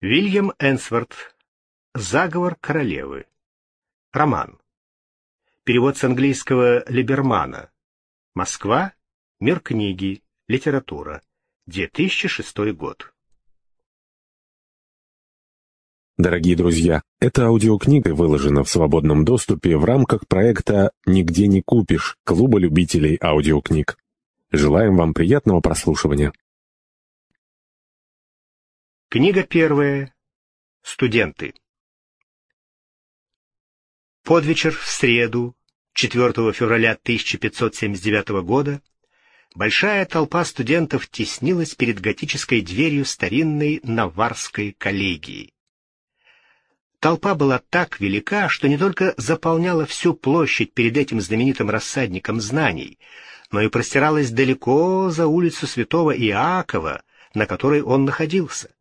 Вильям Энсворт. Заговор королевы. Роман. Перевод с английского Либермана. Москва. Мир книги. Литература. 2006 год. Дорогие друзья, эта аудиокнига выложена в свободном доступе в рамках проекта «Нигде не купишь» Клуба любителей аудиокниг. Желаем вам приятного прослушивания. Книга первая. Студенты. Под вечер в среду, 4 февраля 1579 года, большая толпа студентов теснилась перед готической дверью старинной Наварской коллегии. Толпа была так велика, что не только заполняла всю площадь перед этим знаменитым рассадником знаний, но и простиралась далеко за улицу святого Иакова, на которой он находился.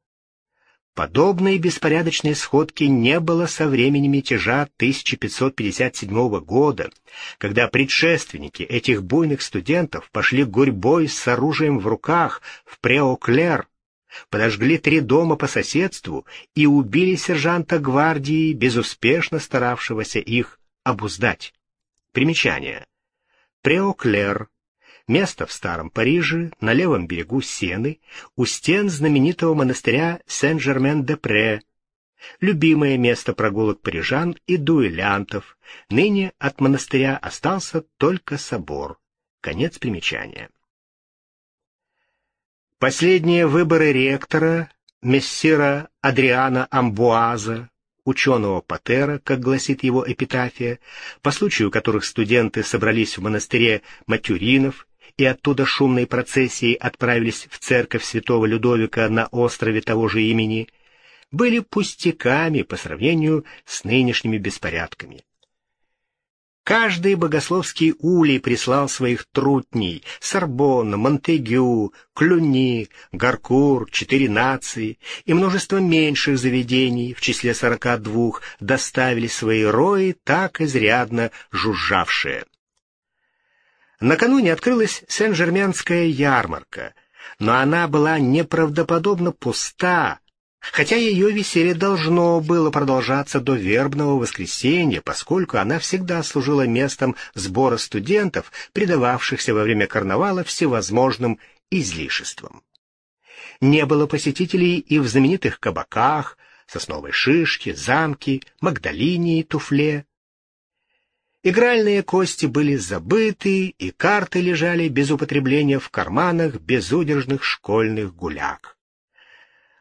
Подобной беспорядочной сходки не было со времени мятежа 1557 года, когда предшественники этих буйных студентов пошли гурьбой с оружием в руках в Преоклер, подожгли три дома по соседству и убили сержанта гвардии, безуспешно старавшегося их обуздать. Примечание. Преоклер Место в Старом Париже, на левом берегу Сены, у стен знаменитого монастыря Сен-Жермен-де-Пре, любимое место прогулок парижан и дуэлянтов. Ныне от монастыря остался только собор. Конец примечания. Последние выборы ректора, мессира Адриана Амбуаза, ученого Патера, как гласит его эпитафия, по случаю которых студенты собрались в монастыре Матюринов и оттуда шумной процессией отправились в церковь святого Людовика на острове того же имени, были пустяками по сравнению с нынешними беспорядками. Каждый богословский улей прислал своих трутней — Сорбонна, Монтегю, Клюни, Гаркур, Четыре нации и множество меньших заведений, в числе сорока двух, доставили свои рои, так изрядно жужжавшие. Накануне открылась Сен-Жерменская ярмарка, но она была неправдоподобно пуста, хотя ее веселье должно было продолжаться до вербного воскресенья, поскольку она всегда служила местом сбора студентов, предававшихся во время карнавала всевозможным излишествам. Не было посетителей и в знаменитых кабаках, сосновой шишке, замке, Магдалине и туфле. Игральные кости были забыты, и карты лежали без употребления в карманах безудержных школьных гуляк.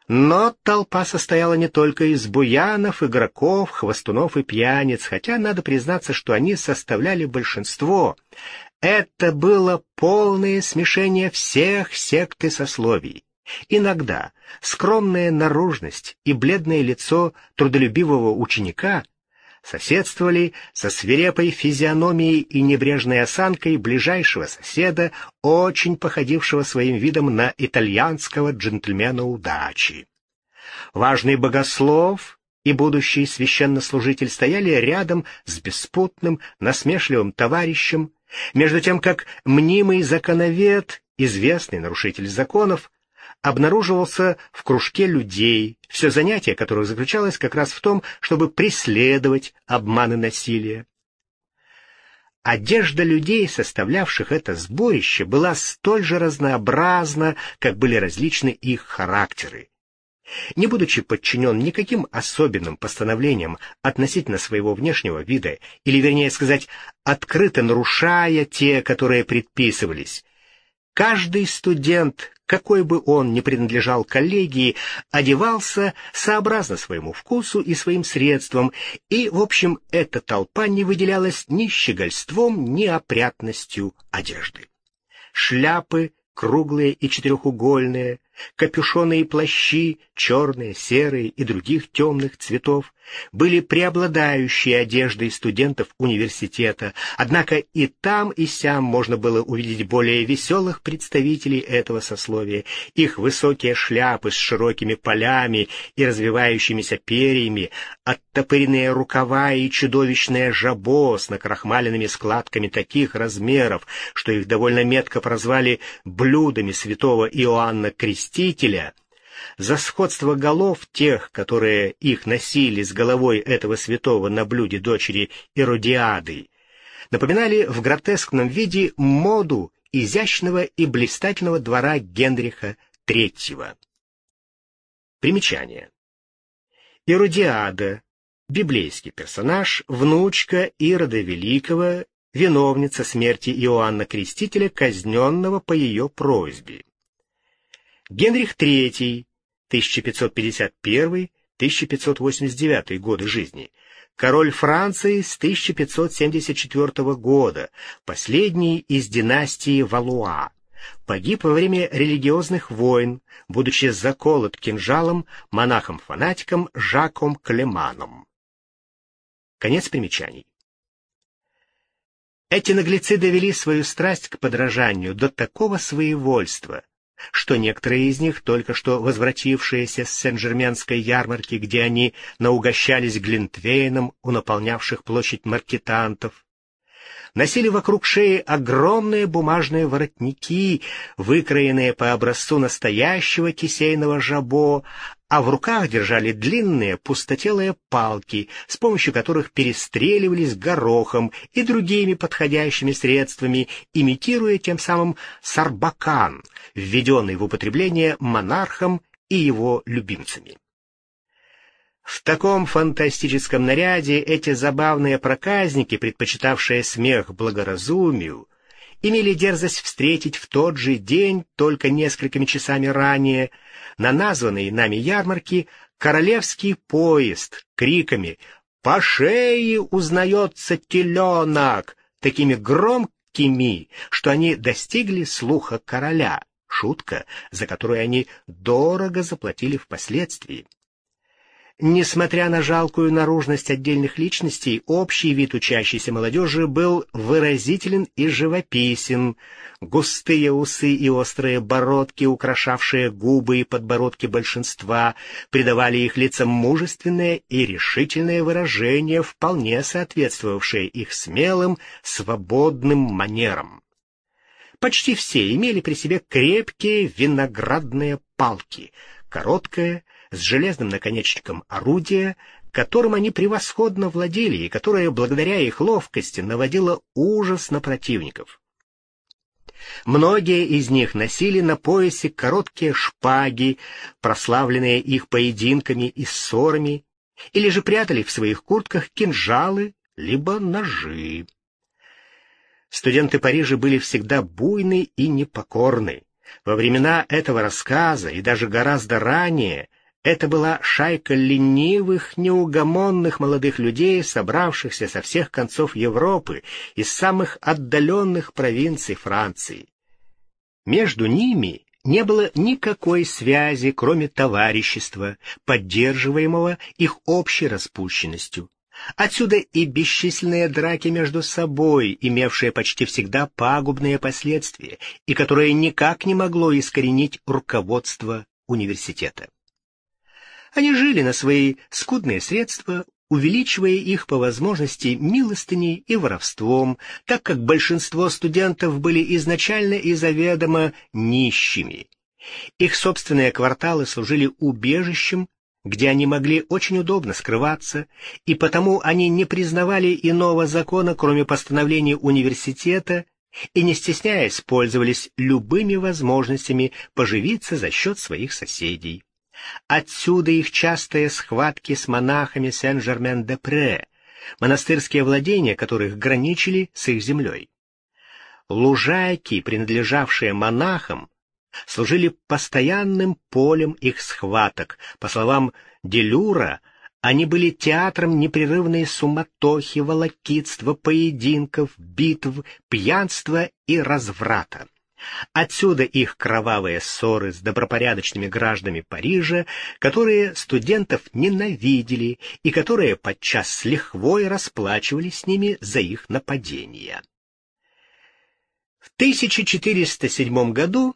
Но толпа состояла не только из буянов, игроков, хвостунов и пьяниц, хотя надо признаться, что они составляли большинство. Это было полное смешение всех сект и сословий. Иногда скромная наружность и бледное лицо трудолюбивого ученика — соседствовали со свирепой физиономией и небрежной осанкой ближайшего соседа, очень походившего своим видом на итальянского джентльмена удачи. Важный богослов и будущий священнослужитель стояли рядом с беспутным, насмешливым товарищем, между тем как мнимый законовед, известный нарушитель законов, обнаруживался в кружке людей, все занятие которых заключалось как раз в том, чтобы преследовать обманы насилия. Одежда людей, составлявших это сборище, была столь же разнообразна, как были различны их характеры. Не будучи подчинен никаким особенным постановлениям относительно своего внешнего вида, или, вернее сказать, открыто нарушая те, которые предписывались, Каждый студент, какой бы он ни принадлежал коллегии, одевался сообразно своему вкусу и своим средствам, и, в общем, эта толпа не выделялась ни щегольством, ни опрятностью одежды. Шляпы, круглые и четырехугольные, капюшоны и плащи, черные, серые и других темных цветов, были преобладающей одеждой студентов университета, однако и там, и сям можно было увидеть более веселых представителей этого сословия. Их высокие шляпы с широкими полями и развивающимися перьями, оттопыренные рукава и чудовищное жабо с накрахмаленными складками таких размеров, что их довольно метко прозвали блюдами святого Иоанна Крестителя — за сходство голов тех, которые их носили с головой этого святого на блюде дочери Иродиады, напоминали в гротескном виде моду изящного и блистательного двора Генриха III. Примечание. Иродиада, библейский персонаж, внучка Ирода Великого, виновница смерти Иоанна Крестителя, казненного по ее просьбе. Генрих III, 1551-1589 годы жизни, король Франции с 1574 года, последний из династии Валуа, погиб во время религиозных войн, будучи заколот кинжалом монахом-фанатиком Жаком Клеманом. Конец примечаний. Эти наглецы довели свою страсть к подражанию до такого своевольства, что некоторые из них, только что возвратившиеся с Сен-Жерменской ярмарки, где они наугощались глинтвейном у наполнявших площадь маркетантов, носили вокруг шеи огромные бумажные воротники, выкроенные по образцу настоящего кисейного жабо, а в руках держали длинные пустотелые палки, с помощью которых перестреливались горохом и другими подходящими средствами, имитируя тем самым сарбакан, введенный в употребление монархом и его любимцами. В таком фантастическом наряде эти забавные проказники, предпочитавшие смех благоразумию, имели дерзость встретить в тот же день, только несколькими часами ранее, на названной нами ярмарке королевский поезд криками «По шее узнается теленок!» такими громкими, что они достигли слуха короля, шутка, за которую они дорого заплатили впоследствии. Несмотря на жалкую наружность отдельных личностей, общий вид учащейся молодежи был выразителен и живописен. Густые усы и острые бородки, украшавшие губы и подбородки большинства, придавали их лицам мужественное и решительное выражение, вполне соответствовавшее их смелым, свободным манерам. Почти все имели при себе крепкие виноградные палки, короткое, с железным наконечником орудия, которым они превосходно владели и которое, благодаря их ловкости, наводило ужас на противников. Многие из них носили на поясе короткие шпаги, прославленные их поединками и ссорами, или же прятали в своих куртках кинжалы либо ножи. Студенты Парижа были всегда буйны и непокорны. Во времена этого рассказа и даже гораздо ранее это была шайка ленивых, неугомонных молодых людей, собравшихся со всех концов Европы, из самых отдаленных провинций Франции. Между ними не было никакой связи, кроме товарищества, поддерживаемого их общей распущенностью. Отсюда и бесчисленные драки между собой, имевшие почти всегда пагубные последствия, и которые никак не могло искоренить руководство университета. Они жили на свои скудные средства, увеличивая их по возможности милостыней и воровством, так как большинство студентов были изначально и заведомо нищими. Их собственные кварталы служили убежищем, где они могли очень удобно скрываться, и потому они не признавали иного закона, кроме постановлений университета, и, не стесняясь, пользовались любыми возможностями поживиться за счет своих соседей. Отсюда их частые схватки с монахами Сен-Жермен-де-Пре, монастырские владения которых граничили с их землей. Лужайки, принадлежавшие монахам, служили постоянным полем их схваток. По словам Делюра, они были театром непрерывной суматохи, волокитства, поединков, битв, пьянства и разврата. Отсюда их кровавые ссоры с добропорядочными гражданами Парижа, которые студентов ненавидели и которые подчас с лихвой расплачивались с ними за их нападения. В 1407 году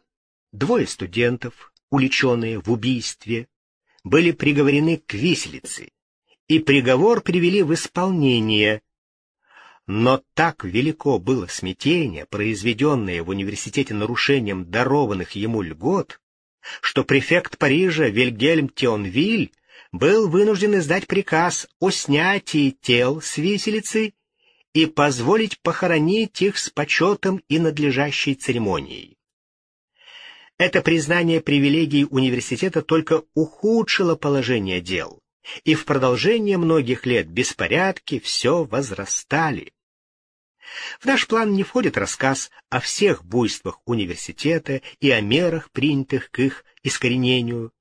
двое студентов, уличенные в убийстве, были приговорены к виселице, и приговор привели в исполнение но так велико было смятение, произведенное в университете нарушением дарованных ему льгот, что префект Парижа Вильгельм Тионвиль был вынужден издать приказ о снятии тел с виселицы и позволить похоронить их с почетом и надлежащей церемонией. Это признание привилегий университета только ухудшило положение дел, и в продолжение многих лет беспорядки все возрастали. В наш план не входит рассказ о всех буйствах университета и о мерах, принятых к их искоренению.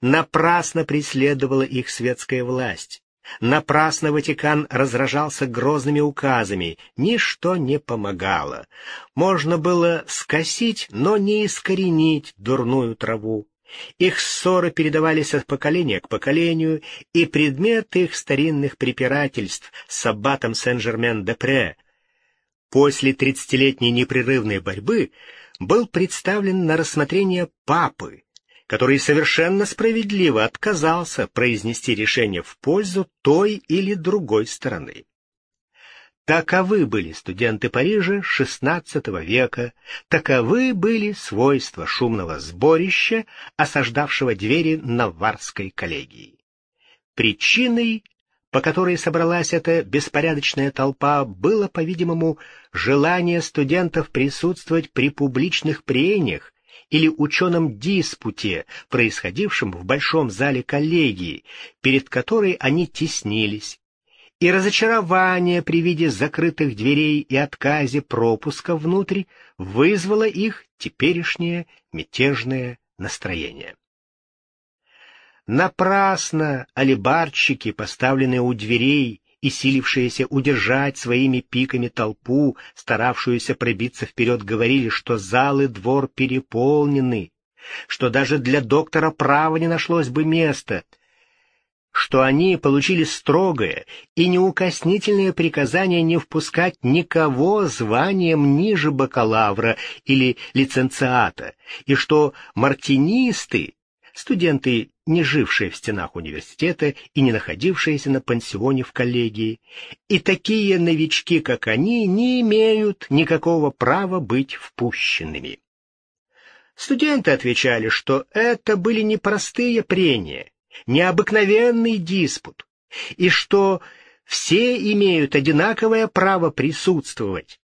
Напрасно преследовала их светская власть. Напрасно Ватикан разражался грозными указами, ничто не помогало. Можно было скосить, но не искоренить дурную траву. Их ссоры передавались от поколения к поколению, и предмет их старинных препирательств с аббатом Сен-Жермен-де-Пре после тридцатилетней непрерывной борьбы был представлен на рассмотрение папы, который совершенно справедливо отказался произнести решение в пользу той или другой стороны. Таковы были студенты Парижа XVI века, таковы были свойства шумного сборища, осаждавшего двери Наварской коллегии. Причиной, по которой собралась эта беспорядочная толпа, было, по-видимому, желание студентов присутствовать при публичных прениях или ученом диспуте, происходившем в большом зале коллегии, перед которой они теснились, и разочарование при виде закрытых дверей и отказе пропуска внутрь вызвало их теперешнее мятежное настроение. Напрасно алибарщики, поставленные у дверей, и силившиеся удержать своими пиками толпу, старавшуюся пробиться вперед, говорили, что зал и двор переполнены, что даже для доктора права не нашлось бы места, что они получили строгое и неукоснительное приказание не впускать никого званием ниже бакалавра или лиценциата, и что мартинисты, студенты не жившие в стенах университета и не находившиеся на пансионе в коллегии, и такие новички, как они, не имеют никакого права быть впущенными. Студенты отвечали, что это были непростые прения, необыкновенный диспут, и что все имеют одинаковое право присутствовать,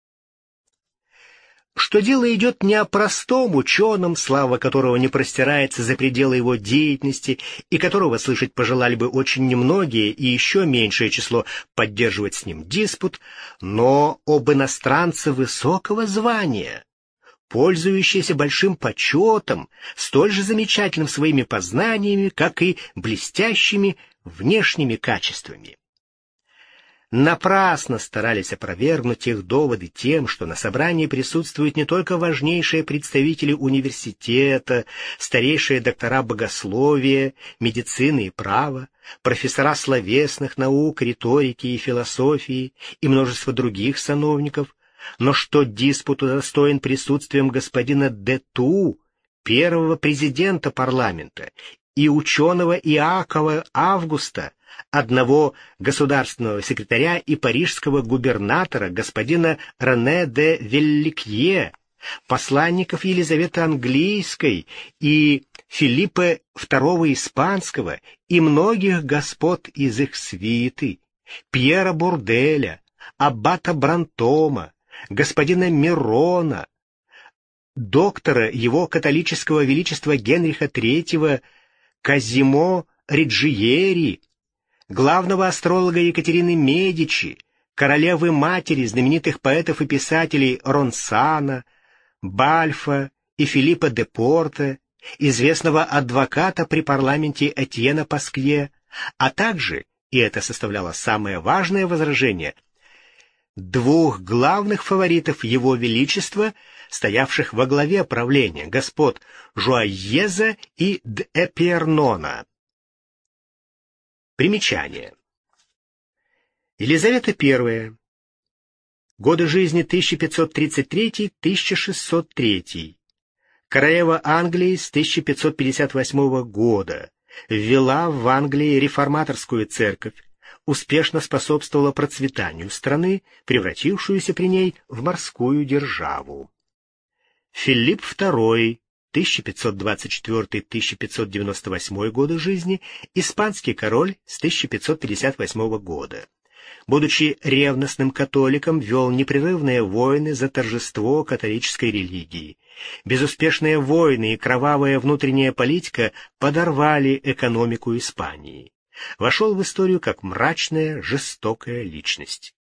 что дело идет не о простом ученом, слава которого не простирается за пределы его деятельности и которого слышать пожелали бы очень немногие и еще меньшее число поддерживать с ним диспут, но об иностранце высокого звания, пользующийся большим почетом, столь же замечательным своими познаниями, как и блестящими внешними качествами. Напрасно старались опровергнуть их доводы тем, что на собрании присутствуют не только важнейшие представители университета, старейшие доктора богословия, медицины и права, профессора словесных наук, риторики и философии и множество других сановников, но что диспут удостоен присутствием господина Дету, первого президента парламента, и ученого Иакова Августа, одного государственного секретаря и парижского губернатора господина Рене де Велликье, посланников Елизаветы Английской и Филиппа II Испанского и многих господ из их свиты, Пьера Бурделя, аббата Брантома, господина Мирона, доктора его католического величества Генриха III Казимо Риджиери, главного астролога Екатерины Медичи, королевы-матери знаменитых поэтов и писателей Ронсана, Бальфа и Филиппа де Порте, известного адвоката при парламенте Этьена Паскье, а также, и это составляло самое важное возражение, двух главных фаворитов Его Величества, стоявших во главе правления, господ Жуаеза и Д'Эпернона. Примечание. Елизавета I. Годы жизни 1533-1603. Королева Англии с 1558 года. Ввела в Англии реформаторскую церковь, успешно способствовала процветанию страны, превратившуюся при ней в морскую державу. Филипп II 1524-1598 годы жизни, испанский король с 1558 года. Будучи ревностным католиком, вел непрерывные войны за торжество католической религии. Безуспешные войны и кровавая внутренняя политика подорвали экономику Испании. Вошел в историю как мрачная, жестокая личность.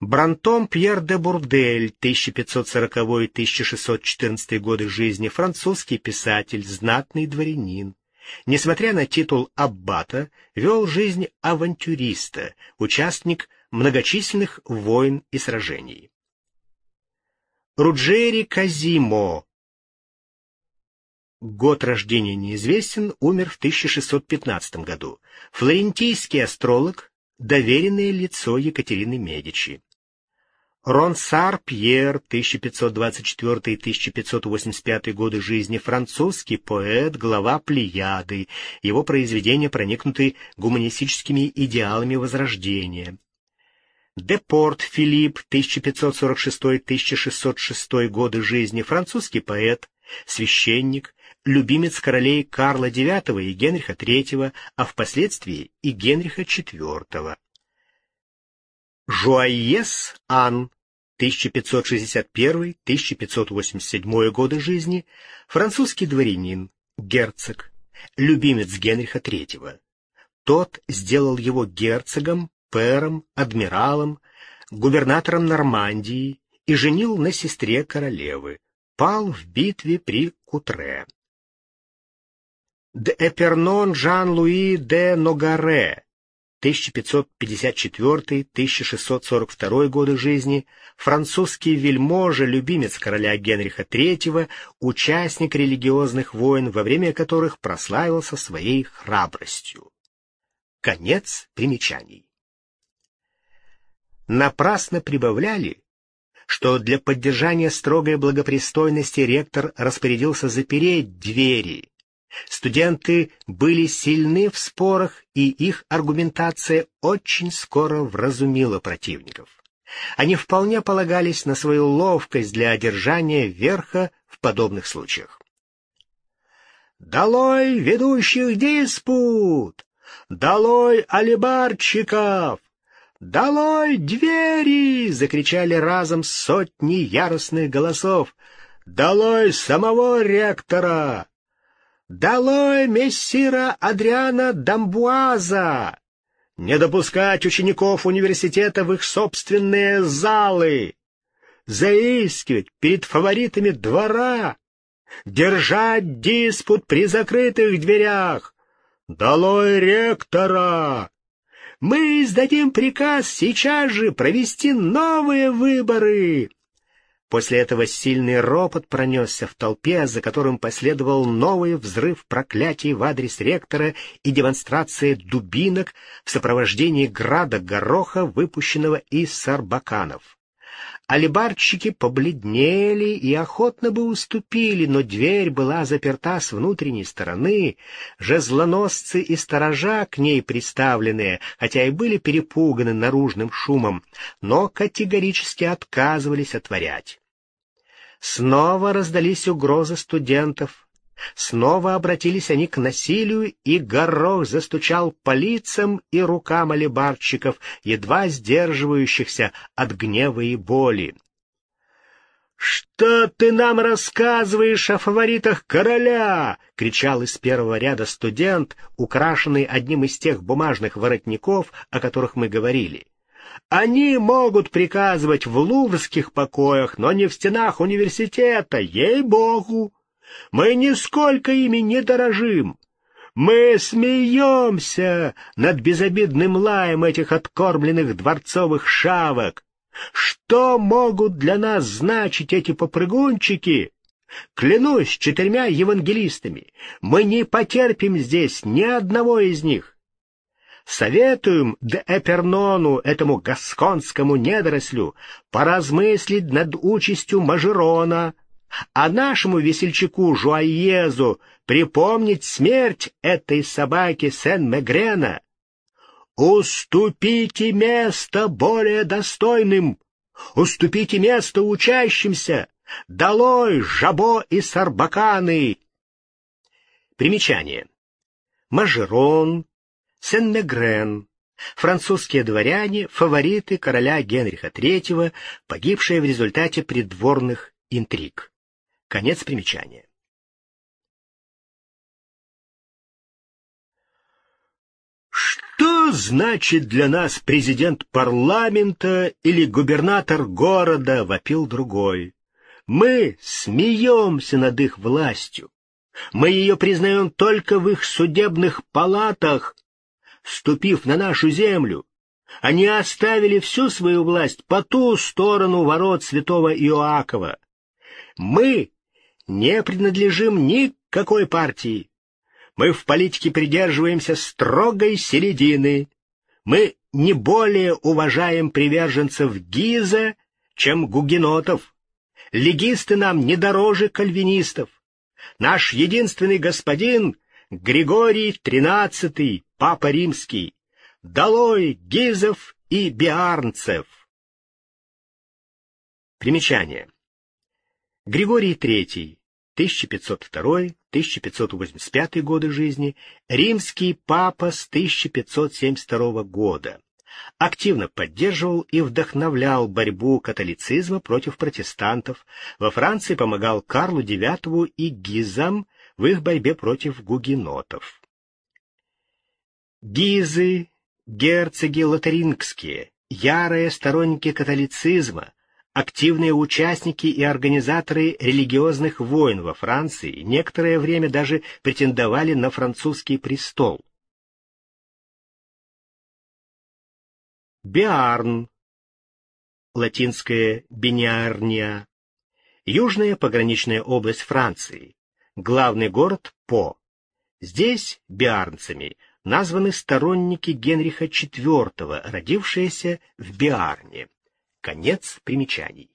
Брантом Пьер де Бурдель, 1540-1614 годы жизни, французский писатель, знатный дворянин. Несмотря на титул аббата, вел жизнь авантюриста, участник многочисленных войн и сражений. Руджери Казимо. Год рождения неизвестен, умер в 1615 году. Флорентийский астролог, доверенное лицо Екатерины Медичи. Ронсар Пьер, 1524-1585 годы жизни, французский поэт, глава Плеяды. Его произведения проникнуты гуманистическими идеалами Возрождения. Депорт Филипп, 1546-1606 годы жизни, французский поэт, священник, любимец королей Карла IX и Генриха III, а впоследствии и Генриха IV. Жуайес Ан, 1561-1587 годы жизни, французский дворянин, герцог, любимец Генриха III. Тот сделал его герцогом, пэром, адмиралом, губернатором Нормандии и женил на сестре королевы, пал в битве при Кутре. Де Эпернон Жан-Луи де Ногаре, 1554-1642 годы жизни, французский вельможа, любимец короля Генриха III, участник религиозных войн, во время которых прославился своей храбростью. Конец примечаний. Напрасно прибавляли, что для поддержания строгой благопристойности ректор распорядился запереть двери, Студенты были сильны в спорах, и их аргументация очень скоро вразумила противников. Они вполне полагались на свою ловкость для одержания верха в подобных случаях. «Долой ведущих диспут! Долой алибарчиков! Долой двери!» — закричали разом сотни яростных голосов. «Долой самого ректора! «Долой мессира Адриана Дамбуаза! Не допускать учеников университета в их собственные залы! Заискивать перед фаворитами двора! Держать диспут при закрытых дверях! Долой ректора! Мы издадим приказ сейчас же провести новые выборы!» После этого сильный ропот пронесся в толпе, за которым последовал новый взрыв проклятий в адрес ректора и демонстрация дубинок в сопровождении града гороха, выпущенного из сарбаканов. Алибарщики побледнели и охотно бы уступили, но дверь была заперта с внутренней стороны, жезлоносцы и сторожа к ней приставленные, хотя и были перепуганы наружным шумом, но категорически отказывались отворять. Снова раздались угрозы студентов. Снова обратились они к насилию, и горох застучал по лицам и рукам алибарщиков, едва сдерживающихся от гнева и боли. «Что ты нам рассказываешь о фаворитах короля?» — кричал из первого ряда студент, украшенный одним из тех бумажных воротников, о которых мы говорили. Они могут приказывать в луврских покоях, но не в стенах университета, ей-богу. Мы нисколько ими не дорожим. Мы смеемся над безобидным лаем этих откормленных дворцовых шавок. Что могут для нас значить эти попрыгунчики? Клянусь четырьмя евангелистами, мы не потерпим здесь ни одного из них. Советуем де Эпернону, этому гасконскому недорослю, поразмыслить над участью Мажерона, а нашему весельчаку Жуаезу припомнить смерть этой собаки Сен-Мегрена. Уступите место более достойным, уступите место учащимся, Долой Жабо и Сарбаканы! Примечание. Мажерон, Сен-Мегрен, французские дворяне, фавориты короля Генриха III, погибшие в результате придворных интриг. Конец примечания. Что значит для нас президент парламента или губернатор города, вопил другой. Мы смеемся над их властью. Мы ее признаем только в их судебных палатах. Ступив на нашу землю, они оставили всю свою власть по ту сторону ворот святого Иоакова. Мы не принадлежим ни к какой партии. Мы в политике придерживаемся строгой середины. Мы не более уважаем приверженцев Гиза, чем гугенотов. Легисты нам не дороже кальвинистов. Наш единственный господин — Григорий XIII, Папа Римский. Долой Гизов и Биарнцев! Примечание. Григорий III, 1502-1585 годы жизни, римский папа с 1572 года. Активно поддерживал и вдохновлял борьбу католицизма против протестантов, во Франции помогал Карлу IX и Гизам в их борьбе против гугенотов. Гизы, герцоги лотарингские, ярые сторонники католицизма, активные участники и организаторы религиозных войн во Франции некоторое время даже претендовали на французский престол. Биарн, латинское Бениарния, южная пограничная область Франции, главный город По. Здесь биарнцами названы сторонники Генриха IV, родившиеся в Биарне. Конец примечаний.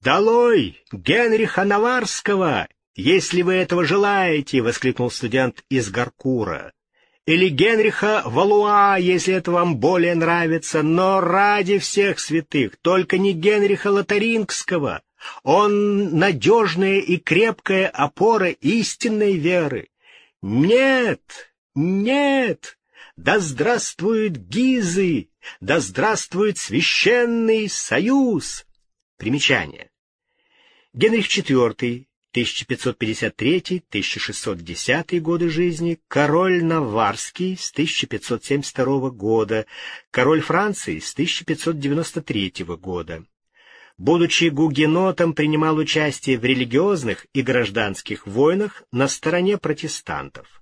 «Долой Генриха Наварского, если вы этого желаете!» — воскликнул студент из Гаркура. «Или Генриха Валуа, если это вам более нравится, но ради всех святых, только не Генриха Лотарингского. Он надежная и крепкая опора истинной веры. Нет, нет!» Да здравствуют гизы! Да здравствует священный союз! Примечание. Генрих IV, 1553-1610 годы жизни, король Наварский с 1572 года, король Франции с 1593 года. Будучи гугенотом, принимал участие в религиозных и гражданских войнах на стороне протестантов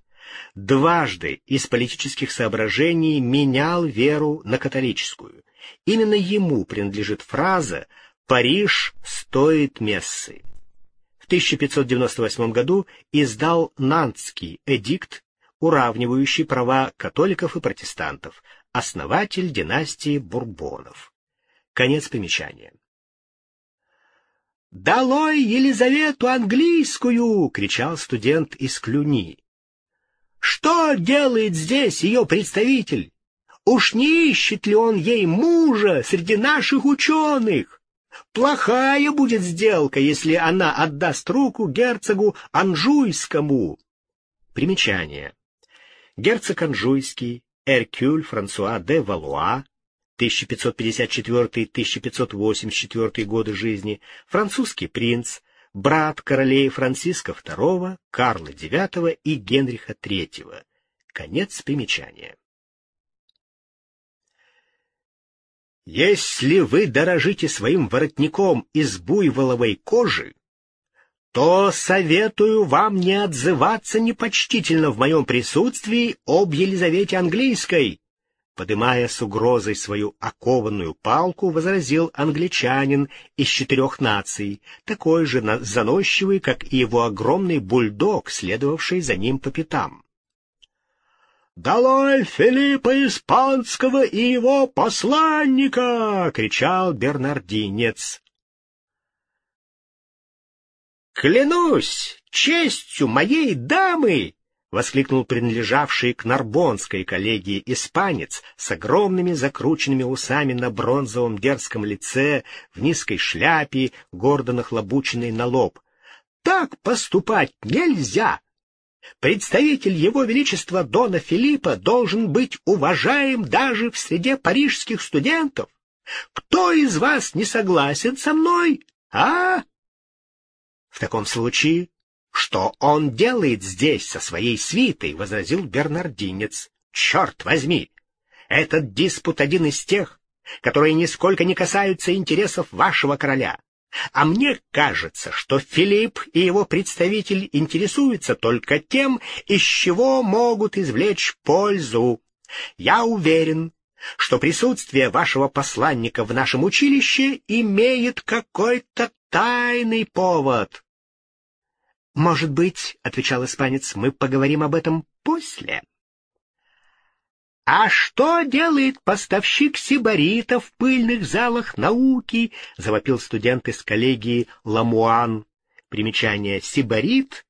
дважды из политических соображений менял веру на католическую. Именно ему принадлежит фраза «Париж стоит мессы». В 1598 году издал Нантский эдикт, уравнивающий права католиков и протестантов, основатель династии Бурбонов. Конец примечания. «Долой Елизавету английскую!» — кричал студент из Клюни. Что делает здесь ее представитель? Уж не ищет ли он ей мужа среди наших ученых? Плохая будет сделка, если она отдаст руку герцогу Анжуйскому. Примечание. Герцог Анжуйский, Эркюль Франсуа де Валуа, 1554-1584 годы жизни, французский принц, брат королей Франциска II, Карла IX и Генриха III. Конец примечания. Если вы дорожите своим воротником из буйволовой кожи, то советую вам не отзываться непочтительно в моем присутствии об Елизавете Английской, Подымая с угрозой свою окованную палку, возразил англичанин из четырех наций, такой же заносчивый, как и его огромный бульдог, следовавший за ним по пятам. «Долой Филиппа Испанского и его посланника!» — кричал бернардинец. «Клянусь честью моей дамы!» — воскликнул принадлежавший к Нарбонской коллегии испанец с огромными закрученными усами на бронзовом дерзком лице, в низкой шляпе, гордо нахлобученной на лоб. «Так поступать нельзя!» Представитель Его Величества Дона Филиппа должен быть уважаем даже в среде парижских студентов. Кто из вас не согласен со мной, а? В таком случае, что он делает здесь со своей свитой, возразил бернардинец. Черт возьми! Этот диспут один из тех, которые нисколько не касаются интересов вашего короля. А мне кажется, что Филипп и его представитель интересуются только тем, из чего могут извлечь пользу. Я уверен, что присутствие вашего посланника в нашем училище имеет какой-то тайный повод. «Может быть, — отвечал испанец, — мы поговорим об этом после». «А что делает поставщик сибарита в пыльных залах науки?» — завопил студент из коллегии Ламуан. Примечание «Сибарит»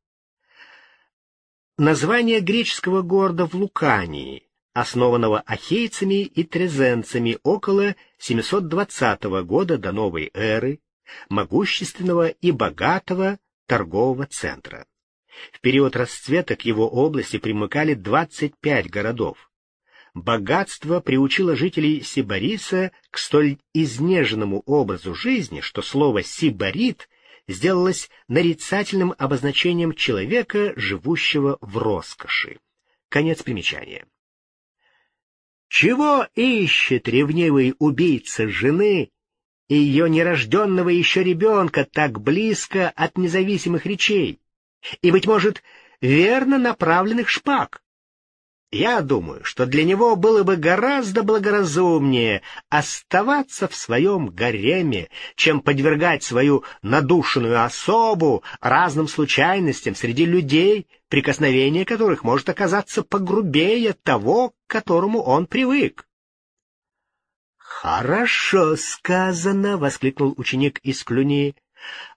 — название греческого города в Лукании, основанного ахейцами и трезенцами около 720 года до новой эры, могущественного и богатого торгового центра. В период расцвета к его области примыкали 25 городов. Богатство приучило жителей Сибариса к столь изнеженному образу жизни, что слово «сибарит» сделалось нарицательным обозначением человека, живущего в роскоши. Конец примечания. Чего ищет ревнивый убийца жены и ее нерожденного еще ребенка так близко от независимых речей и, быть может, верно направленных шпаг. Я думаю, что для него было бы гораздо благоразумнее оставаться в своем гареме, чем подвергать свою надушенную особу разным случайностям среди людей, прикосновение которых может оказаться погрубее того, к которому он привык. «Хорошо сказано!» — воскликнул ученик из Клюни.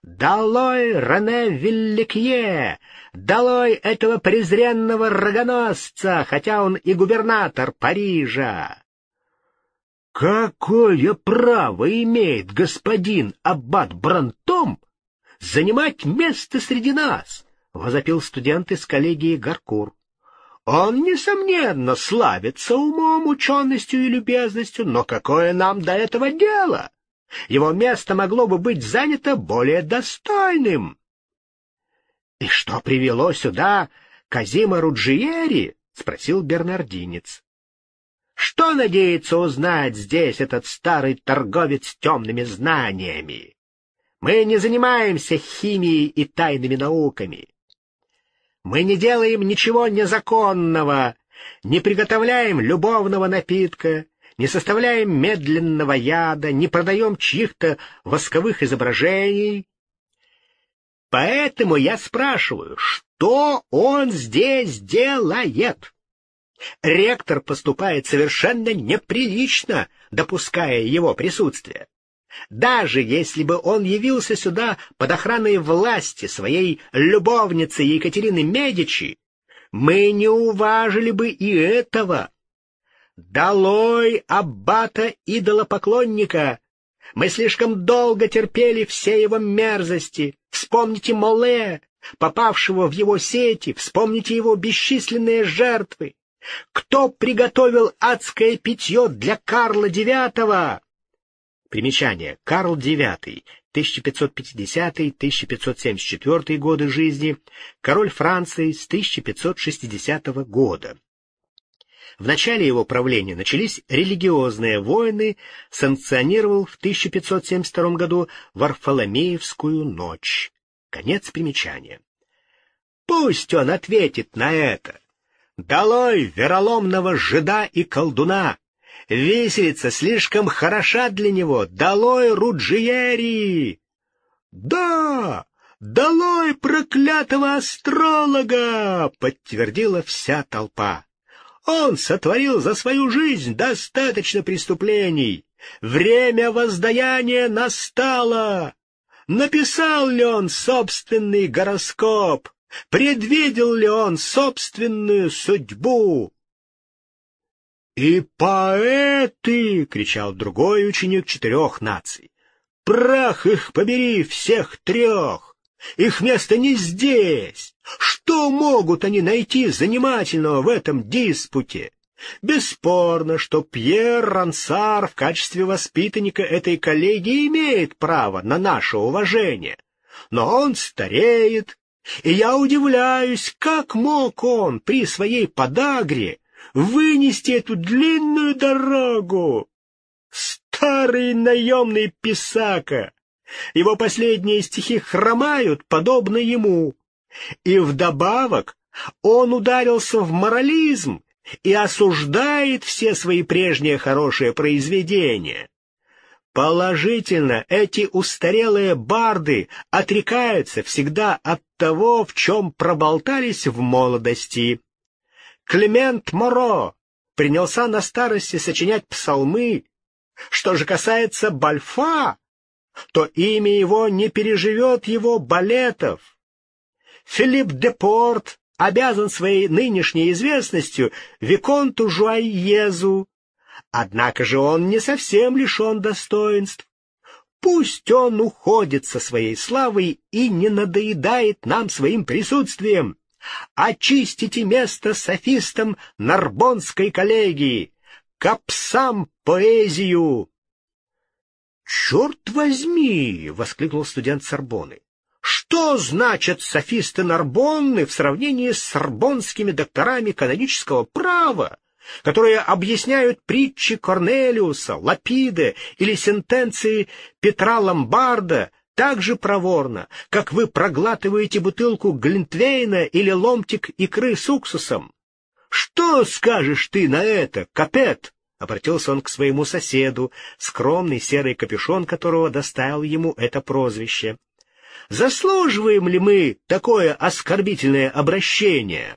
«Долой Рене Вилликье! Долой этого презренного рогоносца, хотя он и губернатор Парижа!» «Какое право имеет господин Аббат Брантом занимать место среди нас?» — возопил студент из коллегии Гаркур. Он, несомненно, славится умом, ученостью и любезностью, но какое нам до этого дело? Его место могло бы быть занято более достойным. — И что привело сюда Казима Руджиери? — спросил бернардинец. — Что надеется узнать здесь этот старый торговец темными знаниями? Мы не занимаемся химией и тайными науками. Мы не делаем ничего незаконного, не приготовляем любовного напитка, не составляем медленного яда, не продаем чьих-то восковых изображений. Поэтому я спрашиваю, что он здесь делает? Ректор поступает совершенно неприлично, допуская его присутствие. Даже если бы он явился сюда под охраной власти своей любовницы Екатерины Медичи, мы не уважили бы и этого. Долой аббата идолопоклонника! Мы слишком долго терпели все его мерзости. Вспомните Моле, попавшего в его сети, вспомните его бесчисленные жертвы. Кто приготовил адское питье для Карла IX? Примечание. Карл IX, 1550-1574 годы жизни, король Франции с 1560 года. В начале его правления начались религиозные войны, санкционировал в 1572 году Варфоломеевскую ночь. Конец примечания. Пусть он ответит на это. Долой вероломного жида и колдуна, Виселица слишком хороша для него. Долой Руджиери! Да, долой проклятого астролога! Подтвердила вся толпа. Он сотворил за свою жизнь достаточно преступлений. Время воздаяния настало. Написал ли он собственный гороскоп? Предвидел ли он собственную судьбу? «И поэты!» — кричал другой ученик четырех наций. «Прах их побери, всех трех! Их место не здесь! Что могут они найти занимательного в этом диспуте?» Бесспорно, что Пьер Рансар в качестве воспитанника этой коллегии имеет право на наше уважение. Но он стареет, и я удивляюсь, как мог он при своей подагре вынести эту длинную дорогу. Старый наемный писака! Его последние стихи хромают, подобно ему. И вдобавок он ударился в морализм и осуждает все свои прежние хорошие произведения. Положительно, эти устарелые барды отрекаются всегда от того, в чем проболтались в молодости. Климент Моро принялся на старости сочинять псалмы. Что же касается Бальфа, то имя его не переживет его балетов. Филипп де Порт обязан своей нынешней известностью Виконту Жуайезу, однако же он не совсем лишен достоинств. Пусть он уходит со своей славой и не надоедает нам своим присутствием. Очистите место софистам Нарбонской коллегии, капсам поэзию. «Черт возьми!» — воскликнул студент Сорбоны. «Что значат софисты Нарбонны в сравнении с сорбонскими докторами канонического права, которые объясняют притчи Корнелиуса, Лапиде или сентенции Петра Ломбарда так же проворно, как вы проглатываете бутылку Глинтвейна или ломтик икры с уксусом. Что скажешь ты на это, Капет? Обратился он к своему соседу, скромный серый капюшон которого доставил ему это прозвище. Заслуживаем ли мы такое оскорбительное обращение?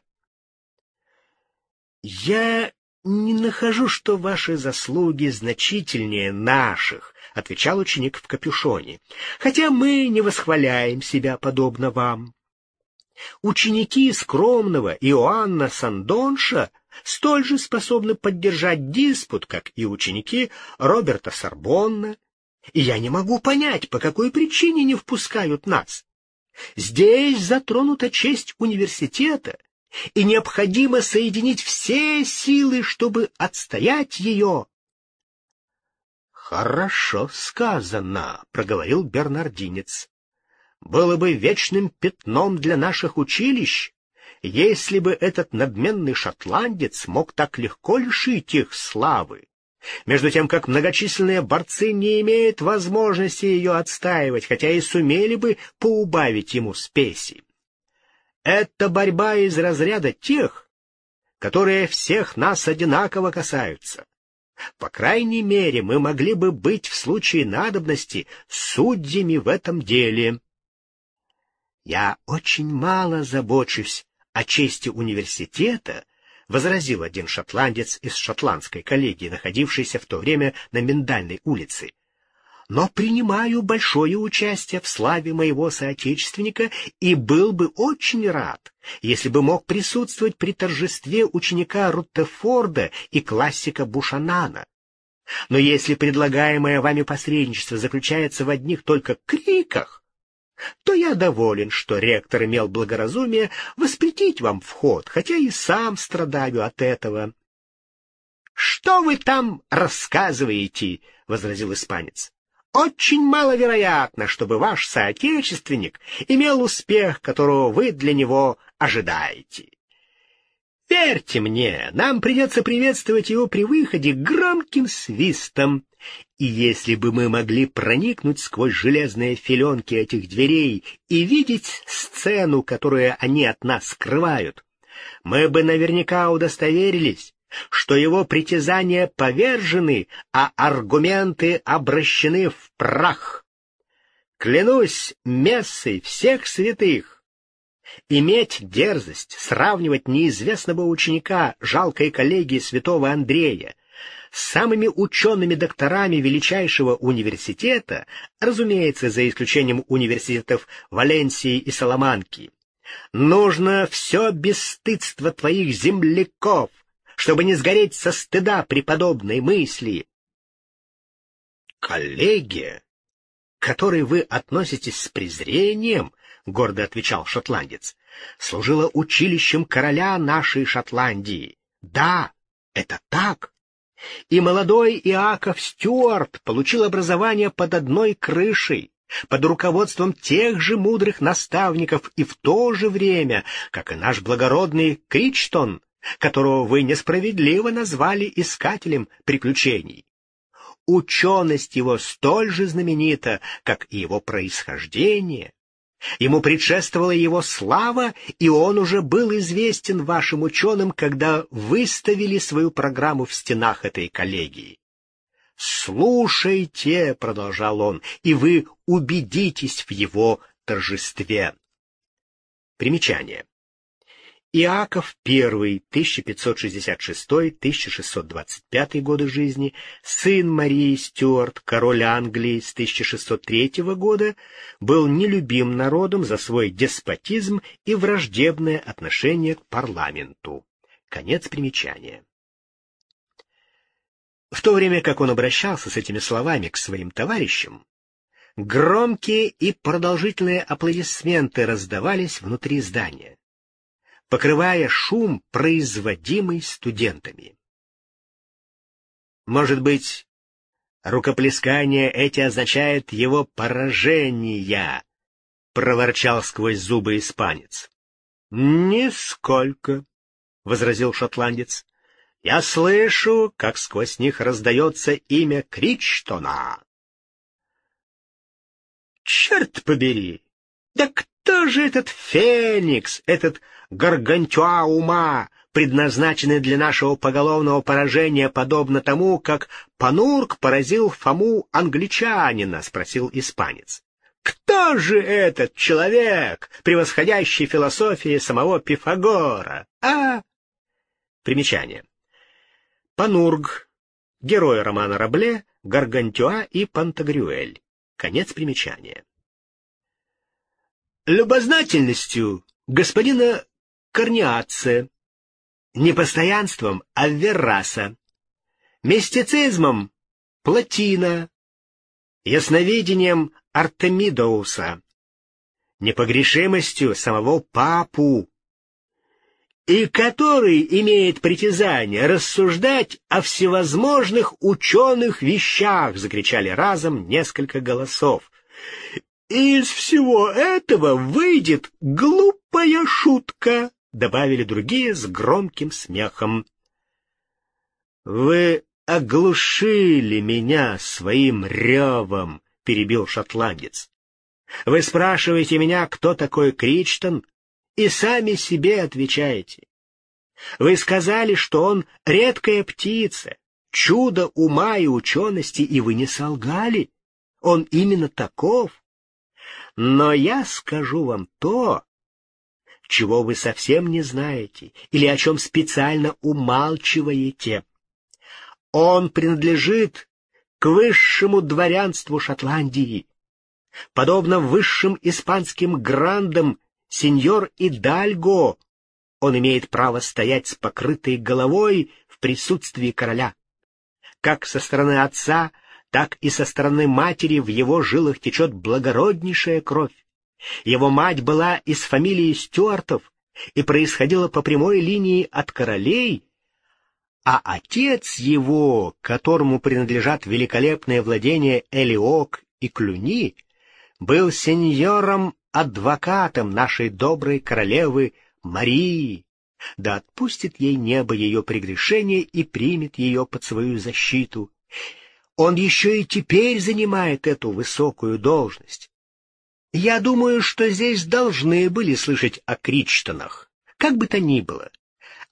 Я не нахожу, что ваши заслуги значительнее наших, — отвечал ученик в капюшоне, — хотя мы не восхваляем себя подобно вам. Ученики скромного Иоанна Сандонша столь же способны поддержать диспут, как и ученики Роберта Сорбонна, и я не могу понять, по какой причине не впускают нас. Здесь затронута честь университета, и необходимо соединить все силы, чтобы отстоять ее. «Хорошо сказано», — проговорил бернардинец. «Было бы вечным пятном для наших училищ, если бы этот надменный шотландец мог так легко лишить их славы, между тем как многочисленные борцы не имеют возможности ее отстаивать, хотя и сумели бы поубавить ему спеси. Это борьба из разряда тех, которые всех нас одинаково касаются. По крайней мере, мы могли бы быть в случае надобности судьями в этом деле. Я очень мало забочусь о чести университета, — возразил один шотландец из шотландской коллегии, находившейся в то время на Миндальной улице но принимаю большое участие в славе моего соотечественника и был бы очень рад, если бы мог присутствовать при торжестве ученика Руттефорда и классика Бушанана. Но если предлагаемое вами посредничество заключается в одних только криках, то я доволен, что ректор имел благоразумие воспретить вам вход, хотя и сам страдаю от этого. — Что вы там рассказываете? — возразил испанец. Очень маловероятно, чтобы ваш соотечественник имел успех, которого вы для него ожидаете. Верьте мне, нам придется приветствовать его при выходе громким свистом, и если бы мы могли проникнуть сквозь железные филенки этих дверей и видеть сцену, которую они от нас скрывают, мы бы наверняка удостоверились, что его притязания повержены, а аргументы обращены в прах. Клянусь мессой всех святых, иметь дерзость сравнивать неизвестного ученика жалкой коллегии святого Андрея с самыми учеными докторами величайшего университета, разумеется, за исключением университетов Валенсии и Саламанки, Нужно все бесстыдство твоих земляков, чтобы не сгореть со стыда при подобной мысли. Коллегия, к которой вы относитесь с презрением, — гордо отвечал шотландец, — служила училищем короля нашей Шотландии. Да, это так. И молодой Иаков Стюарт получил образование под одной крышей, под руководством тех же мудрых наставников и в то же время, как и наш благородный Кричтон, которого вы несправедливо назвали искателем приключений. Ученость его столь же знаменита, как и его происхождение. Ему предшествовала его слава, и он уже был известен вашим ученым, когда выставили свою программу в стенах этой коллегии. «Слушайте», — продолжал он, — «и вы убедитесь в его торжестве». Примечание. Иаков I, 1566-1625 годы жизни, сын Марии Стюарт, король Англии с 1603 года, был нелюбим народом за свой деспотизм и враждебное отношение к парламенту. Конец примечания. В то время как он обращался с этими словами к своим товарищам, громкие и продолжительные аплодисменты раздавались внутри здания покрывая шум, производимый студентами. Может быть, рукоплескания эти означают его поражение, — проворчал сквозь зубы испанец. — Нисколько, — возразил шотландец. — Я слышу, как сквозь них раздается имя Кричтона. — Черт побери! Да кто же этот Феникс, этот гаргантюа ума, предназначенный для нашего поголовного поражения, подобно тому, как Панурк поразил Фому англичанина, — спросил испанец. Кто же этот человек, превосходящий философии самого Пифагора, а? Примечание. Панург, герой романа Рабле, Гаргантюа и Пантагрюэль. Конец примечания. Любознательностью господина Корниация, непостоянством Аверраса, мистицизмом Платина, ясновидением Артемидоуса, непогрешимостью самого Папу, и который имеет притязание рассуждать о всевозможных ученых вещах, закричали разом несколько голосов. Из всего этого выйдет глупая шутка, добавили другие с громким смехом. Вы оглушили меня своим ревом, перебил шотландец. Вы спрашиваете меня, кто такой Кричтон, и сами себе отвечаете. Вы сказали, что он редкая птица, чудо ума и учености, и вы не солгали. Он именно таков. Но я скажу вам то, чего вы совсем не знаете или о чем специально умалчиваете. Он принадлежит к высшему дворянству Шотландии. Подобно высшим испанским грандам, сеньор Идальго, он имеет право стоять с покрытой головой в присутствии короля. Как со стороны отца, так и со стороны матери в его жилах течет благороднейшая кровь. Его мать была из фамилии Стюартов и происходила по прямой линии от королей, а отец его, которому принадлежат великолепные владения Элиок и Клюни, был сеньором-адвокатом нашей доброй королевы Марии. Да отпустит ей небо ее прегрешение и примет ее под свою защиту. Он еще и теперь занимает эту высокую должность. Я думаю, что здесь должны были слышать о Кричтонах. Как бы то ни было,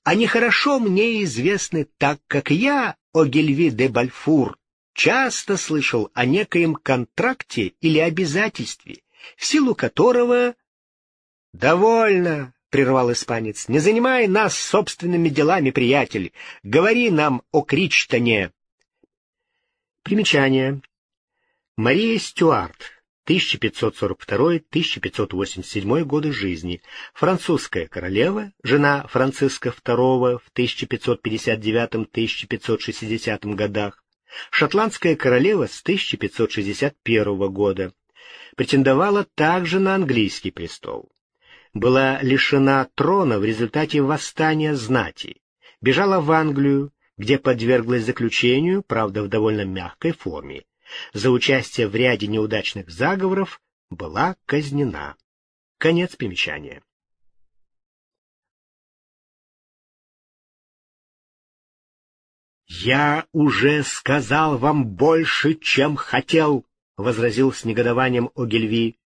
они хорошо мне известны, так как я, о Гельви де Бальфур, часто слышал о некоем контракте или обязательстве, в силу которого... — Довольно, — прервал испанец, — не занимай нас собственными делами, приятель. Говори нам о Кричтоне. Примечание. Мария Стюарт, 1542-1587 годы жизни, французская королева, жена Франциска II в 1559-1560 годах, шотландская королева с 1561 года, претендовала также на английский престол. Была лишена трона в результате восстания знати, бежала в Англию, где подверглась заключению, правда в довольно мягкой форме, за участие в ряде неудачных заговоров была казнена. Конец примечания. «Я уже сказал вам больше, чем хотел», — возразил с негодованием Огельви.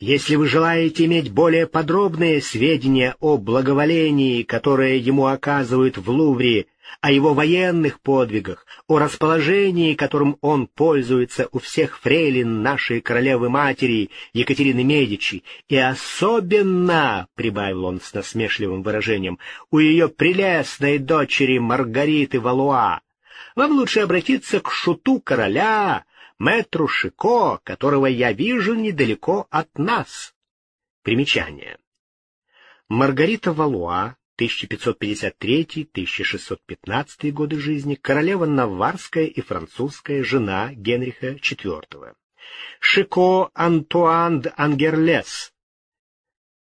Если вы желаете иметь более подробные сведения о благоволении, которое ему оказывают в Лувре, о его военных подвигах, о расположении, которым он пользуется у всех фрейлин нашей королевы-матери Екатерины Медичи, и особенно, — прибавил он с насмешливым выражением, — у ее прелестной дочери Маргариты Валуа, вам лучше обратиться к шуту короля, мэтру Шико, которого я вижу недалеко от нас. Примечание. Маргарита Валуа, 1553-1615 годы жизни, королева Наварская и французская жена Генриха IV. Шико Антуан де Ангерлес.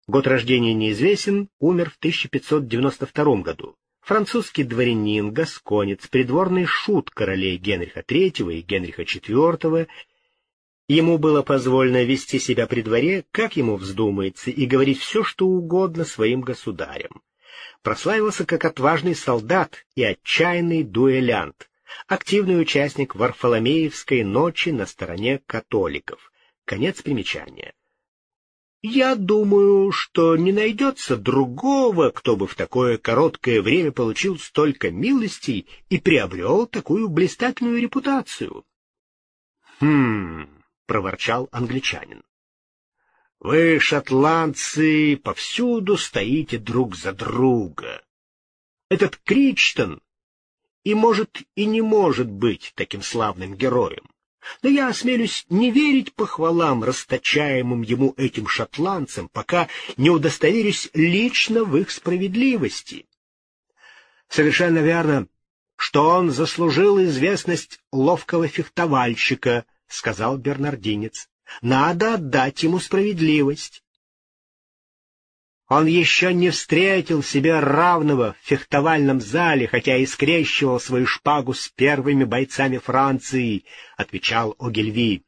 Год рождения неизвестен, умер в 1592 году французский дворянин, гасконец, придворный шут королей Генриха III и Генриха IV. Ему было позволено вести себя при дворе, как ему вздумается, и говорить все, что угодно своим государям. Прославился как отважный солдат и отчаянный дуэлянт, активный участник Варфоломеевской ночи на стороне католиков. Конец примечания. Я думаю, что не найдется другого, кто бы в такое короткое время получил столько милостей и приобрел такую блистательную репутацию. — Хм, — проворчал англичанин. — Вы, шотландцы, повсюду стоите друг за друга. Этот Кричтон и может и не может быть таким славным героем но я осмелюсь не верить похвалам, расточаемым ему этим шотландцам, пока не удостоверюсь лично в их справедливости. Совершенно верно, что он заслужил известность ловкого фехтовальщика, — сказал бернардинец. Надо отдать ему справедливость. Он еще не встретил себе равного в фехтовальном зале, хотя и скрещивал свою шпагу с первыми бойцами Франции, — отвечал Огельви.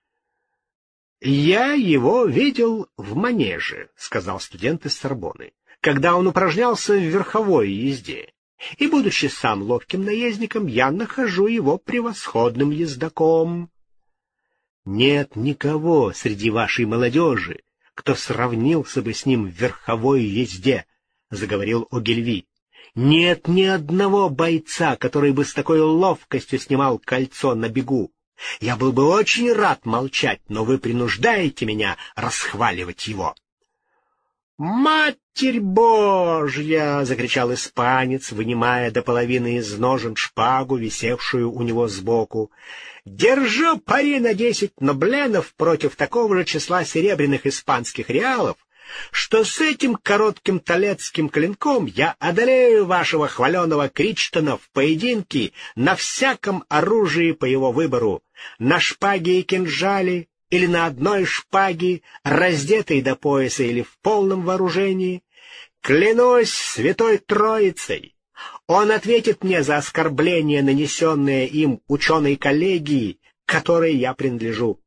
— Я его видел в манеже, — сказал студент из Сорбоны, — когда он упражнялся в верховой езде. И, будучи сам ловким наездником, я нахожу его превосходным ездаком. Нет никого среди вашей молодежи, кто сравнился бы с ним в верховой езде, — заговорил Огельви. Нет ни одного бойца, который бы с такой ловкостью снимал кольцо на бегу. Я был бы очень рад молчать, но вы принуждаете меня расхваливать его. «Матерь Божья!» — закричал испанец, вынимая до половины из ножен шпагу, висевшую у него сбоку. «Держу пари на десять нобленов против такого же числа серебряных испанских реалов, что с этим коротким талецким клинком я одолею вашего хваленого Кричтона в поединке на всяком оружии по его выбору, на шпаге и кинжале, или на одной шпаге, раздетый до пояса или в полном вооружении, клянусь святой Троицей, он ответит мне за оскорбление, нанесенное им ученой коллегии, которой я принадлежу.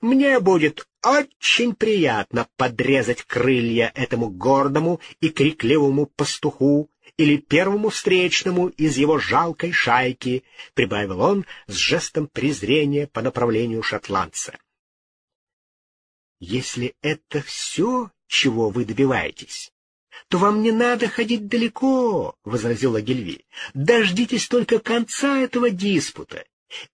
Мне будет очень приятно подрезать крылья этому гордому и крикливому пастуху или первому встречному из его жалкой шайки, — прибавил он с жестом презрения по направлению шотландца. Если это все, чего вы добиваетесь, то вам не надо ходить далеко, — возразил Агильви. — Дождитесь только конца этого диспута,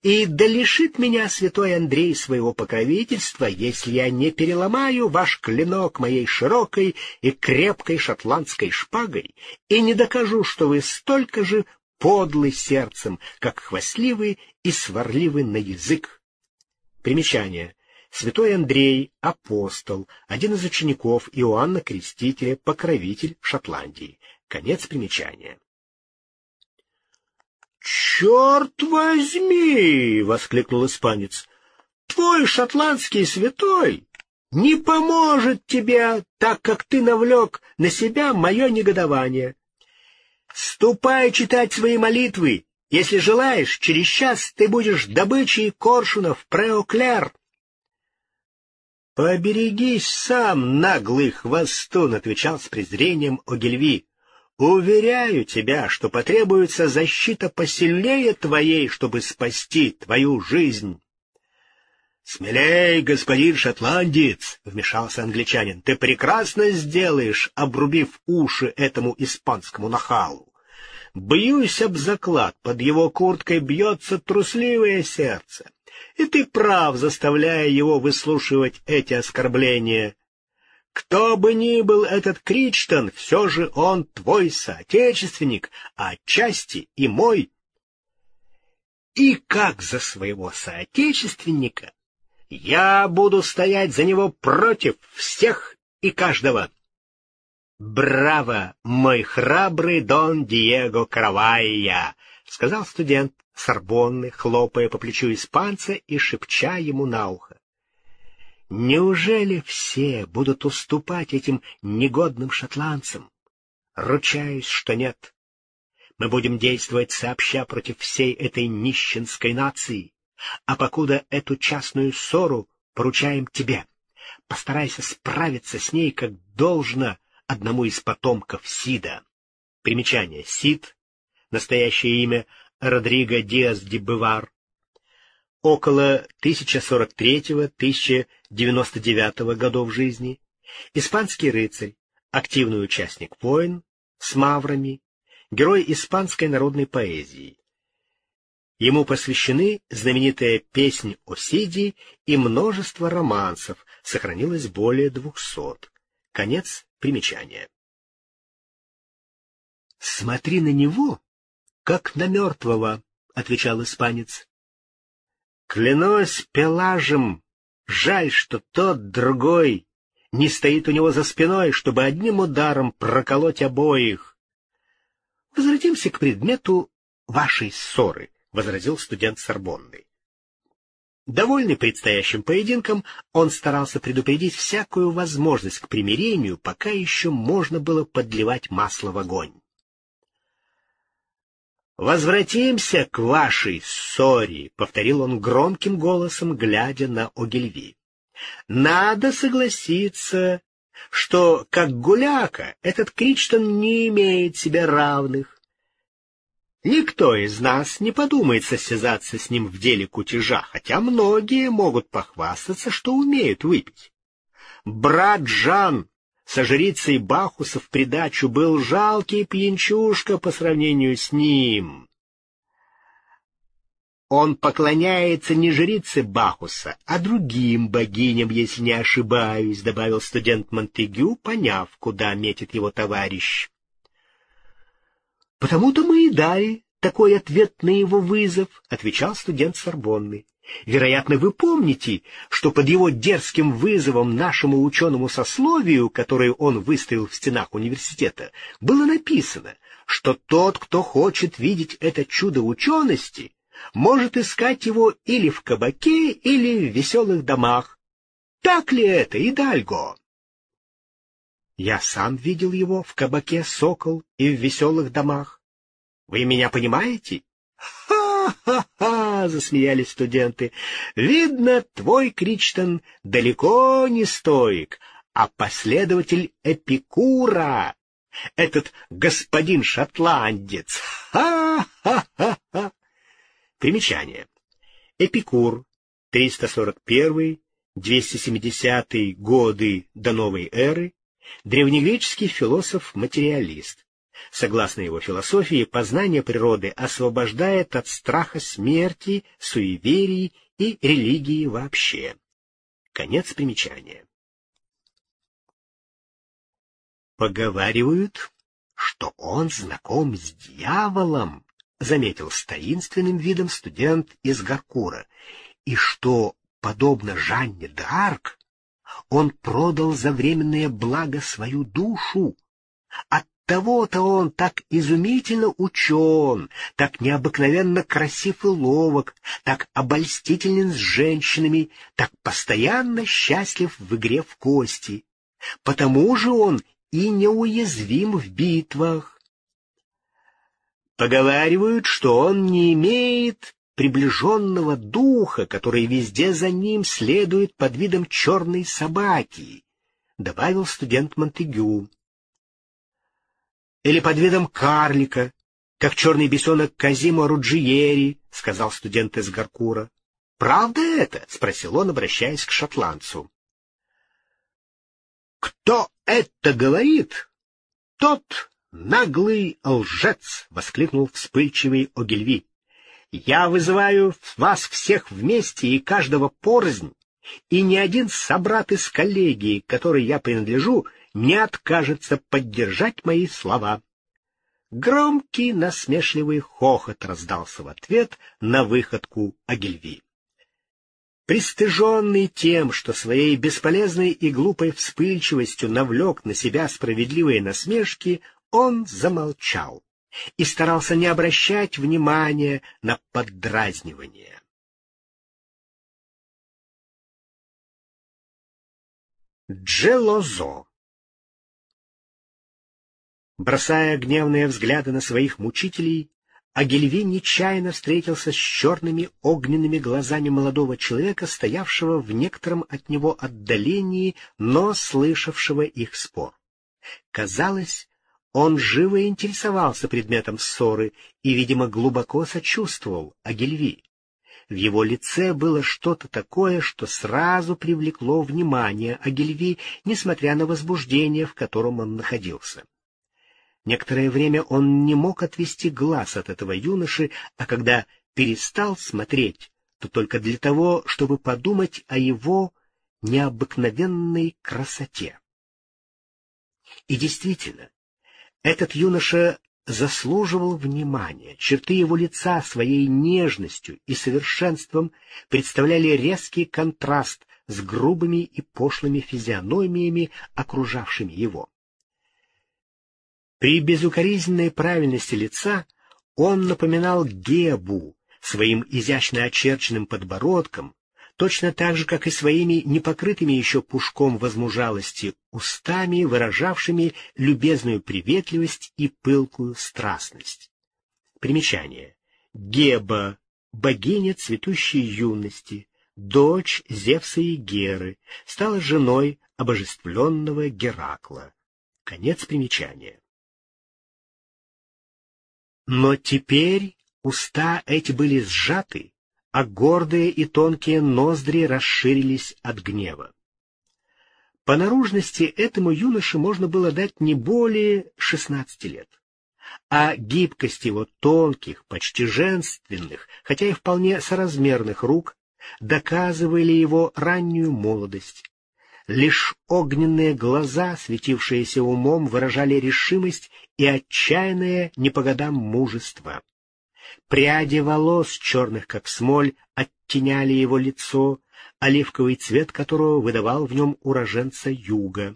и да лишит меня святой Андрей своего покровительства, если я не переломаю ваш клинок моей широкой и крепкой шотландской шпагой и не докажу, что вы столько же подлый сердцем, как хвастливый и сварливый на язык. Примечание. Святой Андрей — апостол, один из учеников Иоанна Крестителя, покровитель Шотландии. Конец примечания. «Черт возьми!» — воскликнул испанец. «Твой шотландский святой не поможет тебе, так как ты навлек на себя мое негодование. Ступай читать свои молитвы. Если желаешь, через час ты будешь добычей коршунов Преоклер. «Поберегись сам, наглый хвостун!» — отвечал с презрением Огельви. «Уверяю тебя, что потребуется защита посильнее твоей, чтобы спасти твою жизнь». «Смелей, господин шотландец!» — вмешался англичанин. «Ты прекрасно сделаешь, обрубив уши этому испанскому нахалу. Бьюсь об заклад, под его курткой бьется трусливое сердце, и ты прав, заставляя его выслушивать эти оскорбления. Кто бы ни был этот Кричтон, все же он твой соотечественник, а отчасти и мой. И как за своего соотечественника я буду стоять за него против всех и каждого. «Браво, мой храбрый Дон Диего Каравайя!» — сказал студент Сорбонны, хлопая по плечу испанца и шепча ему на ухо. «Неужели все будут уступать этим негодным шотландцам? Ручаюсь, что нет. Мы будем действовать сообща против всей этой нищенской нации а покуда эту частную ссору поручаем тебе. Постарайся справиться с ней, как должно одному из потомков Сида. Примечание. Сид. Настоящее имя Родриго Диас де Бывар. Около 1043-1099 годов жизни. Испанский рыцарь, активный участник войн с маврами, герой испанской народной поэзии. Ему посвящены знаменитая песнь Сиди и множество романсов, сохранилось более двухсот. Конец примечания. «Смотри на него, как на мертвого», — отвечал испанец. «Клянусь Пелажем, жаль, что тот другой не стоит у него за спиной, чтобы одним ударом проколоть обоих. Возвратимся к предмету вашей ссоры». — возразил студент Сорбонны. Довольный предстоящим поединком, он старался предупредить всякую возможность к примирению, пока еще можно было подливать масло в огонь. «Возвратимся к вашей ссоре», — повторил он громким голосом, глядя на Огельви. «Надо согласиться, что, как гуляка, этот Кричтон не имеет себе равных. Никто из нас не подумает состязаться с ним в деле кутежа, хотя многие могут похвастаться, что умеют выпить. Брат Жан со жрицей Бахуса в придачу был жалкий пьянчушка по сравнению с ним. Он поклоняется не жрице Бахуса, а другим богиням, если не ошибаюсь, — добавил студент Монтегю, поняв, куда метит его товарищ. «Потому-то мы и дали такой ответ на его вызов», — отвечал студент Сорбонны. «Вероятно, вы помните, что под его дерзким вызовом нашему ученому сословию, которое он выставил в стенах университета, было написано, что тот, кто хочет видеть это чудо учености, может искать его или в кабаке, или в веселых домах. Так ли это, Идальго?» Я сам видел его в кабаке «Сокол» и в веселых домах. Вы меня понимаете? «Ха-ха-ха!» — засмеялись студенты. «Видно, твой Кричтон далеко не стоик, а последователь Эпикура, этот господин шотландец. Ха-ха-ха!» Примечание. Эпикур, 341-270 годы до новой эры, древнегреческий философ-материалист. Согласно его философии, познание природы освобождает от страха смерти, суеверий и религии вообще. Конец примечания. Поговаривают, что он знаком с дьяволом, заметил с таинственным видом студент из Гаркура, и что подобно Жанне д'Арк, он продал за временное благо свою душу. От того-то он так изумительно учен, так необыкновенно красив и ловок, так обольстителен с женщинами, так постоянно счастлив в игре в кости. Потому же он и неуязвим в битвах. Поговаривают, что он не имеет приближенного духа, который везде за ним следует под видом черной собаки, — добавил студент Монтегю. Или под видом карлика, как черный бесенок Казимо Руджиери, — сказал студент из Гаркура. — Правда это? — спросил он, обращаясь к шотландцу. — Кто это говорит, тот наглый лжец! — воскликнул вспыльчивый Огильви. Я вызываю вас всех вместе и каждого порознь, и ни один собрат из коллегии, которой я принадлежу, не откажется поддержать мои слова. Громкий насмешливый хохот раздался в ответ на выходку Агильви. Пристыженный тем, что своей бесполезной и глупой вспыльчивостью навлек на себя справедливые насмешки, он замолчал и старался не обращать внимания на поддразнивание. Джелозо Бросая гневные взгляды на своих мучителей, Агельви нечаянно встретился с черными огненными глазами молодого человека, стоявшего в некотором от него отдалении, но слышавшего их спор. Казалось, он живо интересовался предметом ссоры и, видимо, глубоко сочувствовал Агильви. В его лице было что-то такое, что сразу привлекло внимание Агильви, несмотря на возбуждение, в котором он находился. Некоторое время он не мог отвести глаз от этого юноши, а когда перестал смотреть, то только для того, чтобы подумать о его необыкновенной красоте. И действительно, этот юноша заслуживал внимания. Черты его лица своей нежностью и совершенством представляли резкий контраст с грубыми и пошлыми физиономиями, окружавшими его. При безукоризненной правильности лица он напоминал Гебу своим изящно очерченным подбородком, точно так же, как и своими непокрытыми еще пушком возмужалости устами, выражавшими любезную приветливость и пылкую страстность. Примечание. Геба, богиня цветущей юности, дочь Зевса и Геры, стала женой обожествленного Геракла. Конец примечания. Но теперь уста эти были сжаты, а гордые и тонкие ноздри расширились от гнева. По наружности этому юноше можно было дать не более шестнадцати лет, а гибкость его тонких, почти женственных, хотя и вполне соразмерных рук доказывали его раннюю молодость. Лишь огненные глаза, светившиеся умом, выражали решимость и отчаянное не по годам мужество. Пряди волос, черных как смоль, оттеняли его лицо, оливковый цвет которого выдавал в нем уроженца юга.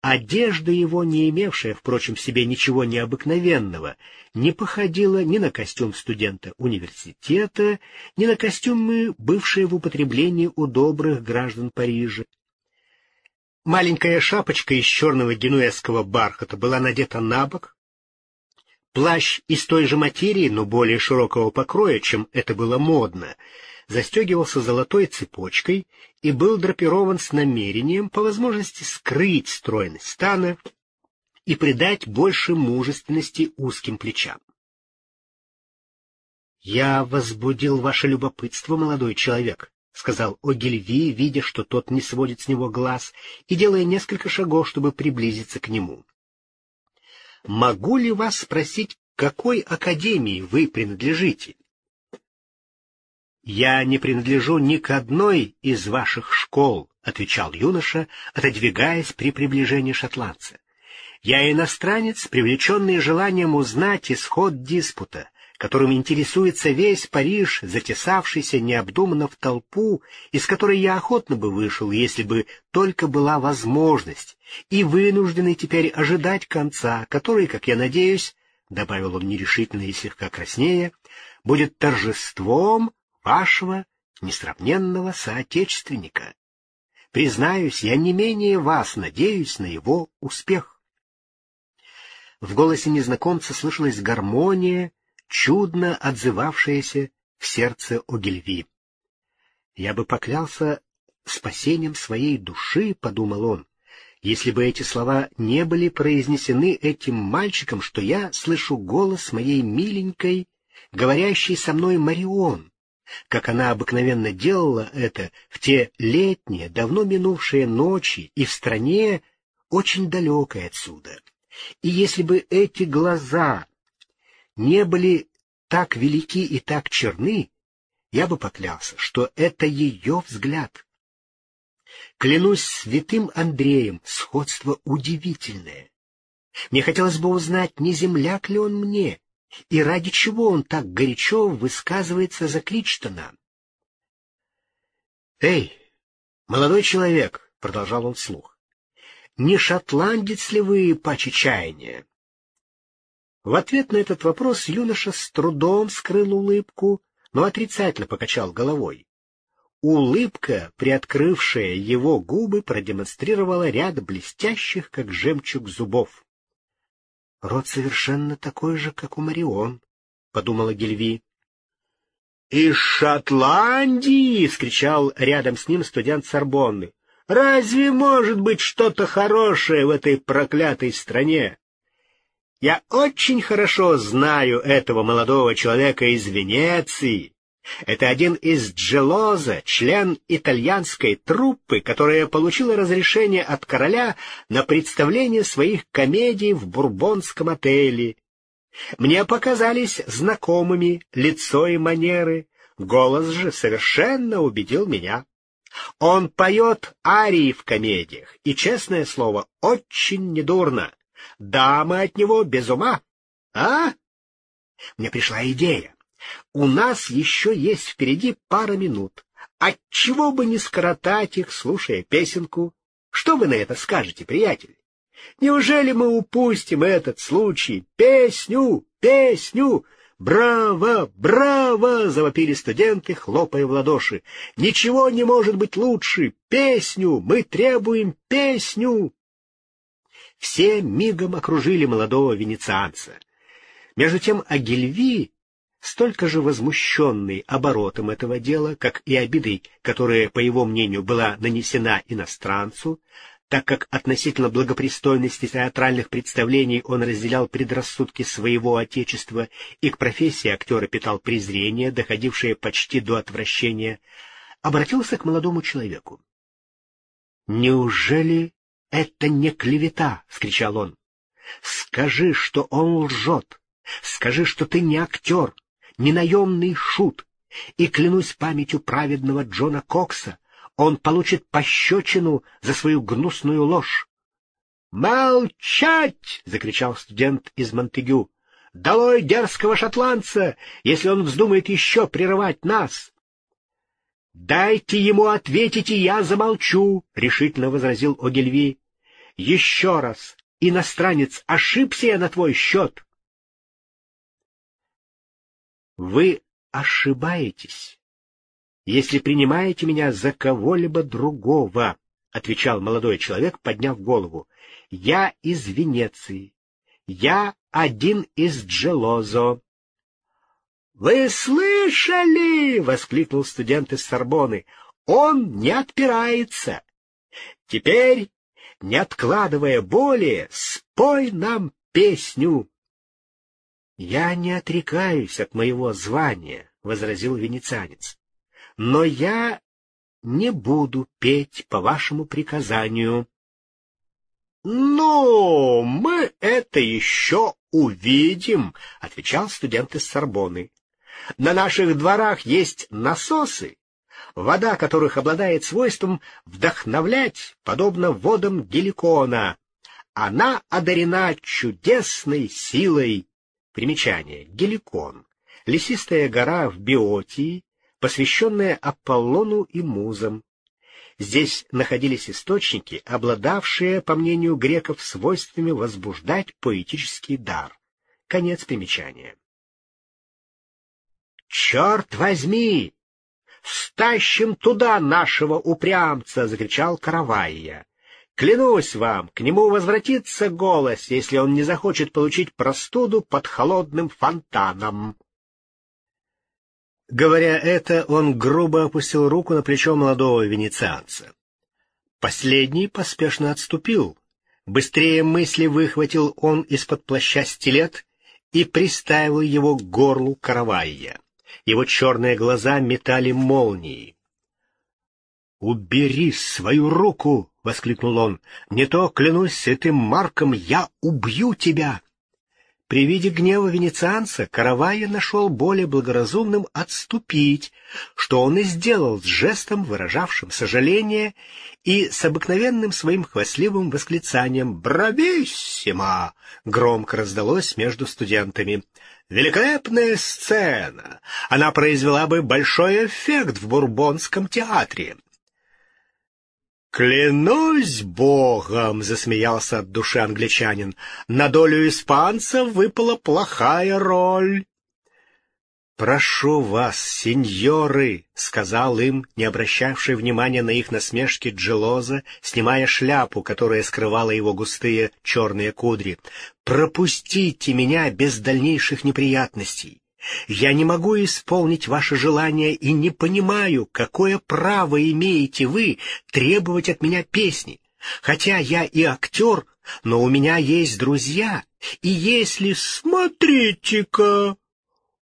Одежда его, не имевшая, впрочем, в себе ничего необыкновенного, не походила ни на костюм студента университета, ни на костюмы, бывшие в употреблении у добрых граждан Парижа. Маленькая шапочка из черного генуэзского бархата была надета на бок, Плащ из той же материи, но более широкого покроя, чем это было модно, застегивался золотой цепочкой и был драпирован с намерением по возможности скрыть стройность стана и придать больше мужественности узким плечам. «Я возбудил ваше любопытство, молодой человек», — сказал Огильви, видя, что тот не сводит с него глаз, и делая несколько шагов, чтобы приблизиться к нему. Могу ли вас спросить, какой академии вы принадлежите? Я не принадлежу ни к одной из ваших школ, отвечал юноша, отодвигаясь при приближении шотландца. Я иностранец, привлеченный желанием узнать исход диспута, которым интересуется весь Париж, затесавшийся необдуманно в толпу, из которой я охотно бы вышел, если бы только была возможность, и вынужденный теперь ожидать конца, который, как я надеюсь, — добавил он нерешительно и слегка краснея, — будет торжеством вашего несравненного соотечественника. Признаюсь, я не менее вас надеюсь на его успех. В голосе незнакомца слышалась гармония, чудно отзывавшаяся в сердце Огильви. «Я бы поклялся спасением своей души», — подумал он, — «если бы эти слова не были произнесены этим мальчиком, что я слышу голос моей миленькой, говорящей со мной Марион, как она обыкновенно делала это в те летние, давно минувшие ночи и в стране, очень далекой отсюда. И если бы эти глаза не были так велики и так черны, я бы поклялся, что это ее взгляд. Клянусь святым Андреем, сходство удивительное. Мне хотелось бы узнать, не земляк ли он мне, и ради чего он так горячо высказывается за Кричтона. — Эй, молодой человек, — продолжал он вслух, — не шотландец ли вы по чаяния? В ответ на этот вопрос юноша с трудом скрыл улыбку, но отрицательно покачал головой. Улыбка, приоткрывшая его губы, продемонстрировала ряд блестящих, как жемчуг, зубов. — Род совершенно такой же, как у Марион, — подумала Гельви. — Из Шотландии! — скричал рядом с ним студент Сорбонны. — Разве может быть что-то хорошее в этой проклятой стране? Я очень хорошо знаю этого молодого человека из Венеции. Это один из Джелоза, член итальянской труппы, которая получила разрешение от короля на представление своих комедий в бурбонском отеле. Мне показались знакомыми лицо и манеры, голос же совершенно убедил меня. Он поет арии в комедиях, и, честное слово, очень недурно. Дамы от него без ума. А? Мне пришла идея. У нас еще есть впереди пара минут. Отчего бы не скоротать их, слушая песенку? Что вы на это скажете, приятель? Неужели мы упустим этот случай? Песню, песню! «Браво! Браво!» — завопили студенты, хлопая в ладоши. «Ничего не может быть лучше! Песню! Мы требуем песню!» Все мигом окружили молодого венецианца. Между тем Агильви столько же возмущенный оборотом этого дела, как и обидой, которая, по его мнению, была нанесена иностранцу, так как относительно благопристойности театральных представлений он разделял предрассудки своего отечества и к профессии актера питал презрение, доходившее почти до отвращения, обратился к молодому человеку. «Неужели это не клевета?» — вскричал он. «Скажи, что он лжет. Скажи, что ты не актер, не наемный шут, и, клянусь памятью праведного Джона Кокса, он получит пощечину за свою гнусную ложь. «Молчать!» — закричал студент из Монтегю. «Долой дерзкого шотландца, если он вздумает еще прерывать нас!» «Дайте ему ответить, и я замолчу», — решительно возразил Огельви. «Еще раз, иностранец, ошибся я на твой счет». Вы ошибаетесь, если принимаете меня за кого-либо другого, — отвечал молодой человек, подняв голову. — Я из Венеции. Я один из Джелозо. — Вы слышали? — воскликнул студент из Сорбоны. — Он не отпирается. Теперь, не откладывая более, спой нам песню. «Я не отрекаюсь от моего звания», — возразил венецианец. «Но я не буду петь по вашему приказанию». «Ну, мы это еще увидим», — отвечал студент из Сорбоны. «На наших дворах есть насосы, вода которых обладает свойством вдохновлять, подобно водам геликона. Она одарена чудесной силой Примечание. Геликон. лесистая гора в Биотии, посвященная Аполлону и Музам. Здесь находились источники, обладавшие, по мнению греков, свойствами возбуждать поэтический дар. Конец примечания. «Черт возьми! Стащим туда нашего упрямца!» — закричал Каравайя. «Клянусь вам, к нему возвратится голос, если он не захочет получить простуду под холодным фонтаном». Говоря это, он грубо опустил руку на плечо молодого венецианца. Последний поспешно отступил. Быстрее мысли выхватил он из-под плаща стилет и приставил его к горлу Каравайя. Его черные глаза метали молнии. «Убери свою руку!» — воскликнул он. «Не то, клянусь святым Марком, я убью тебя!» При виде гнева венецианца Каравайя нашел более благоразумным отступить, что он и сделал с жестом, выражавшим сожаление, и с обыкновенным своим хвастливым восклицанием «Брависсимо!» громко раздалось между студентами. «Великолепная сцена! Она произвела бы большой эффект в Бурбонском театре!» «Клянусь богом!» — засмеялся от души англичанин. «На долю испанцев выпала плохая роль». «Прошу вас, сеньоры!» — сказал им, не обращавший внимания на их насмешки Джелоза, снимая шляпу, которая скрывала его густые черные кудри. «Пропустите меня без дальнейших неприятностей. Я не могу исполнить ваше желание и не понимаю, какое право имеете вы требовать от меня песни. Хотя я и актер, но у меня есть друзья, и если... Смотрите-ка!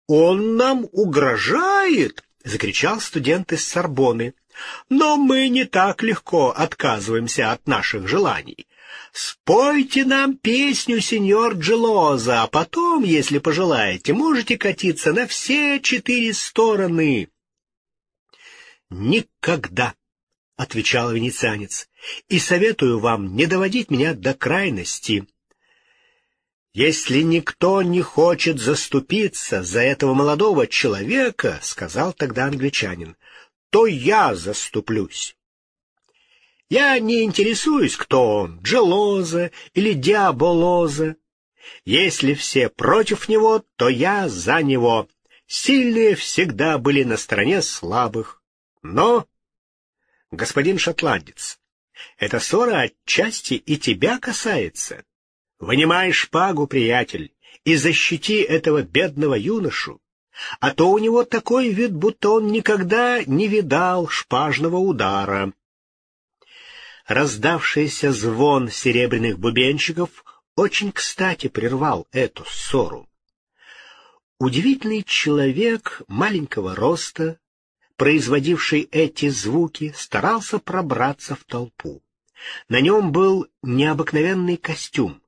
Он нам угрожает! — закричал студент из Сорбоны. Но мы не так легко отказываемся от наших желаний. Спойте нам песню, сеньор Джелоза, а потом, если пожелаете, можете катиться на все четыре стороны. Никогда, — отвечал венецианец, — и советую вам не доводить меня до крайности. «Если никто не хочет заступиться за этого молодого человека, — сказал тогда англичанин, — то я заступлюсь. Я не интересуюсь, кто он, Джелоза или Диаболоза. Если все против него, то я за него. Сильные всегда были на стороне слабых. Но, господин шотландец, эта ссора отчасти и тебя касается. Вынимай шпагу, приятель, и защити этого бедного юношу, а то у него такой вид, будто он никогда не видал шпажного удара. Раздавшийся звон серебряных бубенчиков очень кстати прервал эту ссору. Удивительный человек маленького роста, производивший эти звуки, старался пробраться в толпу. На нем был необыкновенный костюм,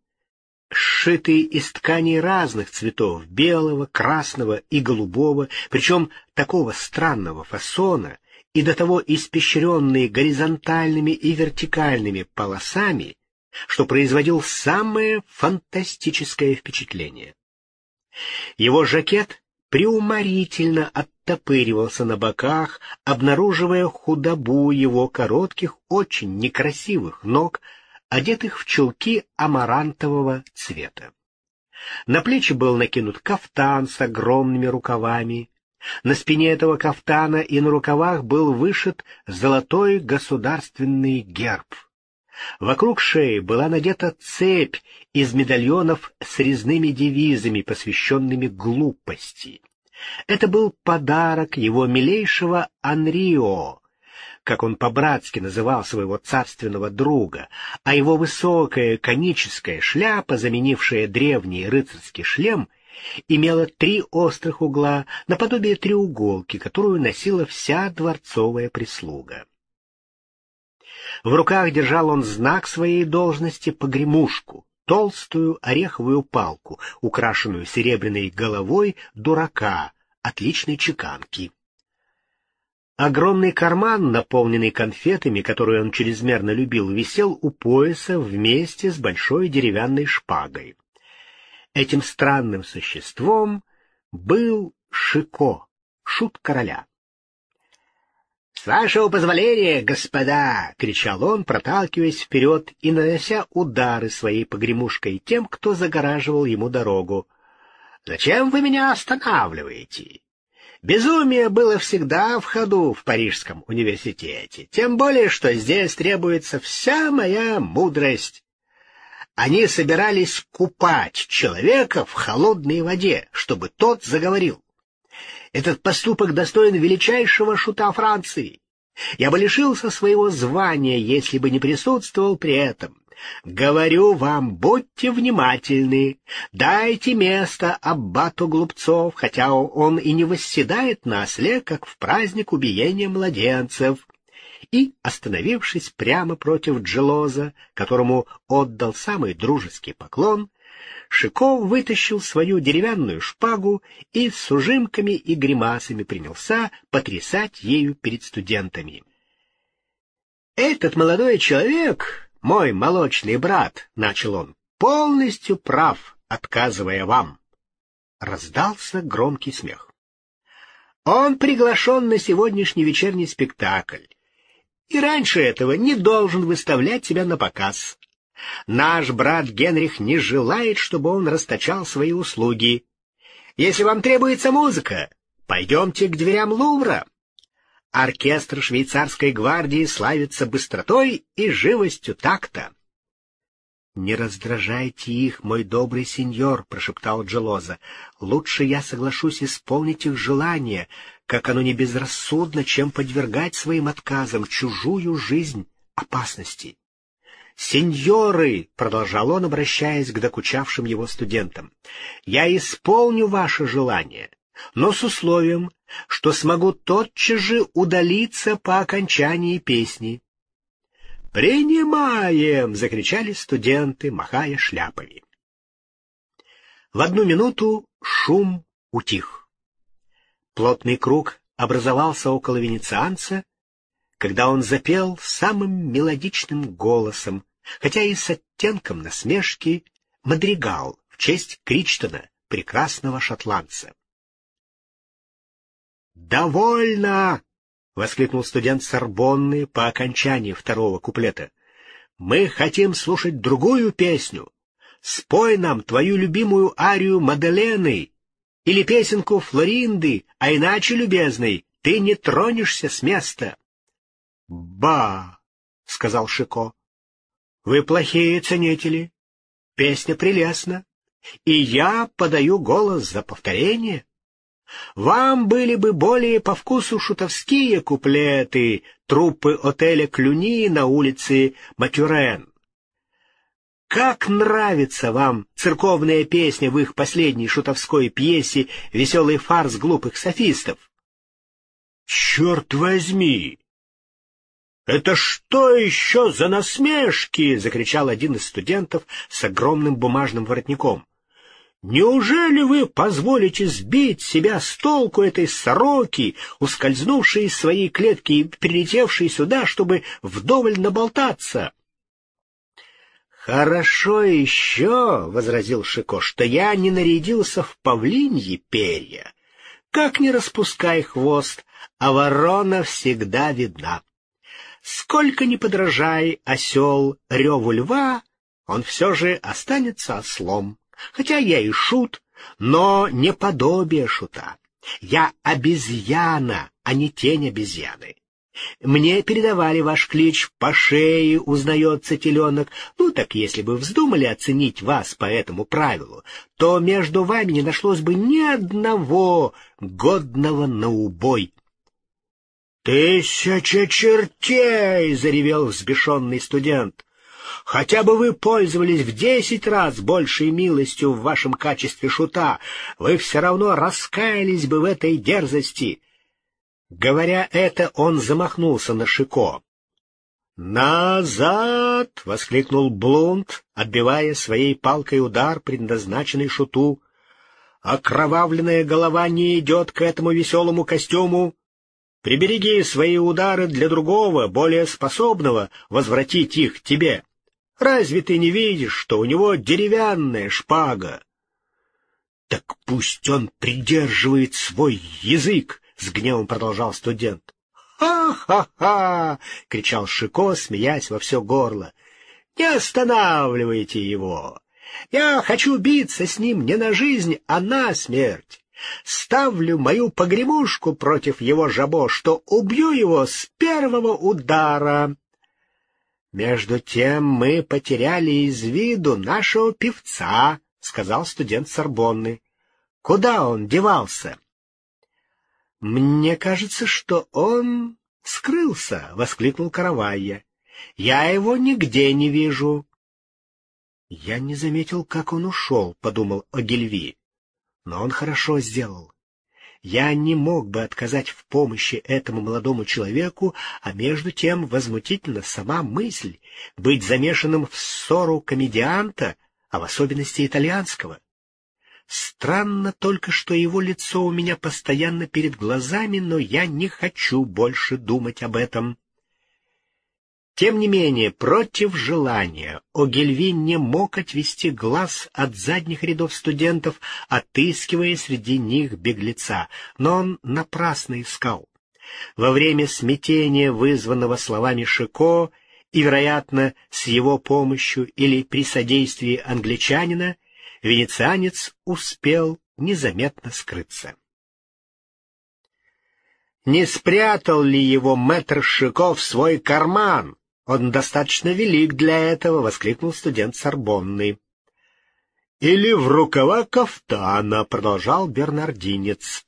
сшитый из тканей разных цветов — белого, красного и голубого, причем такого странного фасона — и до того испещренные горизонтальными и вертикальными полосами, что производил самое фантастическое впечатление. Его жакет преуморительно оттопыривался на боках, обнаруживая худобу его коротких, очень некрасивых ног, одетых в чулки амарантового цвета. На плечи был накинут кафтан с огромными рукавами, на спине этого кафтана и на рукавах был вышит золотой государственный герб. Вокруг шеи была надета цепь из медальонов с резными девизами, посвященными глупости. Это был подарок его милейшего Анрио, как он по-братски называл своего царственного друга, а его высокая коническая шляпа, заменившая древний рыцарский шлем — имела три острых угла, наподобие треуголки, которую носила вся дворцовая прислуга. В руках держал он знак своей должности погремушку, толстую ореховую палку, украшенную серебряной головой дурака, отличной чеканки. Огромный карман, наполненный конфетами, которые он чрезмерно любил, висел у пояса вместе с большой деревянной шпагой. Этим странным существом был Шико, шут короля. «С вашего позволения, господа!» — кричал он, проталкиваясь вперед и нанося удары своей погремушкой тем, кто загораживал ему дорогу. «Зачем вы меня останавливаете? Безумие было всегда в ходу в Парижском университете, тем более, что здесь требуется вся моя мудрость. Они собирались купать человека в холодной воде, чтобы тот заговорил. Этот поступок достоин величайшего шута Франции. Я бы лишился своего звания, если бы не присутствовал при этом. Говорю вам, будьте внимательны, дайте место аббату Глупцов, хотя он и не восседает на осле, как в праздник убиения младенцев. И, остановившись прямо против Джелоза, которому отдал самый дружеский поклон, Шиков вытащил свою деревянную шпагу и с ужимками и гримасами принялся потрясать ею перед студентами. «Этот молодой человек, мой молочный брат», — начал он, — «полностью прав, отказывая вам». Раздался громкий смех. «Он приглашен на сегодняшний вечерний спектакль, и раньше этого не должен выставлять себя на показ. Наш брат Генрих не желает, чтобы он расточал свои услуги. Если вам требуется музыка, пойдемте к дверям Лувра. Оркестр швейцарской гвардии славится быстротой и живостью такта. — Не раздражайте их, мой добрый сеньор, — прошептал Джелоза. — Лучше я соглашусь исполнить их желание, как оно не безрассудно, чем подвергать своим отказам чужую жизнь опасности. «Сеньоры!» — продолжал он, обращаясь к докучавшим его студентам. «Я исполню ваше желание, но с условием, что смогу тотчас же удалиться по окончании песни». «Принимаем!» — закричали студенты, махая шляпами. В одну минуту шум утих. Плотный круг образовался около венецианца, когда он запел самым мелодичным голосом, хотя и с оттенком насмешки, мадригал в честь Кричтона, прекрасного шотландца. «Довольно!» — воскликнул студент Сорбонны по окончании второго куплета. «Мы хотим слушать другую песню. Спой нам твою любимую арию Маделены или песенку Флоринды, а иначе, любезный, ты не тронешься с места». «Ба!» — сказал Шико. Вы плохие ценители. Песня прелестна. И я подаю голос за повторение. Вам были бы более по вкусу шутовские куплеты труппы отеля Клюни на улице Матюрен. Как нравится вам церковная песня в их последней шутовской пьесе «Веселый фарс глупых софистов»? Черт возьми! «Это что еще за насмешки?» — закричал один из студентов с огромным бумажным воротником. «Неужели вы позволите сбить себя с толку этой сороки, ускользнувшей из своей клетки и прилетевшей сюда, чтобы вдоволь наболтаться?» «Хорошо еще», — возразил Шико, — «что я не нарядился в павлиньи перья. Как ни распускай хвост, а ворона всегда видна». Сколько ни подражай осел реву льва, он все же останется ослом. Хотя я и шут, но не подобие шута. Я обезьяна, а не тень обезьяны. Мне передавали ваш клич, по шее узнается теленок. Ну так если бы вздумали оценить вас по этому правилу, то между вами не нашлось бы ни одного годного на убой. «Тысяча чертей!» — заревел взбешенный студент. «Хотя бы вы пользовались в десять раз большей милостью в вашем качестве шута, вы все равно раскаялись бы в этой дерзости». Говоря это, он замахнулся на Шико. «Назад!» — воскликнул Блунд, отбивая своей палкой удар, предназначенный шуту. «Окровавленная голова не идет к этому веселому костюму. Прибереги свои удары для другого, более способного возвратить их тебе. Разве ты не видишь, что у него деревянная шпага? Так пусть он придерживает свой язык, — с гневом продолжал студент. «Ха-ха-ха!» — кричал Шико, смеясь во все горло. «Не останавливайте его! Я хочу биться с ним не на жизнь, а на смерть! Ставлю мою погремушку против его жабо, что убью его с первого удара!» «Между тем мы потеряли из виду нашего певца», — сказал студент Сорбонны. «Куда он девался?» «Мне кажется, что он скрылся», — воскликнул Каравайя. «Я его нигде не вижу». «Я не заметил, как он ушел», — подумал Огильви. «Но он хорошо сделал. Я не мог бы отказать в помощи этому молодому человеку, а между тем возмутительно сама мысль быть замешанным в ссору комедианта, а в особенности итальянского. Странно только, что его лицо у меня постоянно перед глазами, но я не хочу больше думать об этом. Тем не менее, против желания Огильви не мог отвести глаз от задних рядов студентов, отыскивая среди них беглеца, но он напрасно искал. Во время смятения, вызванного словами Шико, и, вероятно, с его помощью или при содействии англичанина, венецианец успел незаметно скрыться. Не спрятал ли его мэтр Шиков в свой карман? Он достаточно велик для этого, — воскликнул студент Сорбонны. Или в рукава кафтана, — продолжал бернардинец.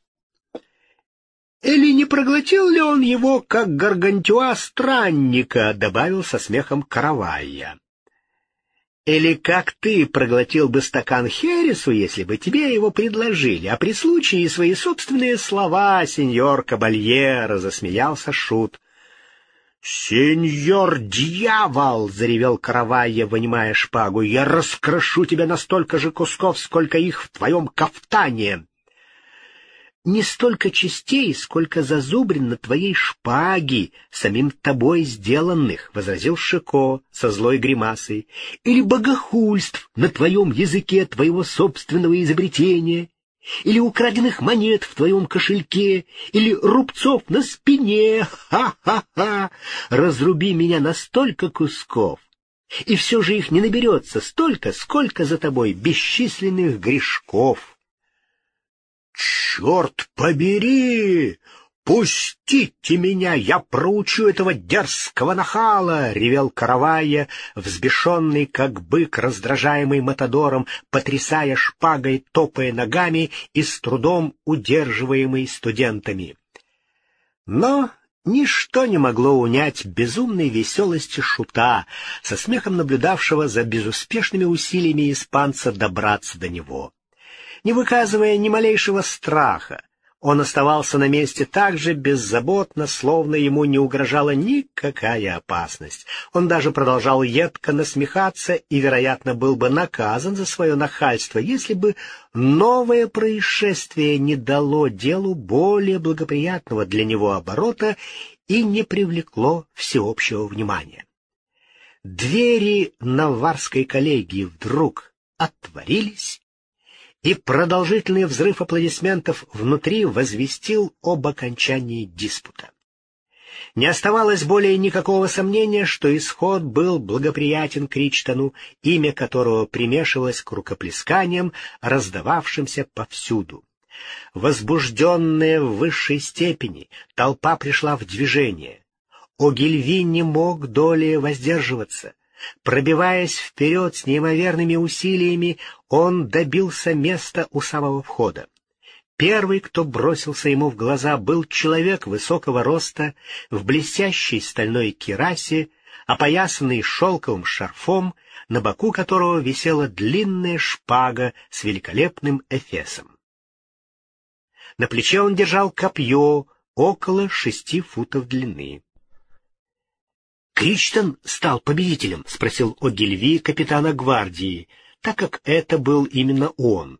Или не проглотил ли он его, как гаргантюа странника, — добавил со смехом Каравайя. Или как ты проглотил бы стакан Хересу, если бы тебе его предложили, а при случае свои собственные слова, сеньор Кабальера, — засмеялся Шут. — Сеньор дьявол! — заревел Каравайя, вынимая шпагу. — Я раскрошу тебя на столько же кусков, сколько их в твоем кафтане! не столько частей, сколько зазубрин на твоей шпаге, самим тобой сделанных, — возразил Шико со злой гримасой, — или богохульств на твоем языке твоего собственного изобретения, или украденных монет в твоем кошельке, или рубцов на спине. Ха-ха-ха! Разруби меня на столько кусков, и все же их не наберется столько, сколько за тобой бесчисленных грешков. «Черт побери! Пустите меня, я проучу этого дерзкого нахала!» — ревел Каравая, взбешенный, как бык, раздражаемый Матадором, потрясая шпагой, топая ногами и с трудом удерживаемый студентами. Но Ничто не могло унять безумной веселости шута, со смехом наблюдавшего за безуспешными усилиями испанца добраться до него не выказывая ни малейшего страха. Он оставался на месте так же беззаботно, словно ему не угрожала никакая опасность. Он даже продолжал едко насмехаться и, вероятно, был бы наказан за свое нахальство, если бы новое происшествие не дало делу более благоприятного для него оборота и не привлекло всеобщего внимания. Двери Наварской коллегии вдруг отворились, и продолжительный взрыв аплодисментов внутри возвестил об окончании диспута. Не оставалось более никакого сомнения, что исход был благоприятен Кричтону, имя которого примешивалось к рукоплесканиям, раздававшимся повсюду. Возбужденная в высшей степени, толпа пришла в движение. Огильви не мог долей воздерживаться. Пробиваясь вперед с неимоверными усилиями, он добился места у самого входа. Первый, кто бросился ему в глаза, был человек высокого роста, в блестящей стальной кирасе, опоясанный шелковым шарфом, на боку которого висела длинная шпага с великолепным эфесом. На плече он держал копье около шести футов длины. Кричтон стал победителем? — спросил Огильви капитана гвардии, так как это был именно он.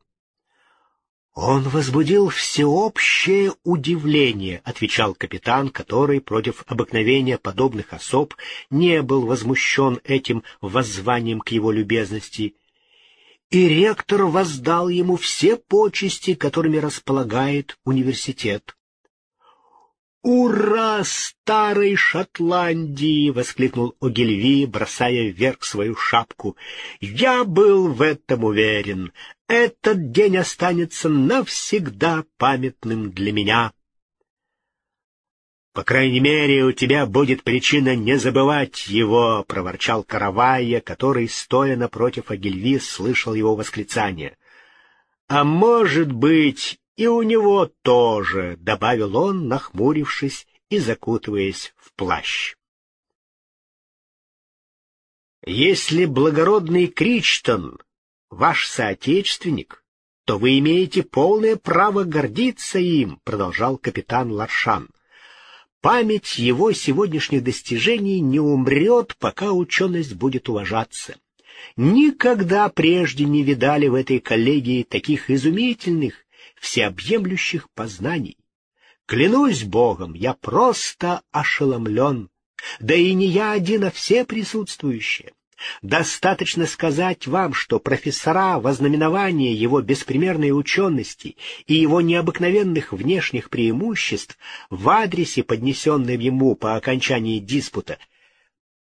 «Он возбудил всеобщее удивление», — отвечал капитан, который против обыкновения подобных особ не был возмущен этим воззванием к его любезности. и ректор воздал ему все почести, которыми располагает университет. «Ура старой Шотландии!» — воскликнул Огильви, бросая вверх свою шапку. «Я был в этом уверен. Этот день останется навсегда памятным для меня». «По крайней мере, у тебя будет причина не забывать его», — проворчал Каравайя, который, стоя напротив Агильви, слышал его восклицание. «А может быть, и у него тоже», — добавил он, нахмурившись и закутываясь в плащ. «Если благородный Кричтон ваш соотечественник, то вы имеете полное право гордиться им», — продолжал капитан Ларшан. Память его сегодняшних достижений не умрет, пока ученость будет уважаться. Никогда прежде не видали в этой коллегии таких изумительных, всеобъемлющих познаний. Клянусь Богом, я просто ошеломлен. Да и не я один, а все присутствующие. Достаточно сказать вам, что профессора вознаменования его беспримерной учености и его необыкновенных внешних преимуществ в адресе, поднесенном ему по окончании диспута,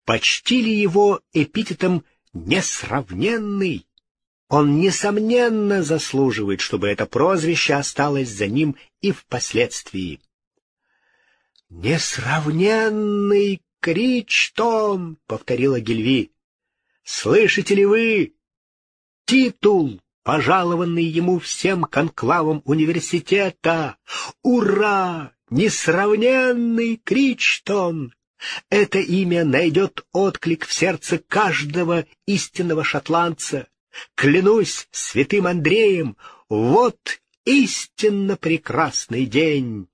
почтили его эпитетом «несравненный». Он, несомненно, заслуживает, чтобы это прозвище осталось за ним и впоследствии. «Несравненный Кричтон!» — повторила Гильви. Слышите ли вы? Титул, пожалованный ему всем конклавом университета. Ура! Несравненный Кричтон! Это имя найдет отклик в сердце каждого истинного шотландца. Клянусь святым Андреем, вот истинно прекрасный день.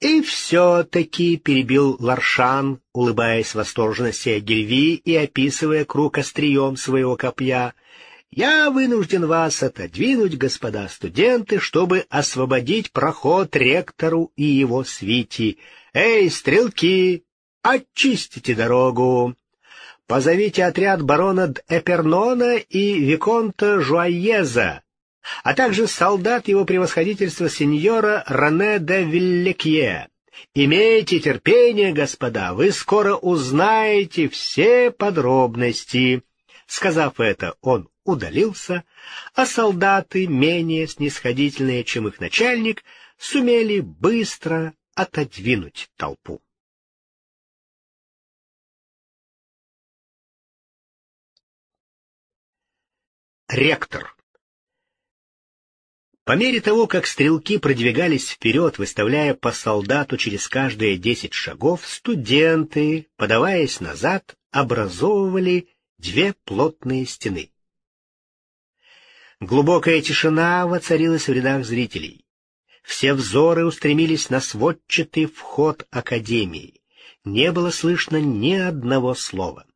И все-таки перебил Ларшан, улыбаясь восторженности Гельви и описывая круг острием своего копья. «Я вынужден вас отодвинуть, господа студенты, чтобы освободить проход ректору и его свите. Эй, стрелки, очистите дорогу!» Позовите отряд барона Эпернона и Виконта Жуаеза, а также солдат его превосходительства сеньора Рене де Виллекье. Имейте терпение, господа, вы скоро узнаете все подробности. Сказав это, он удалился, а солдаты, менее снисходительные, чем их начальник, сумели быстро отодвинуть толпу. Ректор по мере того, как стрелки продвигались вперед, выставляя по солдату через каждые десять шагов, студенты, подаваясь назад, образовывали две плотные стены. Глубокая тишина воцарилась в рядах зрителей. Все взоры устремились на сводчатый вход Академии. Не было слышно ни одного слова.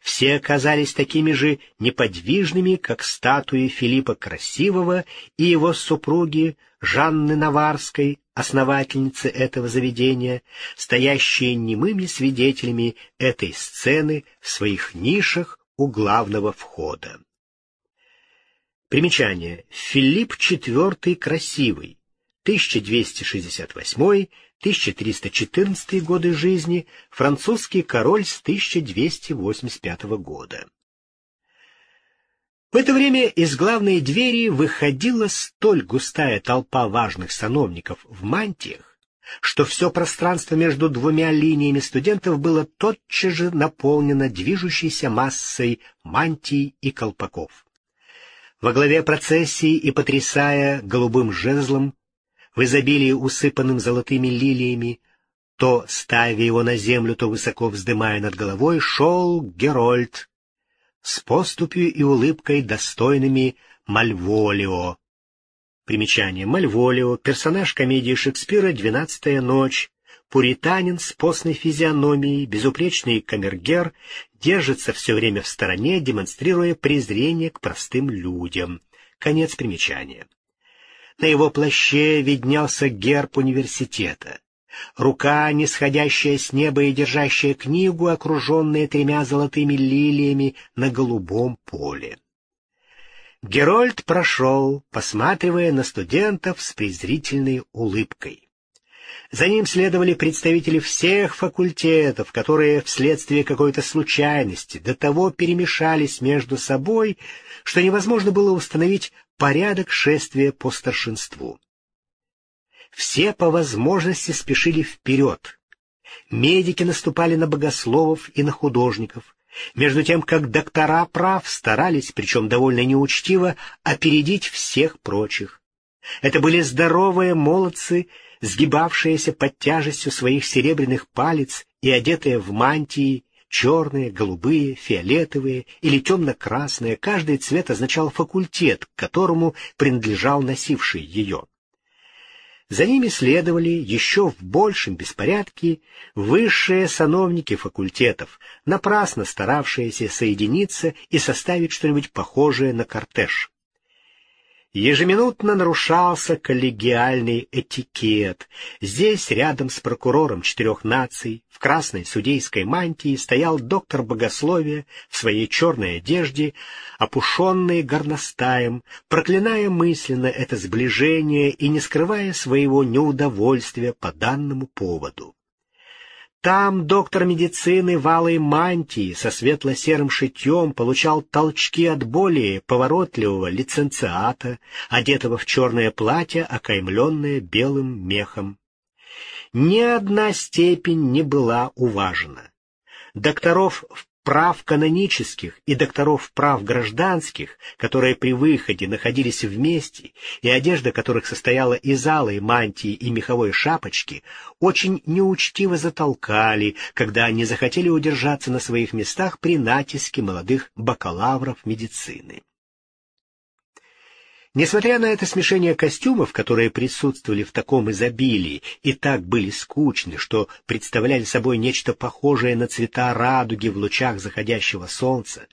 Все оказались такими же неподвижными, как статуи Филиппа Красивого и его супруги Жанны Наварской, основательницы этого заведения, стоящие немыми свидетелями этой сцены в своих нишах у главного входа. Примечание. Филипп IV Красивый, 1268 1314 годы жизни, французский король с 1285 года. В это время из главной двери выходила столь густая толпа важных сановников в мантиях, что все пространство между двумя линиями студентов было тотчас же наполнено движущейся массой мантий и колпаков. Во главе процессии и потрясая голубым жезлом в изобилии усыпанным золотыми лилиями, то, ставя его на землю, то высоко вздымая над головой, шел Герольд с поступью и улыбкой, достойными Мальволио. Примечание. Мальволио — персонаж комедии Шекспира «Двенадцатая ночь», пуританин с постной физиономией, безупречный камергер, держится все время в стороне, демонстрируя презрение к простым людям. Конец примечания. На его плаще виднелся герб университета. Рука, нисходящая с неба и держащая книгу, окруженная тремя золотыми лилиями на голубом поле. Герольд прошел, посматривая на студентов с презрительной улыбкой. За ним следовали представители всех факультетов, которые вследствие какой-то случайности до того перемешались между собой, что невозможно было установить порядок шествия по старшинству. Все по возможности спешили вперед. Медики наступали на богословов и на художников, между тем как доктора прав старались, причем довольно неучтиво, опередить всех прочих. Это были здоровые молодцы, сгибавшиеся под тяжестью своих серебряных палец и одетые в мантии, черные, голубые, фиолетовые или темно-красные, каждый цвет означал факультет, к которому принадлежал носивший ее. За ними следовали еще в большем беспорядке высшие сановники факультетов, напрасно старавшиеся соединиться и составить что-нибудь похожее на кортеж. Ежеминутно нарушался коллегиальный этикет. Здесь, рядом с прокурором четырех наций, в красной судейской мантии, стоял доктор богословия в своей черной одежде, опушенный горностаем, проклиная мысленно это сближение и не скрывая своего неудовольствия по данному поводу. Там доктор медицины в алой мантии со светло-серым шитьем получал толчки от более поворотливого лиценциата, одетого в черное платье, окаймленное белым мехом. Ни одна степень не была уважена. Докторов в прав канонических и докторов прав гражданских, которые при выходе находились вместе, и одежда которых состояла из алой мантии и меховой шапочки, очень неучтиво затолкали, когда они захотели удержаться на своих местах при натиске молодых бакалавров медицины. Несмотря на это смешение костюмов, которые присутствовали в таком изобилии и так были скучны, что представляли собой нечто похожее на цвета радуги в лучах заходящего солнца,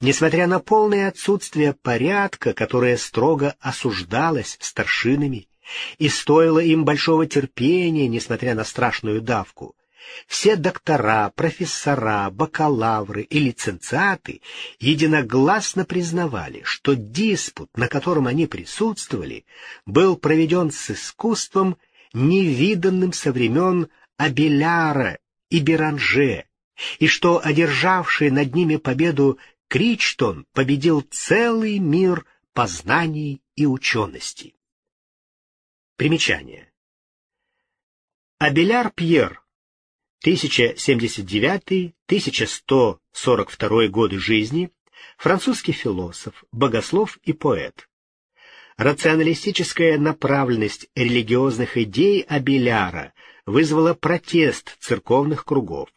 несмотря на полное отсутствие порядка, которое строго осуждалось старшинами, и стоило им большого терпения, несмотря на страшную давку, все доктора, профессора, бакалавры и лиценциаты единогласно признавали, что диспут, на котором они присутствовали, был проведен с искусством, невиданным со времен Абеляра и Беранже, и что одержавший над ними победу Кричтон победил целый мир познаний и учености. Примечание. Абеляр Пьер 1079-1142 годы жизни, французский философ, богослов и поэт. Рационалистическая направленность религиозных идей Абеляра вызвала протест церковных кругов.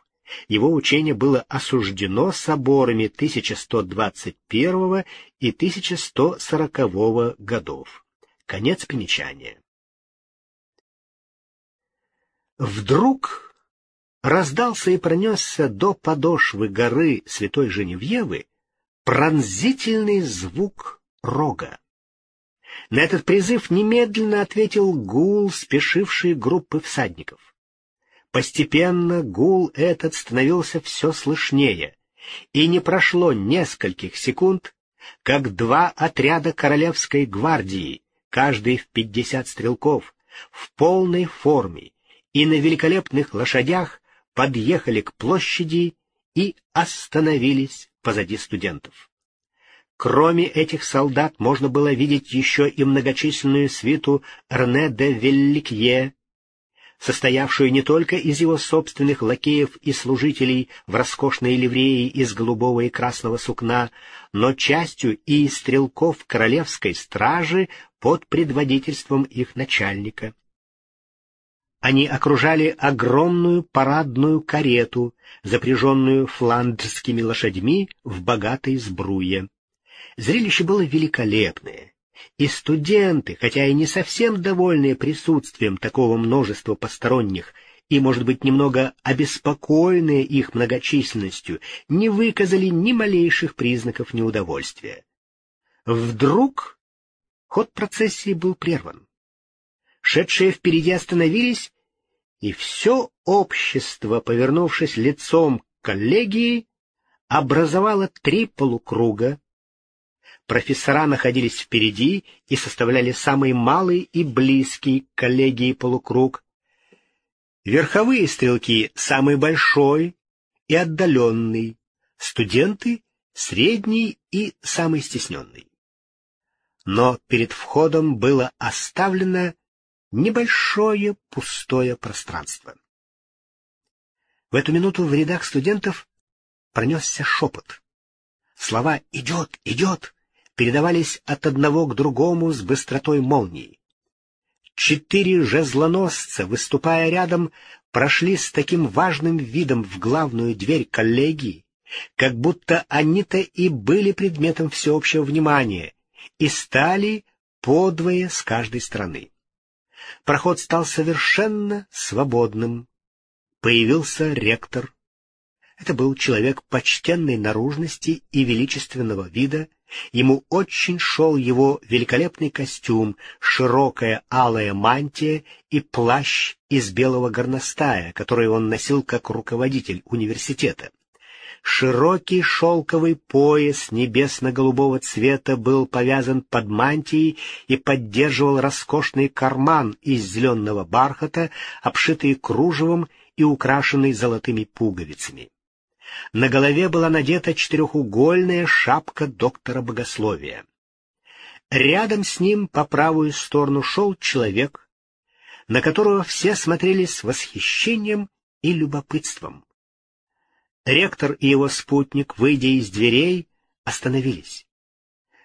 Его учение было осуждено соборами 1121 и 1140 годов. Конец примечания. Вдруг раздался и пронесся до подошвы горы Святой Женевьевы пронзительный звук рога. На этот призыв немедленно ответил гул спешившей группы всадников. Постепенно гул этот становился все слышнее, и не прошло нескольких секунд, как два отряда королевской гвардии, каждый в пятьдесят стрелков, в полной форме и на великолепных лошадях подъехали к площади и остановились позади студентов. Кроме этих солдат можно было видеть еще и многочисленную свиту Рне де Велликье, состоявшую не только из его собственных лакеев и служителей в роскошной ливреи из голубого и красного сукна, но частью и стрелков королевской стражи под предводительством их начальника. Они окружали огромную парадную карету, запряженную фландрскими лошадьми в богатой сбруе. Зрелище было великолепное, и студенты, хотя и не совсем довольные присутствием такого множества посторонних, и, может быть, немного обеспокоенные их многочисленностью, не выказали ни малейших признаков неудовольствия. Вдруг ход процессии был прерван. Шедшие впереди остановились, и все общество, повернувшись лицом к коллегии, образовало три полукруга. профессора находились впереди и составляли самый малый и близкий к коллегии полукруг. Верховые стрелки — самый большой и отдаленный, студенты — средний и самый стесненный. Но перед входом было оставлено небольшое пустое пространство. В эту минуту в рядах студентов пронесся шепот. Слова «идет, идет» передавались от одного к другому с быстротой молнии. Четыре жезлоносца, выступая рядом, прошли с таким важным видом в главную дверь коллегии, как будто они-то и были предметом всеобщего внимания, и стали подвое с каждой стороны. Проход стал совершенно свободным. Появился ректор. Это был человек почтенной наружности и величественного вида, Ему очень шел его великолепный костюм, широкая алая мантия и плащ из белого горностая, который он носил как руководитель университета. Широкий шелковый пояс небесно-голубого цвета был повязан под мантией и поддерживал роскошный карман из зеленого бархата, обшитый кружевом и украшенный золотыми пуговицами. На голове была надета четырехугольная шапка доктора богословия. Рядом с ним по правую сторону шел человек, на которого все смотрели с восхищением и любопытством. Ректор и его спутник, выйдя из дверей, остановились.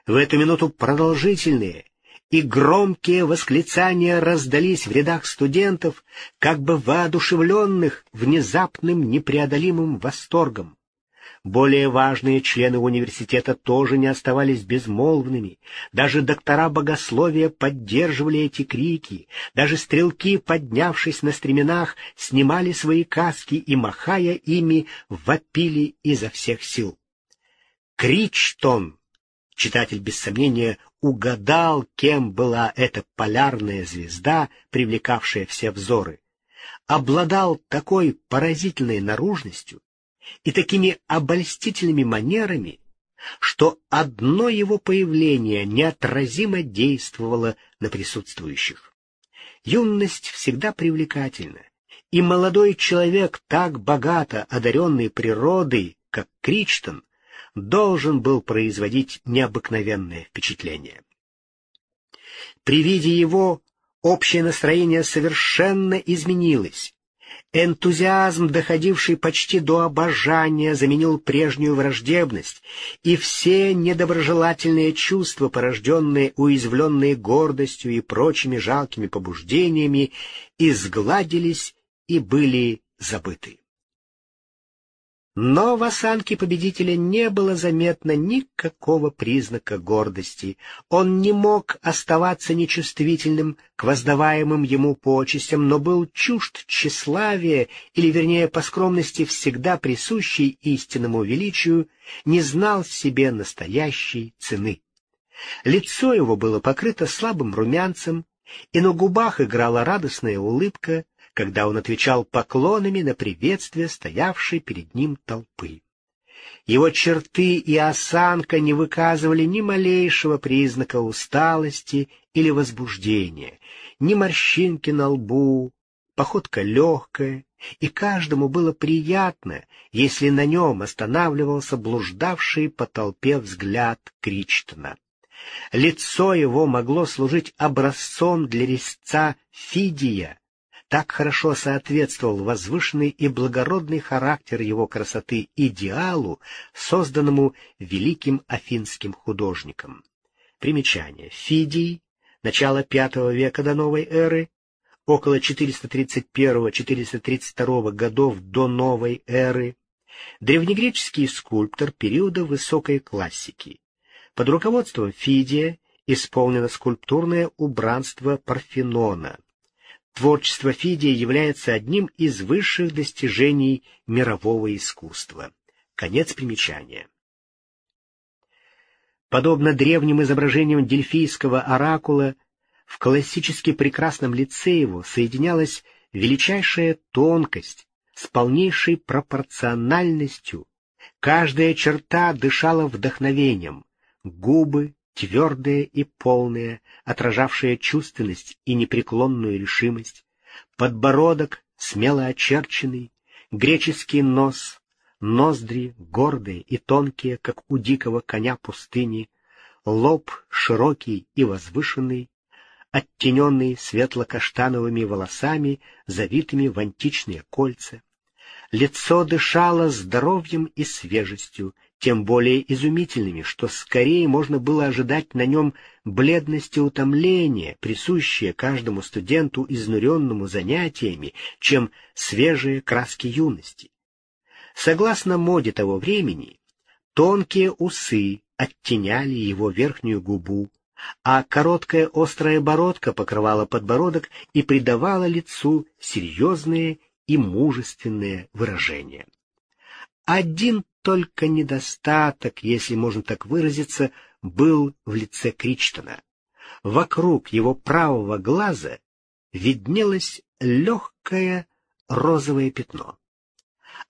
В эту минуту продолжительные, и громкие восклицания раздались в рядах студентов, как бы воодушевленных внезапным непреодолимым восторгом. Более важные члены университета тоже не оставались безмолвными. Даже доктора богословия поддерживали эти крики. Даже стрелки, поднявшись на стременах, снимали свои каски и, махая ими, вопили изо всех сил. Кричтон Читатель, без сомнения, угадал, кем была эта полярная звезда, привлекавшая все взоры. Обладал такой поразительной наружностью и такими обольстительными манерами, что одно его появление неотразимо действовало на присутствующих. Юность всегда привлекательна, и молодой человек, так богато одаренный природой, как Кричтон, должен был производить необыкновенное впечатление. При виде его общее настроение совершенно изменилось. Энтузиазм, доходивший почти до обожания, заменил прежнюю враждебность, и все недоброжелательные чувства, порожденные уязвленные гордостью и прочими жалкими побуждениями, изгладились и были забыты. Но в осанке победителя не было заметно никакого признака гордости. Он не мог оставаться нечувствительным к воздаваемым ему почестям, но был чужд тщеславия, или, вернее, по скромности всегда присущей истинному величию, не знал в себе настоящей цены. Лицо его было покрыто слабым румянцем, и на губах играла радостная улыбка, когда он отвечал поклонами на приветствие стоявшей перед ним толпы. Его черты и осанка не выказывали ни малейшего признака усталости или возбуждения, ни морщинки на лбу, походка легкая, и каждому было приятно, если на нем останавливался блуждавший по толпе взгляд Кричтона. Лицо его могло служить образцом для резца Фидия, так хорошо соответствовал возвышенный и благородный характер его красоты идеалу, созданному великим афинским художником. Примечание. Фидий, начало V века до новой эры, около 431-432 годов до новой эры, древнегреческий скульптор периода высокой классики. Под руководством Фидия исполнено скульптурное убранство Парфенона — Творчество Фидия является одним из высших достижений мирового искусства. Конец примечания. Подобно древним изображениям дельфийского оракула, в классически прекрасном лице его соединялась величайшая тонкость с полнейшей пропорциональностью. Каждая черта дышала вдохновением, губы твердые и полные, отражавшие чувственность и непреклонную решимость, подбородок смело очерченный, греческий нос, ноздри гордые и тонкие, как у дикого коня пустыни, лоб широкий и возвышенный, оттененный светло-каштановыми волосами, завитыми в античные кольца. Лицо дышало здоровьем и свежестью, тем более изумительными, что скорее можно было ожидать на нем бледности утомления, присущие каждому студенту, изнуренному занятиями, чем свежие краски юности. Согласно моде того времени, тонкие усы оттеняли его верхнюю губу, а короткая острая бородка покрывала подбородок и придавала лицу серьезные и мужественные выражения. Один только недостаток, если можно так выразиться, был в лице Кричтона. Вокруг его правого глаза виднелось легкое розовое пятно.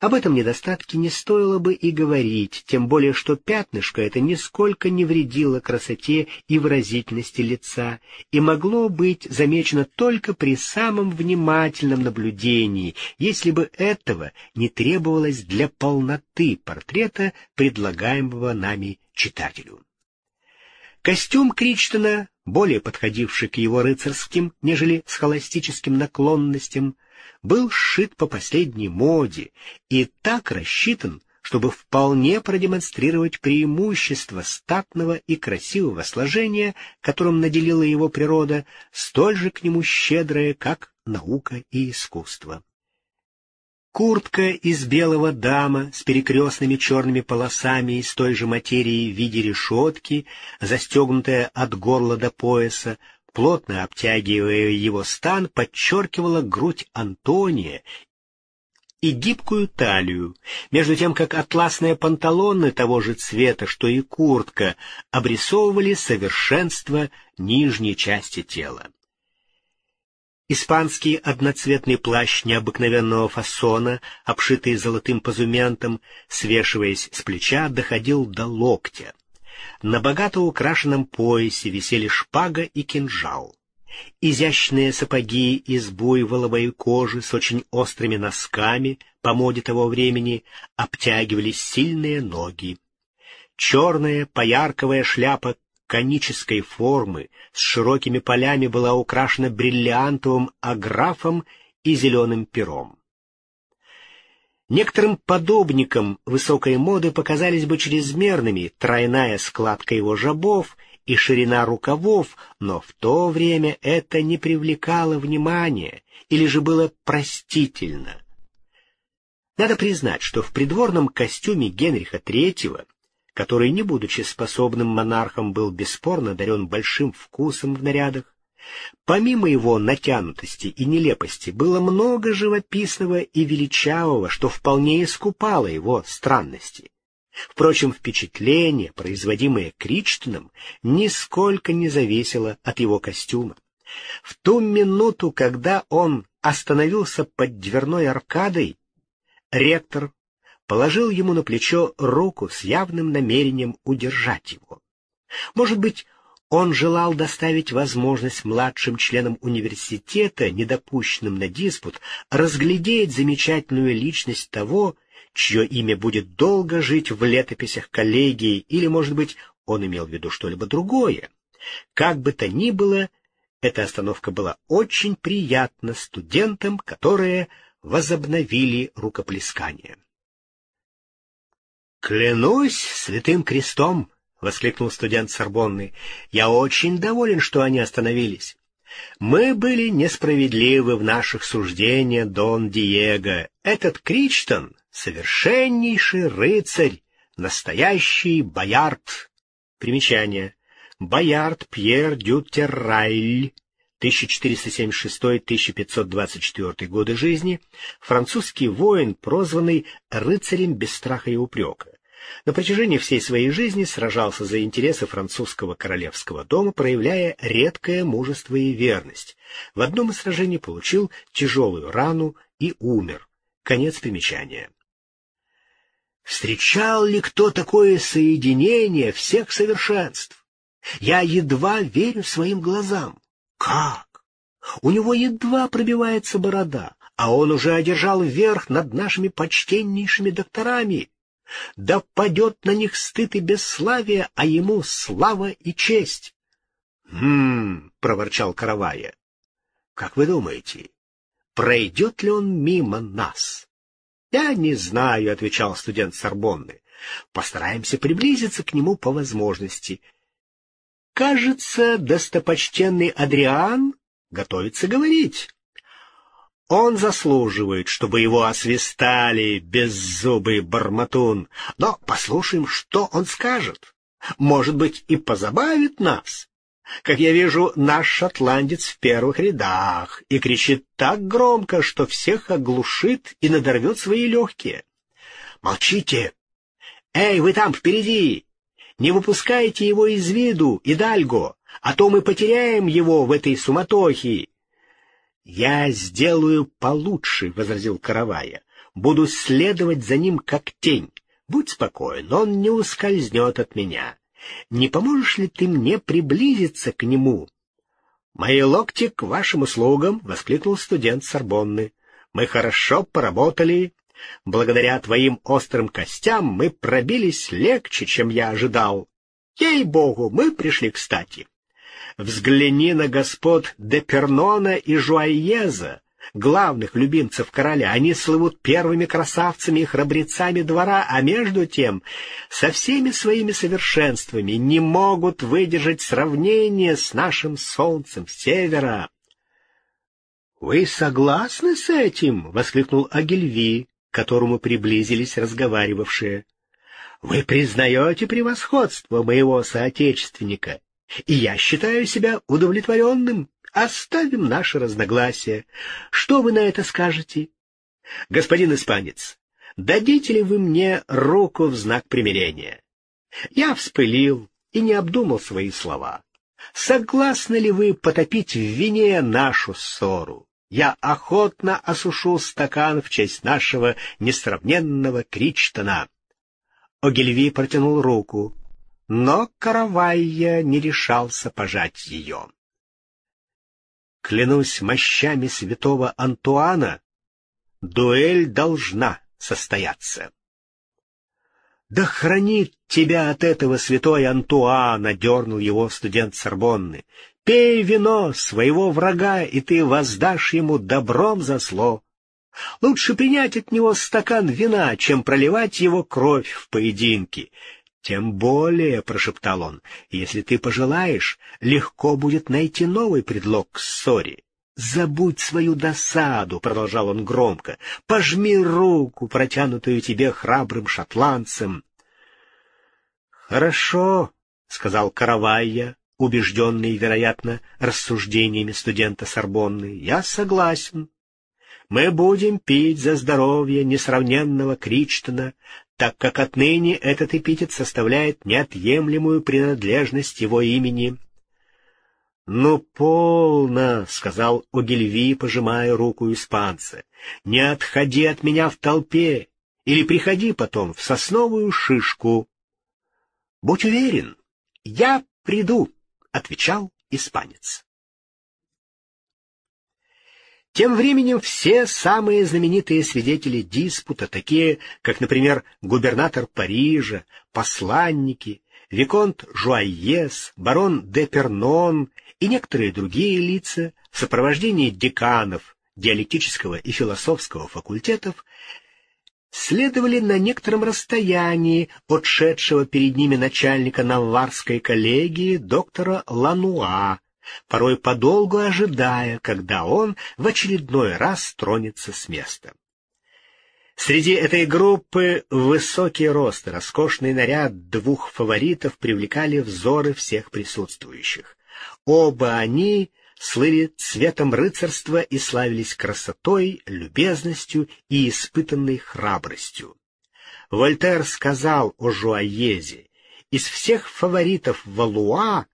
Об этом недостатке не стоило бы и говорить, тем более что пятнышко это нисколько не вредило красоте и выразительности лица и могло быть замечено только при самом внимательном наблюдении, если бы этого не требовалось для полноты портрета, предлагаемого нами читателю. Костюм Кричтона, более подходивший к его рыцарским, нежели схоластическим наклонностям, был сшит по последней моде и так рассчитан, чтобы вполне продемонстрировать преимущество статного и красивого сложения, которым наделила его природа, столь же к нему щедрое, как наука и искусство. Куртка из белого дама с перекрестными черными полосами из той же материи в виде решетки, застегнутая от горла до пояса, плотно обтягивая его стан, подчеркивала грудь Антония и гибкую талию, между тем как атласные панталоны того же цвета, что и куртка, обрисовывали совершенство нижней части тела. Испанский одноцветный плащ необыкновенного фасона, обшитый золотым позументом, свешиваясь с плеча, доходил до локтя. На богато украшенном поясе висели шпага и кинжал. Изящные сапоги из буйволовой кожи с очень острыми носками, по моде того времени, обтягивали сильные ноги. Черная поярковая шляпа конической формы с широкими полями была украшена бриллиантовым аграфом и зеленым пером. Некоторым подобникам высокой моды показались бы чрезмерными тройная складка его жабов и ширина рукавов, но в то время это не привлекало внимания или же было простительно. Надо признать, что в придворном костюме Генриха III, который, не будучи способным монархом, был бесспорно дарен большим вкусом в нарядах, Помимо его натянутости и нелепости было много живописного и величавого, что вполне искупало его странности. Впрочем, впечатление, производимое Кричтоном, нисколько не зависело от его костюма. В ту минуту, когда он остановился под дверной аркадой, ректор положил ему на плечо руку с явным намерением удержать его. Может быть, он желал доставить возможность младшим членам университета, недопущенным на диспут, разглядеть замечательную личность того, чье имя будет долго жить в летописях коллегии, или, может быть, он имел в виду что-либо другое. Как бы то ни было, эта остановка была очень приятна студентам, которые возобновили рукоплескание. «Клянусь святым крестом!» — воскликнул студент Сорбонны. — Я очень доволен, что они остановились. Мы были несправедливы в наших суждениях, Дон Диего. Этот Кричтон — совершеннейший рыцарь, настоящий боярд. Примечание. Боярд Пьер Дютеррайль, 1476-1524 годы жизни, французский воин, прозванный рыцарем без страха и упрека. На протяжении всей своей жизни сражался за интересы французского королевского дома, проявляя редкое мужество и верность. В одном из сражений получил тяжелую рану и умер. Конец примечания. Встречал ли кто такое соединение всех совершенств? Я едва верю своим глазам. Как? У него едва пробивается борода, а он уже одержал верх над нашими почтеннейшими докторами. Да падет на них стыд и бесславие, а ему слава и честь. «Хм...» — проворчал Каравая. «Как вы думаете, пройдет ли он мимо нас?» «Я не знаю», — отвечал студент Сорбонны. «Постараемся приблизиться к нему по возможности. Кажется, достопочтенный Адриан готовится говорить. Он заслуживает, чтобы его освистали, беззубый барматун. Но послушаем, что он скажет. Может быть, и позабавит нас. Как я вижу, наш шотландец в первых рядах и кричит так громко, что всех оглушит и надорвет свои легкие. Молчите! Эй, вы там впереди! Не выпускайте его из виду, Идальго, а то мы потеряем его в этой суматохе. — Я сделаю получше, — возразил Каравая. — Буду следовать за ним как тень. Будь спокоен, он не ускользнет от меня. Не поможешь ли ты мне приблизиться к нему? — Мои локти к вашим услугам, — воскликнул студент Сорбонны. — Мы хорошо поработали. Благодаря твоим острым костям мы пробились легче, чем я ожидал. Ей-богу, мы пришли кстати. Взгляни на господ Депернона и Жуайеза, главных любимцев короля. Они слывут первыми красавцами и храбрецами двора, а между тем со всеми своими совершенствами не могут выдержать сравнение с нашим солнцем севера. — Вы согласны с этим? — воскликнул Агильви, к которому приблизились разговаривавшие. — Вы признаете превосходство моего соотечественника, и я считаю себя удовлетворенным. Оставим наши разногласия. Что вы на это скажете? Господин испанец, дадите ли вы мне руку в знак примирения? Я вспылил и не обдумал свои слова. Согласны ли вы потопить в вине нашу ссору? Я охотно осушу стакан в честь нашего несравненного Кричтона. Огильви протянул руку, но Каравайя не решался пожать ее. Клянусь мощами святого Антуана, дуэль должна состояться. «Да хранит тебя от этого святой Антуана!» — дернул его студент Сорбонны. «Пей вино своего врага, и ты воздашь ему добром за зло. Лучше принять от него стакан вина, чем проливать его кровь в поединке. «Тем более», — прошептал он, — «если ты пожелаешь, легко будет найти новый предлог к ссоре». «Забудь свою досаду», — продолжал он громко, — «пожми руку, протянутую тебе храбрым шотландцем». «Хорошо», — сказал Каравайя, убежденный, вероятно, рассуждениями студента Сорбонны, — «я согласен. Мы будем пить за здоровье несравненного Кричтона, так как отныне этот эпитет составляет неотъемлемую принадлежность его имени. — Ну, полно, — сказал Огильви, пожимая руку испанца, — не отходи от меня в толпе или приходи потом в сосновую шишку. — Будь уверен, я приду, — отвечал испанец. Тем временем все самые знаменитые свидетели диспута, такие как, например, губернатор Парижа, посланники, виконт Жуайес, барон де Пернон и некоторые другие лица в сопровождении деканов диалектического и философского факультетов следовали на некотором расстоянии от шедшего перед ними начальника Наварской коллегии доктора Лануа, порой подолгу ожидая, когда он в очередной раз тронется с места. Среди этой группы высокий рост и роскошный наряд двух фаворитов привлекали взоры всех присутствующих. Оба они слыли цветом рыцарства и славились красотой, любезностью и испытанной храбростью. Вольтер сказал о Жуаезе, из всех фаворитов Валуа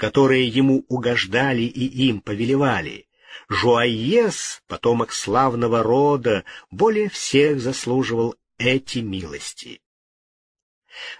которые ему угождали и им повелевали. Жуаес, потомок славного рода, более всех заслуживал эти милости.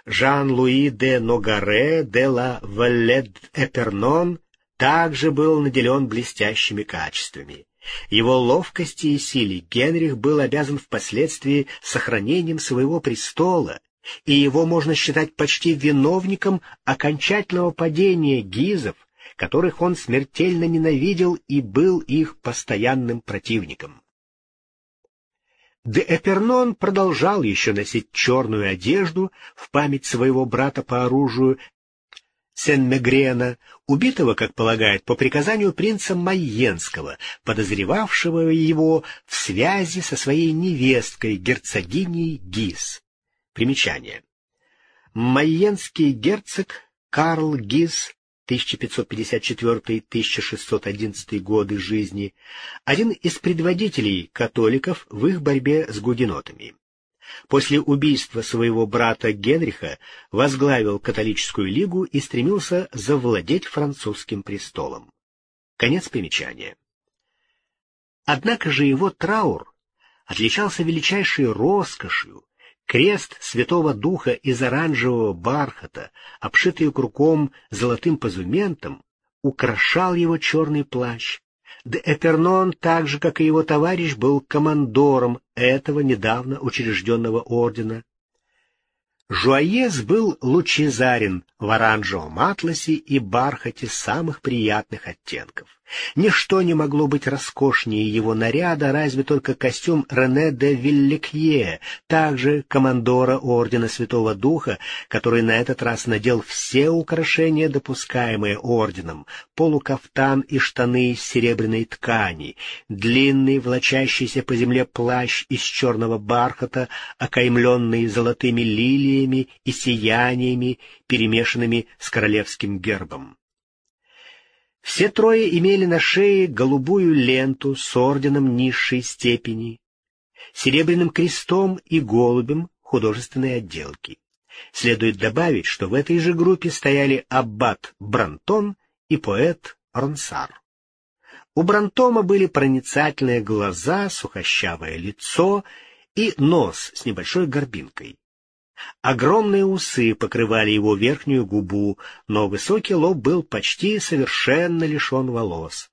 Жан-Луи де Ногаре де ла Валет-Эпернон также был наделен блестящими качествами. Его ловкости и силе Генрих был обязан впоследствии сохранением своего престола, и его можно считать почти виновником окончательного падения гизов, которых он смертельно ненавидел и был их постоянным противником. Де Эпернон продолжал еще носить черную одежду в память своего брата по оружию Сен-Мегрена, убитого, как полагают, по приказанию принца Майенского, подозревавшего его в связи со своей невесткой, герцогиней Гиз. Примечание. Майенский герцог Карл Гиз 1554-1611 годы жизни, один из предводителей католиков в их борьбе с гугенотами. После убийства своего брата Генриха возглавил католическую лигу и стремился завладеть французским престолом. Конец примечания. Однако же его траур отличался величайшей роскошью, Крест Святого Духа из оранжевого бархата, обшитый кругом золотым позументом, украшал его черный плащ. Де Эпернон, так же, как и его товарищ, был командором этого недавно учрежденного ордена. Жуаез был лучезарен в оранжевом атласе и бархате самых приятных оттенков. Ничто не могло быть роскошнее его наряда, разве только костюм Рене де Виллекье, также командора Ордена Святого Духа, который на этот раз надел все украшения, допускаемые орденом, полукафтан и штаны из серебряной ткани, длинный, влачащийся по земле плащ из черного бархата, окаймленный золотыми лилиями и сияниями, перемешанными с королевским гербом. Все трое имели на шее голубую ленту с орденом низшей степени, серебряным крестом и голубем художественной отделки. Следует добавить, что в этой же группе стояли аббат Брантон и поэт Ронсар. У Брантома были проницательные глаза, сухощавое лицо и нос с небольшой горбинкой. Огромные усы покрывали его верхнюю губу, но высокий лоб был почти совершенно лишен волос.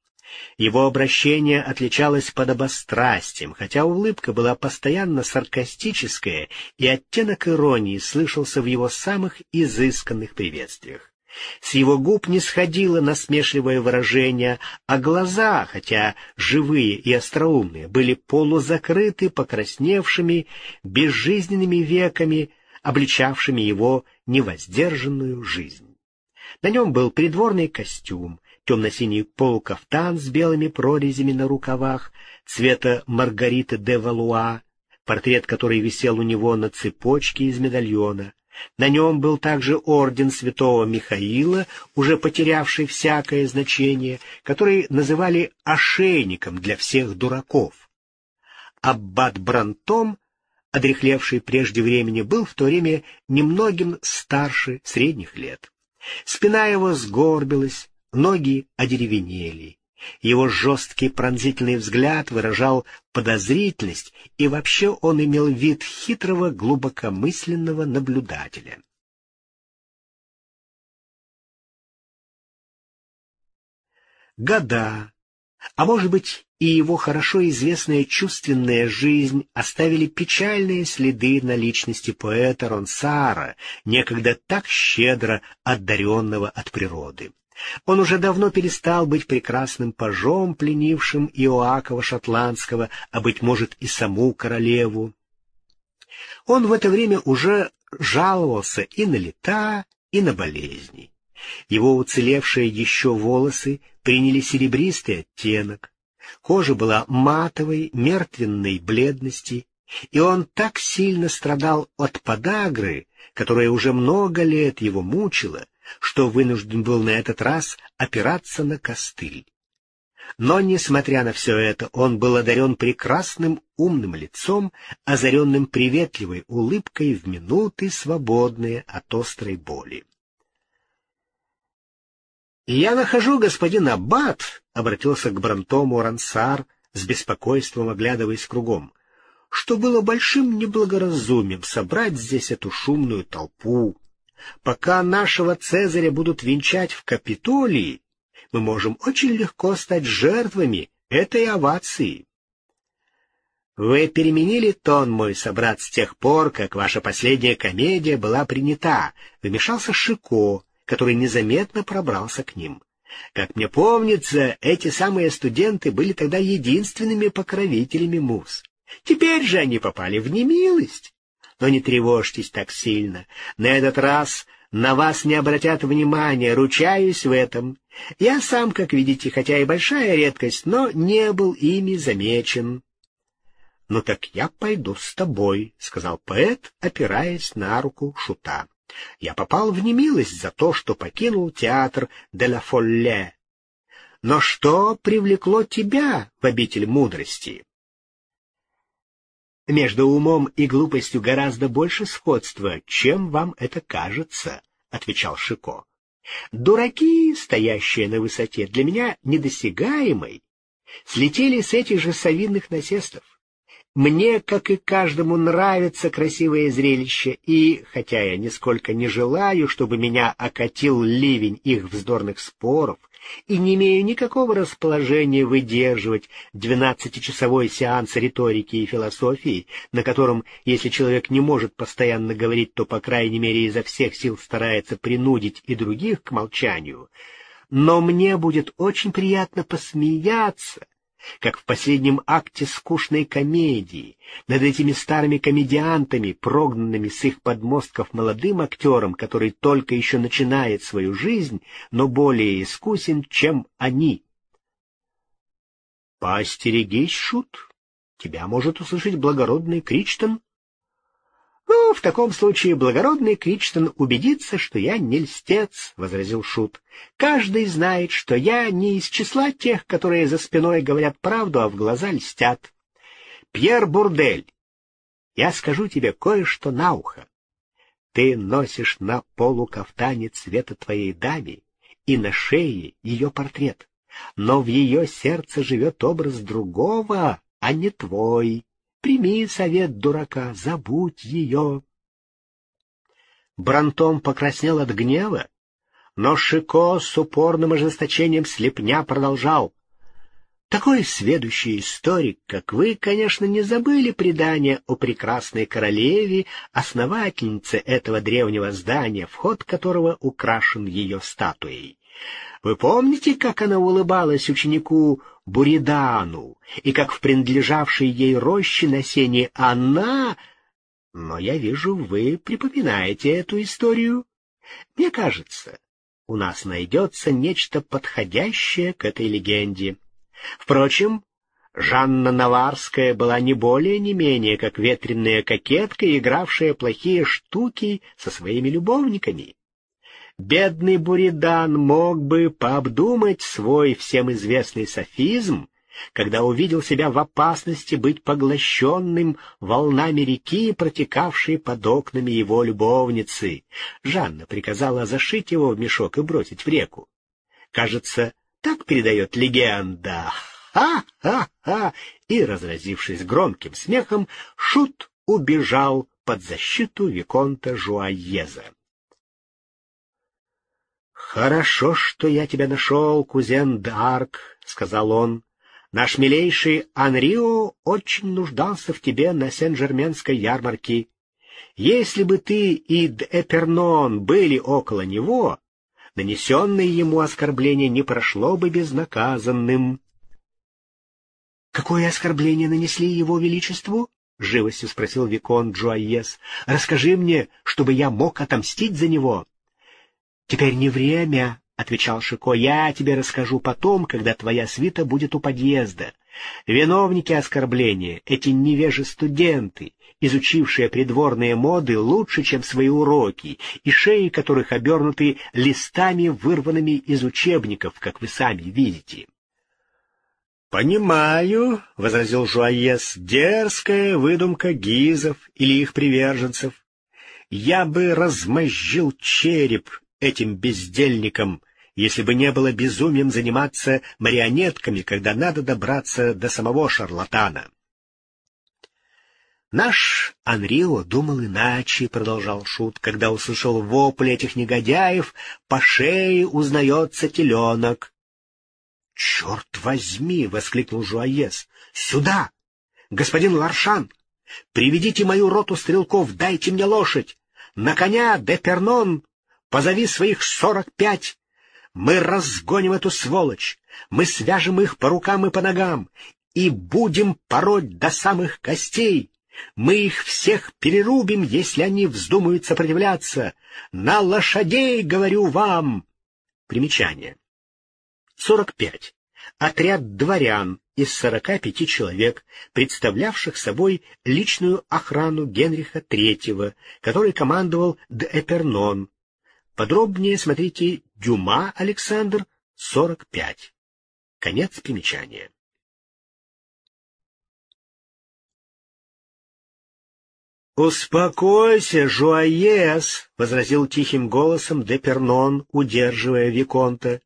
Его обращение отличалось подобострастием, хотя улыбка была постоянно саркастическая, и оттенок иронии слышался в его самых изысканных приветствиях. С его губ не сходило насмешливое выражение, а глаза, хотя живые и остроумные, были полузакрыты покрасневшими, безжизненными веками, обличавшими его невоздержанную жизнь. На нем был придворный костюм, темно-синий полукафтан с белыми прорезями на рукавах, цвета Маргариты де Валуа, портрет которой висел у него на цепочке из медальона. На нем был также орден святого Михаила, уже потерявший всякое значение, который называли ошейником для всех дураков. Аббат Брантом одрехлевший прежде времени, был в то время немногим старше средних лет. Спина его сгорбилась, ноги одеревенели. Его жесткий пронзительный взгляд выражал подозрительность, и вообще он имел вид хитрого, глубокомысленного наблюдателя. Года, а может быть и его хорошо известная чувственная жизнь оставили печальные следы на личности поэта Ронсара, некогда так щедро одаренного от природы. Он уже давно перестал быть прекрасным пажом, пленившим Иоакова Шотландского, а, быть может, и саму королеву. Он в это время уже жаловался и на лета, и на болезни. Его уцелевшие еще волосы приняли серебристый оттенок, кожа была матовой, мертвенной бледности, и он так сильно страдал от подагры, которая уже много лет его мучила, что вынужден был на этот раз опираться на костыль. Но, несмотря на все это, он был одарен прекрасным умным лицом, озаренным приветливой улыбкой в минуты, свободные от острой боли. «Я нахожу, господин Аббат», — обратился к Брантому Рансар, с беспокойством оглядываясь кругом, что было большим неблагоразумием собрать здесь эту шумную толпу. Пока нашего Цезаря будут венчать в Капитолии, мы можем очень легко стать жертвами этой овации. Вы переменили тон, мой собрат, с тех пор, как ваша последняя комедия была принята, вмешался Шико, который незаметно пробрался к ним. Как мне помнится, эти самые студенты были тогда единственными покровителями мус. Теперь же они попали в немилость. Но не тревожьтесь так сильно. На этот раз на вас не обратят внимания, ручаюсь в этом. Я сам, как видите, хотя и большая редкость, но не был ими замечен. — Ну так я пойду с тобой, — сказал поэт, опираясь на руку шута. Я попал в немилость за то, что покинул театр де ла Фолле. Но что привлекло тебя в обитель мудрости? Между умом и глупостью гораздо больше сходства, чем вам это кажется, — отвечал Шико. Дураки, стоящие на высоте, для меня недосягаемой, слетели с этих же совинных насестов. Мне, как и каждому, нравится красивое зрелище, и, хотя я нисколько не желаю, чтобы меня окатил ливень их вздорных споров, и не имею никакого расположения выдерживать двенадцатичасовой сеанс риторики и философии, на котором, если человек не может постоянно говорить, то, по крайней мере, изо всех сил старается принудить и других к молчанию, но мне будет очень приятно посмеяться — как в последнем акте скучной комедии, над этими старыми комедиантами, прогнанными с их подмостков молодым актером, который только еще начинает свою жизнь, но более искусен, чем они. «Поостерегись, Шут, тебя может услышать благородный Кричтон», «Ну, в таком случае благородный Кричтон убедится, что я не льстец», — возразил Шут. «Каждый знает, что я не из числа тех, которые за спиной говорят правду, а в глаза льстят. Пьер Бурдель, я скажу тебе кое-что на ухо. Ты носишь на полу кафтане цвета твоей даме и на шее ее портрет, но в ее сердце живет образ другого, а не твой». Прими совет дурака, забудь ее. Брантом покраснел от гнева, но Шико с упорным ожесточением слепня продолжал. Такой следующий историк, как вы, конечно, не забыли предание о прекрасной королеве, основательнице этого древнего здания, вход которого украшен ее статуей. Вы помните, как она улыбалась ученику Буридану, и как в принадлежавшей ей роще на сене она... Но я вижу, вы припоминаете эту историю. Мне кажется, у нас найдется нечто подходящее к этой легенде. Впрочем, Жанна Наварская была не более не менее, как ветреная кокетка, игравшая плохие штуки со своими любовниками бедный Буридан мог бы пообдумать свой всем известный софизм, когда увидел себя в опасности быть поглощенным волнами реки, протекавшей под окнами его любовницы. Жанна приказала зашить его в мешок и бросить в реку. Кажется, так передает легенда. Ха-ха-ха! И, разразившись громким смехом, Шут убежал под защиту Виконта Жуаеза. «Хорошо, что я тебя нашел, кузен Дарк», — сказал он. «Наш милейший Анрио очень нуждался в тебе на Сен-Жерменской ярмарке. Если бы ты и Эпернон были около него, нанесенное ему оскорбление не прошло бы безнаказанным». «Какое оскорбление нанесли его величеству?» — живостью спросил Викон Джуайес. «Расскажи мне, чтобы я мог отомстить за него». «Теперь не время», — отвечал Шико, — «я тебе расскажу потом, когда твоя свита будет у подъезда. Виновники оскорбления — эти невежи-студенты, изучившие придворные моды лучше, чем свои уроки, и шеи которых обернуты листами, вырванными из учебников, как вы сами видите». «Понимаю», — возразил Жуаес, — «дерзкая выдумка гизов или их приверженцев. Я бы размозжил череп этим бездельникам, если бы не было безумием заниматься марионетками, когда надо добраться до самого шарлатана. Наш Анрио думал иначе, — продолжал Шут, — когда услышал вопли этих негодяев, по шее узнается теленок. — Черт возьми! — воскликнул Жуаес. — Сюда! Господин Ларшан! Приведите мою роту стрелков, дайте мне лошадь! На коня, Депернон! Позови своих сорок пять! Мы разгоним эту сволочь! Мы свяжем их по рукам и по ногам и будем пороть до самых костей! Мы их всех перерубим, если они вздумают сопротивляться. На лошадей, говорю вам! Примечание. 45. Отряд дворян из 45 человек, представлявших собой личную охрану Генриха III, который командовал Д'Эпернон. Подробнее смотрите Дюма Александр, 45. Конец примечания. «Успокойся, Жуаес!» — возразил тихим голосом Депернон, удерживая Виконта.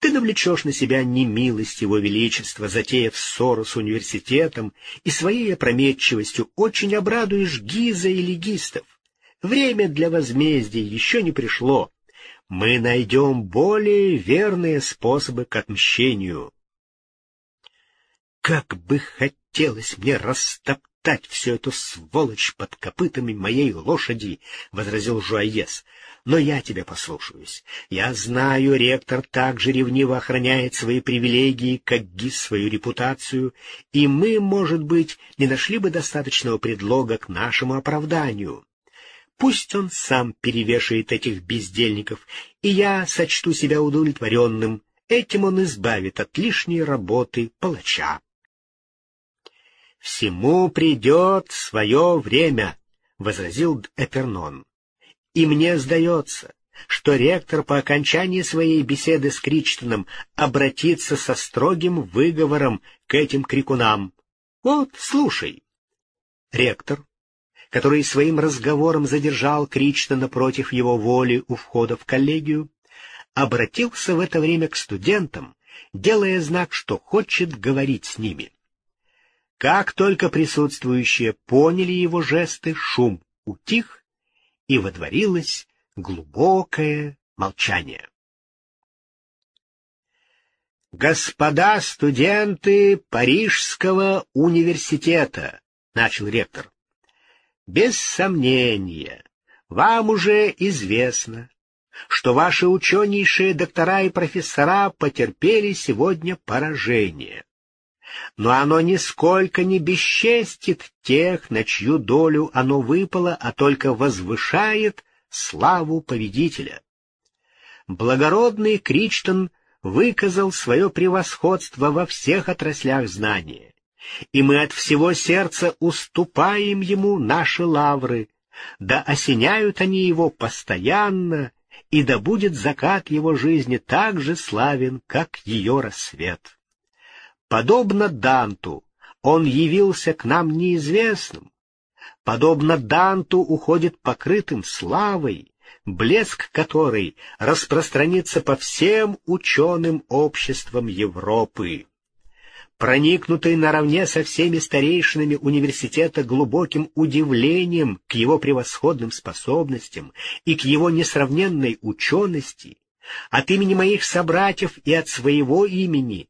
«Ты навлечешь на себя немилость его величества, затеяв ссору с университетом, и своей опрометчивостью очень обрадуешь Гиза и легистов. Время для возмездия еще не пришло. Мы найдем более верные способы к отмщению». «Как бы хотелось мне растоптать!» топтать всю эту сволочь под копытами моей лошади, — возразил Жуаес. — Но я тебя послушаюсь. Я знаю, ректор также ревниво охраняет свои привилегии, как ГИС свою репутацию, и мы, может быть, не нашли бы достаточного предлога к нашему оправданию. Пусть он сам перевешает этих бездельников, и я сочту себя удовлетворенным. Этим он избавит от лишней работы палача. «Всему придет свое время», — возразил Эпернон. «И мне сдается, что ректор по окончании своей беседы с Кричтоном обратится со строгим выговором к этим крикунам. Вот, слушай». Ректор, который своим разговором задержал Кричтона против его воли у входа в коллегию, обратился в это время к студентам, делая знак, что хочет говорить с ними. Как только присутствующие поняли его жесты, шум утих, и водворилось глубокое молчание. «Господа студенты Парижского университета», — начал ректор, — «без сомнения, вам уже известно, что ваши ученейшие доктора и профессора потерпели сегодня поражение но оно нисколько не бесчестит тех, на чью долю оно выпало, а только возвышает славу победителя. Благородный Кричтон выказал свое превосходство во всех отраслях знания, и мы от всего сердца уступаем ему наши лавры, да осеняют они его постоянно, и да будет закат его жизни так же славен, как ее рассвет. Подобно Данту, он явился к нам неизвестным. Подобно Данту уходит покрытым славой, блеск которой распространится по всем ученым обществам Европы. Проникнутый наравне со всеми старейшинами университета глубоким удивлением к его превосходным способностям и к его несравненной учености, от имени моих собратьев и от своего имени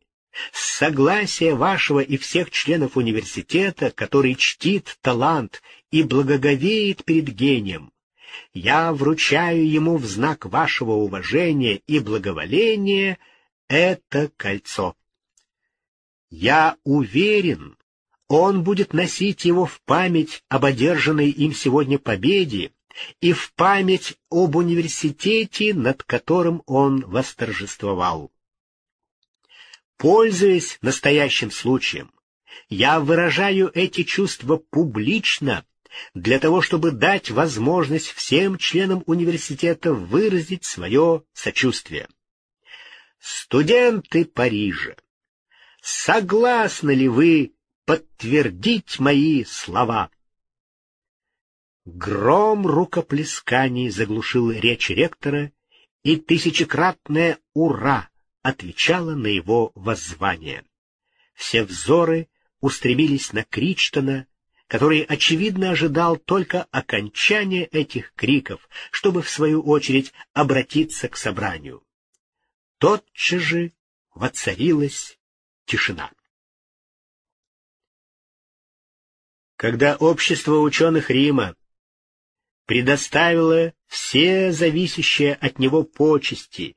с согласия вашего и всех членов университета, который чтит талант и благоговеет перед гением, я вручаю ему в знак вашего уважения и благоволения это кольцо. Я уверен, он будет носить его в память об одержанной им сегодня победе и в память об университете, над которым он восторжествовал. Пользуясь настоящим случаем, я выражаю эти чувства публично для того, чтобы дать возможность всем членам университета выразить свое сочувствие. Студенты Парижа, согласны ли вы подтвердить мои слова? Гром рукоплесканий заглушил речь ректора, и тысячекратное «Ура!» отвечала на его воззвание. Все взоры устремились на Кричтона, который, очевидно, ожидал только окончания этих криков, чтобы, в свою очередь, обратиться к собранию. Тотчас же воцарилась тишина. Когда общество ученых Рима предоставило все зависящие от него почести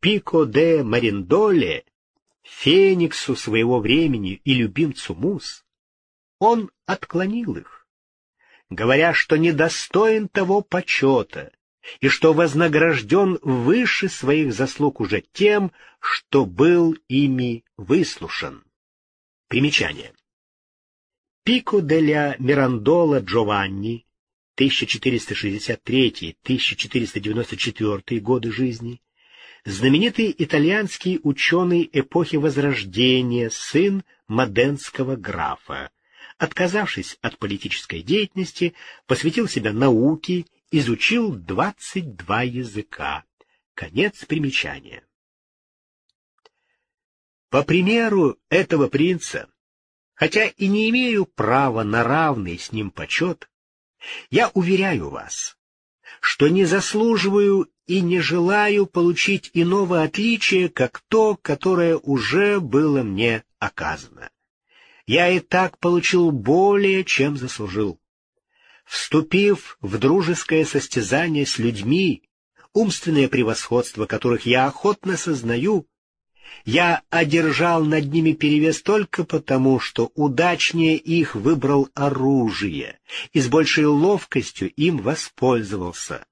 Пико де Мариндоле, фениксу своего времени и любимцу мус, он отклонил их, говоря, что недостоин того почета и что вознагражден выше своих заслуг уже тем, что был ими выслушан. Примечание. Пико деля Мирандола Джованни, 1463-1494 годы жизни, знаменитый итальянский ученый эпохи Возрождения, сын моденского графа, отказавшись от политической деятельности, посвятил себя науке, изучил 22 языка. Конец примечания. По примеру этого принца, хотя и не имею права на равный с ним почет, я уверяю вас, что не заслуживаю и не желаю получить иного отличия, как то, которое уже было мне оказано. Я и так получил более, чем заслужил. Вступив в дружеское состязание с людьми, умственное превосходство которых я охотно сознаю, я одержал над ними перевес только потому, что удачнее их выбрал оружие и с большей ловкостью им воспользовался.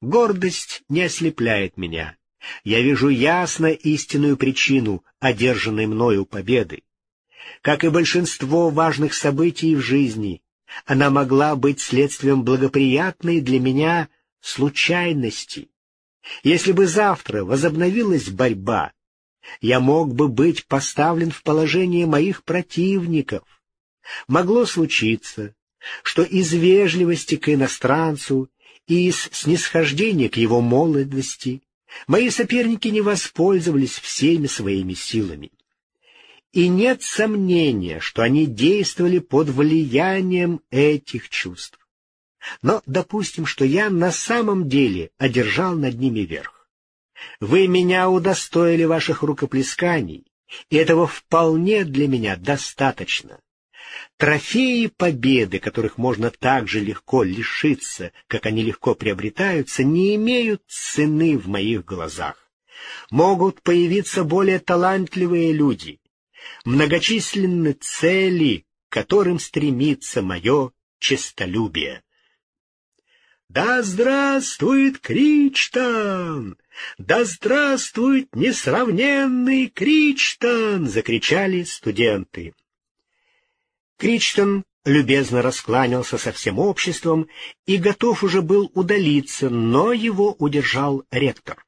Гордость не ослепляет меня. Я вижу ясно истинную причину одержанной мною победы. Как и большинство важных событий в жизни, она могла быть следствием благоприятной для меня случайности. Если бы завтра возобновилась борьба, я мог бы быть поставлен в положение моих противников. Могло случиться, что из вежливости к иностранцу и из снисхождения к его молодости мои соперники не воспользовались всеми своими силами. И нет сомнения, что они действовали под влиянием этих чувств. Но допустим, что я на самом деле одержал над ними верх. Вы меня удостоили ваших рукоплесканий, и этого вполне для меня достаточно. Трофеи победы, которых можно так же легко лишиться, как они легко приобретаются, не имеют цены в моих глазах. Могут появиться более талантливые люди, многочисленны цели, к которым стремится мое честолюбие. «Да здравствует Кричтан! Да здравствует несравненный Кричтан!» — закричали студенты. Кричтон любезно раскланялся со всем обществом и готов уже был удалиться, но его удержал ректор.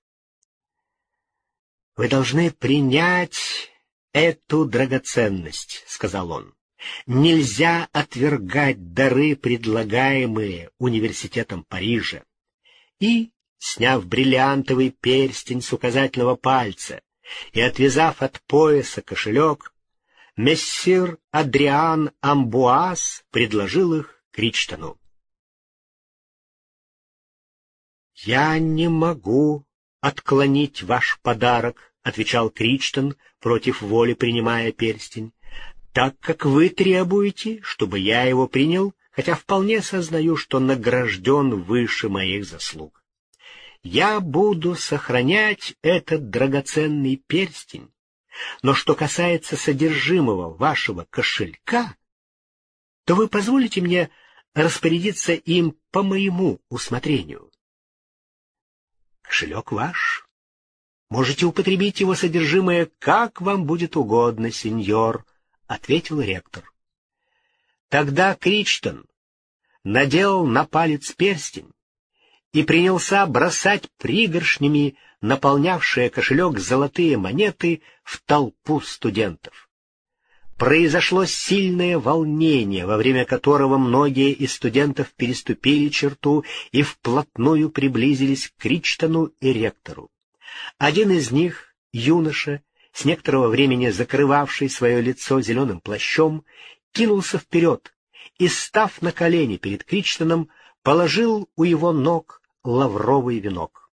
«Вы должны принять эту драгоценность», — сказал он. Нельзя отвергать дары, предлагаемые университетом Парижа. И, сняв бриллиантовый перстень с указательного пальца и отвязав от пояса кошелек, мессир Адриан Амбуаз предложил их Кричтону. «Я не могу отклонить ваш подарок», — отвечал Кричтон, против воли принимая перстень так как вы требуете, чтобы я его принял, хотя вполне сознаю, что награжден выше моих заслуг. Я буду сохранять этот драгоценный перстень, но что касается содержимого вашего кошелька, то вы позволите мне распорядиться им по моему усмотрению. Кошелек ваш. Можете употребить его содержимое, как вам будет угодно, сеньор, ответил ректор. Тогда Кричтон надел на палец перстень и принялся бросать пригоршнями наполнявшие кошелек золотые монеты в толпу студентов. Произошло сильное волнение, во время которого многие из студентов переступили черту и вплотную приблизились к Кричтону и ректору. Один из них, юноша, с некоторого времени закрывавший свое лицо зеленым плащом, кинулся вперед и, став на колени перед Кричтоном, положил у его ног лавровый венок.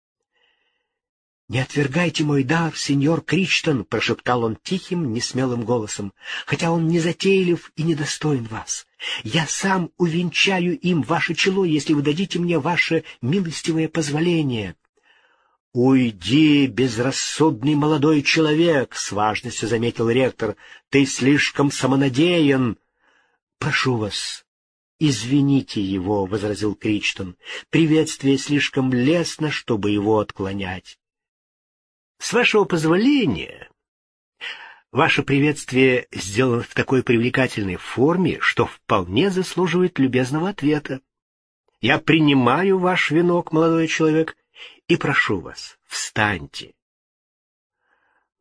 — Не отвергайте мой дар, сеньор Кричтон, — прошептал он тихим, несмелым голосом, — хотя он не затейлив и недостоин вас. Я сам увенчаю им ваше чело, если вы дадите мне ваше милостивое позволение. — Уйди, безрассудный молодой человек, — с важностью заметил ректор, — ты слишком самонадеян. — Прошу вас, извините его, — возразил Кричтон. — Приветствие слишком лестно, чтобы его отклонять. — С вашего позволения, Ваше приветствие сделано в такой привлекательной форме, что вполне заслуживает любезного ответа. Я принимаю ваш венок, молодой человек, и прошу вас, встаньте.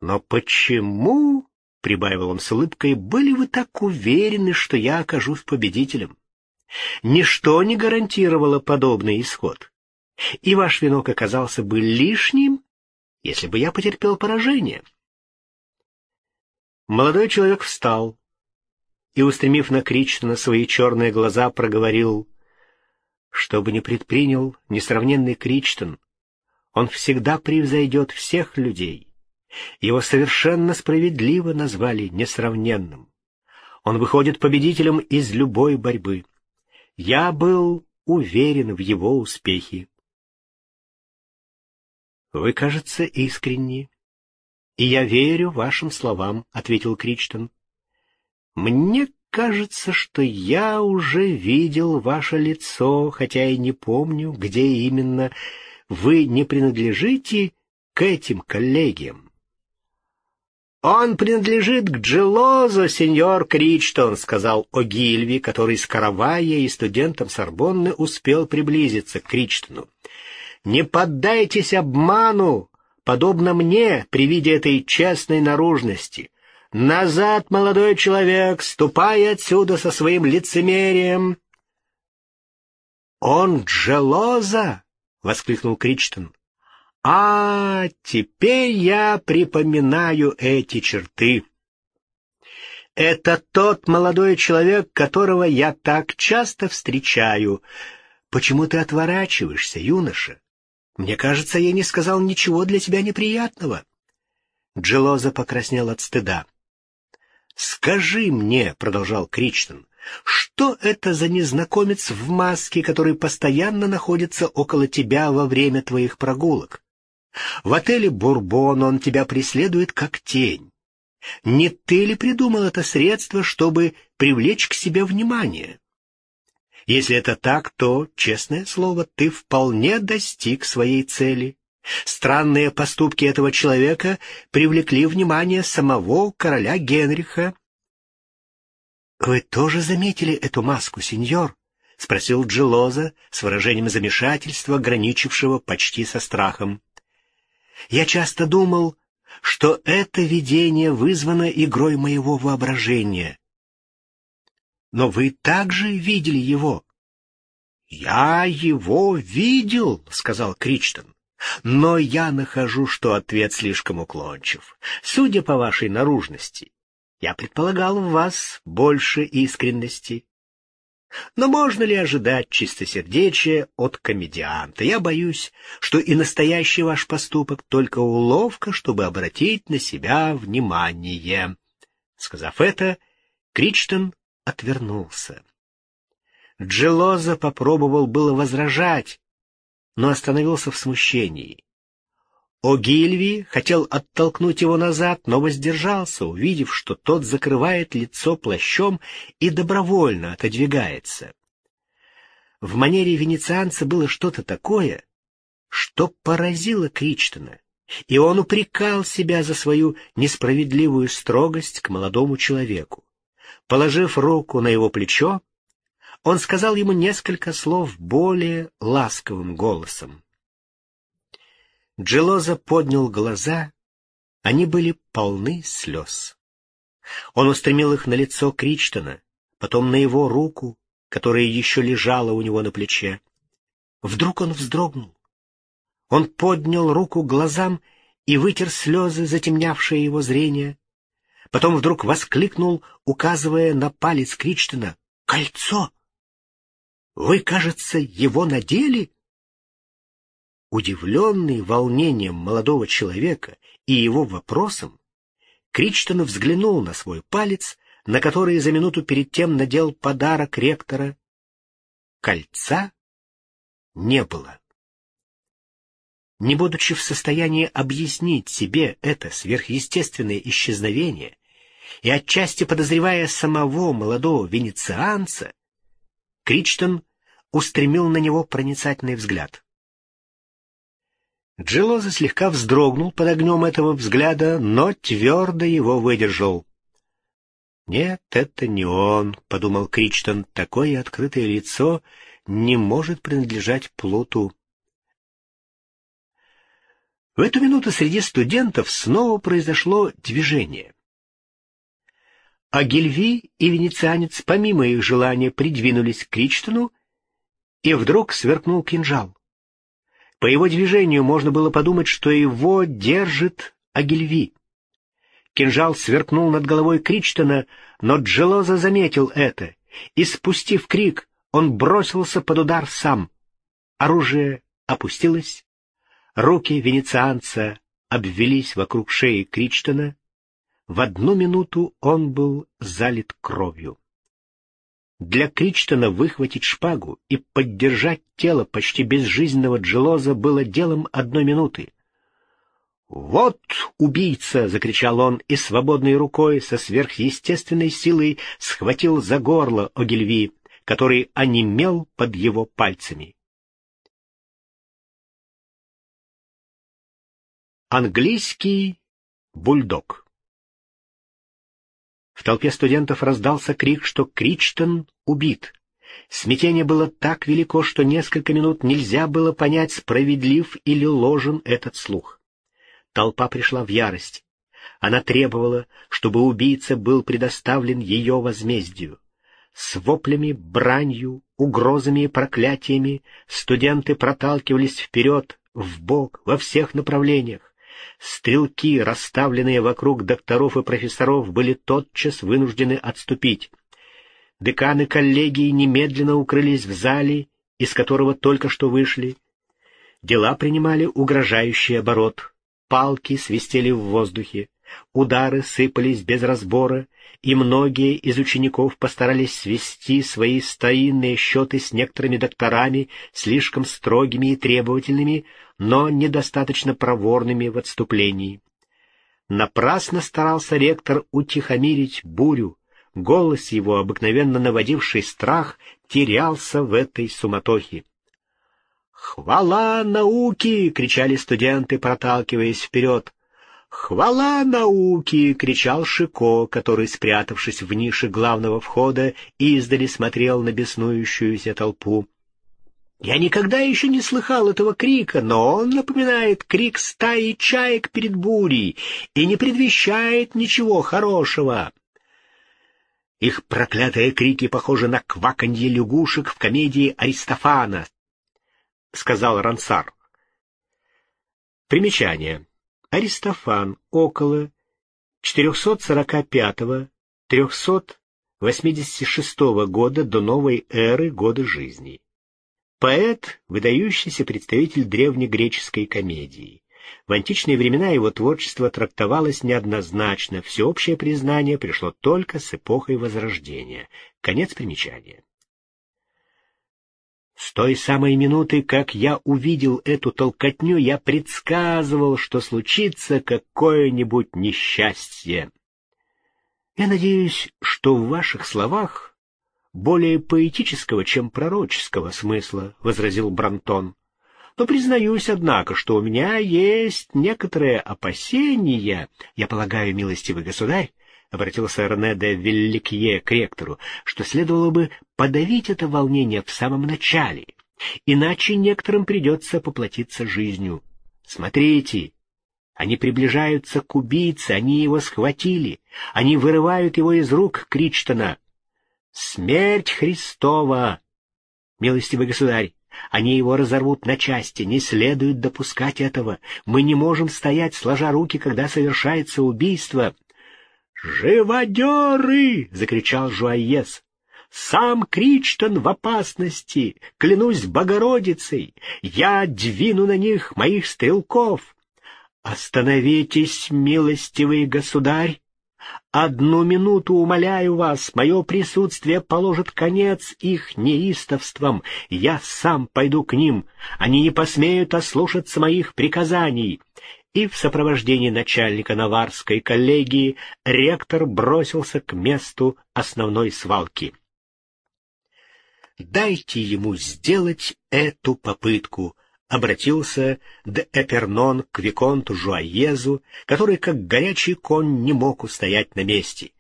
Но почему, — прибавил он с улыбкой, — были вы так уверены, что я окажусь победителем? Ничто не гарантировало подобный исход, и ваш венок оказался бы лишним, если бы я потерпел поражение. Молодой человек встал и, устремив на Кричтона свои черные глаза, проговорил, «Что бы ни предпринял несравненный Кричтон, он всегда превзойдет всех людей. Его совершенно справедливо назвали несравненным. Он выходит победителем из любой борьбы. Я был уверен в его успехе. Вы, кажется, искренни и я верю вашим словам, — ответил Кричтон. — Мне кажется, что я уже видел ваше лицо, хотя и не помню, где именно. Вы не принадлежите к этим коллегиям. «Он принадлежит к Джелозо, сеньор Кричтон», — сказал О'Гильви, который с Каравайя и студентом Сорбонны успел приблизиться к Кричтону. «Не поддайтесь обману, подобно мне при виде этой честной наружности. Назад, молодой человек, ступай отсюда со своим лицемерием. «Он Джелоза!» — воскликнул Кричтон. «А, теперь я припоминаю эти черты. Это тот молодой человек, которого я так часто встречаю. Почему ты отворачиваешься, юноша? Мне кажется, я не сказал ничего для тебя неприятного. Джелоза покраснел от стыда. «Скажи мне», — продолжал Кричтон, — «что это за незнакомец в маске, который постоянно находится около тебя во время твоих прогулок? В отеле «Бурбон» он тебя преследует как тень. Не ты ли придумал это средство, чтобы привлечь к себе внимание?» Если это так, то, честное слово, ты вполне достиг своей цели. Странные поступки этого человека привлекли внимание самого короля Генриха. — Вы тоже заметили эту маску, сеньор? — спросил Джилоза с выражением замешательства, граничившего почти со страхом. — Я часто думал, что это видение вызвано игрой моего воображения. Но вы также видели его. — Я его видел, — сказал Кричтон. — Но я нахожу, что ответ слишком уклончив. Судя по вашей наружности, я предполагал в вас больше искренности. Но можно ли ожидать чистосердечия от комедианта? Я боюсь, что и настоящий ваш поступок только уловка, чтобы обратить на себя внимание. Сказав это, Кричтон отвернулся. Джелоза попробовал было возражать, но остановился в смущении. О'Гильви хотел оттолкнуть его назад, но воздержался, увидев, что тот закрывает лицо плащом и добровольно отодвигается. В манере венецианца было что-то такое, что поразило Кричтона, и он упрекал себя за свою несправедливую строгость к молодому человеку. Положив руку на его плечо, он сказал ему несколько слов более ласковым голосом. Джелоза поднял глаза, они были полны слез. Он устремил их на лицо Кричтона, потом на его руку, которая еще лежала у него на плече. Вдруг он вздрогнул. Он поднял руку к глазам и вытер слезы, затемнявшие его зрение. Потом вдруг воскликнул, указывая на палец Кричтона. кольцо! Вы, кажется, его надели?» Удивленный волнением молодого человека и его вопросом, Кричтон взглянул на свой палец, на который за минуту перед тем надел подарок ректора. Кольца не было. Не будучи в состоянии объяснить себе это сверхъестественное исчезновение и отчасти подозревая самого молодого венецианца, Кричтон устремил на него проницательный взгляд. Джилоза слегка вздрогнул под огнем этого взгляда, но твердо его выдержал. «Нет, это не он», — подумал Кричтон, — «такое открытое лицо не может принадлежать Плуту». В эту минуту среди студентов снова произошло движение. А Гильви и венецианец, помимо их желания, придвинулись к Кричтону, и вдруг сверкнул кинжал. По его движению можно было подумать, что его держит Агильви. Кинжал сверкнул над головой Кричтона, но Джелоза заметил это, и, спустив крик, он бросился под удар сам. Оружие опустилось, руки венецианца обвелись вокруг шеи Кричтона. В одну минуту он был залит кровью. Для Кричтона выхватить шпагу и поддержать тело почти безжизненного Джелоза было делом одной минуты. «Вот убийца!» — закричал он и свободной рукой со сверхъестественной силой схватил за горло Огильви, который онемел под его пальцами. Английский бульдог В толпе студентов раздался крик, что Кричтон убит. Смятение было так велико, что несколько минут нельзя было понять, справедлив или ложен этот слух. Толпа пришла в ярость. Она требовала, чтобы убийца был предоставлен ее возмездию. С воплями, бранью, угрозами и проклятиями студенты проталкивались вперед, в бок, во всех направлениях. Стрелки, расставленные вокруг докторов и профессоров, были тотчас вынуждены отступить. Деканы коллегии немедленно укрылись в зале, из которого только что вышли. Дела принимали угрожающий оборот палки свистели в воздухе, удары сыпались без разбора, и многие из учеников постарались свести свои старинные счеты с некоторыми докторами, слишком строгими и требовательными, но недостаточно проворными в отступлении. Напрасно старался ректор утихомирить бурю, голос его, обыкновенно наводивший страх, терялся в этой суматохе. «Хвала науки!» — кричали студенты, проталкиваясь вперед. «Хвала науки!» — кричал Шико, который, спрятавшись в нише главного входа, издали смотрел на беснующуюся толпу. Я никогда еще не слыхал этого крика, но он напоминает крик стаи чаек перед бурей и не предвещает ничего хорошего. Их проклятые крики похожи на кваканье лягушек в комедии Аристофана, — сказал Рансар. Примечание. Аристофан около 445-386 года до новой эры года жизни. Поэт, выдающийся представитель древнегреческой комедии. В античные времена его творчество трактовалось неоднозначно, всеобщее признание пришло только с эпохой Возрождения. Конец примечания. С той самой минуты, как я увидел эту толкотню, я предсказывал, что случится какое-нибудь несчастье. Я надеюсь, что в ваших словах более поэтического, чем пророческого смысла, — возразил Брантон. Но признаюсь, однако, что у меня есть некоторые опасения. Я полагаю, милостивый государь, обратился Рене де Вилликье к ректору, что следовало бы подавить это волнение в самом начале, иначе некоторым придется поплатиться жизнью. Смотрите, они приближаются к убийце, они его схватили, они вырывают его из рук Кричтона. Смерть Христова! Милостивый государь, они его разорвут на части, не следует допускать этого. Мы не можем стоять, сложа руки, когда совершается убийство. «Живодеры!» — закричал Жуаес. Сам Кричтон в опасности, клянусь Богородицей, я двину на них моих стрелков. Остановитесь, милостивый государь, Одну минуту, умоляю вас, мое присутствие положит конец их неистовствам. Я сам пойду к ним. Они не посмеют ослушаться моих приказаний. И в сопровождении начальника Наварской коллегии ректор бросился к месту основной свалки. «Дайте ему сделать эту попытку», обратился де Эпернон к Виконту Жуаезу, который, как горячий конь, не мог устоять на месте.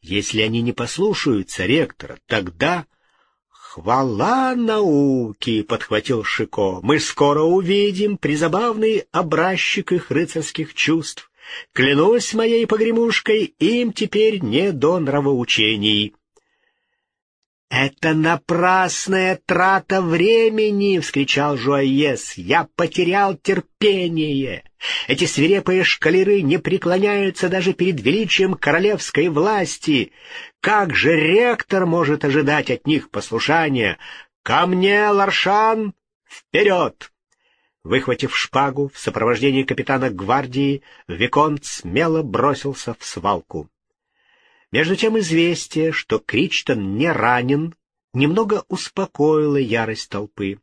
Если они не послушаются ректора, тогда... «Хвала науки!» — подхватил Шико. «Мы скоро увидим призабавный образчик их рыцарских чувств. Клянусь моей погремушкой, им теперь не до нравоучений». «Это напрасная трата времени!» — вскричал Жуаес. «Я потерял терпение! Эти свирепые шкалеры не преклоняются даже перед величием королевской власти! Как же ректор может ожидать от них послушания? Ко мне, Ларшан! Вперед!» Выхватив шпагу в сопровождении капитана гвардии, Виконт смело бросился в свалку. Между тем известие, что Кричтон не ранен, немного успокоило ярость толпы.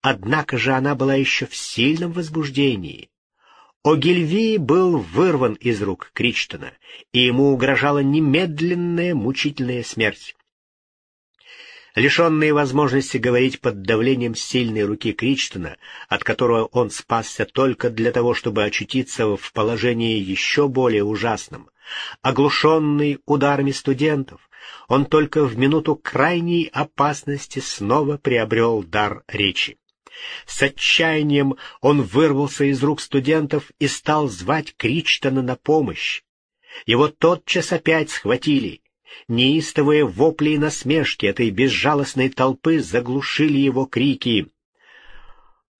Однако же она была еще в сильном возбуждении. Огильви был вырван из рук Кричтона, и ему угрожала немедленная мучительная смерть. Лишенный возможности говорить под давлением сильной руки Кричтона, от которого он спасся только для того, чтобы очутиться в положении еще более ужасном, Оглушенный ударами студентов, он только в минуту крайней опасности снова приобрел дар речи. С отчаянием он вырвался из рук студентов и стал звать Кричтона на помощь. Его тотчас опять схватили. Неистовые вопли и насмешки этой безжалостной толпы заглушили его крики.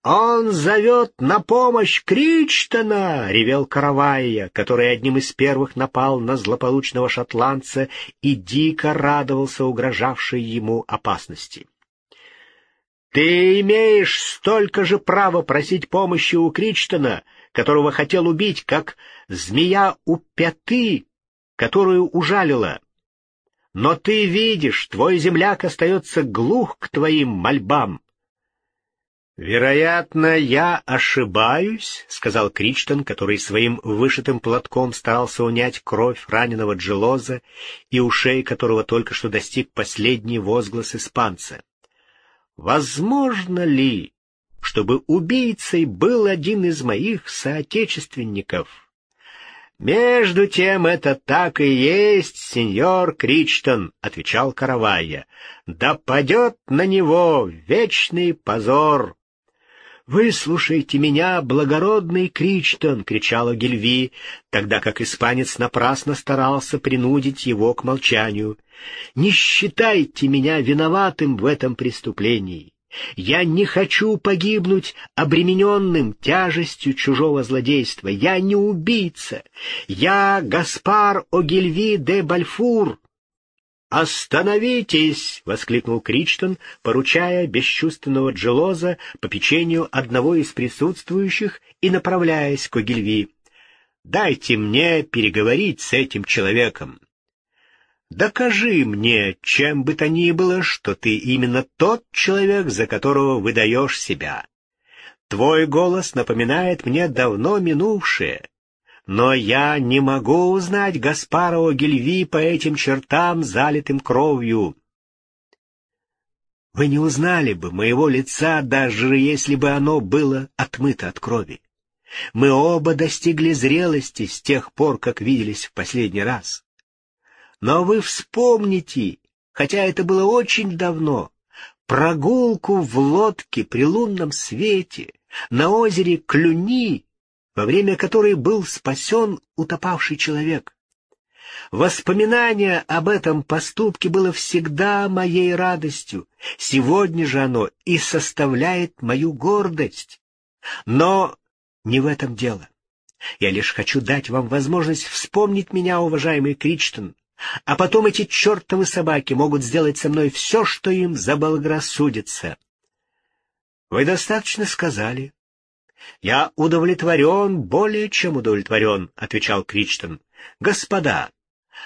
«Он зовет на помощь Кричтона!» — ревел Каравайя, который одним из первых напал на злополучного шотландца и дико радовался угрожавшей ему опасности. «Ты имеешь столько же права просить помощи у Кричтона, которого хотел убить, как змея у пяты, которую ужалила. Но ты видишь, твой земляк остается глух к твоим мольбам». «Вероятно, я ошибаюсь», — сказал Кричтон, который своим вышитым платком старался унять кровь раненого Джелоза и ушей которого только что достиг последний возглас испанца. «Возможно ли, чтобы убийцей был один из моих соотечественников?» «Между тем это так и есть, сеньор Кричтон», — отвечал Каравайя. «Да падет на него вечный позор». «Выслушайте меня, благородный Кричтон!» — кричала Гильви, тогда как испанец напрасно старался принудить его к молчанию. «Не считайте меня виноватым в этом преступлении. Я не хочу погибнуть обремененным тяжестью чужого злодейства. Я не убийца. Я Гаспар Огильви де Бальфур, «Остановитесь!» — воскликнул Кричтон, поручая бесчувственного Джелоза по печенью одного из присутствующих и направляясь к Огильви. «Дайте мне переговорить с этим человеком. Докажи мне, чем бы то ни было, что ты именно тот человек, за которого выдаешь себя. Твой голос напоминает мне давно минувшее, но я не могу узнать Гаспарова Гильви по этим чертам, залитым кровью. Вы не узнали бы моего лица, даже если бы оно было отмыто от крови. Мы оба достигли зрелости с тех пор, как виделись в последний раз. Но вы вспомните, хотя это было очень давно, прогулку в лодке при лунном свете на озере Клюни во время которой был спасен утопавший человек. Воспоминание об этом поступке было всегда моей радостью, сегодня же оно и составляет мою гордость. Но не в этом дело. Я лишь хочу дать вам возможность вспомнить меня, уважаемый Кричтон, а потом эти чертовы собаки могут сделать со мной все, что им заблагорассудится. — Вы достаточно сказали. — Я удовлетворен, более чем удовлетворен, — отвечал Кричтон. — Господа,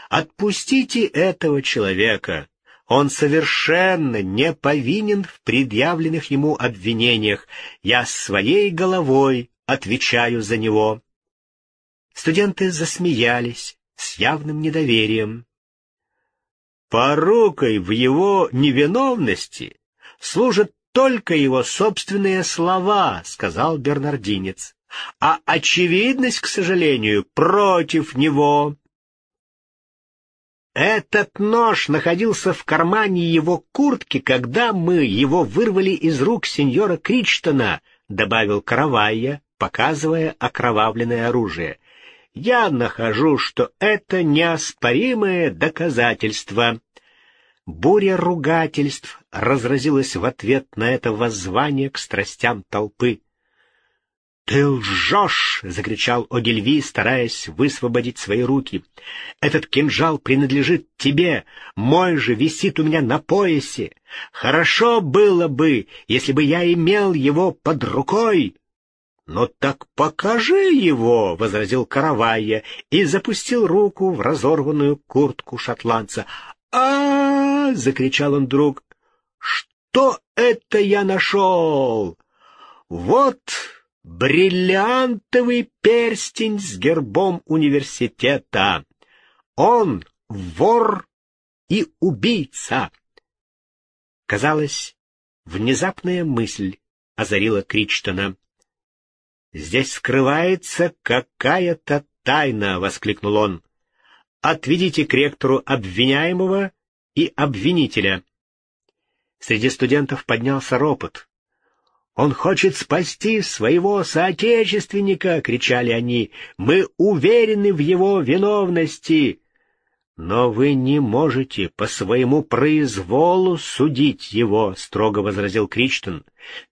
отпустите этого человека. Он совершенно не повинен в предъявленных ему обвинениях. Я своей головой отвечаю за него. Студенты засмеялись с явным недоверием. Порукой в его невиновности служат только его собственные слова, — сказал бернардинец, — а очевидность, к сожалению, против него. Этот нож находился в кармане его куртки, когда мы его вырвали из рук сеньора Кричтона, — добавил Каравайя, показывая окровавленное оружие. Я нахожу, что это неоспоримое доказательство. Буря ругательств разразилась в ответ на это воззвание к страстям толпы. «Ты лжешь!» — закричал Огильви, стараясь высвободить свои руки. «Этот кинжал принадлежит тебе, мой же висит у меня на поясе. Хорошо было бы, если бы я имел его под рукой!» «Ну так покажи его!» — возразил Каравайя и запустил руку в разорванную куртку шотландца. а, закричал он вдруг. «Что это я нашел? Вот бриллиантовый перстень с гербом университета. Он вор и убийца!» Казалось, внезапная мысль озарила Кричтона. «Здесь скрывается какая-то тайна!» — воскликнул он. «Отведите к ректору обвиняемого и обвинителя». Среди студентов поднялся ропот. «Он хочет спасти своего соотечественника!» — кричали они. «Мы уверены в его виновности!» «Но вы не можете по своему произволу судить его», — строго возразил Кричтон.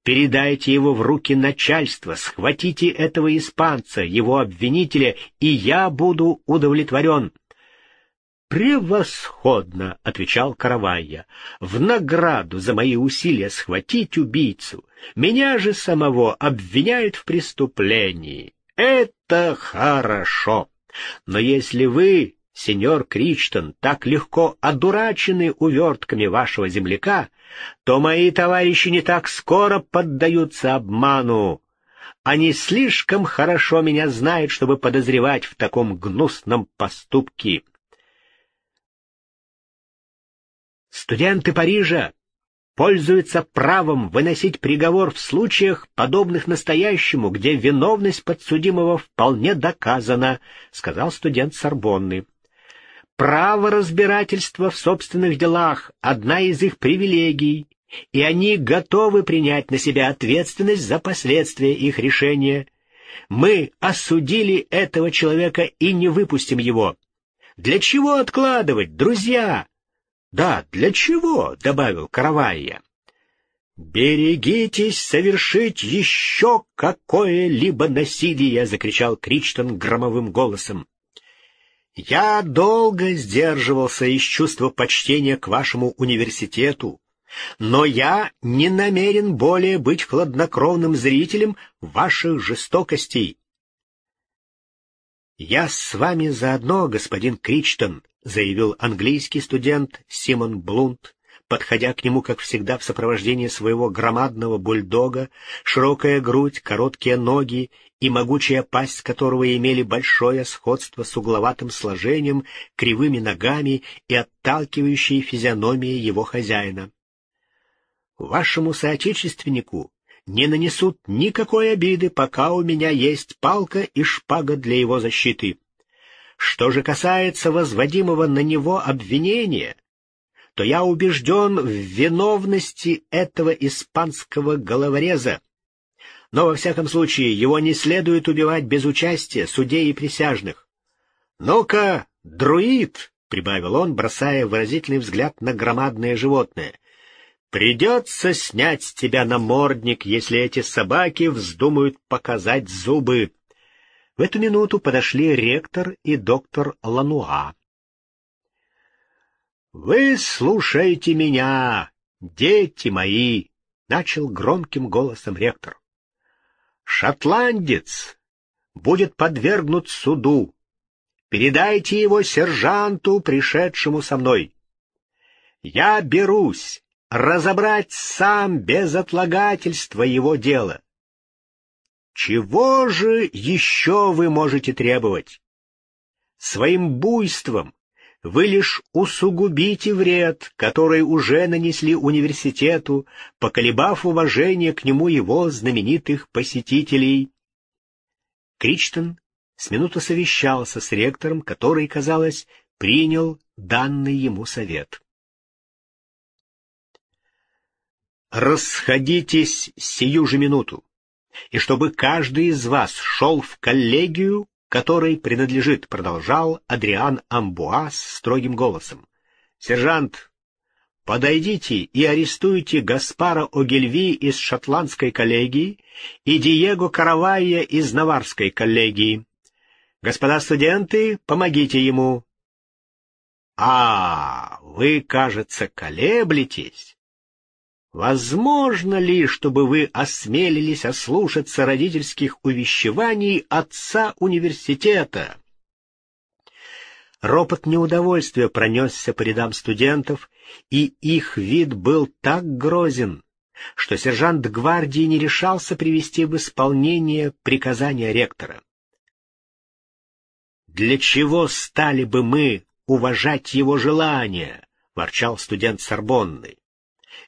«Передайте его в руки начальства, схватите этого испанца, его обвинителя, и я буду удовлетворен». «Превосходно!» — отвечал Каравайя. «В награду за мои усилия схватить убийцу меня же самого обвиняют в преступлении. Это хорошо! Но если вы сеньор Кричтон, так легко одурачены увертками вашего земляка, то мои товарищи не так скоро поддаются обману. Они слишком хорошо меня знают, чтобы подозревать в таком гнусном поступке. Студенты Парижа пользуются правом выносить приговор в случаях, подобных настоящему, где виновность подсудимого вполне доказана, — сказал студент Сорбонны. Право разбирательства в собственных делах — одна из их привилегий, и они готовы принять на себя ответственность за последствия их решения. Мы осудили этого человека и не выпустим его. Для чего откладывать, друзья? Да, для чего, — добавил Каравайя. «Берегитесь совершить еще какое-либо насилие!» — закричал Кричтон громовым голосом. Я долго сдерживался из чувства почтения к вашему университету, но я не намерен более быть хладнокровным зрителем ваших жестокостей. «Я с вами заодно, господин Кричтон», — заявил английский студент Симон Блунт, подходя к нему, как всегда, в сопровождении своего громадного бульдога, широкая грудь, короткие ноги и могучая пасть которого имели большое сходство с угловатым сложением, кривыми ногами и отталкивающей физиономией его хозяина. Вашему соотечественнику не нанесут никакой обиды, пока у меня есть палка и шпага для его защиты. Что же касается возводимого на него обвинения, то я убежден в виновности этого испанского головореза. Но, во всяком случае, его не следует убивать без участия судей и присяжных. «Ну-ка, друид!» — прибавил он, бросая выразительный взгляд на громадное животное. «Придется снять с тебя намордник, если эти собаки вздумают показать зубы». В эту минуту подошли ректор и доктор Лануа. «Вы слушаете меня, дети мои!» — начал громким голосом ректор. «Шотландец будет подвергнут суду. Передайте его сержанту, пришедшему со мной. Я берусь разобрать сам без отлагательства его дело. Чего же еще вы можете требовать? Своим буйством вы лишь усугубите вред, который уже нанесли университету, поколебав уважение к нему его знаменитых посетителей. Кричтон с минуту совещался с ректором, который, казалось, принял данный ему совет. «Расходитесь сию же минуту, и чтобы каждый из вас шел в коллегию которой принадлежит, продолжал Адриан Амбуас строгим голосом. Сержант, подойдите и арестуйте Гаспара Огельви из шотландской коллегии и Диего Каравайя из наварской коллегии. Господа студенты, помогите ему. А, вы, кажется, колеблетесь. Возможно ли, чтобы вы осмелились ослушаться родительских увещеваний отца университета? Ропот неудовольствия пронесся по рядам студентов, и их вид был так грозен, что сержант гвардии не решался привести в исполнение приказания ректора. «Для чего стали бы мы уважать его желания?» — ворчал студент Сорбонны.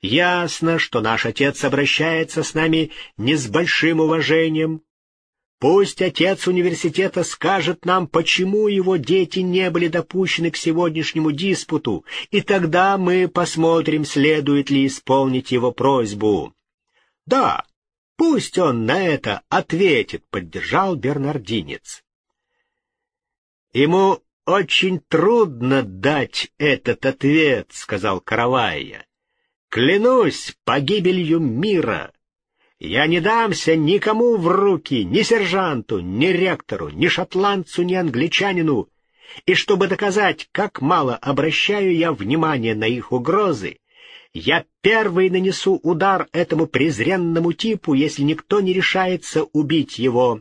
Ясно, что наш отец обращается с нами не с большим уважением. Пусть отец университета скажет нам, почему его дети не были допущены к сегодняшнему диспуту, и тогда мы посмотрим, следует ли исполнить его просьбу. Да, пусть он на это ответит, поддержал Бернардинец. Ему очень трудно дать этот ответ, сказал Каравайя. Клянусь погибелью мира! Я не дамся никому в руки, ни сержанту, ни ректору, ни шотландцу, ни англичанину. И чтобы доказать, как мало обращаю я внимание на их угрозы, я первый нанесу удар этому презренному типу, если никто не решается убить его.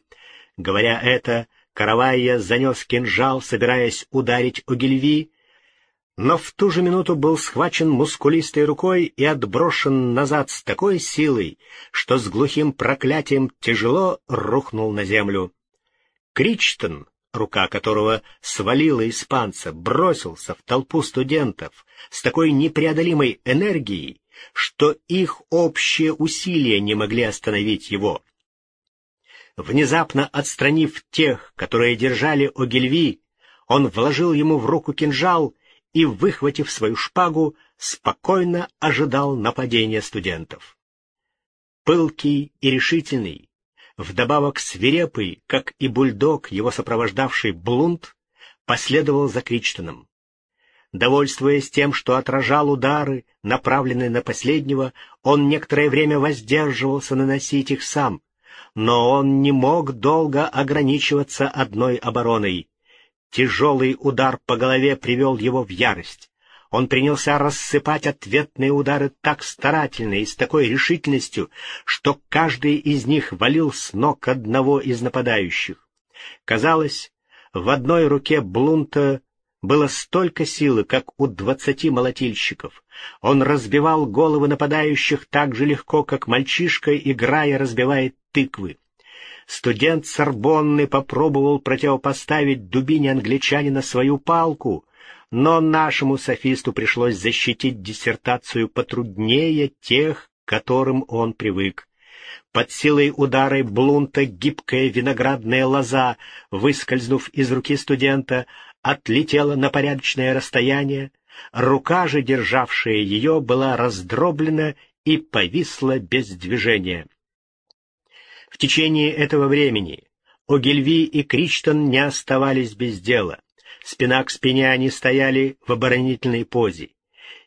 Говоря это, Каравайя занес кинжал, собираясь ударить Огильви, но в ту же минуту был схвачен мускулистой рукой и отброшен назад с такой силой, что с глухим проклятием тяжело рухнул на землю. Кричтон, рука которого свалила испанца, бросился в толпу студентов с такой непреодолимой энергией, что их общие усилия не могли остановить его. Внезапно отстранив тех, которые держали Огильви, он вложил ему в руку кинжал и, выхватив свою шпагу, спокойно ожидал нападения студентов. Пылкий и решительный, вдобавок свирепый, как и бульдог, его сопровождавший Блунд, последовал за Кричтоном. Довольствуясь тем, что отражал удары, направленные на последнего, он некоторое время воздерживался наносить их сам, но он не мог долго ограничиваться одной обороной. Тяжелый удар по голове привел его в ярость. Он принялся рассыпать ответные удары так старательно и с такой решительностью, что каждый из них валил с ног одного из нападающих. Казалось, в одной руке Блунта было столько силы, как у двадцати молотильщиков. Он разбивал головы нападающих так же легко, как мальчишка, играя, разбивает тыквы. Студент Сорбонны попробовал противопоставить дубине англичанина свою палку, но нашему софисту пришлось защитить диссертацию потруднее тех, к которым он привык. Под силой удара Блунта гибкая виноградная лоза, выскользнув из руки студента, отлетела на порядочное расстояние, рука же, державшая ее, была раздроблена и повисла без движения. В течение этого времени Огильви и Кричтон не оставались без дела. Спина к спине они стояли в оборонительной позе.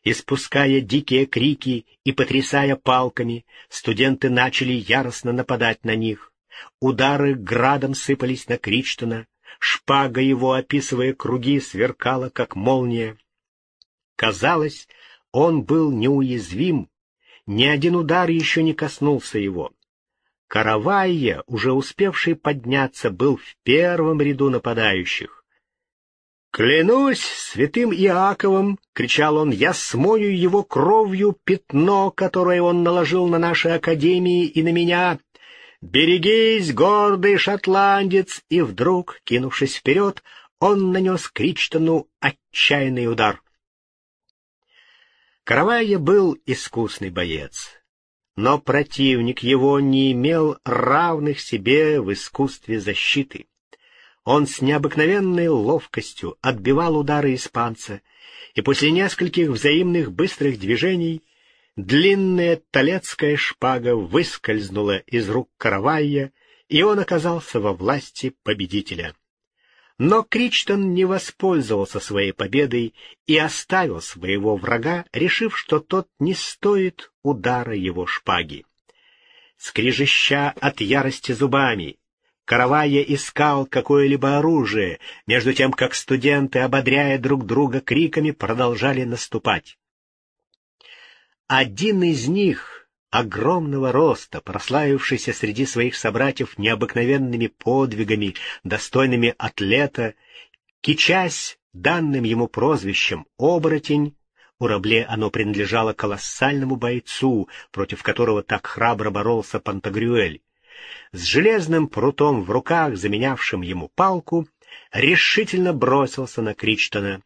Испуская дикие крики и потрясая палками, студенты начали яростно нападать на них. Удары градом сыпались на Кричтона, шпага его, описывая круги, сверкала, как молния. Казалось, он был неуязвим, ни один удар еще не коснулся его. Каравайя, уже успевший подняться, был в первом ряду нападающих. «Клянусь святым Иаковом!» — кричал он, — «я смою его кровью пятно, которое он наложил на наши академии и на меня. Берегись, гордый шотландец!» И вдруг, кинувшись вперед, он нанес Кричтону отчаянный удар. Каравайя был искусный боец, но противник его не имел равных себе в искусстве защиты. Он с необыкновенной ловкостью отбивал удары испанца, и после нескольких взаимных быстрых движений длинная талецкая шпага выскользнула из рук Каравайя, и он оказался во власти победителя. Но Кричтон не воспользовался своей победой и оставил своего врага, решив, что тот не стоит удара его шпаги. Скрежеща от ярости зубами, Каравая искал какое-либо оружие, между тем как студенты, ободряя друг друга криками, продолжали наступать. Один из них, огромного роста, прославившийся среди своих собратьев необыкновенными подвигами, достойными атлета, кичась данным ему прозвищем «оборотень», у Рабле оно принадлежало колоссальному бойцу, против которого так храбро боролся Пантагрюэль. С железным прутом в руках, заменявшим ему палку, решительно бросился на Кричтона.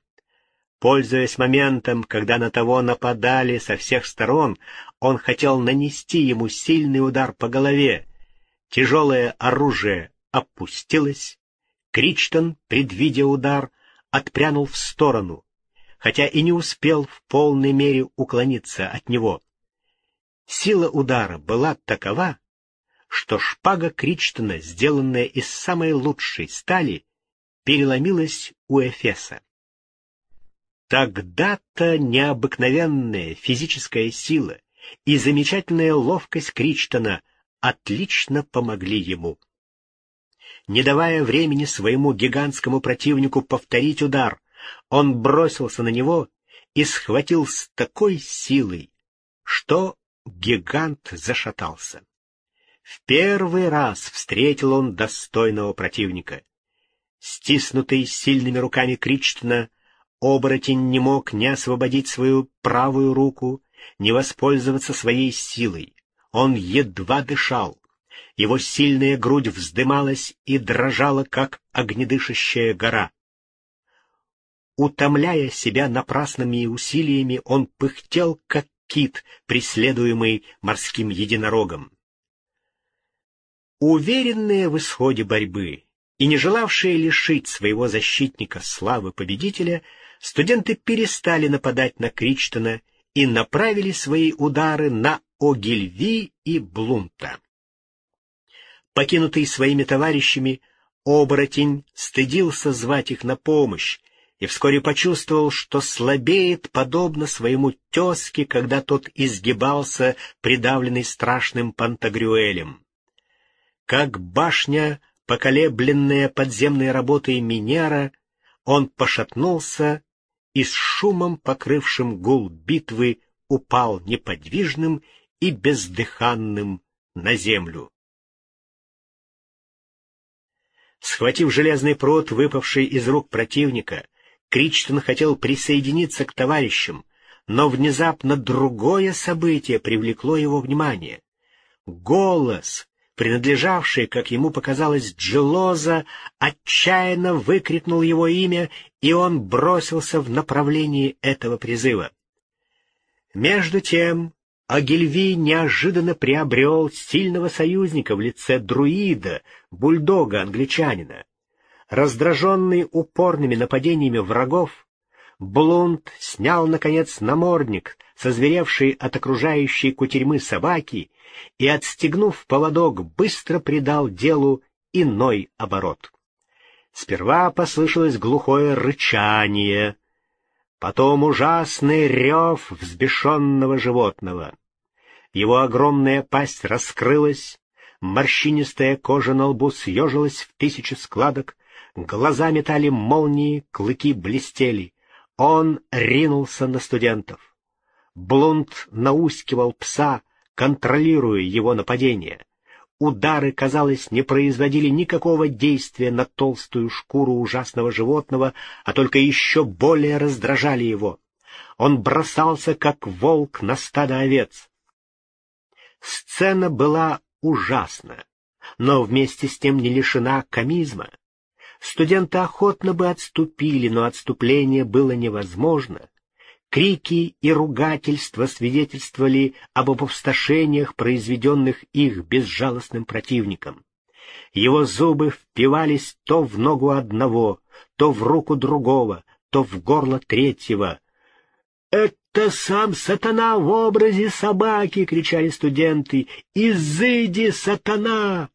Пользуясь моментом, когда на того нападали со всех сторон, он хотел нанести ему сильный удар по голове. Тяжелое оружие опустилось. Кричтон, предвидя удар, отпрянул в сторону, хотя и не успел в полной мере уклониться от него. Сила удара была такова, что шпага Кричтона, сделанная из самой лучшей стали, переломилась у Эфеса. Тогда-то необыкновенная физическая сила и замечательная ловкость Кричтона отлично помогли ему. Не давая времени своему гигантскому противнику повторить удар, он бросился на него и схватил с такой силой, что гигант зашатался. В первый раз встретил он достойного противника. Стиснутый сильными руками Кричтона, Оборотень не мог ни освободить свою правую руку, ни воспользоваться своей силой. Он едва дышал. Его сильная грудь вздымалась и дрожала, как огнедышащая гора. Утомляя себя напрасными усилиями, он пыхтел, как кит, преследуемый морским единорогом. Уверенные в исходе борьбы и не желавшие лишить своего защитника славы победителя, студенты перестали нападать на Кричтона и направили свои удары на Огильви и Блунта. Покинутый своими товарищами, оборотень стыдился звать их на помощь и вскоре почувствовал, что слабеет подобно своему тезке, когда тот изгибался, придавленный страшным пантагрюэлем. Как башня, поколебленная подземной работой Минера, он пошатнулся и с шумом, покрывшим гул битвы, упал неподвижным и бездыханным на землю. Схватив железный прут, выпавший из рук противника, Кричтон хотел присоединиться к товарищам, но внезапно другое событие привлекло его внимание. Голос, принадлежавший, как ему показалось, Джелоза, отчаянно выкрикнул его имя, и он бросился в направлении этого призыва. Между тем Агильви неожиданно приобрел сильного союзника в лице друида, бульдога-англичанина. Раздраженный упорными нападениями врагов, Блунд снял, наконец, намордник, созверевший от окружающей кутерьмы собаки, и, отстегнув поводок, быстро придал делу иной оборот. Сперва послышалось глухое рычание, потом ужасный рев взбешенного животного. Его огромная пасть раскрылась, морщинистая кожа на лбу съежилась в тысячи складок, глаза метали молнии, клыки блестели. Он ринулся на студентов. Блунд наускивал пса, контролируя его нападение. Удары, казалось, не производили никакого действия на толстую шкуру ужасного животного, а только еще более раздражали его. Он бросался, как волк на стадо овец. Сцена была ужасна, но вместе с тем не лишена комизма. Студенты охотно бы отступили, но отступление было невозможно. Крики и ругательства свидетельствовали об опустошениях, произведенных их безжалостным противником. Его зубы впивались то в ногу одного, то в руку другого, то в горло третьего. «Это сам сатана в образе собаки!» — кричали студенты. «Изыди, сатана!»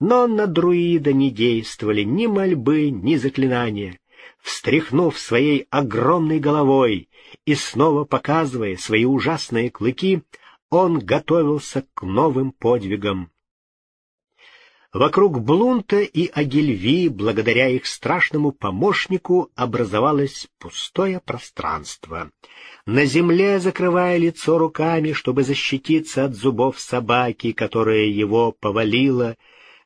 Но на друида не действовали ни мольбы, ни заклинания. Встряхнув своей огромной головой и снова показывая свои ужасные клыки, он готовился к новым подвигам. Вокруг Блунта и Агильви, благодаря их страшному помощнику, образовалось пустое пространство. На земле, закрывая лицо руками, чтобы защититься от зубов собаки, которая его повалила,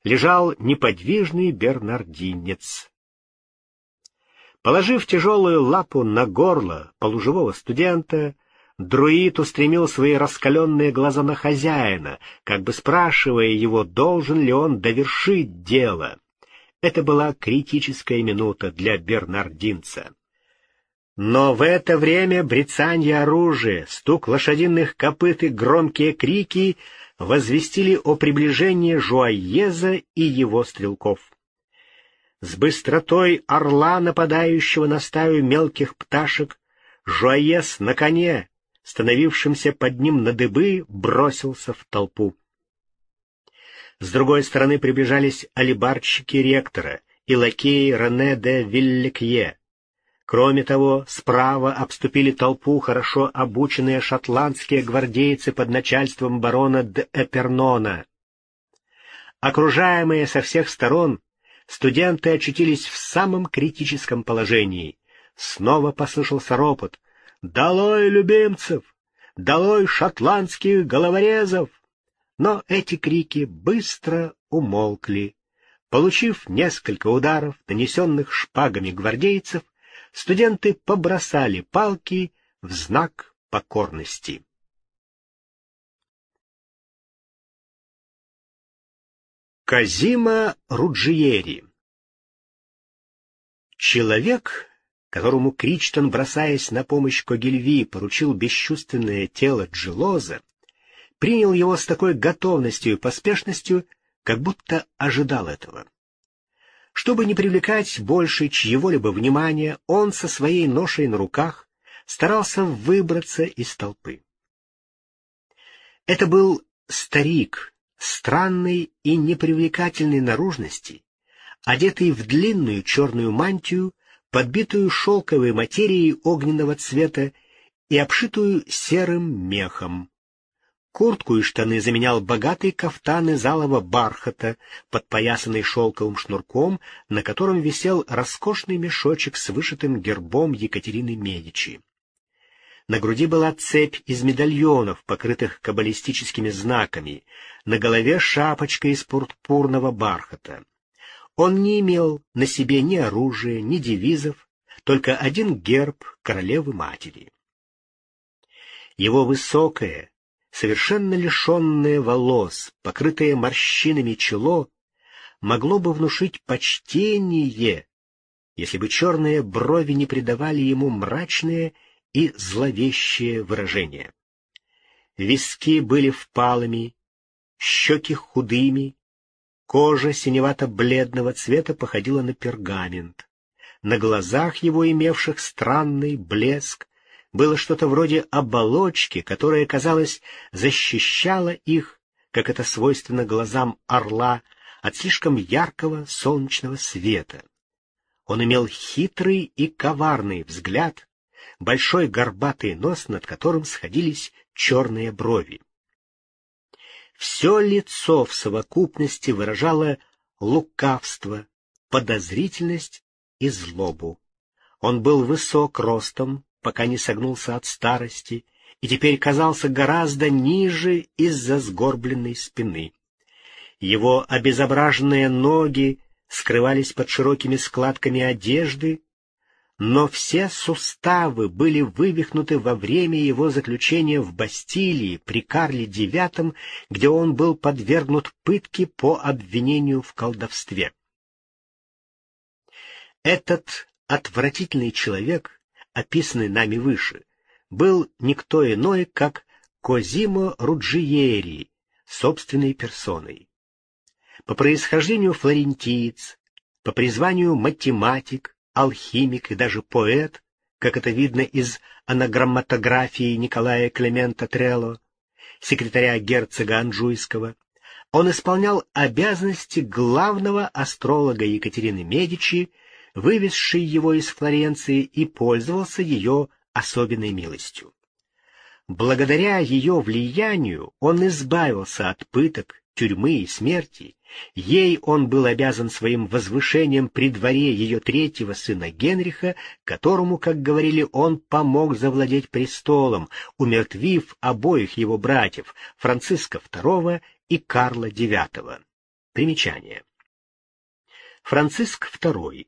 лежал неподвижный бернардинец. Положив тяжелую лапу на горло полуживого студента, друид устремил свои раскаленные глаза на хозяина, как бы спрашивая его, должен ли он довершить дело. Это была критическая минута для бернардинца. Но в это время брецанье оружия, стук лошадиных копыт и громкие крики возвестили о приближении Жуаеза и его стрелков. С быстротой орла, нападающего на стаю мелких пташек, Жуаес на коне, становившимся под ним на дыбы, бросился в толпу. С другой стороны приближались алибарщики ректора и лакеи Рене де Вилликье. Кроме того, справа обступили толпу хорошо обученные шотландские гвардейцы под начальством барона де Эпернона. Окружаемые со всех сторон, студенты очутились в самом критическом положении. Снова послышался ропот. «Долой любимцев! Долой шотландских головорезов!» Но эти крики быстро умолкли. Получив несколько ударов, нанесенных шпагами гвардейцев, студенты побросали палки в знак покорности. Казима Руджиери Человек, которому Кричтон, бросаясь на помощь Когельви, поручил бесчувственное тело Джилоза, принял его с такой готовностью и поспешностью, как будто ожидал этого. Чтобы не привлекать больше чьего-либо внимания, он со своей ношей на руках старался выбраться из толпы. Это был старик, странной и непривлекательной наружности, одетый в длинную черную мантию, подбитую шелковой материей огненного цвета и обшитую серым мехом. Куртку и штаны заменял богатый кафтан из алого бархата, подпоясанный шелковым шнурком, на котором висел роскошный мешочек с вышитым гербом Екатерины Медичи. На груди была цепь из медальонов, покрытых каббалистическими знаками, на голове шапочка из пурпурного бархата. Он не имел на себе ни оружия, ни девизов, только один герб королевы-матери. Его высокое, совершенно лишенное волос, покрытое морщинами чело, могло бы внушить почтение, если бы черные брови не придавали ему мрачное и зловещее выражение. Виски были впалыми, щеки худыми, кожа синевато-бледного цвета походила на пергамент. На глазах его, имевших странный блеск, было что-то вроде оболочки, которая, казалось, защищала их, как это свойственно глазам орла, от слишком яркого солнечного света. Он имел хитрый и коварный взгляд, большой горбатый нос, над которым сходились черные брови. Все лицо в совокупности выражало лукавство, подозрительность и злобу. Он был высок ростом, пока не согнулся от старости, и теперь казался гораздо ниже из-за сгорбленной спины. Его обезображенные ноги скрывались под широкими складками одежды, но все суставы были вывихнуты во время его заключения в Бастилии при Карле IX, где он был подвергнут пытке по обвинению в колдовстве. Этот отвратительный человек, описанный нами выше, был никто иной, как Козимо Руджиери, собственной персоной. По происхождению флорентиец, по призванию математик, алхимик и даже поэт, как это видно из анаграмматографии Николая Клемента Трелло, секретаря герцога Анжуйского, он исполнял обязанности главного астролога Екатерины Медичи, вывезшей его из Флоренции и пользовался ее особенной милостью. Благодаря ее влиянию он избавился от пыток, тюрьмы и смерти, ей он был обязан своим возвышением при дворе ее третьего сына Генриха, которому, как говорили, он помог завладеть престолом, умертвив обоих его братьев, Франциска II и Карла IX. Примечание. Франциск II,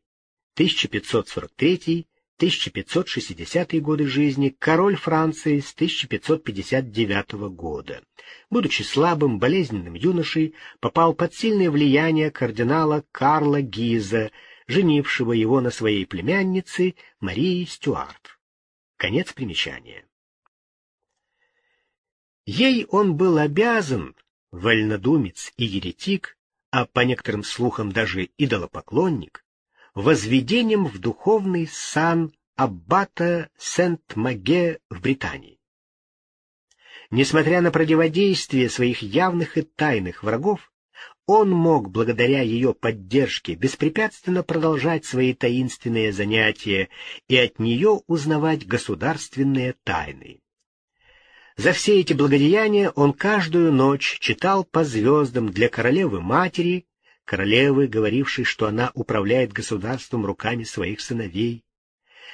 1543 1560 годы жизни, король Франции с 1559 года. Будучи слабым, болезненным юношей, попал под сильное влияние кардинала Карла Гиза, женившего его на своей племяннице Марии Стюарт. Конец примечания. Ей он был обязан, вольнодумец и еретик, а по некоторым слухам даже идолопоклонник, возведением в духовный сан аббата Сент-Маге в Британии. Несмотря на противодействие своих явных и тайных врагов, он мог, благодаря ее поддержке, беспрепятственно продолжать свои таинственные занятия и от нее узнавать государственные тайны. За все эти благодеяния он каждую ночь читал по звездам для королевы-матери королевы, говорившей, что она управляет государством руками своих сыновей.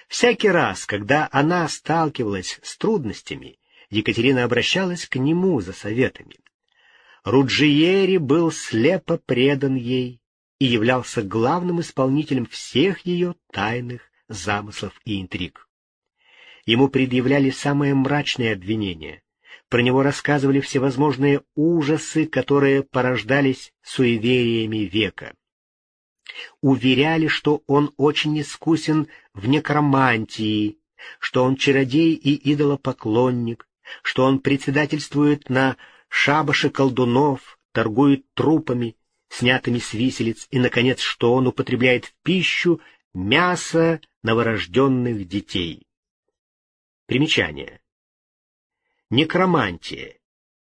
Всякий раз, когда она сталкивалась с трудностями, Екатерина обращалась к нему за советами. Руджиери был слепо предан ей и являлся главным исполнителем всех ее тайных замыслов и интриг. Ему предъявляли самые мрачные обвинения, про него рассказывали всевозможные ужасы, которые порождались суевериями века. Уверяли, что он очень искусен в некромантии, что он чародей и идолопоклонник, что он председательствует на шабаше колдунов, торгует трупами, снятыми с виселиц, и, наконец, что он употребляет в пищу мясо новорожденных детей. Примечание. Некромантия.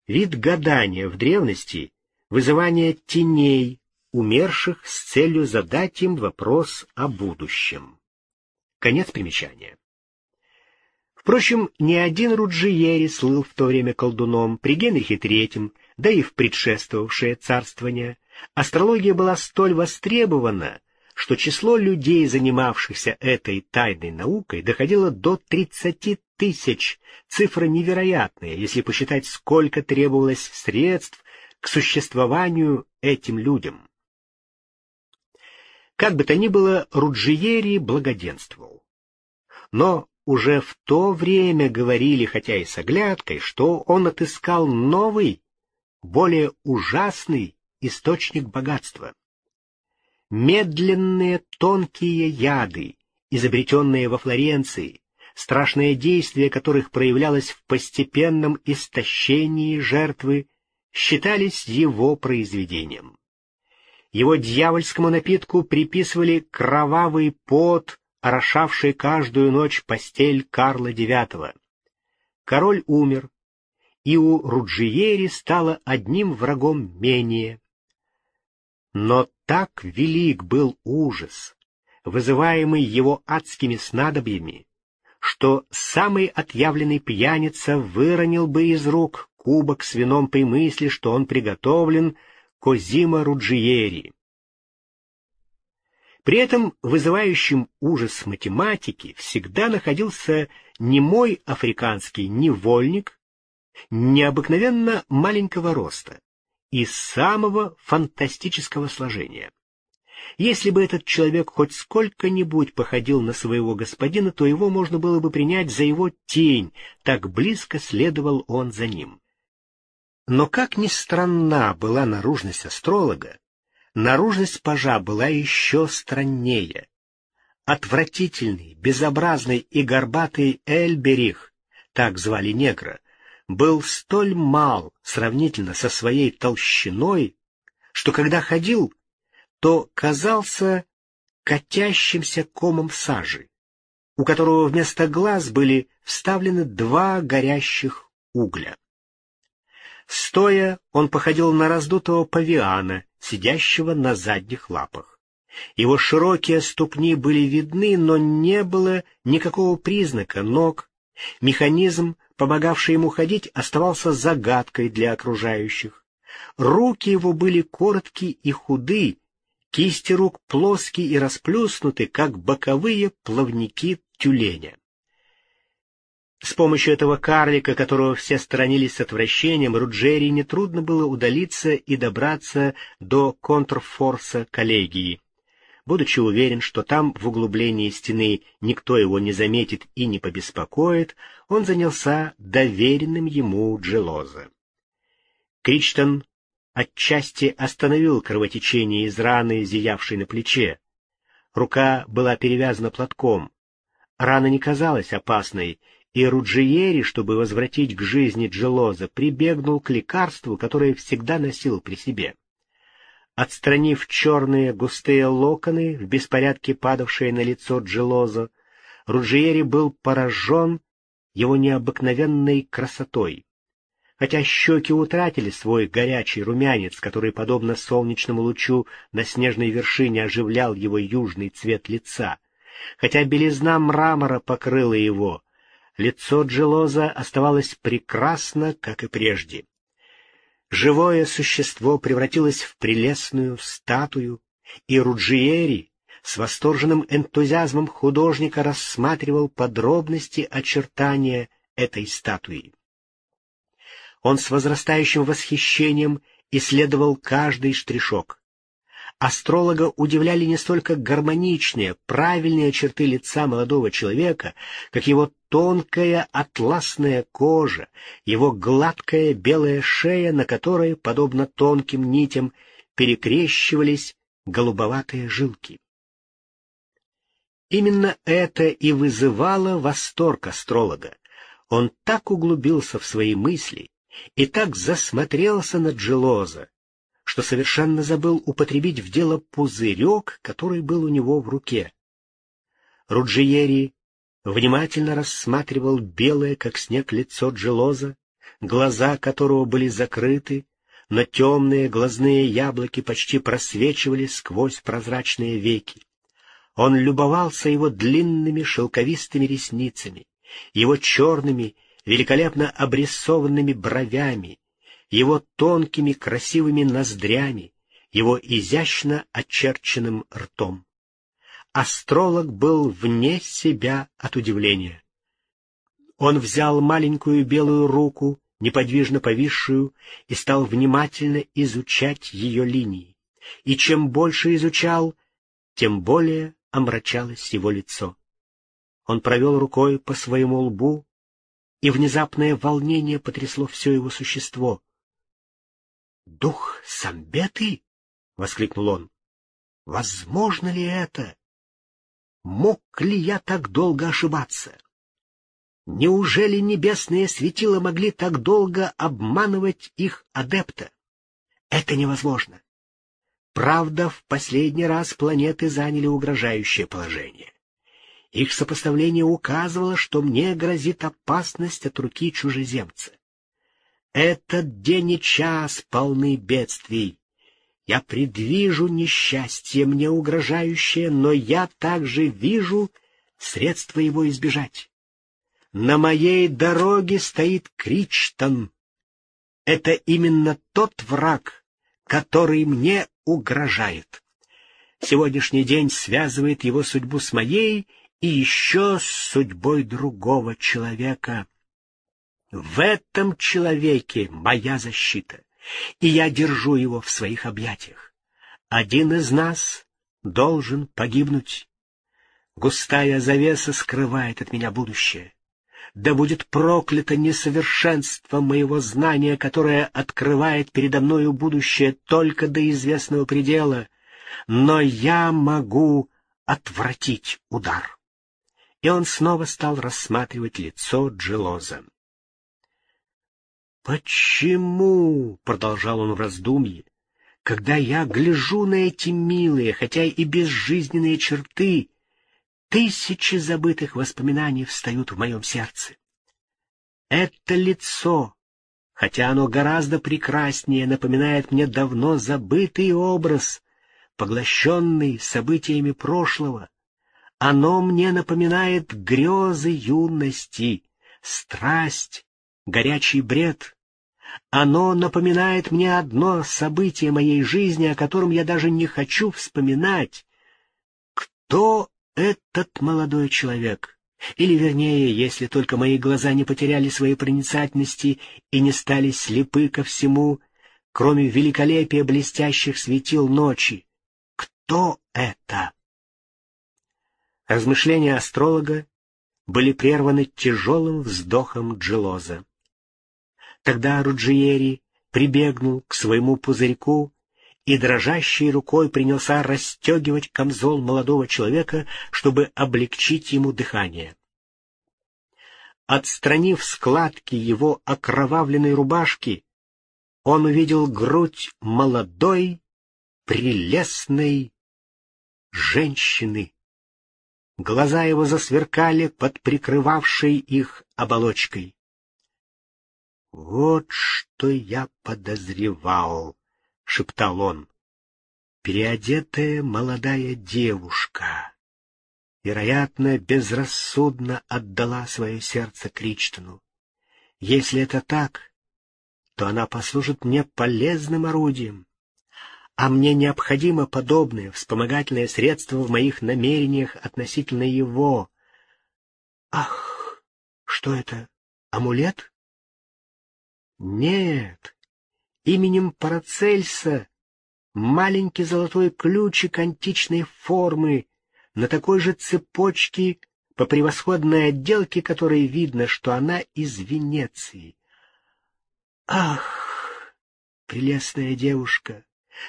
Вид гадания в древности — вызывание теней, умерших с целью задать им вопрос о будущем. Конец примечания. Впрочем, ни один Руджиери слыл в то время колдуном при Генрихе III, да и в предшествовавшее царствование. Астрология была столь востребована, что число людей, занимавшихся этой тайной наукой, доходило до 30 тысяч. Цифра невероятная, если посчитать, сколько требовалось средств к существованию этим людям. Как бы то ни было, Руджиери благоденствовал. Но уже в то время говорили, хотя и с оглядкой, что он отыскал новый, более ужасный источник богатства медленные тонкие яды, изобретенные во Флоренции, страшное действие которых проявлялось в постепенном истощении жертвы, считались его произведением. Его дьявольскому напитку приписывали кровавый пот, орошавший каждую ночь постель Карла IX. Король умер, и у Руджиери стало одним врагом менее. Но так велик был ужас, вызываемый его адскими снадобьями, что самый отъявленный пьяница выронил бы из рук кубок с вином при мысли, что он приготовлен Козима Руджиери. При этом вызывающим ужас математики всегда находился не мой африканский невольник, необыкновенно маленького роста и самого фантастического сложения. Если бы этот человек хоть сколько-нибудь походил на своего господина, то его можно было бы принять за его тень, так близко следовал он за ним. Но как ни странна была наружность астролога, наружность пажа была еще страннее. Отвратительный, безобразный и горбатый Эльберих, так звали негра, был столь мал сравнительно со своей толщиной, что когда ходил, то казался катящимся комом сажи, у которого вместо глаз были вставлены два горящих угля. Стоя, он походил на раздутого павиана, сидящего на задних лапах. Его широкие ступни были видны, но не было никакого признака ног. Механизм помогавший ему ходить, оставался загадкой для окружающих. Руки его были короткие и худы, кисти рук плоские и расплюснуты, как боковые плавники тюленя. С помощью этого карлика, которого все сторонились с отвращением, Руджери нетрудно было удалиться и добраться до контрфорса коллегии. Будучи уверен, что там, в углублении стены, никто его не заметит и не побеспокоит, он занялся доверенным ему Джелоза. Кричтон отчасти остановил кровотечение из раны, зиявшей на плече. Рука была перевязана платком. Рана не казалась опасной, и Руджиери, чтобы возвратить к жизни Джелоза, прибегнул к лекарству, которое всегда носил при себе. Отстранив черные густые локоны, в беспорядке падавшие на лицо Джилоза, Руджиери был поражен его необыкновенной красотой. Хотя щеки утратили свой горячий румянец, который, подобно солнечному лучу на снежной вершине, оживлял его южный цвет лица, хотя белизна мрамора покрыла его, лицо Джилоза оставалось прекрасно, как и прежде. Живое существо превратилось в прелестную статую, и Руджиери с восторженным энтузиазмом художника рассматривал подробности очертания этой статуи. Он с возрастающим восхищением исследовал каждый штришок. Астролога удивляли не столько гармоничные, правильные черты лица молодого человека, как его тонкая атласная кожа, его гладкая белая шея, на которой, подобно тонким нитям, перекрещивались голубоватые жилки. Именно это и вызывало восторг астролога. Он так углубился в свои мысли и так засмотрелся на Джилоза, что совершенно забыл употребить в дело пузырек, который был у него в руке. Руджиери внимательно рассматривал белое, как снег, лицо Джелоза, глаза которого были закрыты, но темные глазные яблоки почти просвечивали сквозь прозрачные веки. Он любовался его длинными шелковистыми ресницами, его черными, великолепно обрисованными бровями, его тонкими красивыми ноздрями, его изящно очерченным ртом. Астролог был вне себя от удивления. Он взял маленькую белую руку, неподвижно повисшую, и стал внимательно изучать ее линии. И чем больше изучал, тем более омрачалось его лицо. Он провел рукой по своему лбу, и внезапное волнение потрясло все его существо. «Дух Самбеты?» — воскликнул он. «Возможно ли это? Мог ли я так долго ошибаться? Неужели небесные светила могли так долго обманывать их адепта? Это невозможно. Правда, в последний раз планеты заняли угрожающее положение. Их сопоставление указывало, что мне грозит опасность от руки чужеземца. Этот день и час полны бедствий. Я предвижу несчастье мне угрожающее, но я также вижу средства его избежать. На моей дороге стоит Кричтон. Это именно тот враг, который мне угрожает. Сегодняшний день связывает его судьбу с моей и еще с судьбой другого человека. В этом человеке моя защита, и я держу его в своих объятиях. Один из нас должен погибнуть. Густая завеса скрывает от меня будущее. Да будет проклято несовершенство моего знания, которое открывает передо мною будущее только до известного предела, но я могу отвратить удар. И он снова стал рассматривать лицо Джилоза. «Почему?» — продолжал он в раздумье. «Когда я гляжу на эти милые, хотя и безжизненные черты, тысячи забытых воспоминаний встают в моем сердце. Это лицо, хотя оно гораздо прекраснее, напоминает мне давно забытый образ, поглощенный событиями прошлого. Оно мне напоминает грезы юности, страсть, горячий бред. Оно напоминает мне одно событие моей жизни, о котором я даже не хочу вспоминать. Кто этот молодой человек? Или, вернее, если только мои глаза не потеряли своей проницательности и не стали слепы ко всему, кроме великолепия блестящих светил ночи. Кто это? Размышления астролога были прерваны тяжелым вздохом Джилоза. Тогда Руджиери прибегнул к своему пузырьку и дрожащей рукой принялся расстегивать камзол молодого человека, чтобы облегчить ему дыхание. Отстранив складки его окровавленной рубашки, он увидел грудь молодой, прелестной женщины. Глаза его засверкали под прикрывавшей их оболочкой. «Вот что я подозревал», — шептал он. «Переодетая молодая девушка, вероятно, безрассудно отдала свое сердце Кричтону. Если это так, то она послужит мне полезным орудием, а мне необходимо подобное вспомогательное средство в моих намерениях относительно его. Ах, что это, амулет?» Нет, именем Парацельса маленький золотой ключик античной формы на такой же цепочке по превосходной отделке, которой видно, что она из Венеции. Ах, прелестная девушка,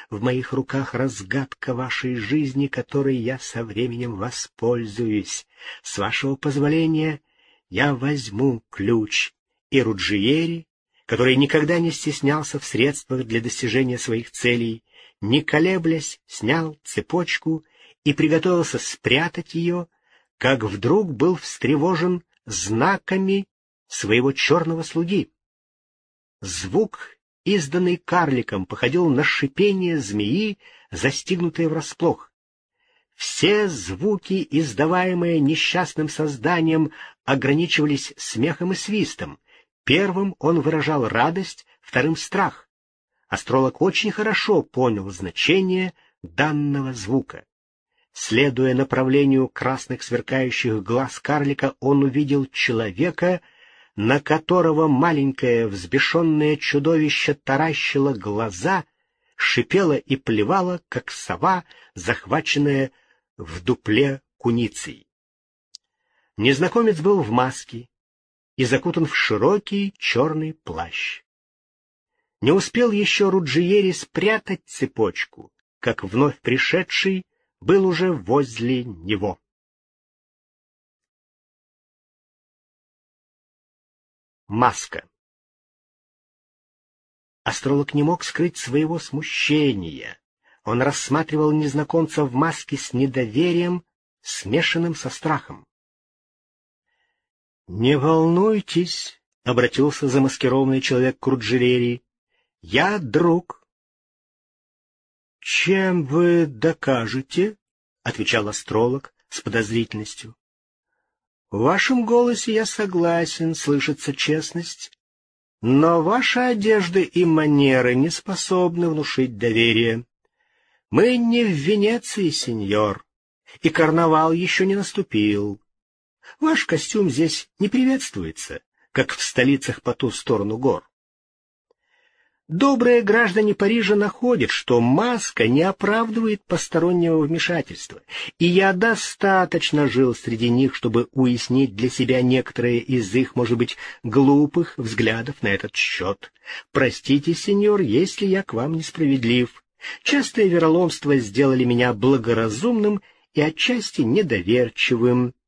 в моих руках разгадка вашей жизни, которой я со временем воспользуюсь. С вашего позволения я возьму ключ, и Руджиери который никогда не стеснялся в средствах для достижения своих целей, не колеблясь, снял цепочку и приготовился спрятать ее, как вдруг был встревожен знаками своего черного слуги. Звук, изданный карликом, походил на шипение змеи, застигнутой врасплох. Все звуки, издаваемые несчастным созданием, ограничивались смехом и свистом — Первым он выражал радость, вторым — страх. Астролог очень хорошо понял значение данного звука. Следуя направлению красных сверкающих глаз карлика, он увидел человека, на которого маленькое взбешенное чудовище таращило глаза, шипело и плевало, как сова, захваченная в дупле куницей. Незнакомец был в маске, и закутан в широкий черный плащ. Не успел еще Руджиери спрятать цепочку, как вновь пришедший был уже возле него. Маска Астролог не мог скрыть своего смущения. Он рассматривал незнакомца в маске с недоверием, смешанным со страхом. «Не волнуйтесь», — обратился замаскированный человек к Руджерерии. «Я друг». «Чем вы докажете?» — отвечал астролог с подозрительностью. «В вашем голосе я согласен, слышится честность, но ваша одежда и манеры не способны внушить доверие. Мы не в Венеции, сеньор, и карнавал еще не наступил. Ваш костюм здесь не приветствуется, как в столицах по ту сторону гор. Добрые граждане Парижа находят, что маска не оправдывает постороннего вмешательства, и я достаточно жил среди них, чтобы уяснить для себя некоторые из их, может быть, глупых взглядов на этот счет. Простите, сеньор, если я к вам несправедлив. Частое вероломство сделали меня благоразумным и отчасти недоверчивым. —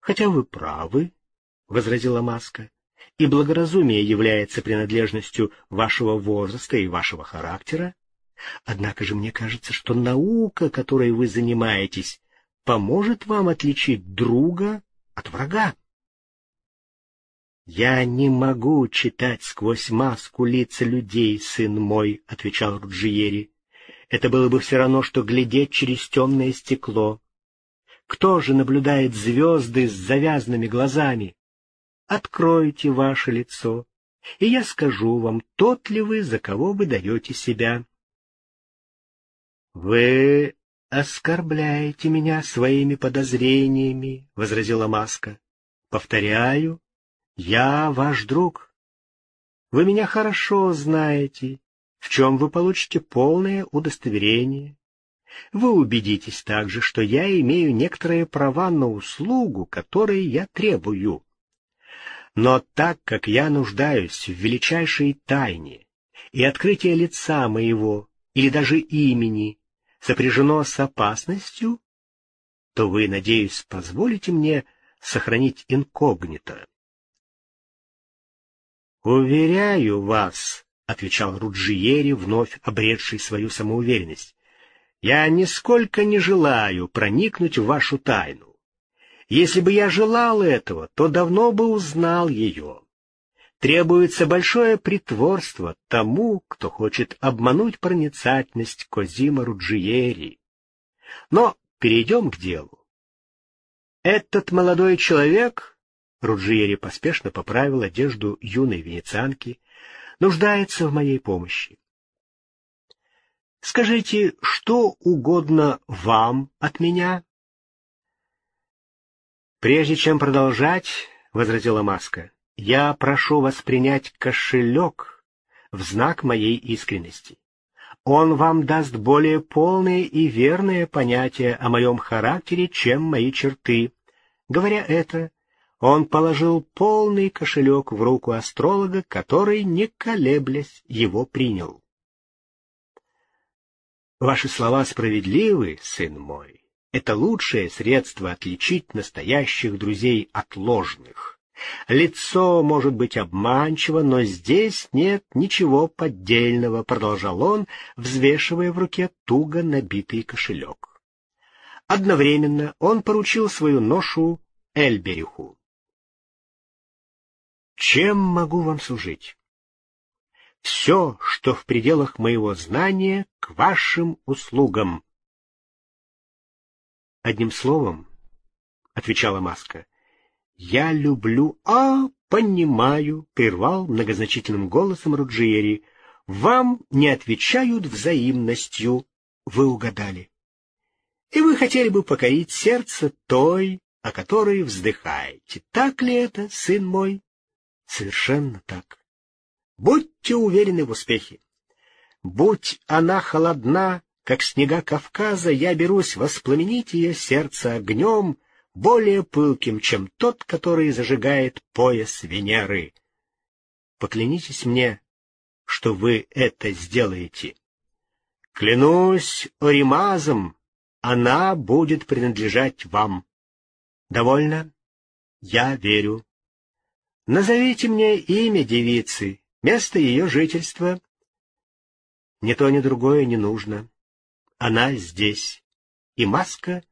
Хотя вы правы, — возразила Маска и благоразумие является принадлежностью вашего возраста и вашего характера. Однако же мне кажется, что наука, которой вы занимаетесь, поможет вам отличить друга от врага. «Я не могу читать сквозь маску лица людей, сын мой», — отвечал Руджиери. «Это было бы все равно, что глядеть через темное стекло. Кто же наблюдает звезды с завязанными глазами? откройте ваше лицо, и я скажу вам, тот ли вы, за кого вы даете себя. — Вы оскорбляете меня своими подозрениями, — возразила Маска. — Повторяю, я ваш друг. Вы меня хорошо знаете, в чем вы получите полное удостоверение. Вы убедитесь также, что я имею некоторые права на услугу, которые я требую. Но так как я нуждаюсь в величайшей тайне, и открытие лица моего или даже имени сопряжено с опасностью, то вы, надеюсь, позволите мне сохранить инкогнито. «Уверяю вас», — отвечал Руджиери, вновь обретший свою самоуверенность, — «я нисколько не желаю проникнуть в вашу тайну. Если бы я желал этого, то давно бы узнал ее. Требуется большое притворство тому, кто хочет обмануть проницательность Козима Руджиери. Но перейдем к делу. Этот молодой человек, Руджиери поспешно поправил одежду юной венецианки, нуждается в моей помощи. Скажите, что угодно вам от меня? «Прежде чем продолжать, — возразила Маска, — я прошу вас принять кошелек в знак моей искренности. Он вам даст более полное и верное понятие о моем характере, чем мои черты. Говоря это, он положил полный кошелек в руку астролога, который, не колеблясь, его принял. Ваши слова справедливы, сын мой. Это лучшее средство отличить настоящих друзей от ложных. Лицо может быть обманчиво, но здесь нет ничего поддельного, продолжал он, взвешивая в руке туго набитый кошелек. Одновременно он поручил свою ношу Эльбериху. Чем могу вам служить? Все, что в пределах моего знания, к вашим услугам, Одним словом, — отвечала Маска, — я люблю... А, понимаю, — прервал многозначительным голосом Руджиери. — Вам не отвечают взаимностью. Вы угадали. И вы хотели бы покорить сердце той, о которой вздыхаете. Так ли это, сын мой? Совершенно так. Будьте уверены в успехе. Будь она холодна, как снега Кавказа, я берусь воспламенить ее сердце огнем, более пылким, чем тот, который зажигает пояс Венеры. Поклянитесь мне, что вы это сделаете. Клянусь Оримазом, она будет принадлежать вам. Довольно? Я верю. Назовите мне имя девицы, место ее жительства. Ни то, ни другое не нужно. Она здесь. И маска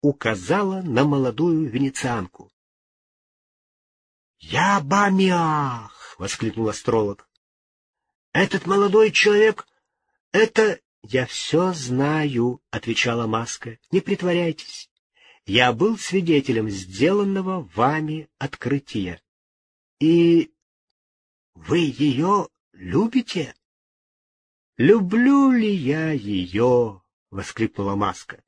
указала на молодую венецианку. «Я Бамиах!» — воскликнул астролог. «Этот молодой человек — это...» «Я все знаю», — отвечала маска. «Не притворяйтесь. Я был свидетелем сделанного вами открытия. И вы ее любите?» Люблю ли я ее? — воскликнула Маска.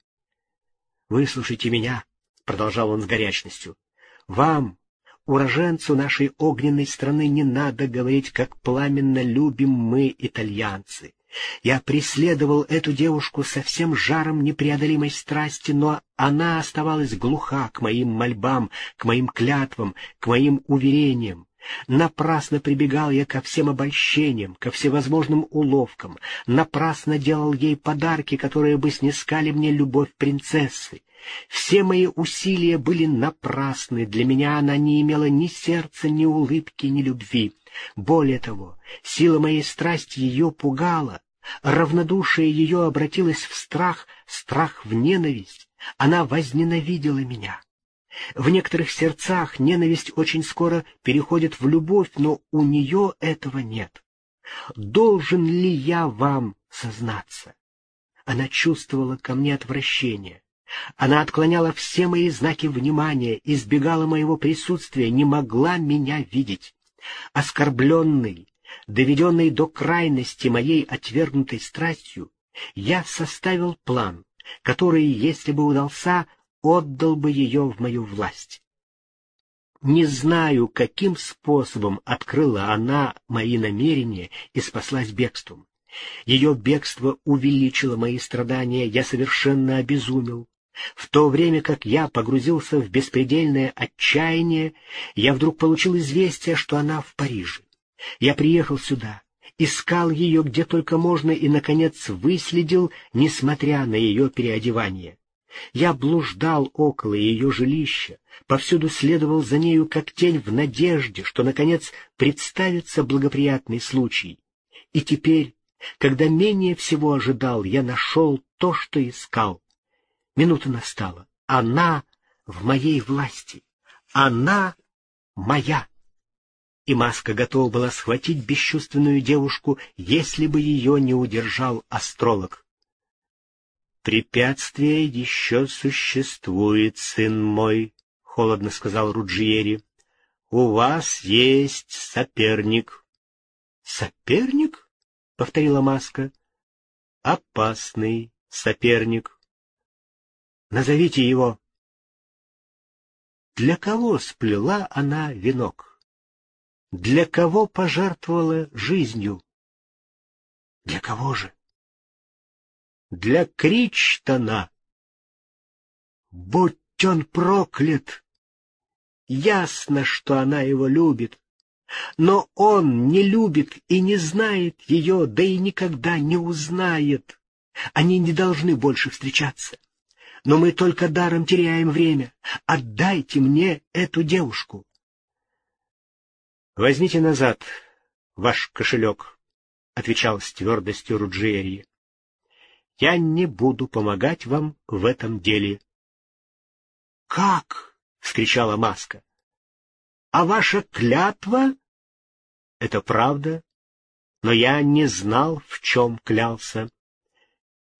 — Выслушайте меня, — продолжал он с горячностью. — Вам, уроженцу нашей огненной страны, не надо говорить, как пламенно любим мы, итальянцы. Я преследовал эту девушку со всем жаром непреодолимой страсти, но она оставалась глуха к моим мольбам, к моим клятвам, к моим уверениям. Напрасно прибегал я ко всем обольщениям, ко всевозможным уловкам, напрасно делал ей подарки, которые бы снискали мне любовь принцессы. Все мои усилия были напрасны, для меня она не имела ни сердца, ни улыбки, ни любви. Более того, сила моей страсти ее пугала, равнодушие ее обратилось в страх, страх в ненависть, она возненавидела меня. В некоторых сердцах ненависть очень скоро переходит в любовь, но у нее этого нет. Должен ли я вам сознаться? Она чувствовала ко мне отвращение. Она отклоняла все мои знаки внимания, избегала моего присутствия, не могла меня видеть. Оскорбленный, доведенный до крайности моей отвергнутой страстью, я составил план, который, если бы удался, отдал бы ее в мою власть. Не знаю, каким способом открыла она мои намерения и спаслась бегством. Ее бегство увеличило мои страдания, я совершенно обезумел. В то время как я погрузился в беспредельное отчаяние, я вдруг получил известие, что она в Париже. Я приехал сюда, искал ее где только можно и, наконец, выследил, несмотря на ее переодевание. Я блуждал около ее жилища, повсюду следовал за нею как тень в надежде, что, наконец, представится благоприятный случай. И теперь, когда менее всего ожидал, я нашел то, что искал. Минута настала. Она в моей власти. Она моя. И маска готова была схватить бесчувственную девушку, если бы ее не удержал астролог. «Препятствие еще существует, сын мой», — холодно сказал Руджиери. «У вас есть соперник». «Соперник?» — повторила маска. «Опасный соперник». «Назовите его». Для кого сплела она венок? Для кого пожертвовала жизнью? Для кого же? Для Кричтона. Будь он проклят! Ясно, что она его любит, но он не любит и не знает ее, да и никогда не узнает. Они не должны больше встречаться. Но мы только даром теряем время. Отдайте мне эту девушку. — Возьмите назад ваш кошелек, — отвечал с твердостью Руджиерье. Я не буду помогать вам в этом деле. — Как? — вскричала Маска. — А ваша клятва? — Это правда, но я не знал, в чем клялся.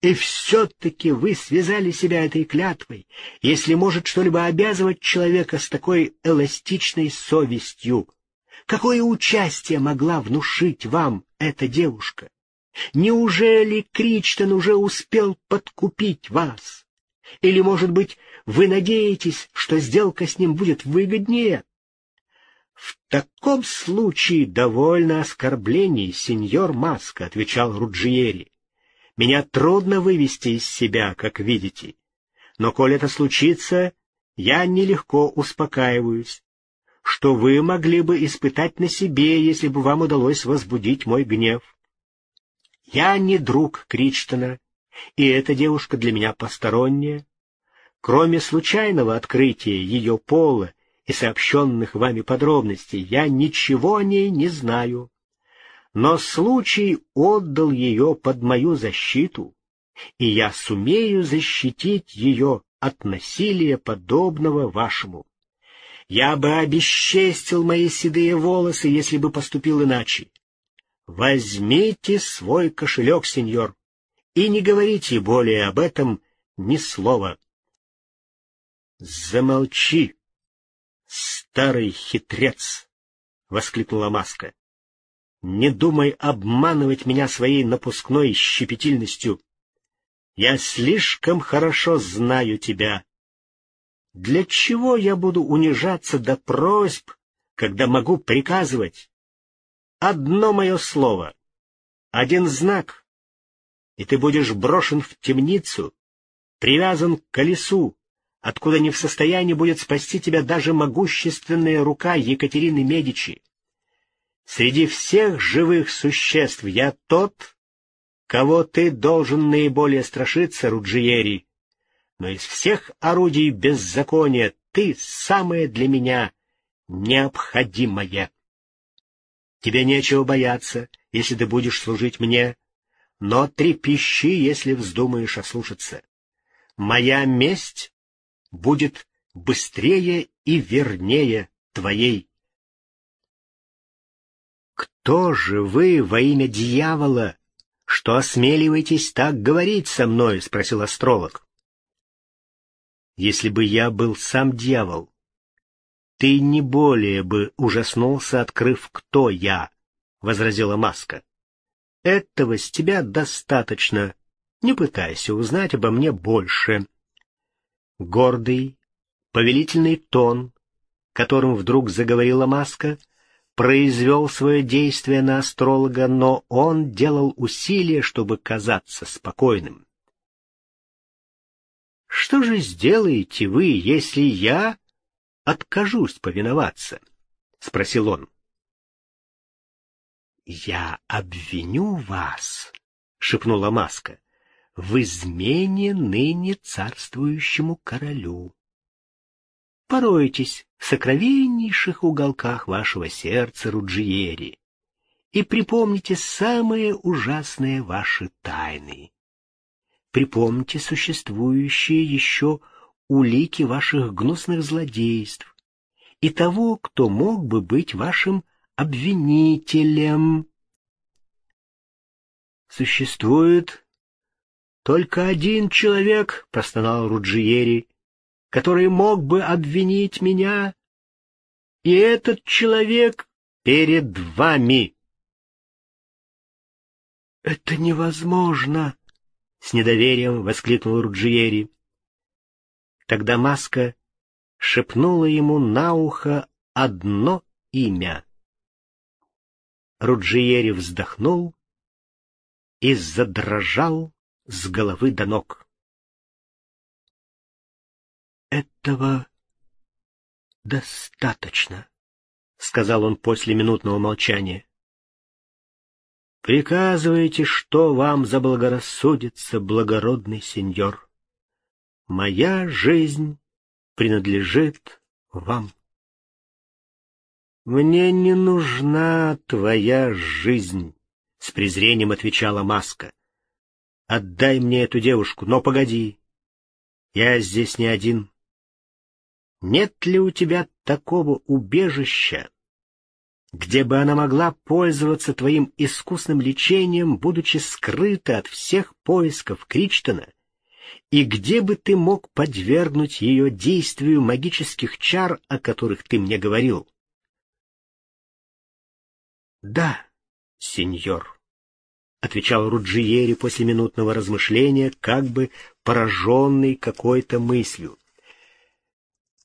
И все-таки вы связали себя этой клятвой, если может что-либо обязывать человека с такой эластичной совестью. Какое участие могла внушить вам эта девушка? Неужели Кричтон уже успел подкупить вас? Или, может быть, вы надеетесь, что сделка с ним будет выгоднее? В таком случае довольно оскорблений, сеньор Маска, отвечал Руджиери. Меня трудно вывести из себя, как видите. Но коль это случится, я нелегко успокаиваюсь. Что вы могли бы испытать на себе, если бы вам удалось возбудить мой гнев? Я не друг Кричтона, и эта девушка для меня посторонняя. Кроме случайного открытия ее пола и сообщенных вами подробностей, я ничего о ней не знаю. Но случай отдал ее под мою защиту, и я сумею защитить ее от насилия, подобного вашему. Я бы обесчестил мои седые волосы, если бы поступил иначе. Возьмите свой кошелек, сеньор, и не говорите более об этом ни слова. Замолчи, старый хитрец! — воскликнула Маска. Не думай обманывать меня своей напускной щепетильностью. Я слишком хорошо знаю тебя. Для чего я буду унижаться до просьб, когда могу приказывать? Одно мое слово, один знак, и ты будешь брошен в темницу, привязан к колесу, откуда не в состоянии будет спасти тебя даже могущественная рука Екатерины Медичи. Среди всех живых существ я тот, кого ты должен наиболее страшиться, Руджиери. Но из всех орудий беззакония ты самое для меня необходимое. Тебе нечего бояться, если ты будешь служить мне, но трепещи, если вздумаешь ослушаться. Моя месть будет быстрее и вернее твоей. «Кто же вы во имя дьявола, что осмеливаетесь так говорить со мной?» — спросил астролог. «Если бы я был сам дьявол, ты не более бы ужаснулся, открыв, кто я», — возразила Маска. «Этого с тебя достаточно. Не пытайся узнать обо мне больше». Гордый, повелительный тон, которым вдруг заговорила Маска — произвел свое действие на астролога, но он делал усилия, чтобы казаться спокойным. «Что же сделаете вы, если я откажусь повиноваться?» — спросил он. «Я обвиню вас», — шепнула Маска, — «в измене ныне царствующему королю поройтесь в сокровеннейших уголках вашего сердца, Руджиери, и припомните самые ужасные ваши тайны. Припомните существующие еще улики ваших гнусных злодейств и того, кто мог бы быть вашим обвинителем. Существует только один человек, — простонал Руджиери, который мог бы обвинить меня, и этот человек перед вами. — Это невозможно! — с недоверием воскликнул Руджиери. Тогда Маска шепнула ему на ухо одно имя. Руджиери вздохнул и задрожал с головы до ног. «Этого достаточно», — сказал он после минутного молчания. «Приказывайте, что вам заблагорассудится, благородный сеньор. Моя жизнь принадлежит вам». «Мне не нужна твоя жизнь», — с презрением отвечала Маска. «Отдай мне эту девушку, но погоди. Я здесь не один. Нет ли у тебя такого убежища, где бы она могла пользоваться твоим искусным лечением, будучи скрыта от всех поисков Кричтона, и где бы ты мог подвергнуть ее действию магических чар, о которых ты мне говорил? — Да, сеньор, — отвечал Руджиери после минутного размышления, как бы пораженный какой-то мыслью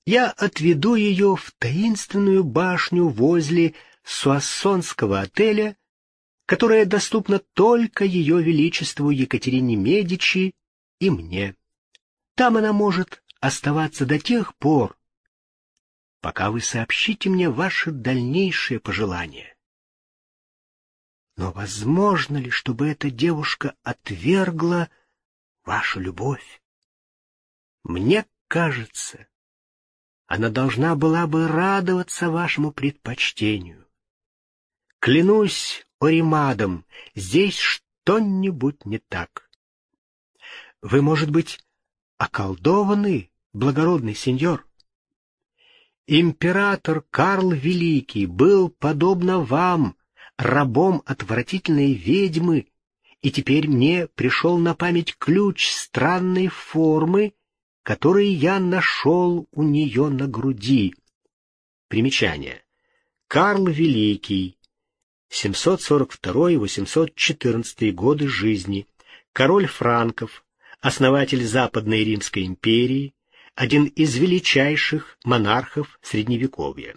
я отведу ее в таинственную башню возле Суассонского отеля, которая доступна только ее величеству Екатерине Медичи и мне. Там она может оставаться до тех пор, пока вы сообщите мне ваши дальнейшие пожелания. Но возможно ли, чтобы эта девушка отвергла вашу любовь? Мне кажется, она должна была бы радоваться вашему предпочтению. Клянусь Оримадом, здесь что-нибудь не так. Вы, может быть, околдованы, благородный сеньор? Император Карл Великий был, подобно вам, рабом отвратительной ведьмы, и теперь мне пришел на память ключ странной формы, который я нашел у нее на груди. Примечание. Карл Великий, 742-814 годы жизни, король франков, основатель Западной Римской империи, один из величайших монархов Средневековья.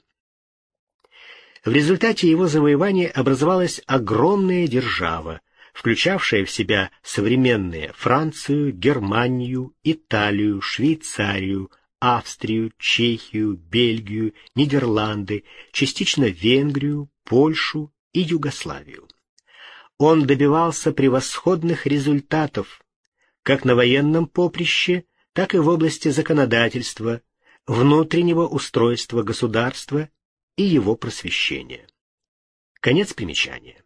В результате его завоевания образовалась огромная держава, включавшая в себя современные Францию, Германию, Италию, Швейцарию, Австрию, Чехию, Бельгию, Нидерланды, частично Венгрию, Польшу и Югославию. Он добивался превосходных результатов как на военном поприще, так и в области законодательства, внутреннего устройства государства и его просвещения. Конец примечания.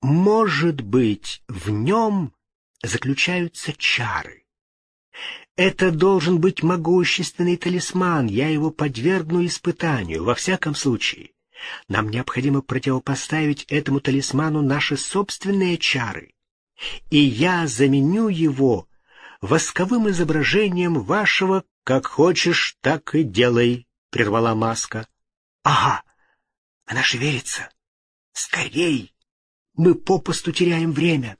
Может быть, в нем заключаются чары. Это должен быть могущественный талисман, я его подвергну испытанию, во всяком случае. Нам необходимо противопоставить этому талисману наши собственные чары, и я заменю его восковым изображением вашего «как хочешь, так и делай», — прервала маска. «Ага, она шевелится. Скорей! Мы попусту теряем время».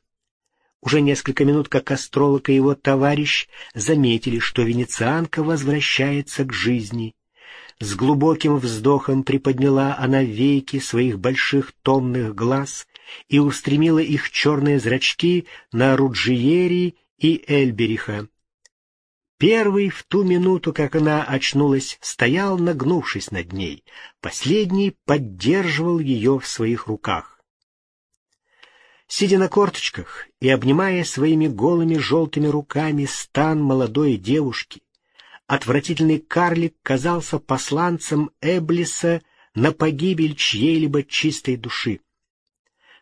Уже несколько минут как астролог и его товарищ заметили, что венецианка возвращается к жизни. С глубоким вздохом приподняла она веки своих больших томных глаз и устремила их черные зрачки на Руджиери и Эльбериха. Первый в ту минуту, как она очнулась, стоял, нагнувшись над ней. Последний поддерживал ее в своих руках. Сидя на корточках и обнимая своими голыми желтыми руками стан молодой девушки, отвратительный карлик казался посланцем Эблиса на погибель чьей-либо чистой души.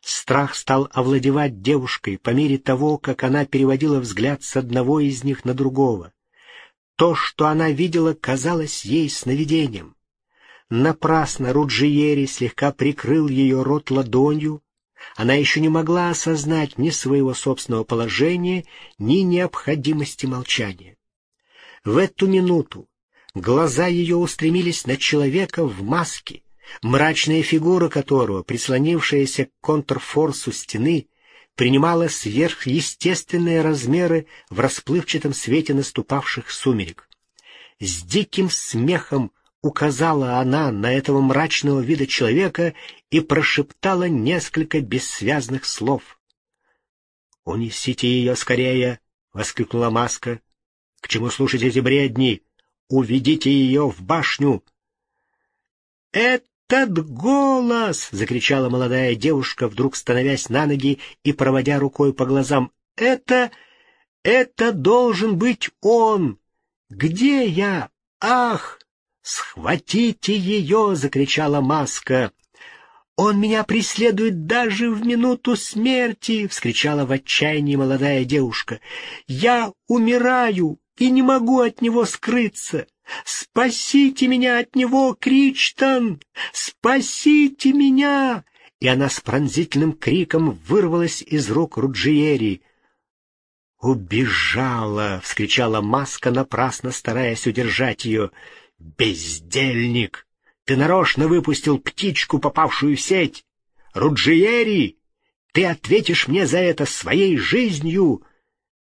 Страх стал овладевать девушкой по мере того, как она переводила взгляд с одного из них на другого. То, что она видела, казалось ей сновидением. Напрасно Руджиери слегка прикрыл ее рот ладонью, она еще не могла осознать ни своего собственного положения, ни необходимости молчания. В эту минуту глаза ее устремились на человека в маске, мрачная фигура которого, прислонившаяся к контрфорсу стены, принимала сверхъестественные размеры в расплывчатом свете наступавших сумерек. С диким смехом указала она на этого мрачного вида человека и прошептала несколько бессвязных слов. «Унесите ее скорее!» — воскликнула Маска. «К чему слушать эти бредни? Уведите ее в башню!» «Этот голос!» — закричала молодая девушка, вдруг становясь на ноги и проводя рукой по глазам. «Это... это должен быть он! Где я? Ах!» «Схватите ее!» — закричала Маска. «Он меня преследует даже в минуту смерти!» — вскричала в отчаянии молодая девушка. «Я умираю и не могу от него скрыться! Спасите меня от него, Кричтон! Спасите меня!» И она с пронзительным криком вырвалась из рук Руджиери. «Убежала!» — вскричала Маска, напрасно стараясь удержать ее. «Бездельник! Ты нарочно выпустил птичку, попавшую в сеть! Руджиери! Ты ответишь мне за это своей жизнью!»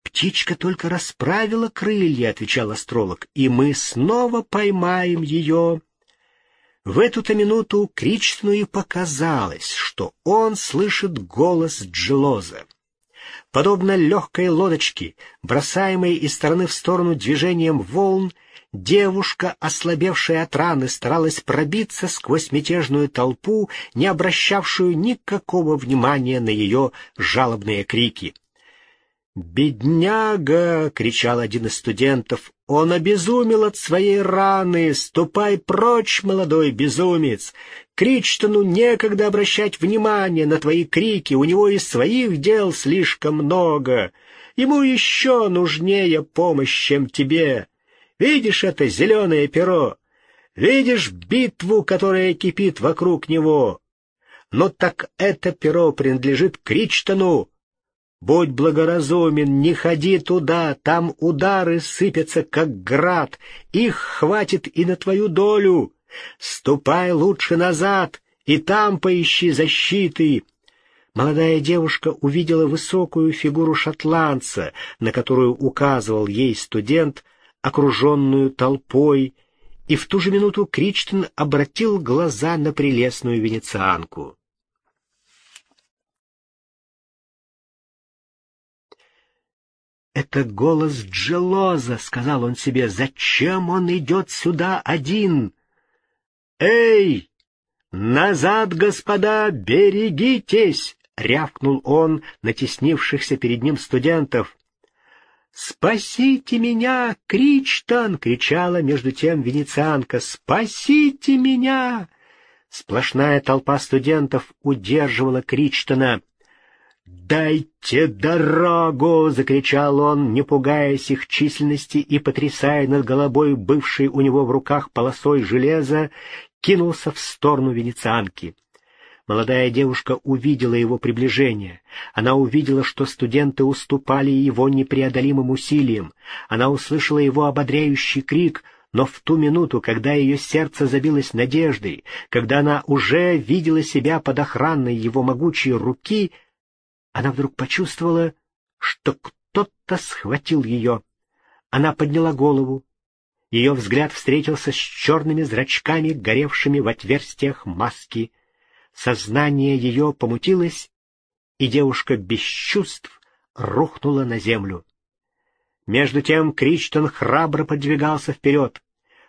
«Птичка только расправила крылья», — отвечал астролог, — «и мы снова поймаем ее». В эту-то минуту Кричтну и показалось, что он слышит голос Джелоза. Подобно легкой лодочке, бросаемой из стороны в сторону движением волн, Девушка, ослабевшая от раны, старалась пробиться сквозь мятежную толпу, не обращавшую никакого внимания на ее жалобные крики. «Бедняга!» — кричал один из студентов. «Он обезумел от своей раны! Ступай прочь, молодой безумец! Кричтону некогда обращать внимание на твои крики, у него и своих дел слишком много. Ему еще нужнее помощь, чем тебе. Видишь это зеленое перо? Видишь битву, которая кипит вокруг него? Но так это перо принадлежит Кричтону. Будь благоразумен, не ходи туда, там удары сыпятся, как град. Их хватит и на твою долю. Ступай лучше назад и там поищи защиты!» Молодая девушка увидела высокую фигуру шотландца, на которую указывал ей студент, окруженную толпой, и в ту же минуту Кричтон обратил глаза на прелестную венецианку. «Это голос Джелоза», — сказал он себе. «Зачем он идет сюда один?» «Эй! Назад, господа, берегитесь!» — рявкнул он на теснившихся перед ним студентов. «Спасите меня, Кричтон!» — кричала между тем венецианка. «Спасите меня!» Сплошная толпа студентов удерживала Кричтона. «Дайте дорогу!» — закричал он, не пугаясь их численности и потрясая над головой бывшей у него в руках полосой железа, кинулся в сторону венецианки. Молодая девушка увидела его приближение. Она увидела, что студенты уступали его непреодолимым усилиям. Она услышала его ободряющий крик, но в ту минуту, когда ее сердце забилось надеждой, когда она уже видела себя под охраной его могучей руки, она вдруг почувствовала, что кто-то схватил ее. Она подняла голову. Ее взгляд встретился с черными зрачками, горевшими в отверстиях маски — Сознание ее помутилось, и девушка без чувств рухнула на землю. Между тем Кричтон храбро подвигался вперед.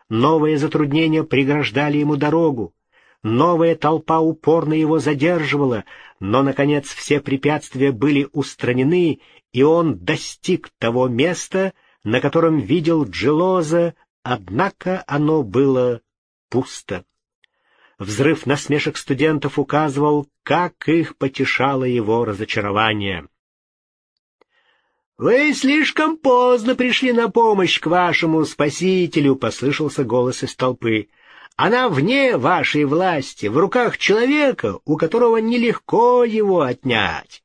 Новые затруднения преграждали ему дорогу. Новая толпа упорно его задерживала, но, наконец, все препятствия были устранены, и он достиг того места, на котором видел Джилоза, однако оно было пусто. Взрыв насмешек студентов указывал, как их потешало его разочарование. «Вы слишком поздно пришли на помощь к вашему спасителю», — послышался голос из толпы. «Она вне вашей власти, в руках человека, у которого нелегко его отнять.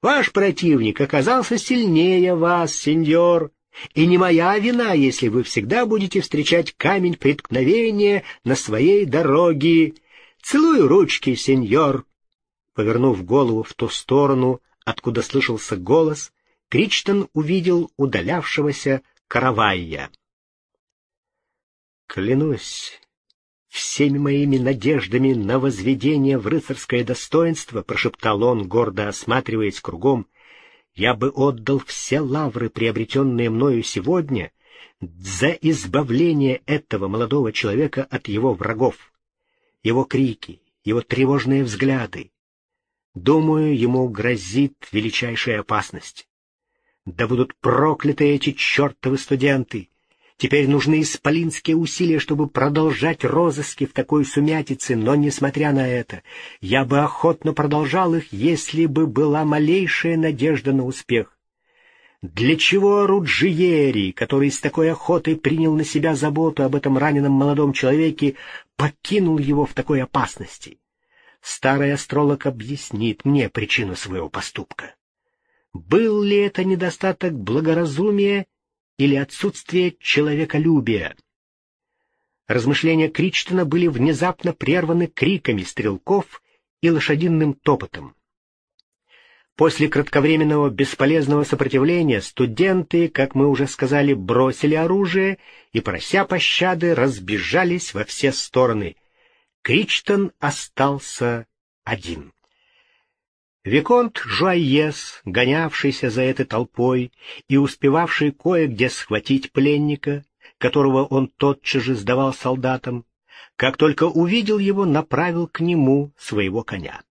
Ваш противник оказался сильнее вас, сеньор, и не моя вина, если вы всегда будете встречать камень преткновения на своей дороге. Целую ручки, сеньор. Повернув голову в ту сторону, откуда слышался голос, Кричтон увидел удалявшегося каравайя. Клянусь всеми моими надеждами на возведение в рыцарское достоинство, прошептал он, гордо осматриваясь кругом, — я бы отдал все лавры, приобретенные мною сегодня, за избавление этого молодого человека от его врагов. Его крики, его тревожные взгляды. Думаю, ему грозит величайшая опасность. Да будут прокляты эти чертовы студенты! Теперь нужны исполинские усилия, чтобы продолжать розыски в такой сумятице, но, несмотря на это, я бы охотно продолжал их, если бы была малейшая надежда на успех. Для чего Руджиери, который с такой охотой принял на себя заботу об этом раненом молодом человеке, покинул его в такой опасности? Старый астролог объяснит мне причину своего поступка. Был ли это недостаток благоразумия или отсутствие человеколюбия. Размышления Кричтона были внезапно прерваны криками стрелков и лошадиным топотом. После кратковременного бесполезного сопротивления студенты, как мы уже сказали, бросили оружие и, прося пощады, разбежались во все стороны. Кричтон остался один. Виконт Жуайес, гонявшийся за этой толпой и успевавший кое-где схватить пленника, которого он тотчас же сдавал солдатам, как только увидел его, направил к нему своего коня.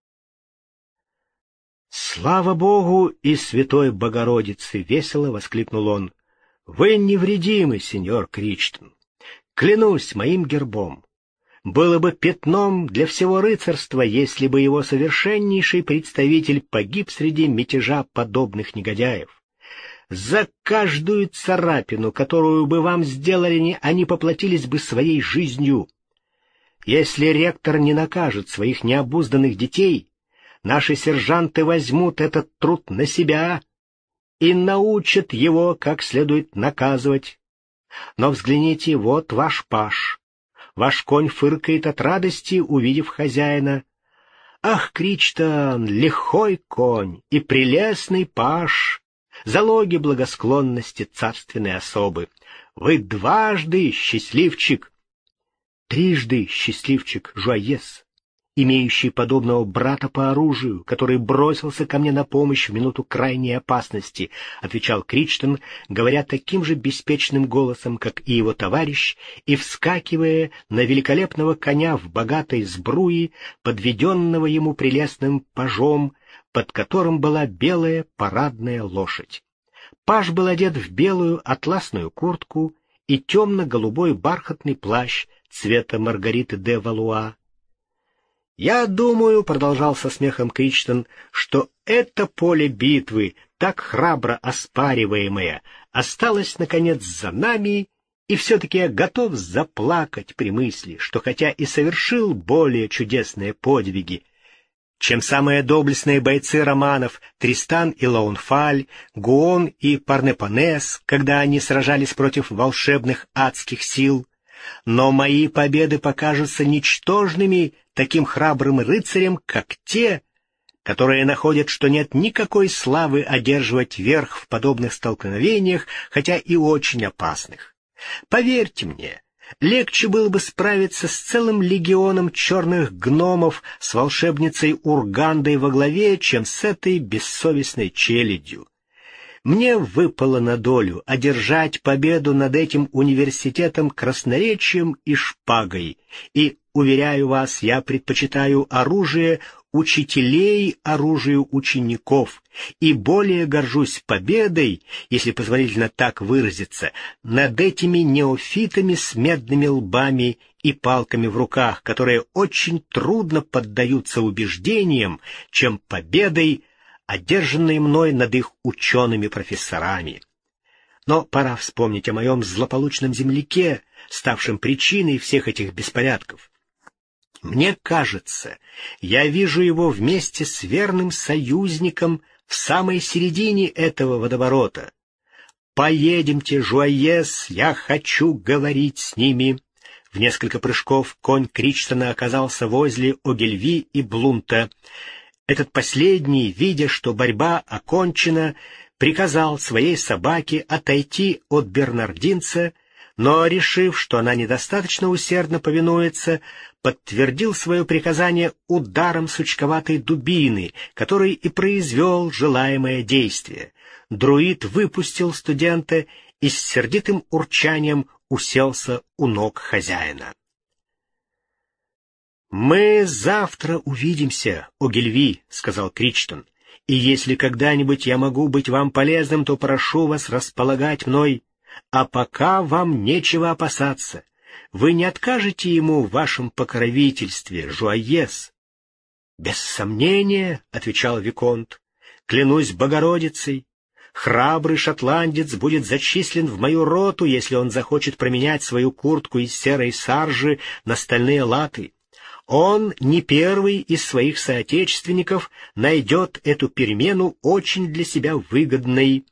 «Слава Богу и Святой Богородице!» — весело воскликнул он. «Вы невредимы, сеньор Кричтон! Клянусь моим гербом! Было бы пятном для всего рыцарства, если бы его совершеннейший представитель погиб среди мятежа подобных негодяев. За каждую царапину, которую бы вам сделали, они поплатились бы своей жизнью. Если ректор не накажет своих необузданных детей, наши сержанты возьмут этот труд на себя и научат его как следует наказывать. Но взгляните, вот ваш паш. Ваш конь фыркает от радости, увидев хозяина. Ах, Кричтон, лихой конь и прелестный паш, залоги благосклонности царственной особы. Вы дважды счастливчик, трижды счастливчик Жуаес имеющий подобного брата по оружию, который бросился ко мне на помощь в минуту крайней опасности, — отвечал Кричтон, говоря таким же беспечным голосом, как и его товарищ, и вскакивая на великолепного коня в богатой сбруи, подведенного ему прелестным пажом, под которым была белая парадная лошадь. Паж был одет в белую атласную куртку и темно-голубой бархатный плащ цвета Маргариты де Валуа, «Я думаю», — продолжал со смехом Кричтон, — «что это поле битвы, так храбро оспариваемое, осталось, наконец, за нами, и все-таки я готов заплакать при мысли, что хотя и совершил более чудесные подвиги, чем самые доблестные бойцы романов Тристан и Лаунфаль, Гуон и Парнепонес, когда они сражались против волшебных адских сил, но мои победы покажутся ничтожными таким храбрым рыцарям, как те, которые находят, что нет никакой славы одерживать верх в подобных столкновениях, хотя и очень опасных. Поверьте мне, легче было бы справиться с целым легионом черных гномов с волшебницей Ургандой во главе, чем с этой бессовестной челядью. Мне выпало на долю одержать победу над этим университетом красноречием и шпагой, и, уверяю вас, я предпочитаю оружие учителей оружию учеников, и более горжусь победой, если позволительно так выразиться, над этими неофитами с медными лбами и палками в руках, которые очень трудно поддаются убеждениям, чем победой одержанные мной над их учеными-профессорами. Но пора вспомнить о моем злополучном земляке, ставшем причиной всех этих беспорядков. Мне кажется, я вижу его вместе с верным союзником в самой середине этого водоворота. «Поедемте, Жуаес, я хочу говорить с ними». В несколько прыжков конь Кричтона оказался возле Огельви и Блунта. Этот последний, видя, что борьба окончена, приказал своей собаке отойти от бернардинца, но, решив, что она недостаточно усердно повинуется, подтвердил свое приказание ударом сучковатой дубины, который и произвел желаемое действие. Друид выпустил студента и с сердитым урчанием уселся у ног хозяина. «Мы завтра увидимся, Огельви», — сказал Кричтон, «и если когда-нибудь я могу быть вам полезным, то прошу вас располагать мной, а пока вам нечего опасаться. Вы не откажете ему в вашем покровительстве, Жуаес». «Без сомнения», — отвечал Виконт, — «клянусь Богородицей, храбрый шотландец будет зачислен в мою роту, если он захочет променять свою куртку из серой саржи на стальные латы». Он не первый из своих соотечественников найдет эту перемену очень для себя выгодной.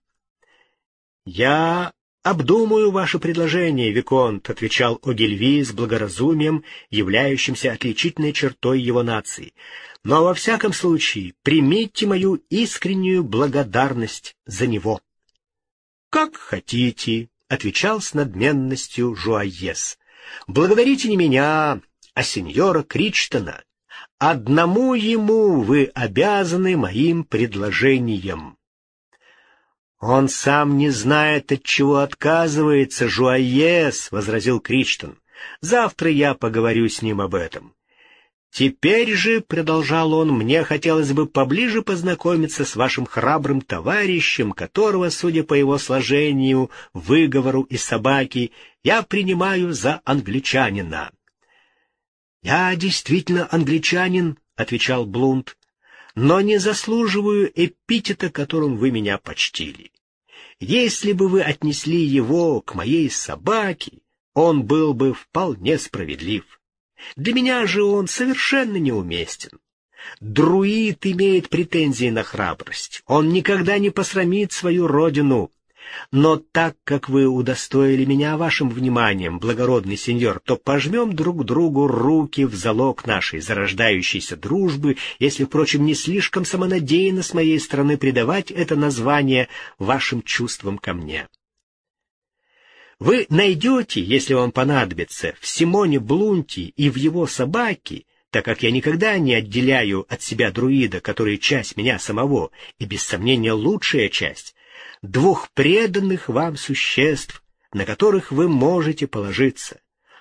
«Я обдумаю ваше предложение, Виконт», — отвечал Огильви с благоразумием, являющимся отличительной чертой его нации. «Но во всяком случае примите мою искреннюю благодарность за него». «Как хотите», — отвечал с надменностью Жуаес. «Благодарите не меня, а сеньора Кричтона. Одному ему вы обязаны моим предложением. Он сам не знает, от чего отказывается, Жуаес, — возразил Кричтон. Завтра я поговорю с ним об этом. Теперь же, — продолжал он, — мне хотелось бы поближе познакомиться с вашим храбрым товарищем, которого, судя по его сложению, выговору и собаке, я принимаю за англичанина. «Я действительно англичанин», — отвечал Блунд, «но не заслуживаю эпитета, которым вы меня почтили. Если бы вы отнесли его к моей собаке, он был бы вполне справедлив. Для меня же он совершенно неуместен. Друид имеет претензии на храбрость. Он никогда не посрамит свою родину. Но так как вы удостоили меня вашим вниманием, благородный сеньор, то пожмем друг другу руки в залог нашей зарождающейся дружбы, если, впрочем, не слишком самонадеянно с моей стороны придавать это название вашим чувствам ко мне. Вы найдете, если вам понадобится, в Симоне Блунти и в его собаке, так как я никогда не отделяю от себя друида, который часть меня самого, и без сомнения лучшая часть, двух преданных вам существ, на которых вы можете положиться.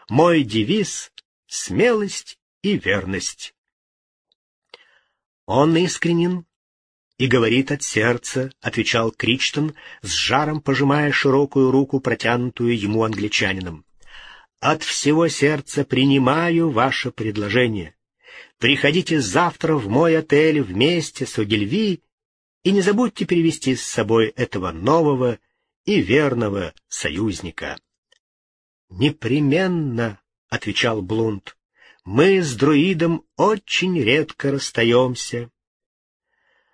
Мой девиз — смелость и верность. Он искренен и говорит от сердца, — отвечал Кричтон, с жаром пожимая широкую руку, протянутую ему англичанином. От всего сердца принимаю ваше предложение. Приходите завтра в мой отель вместе с Огильви и не забудьте перевести с собой этого нового и верного союзника. «Непременно», — отвечал Блунд, — «мы с друидом очень редко расстаемся».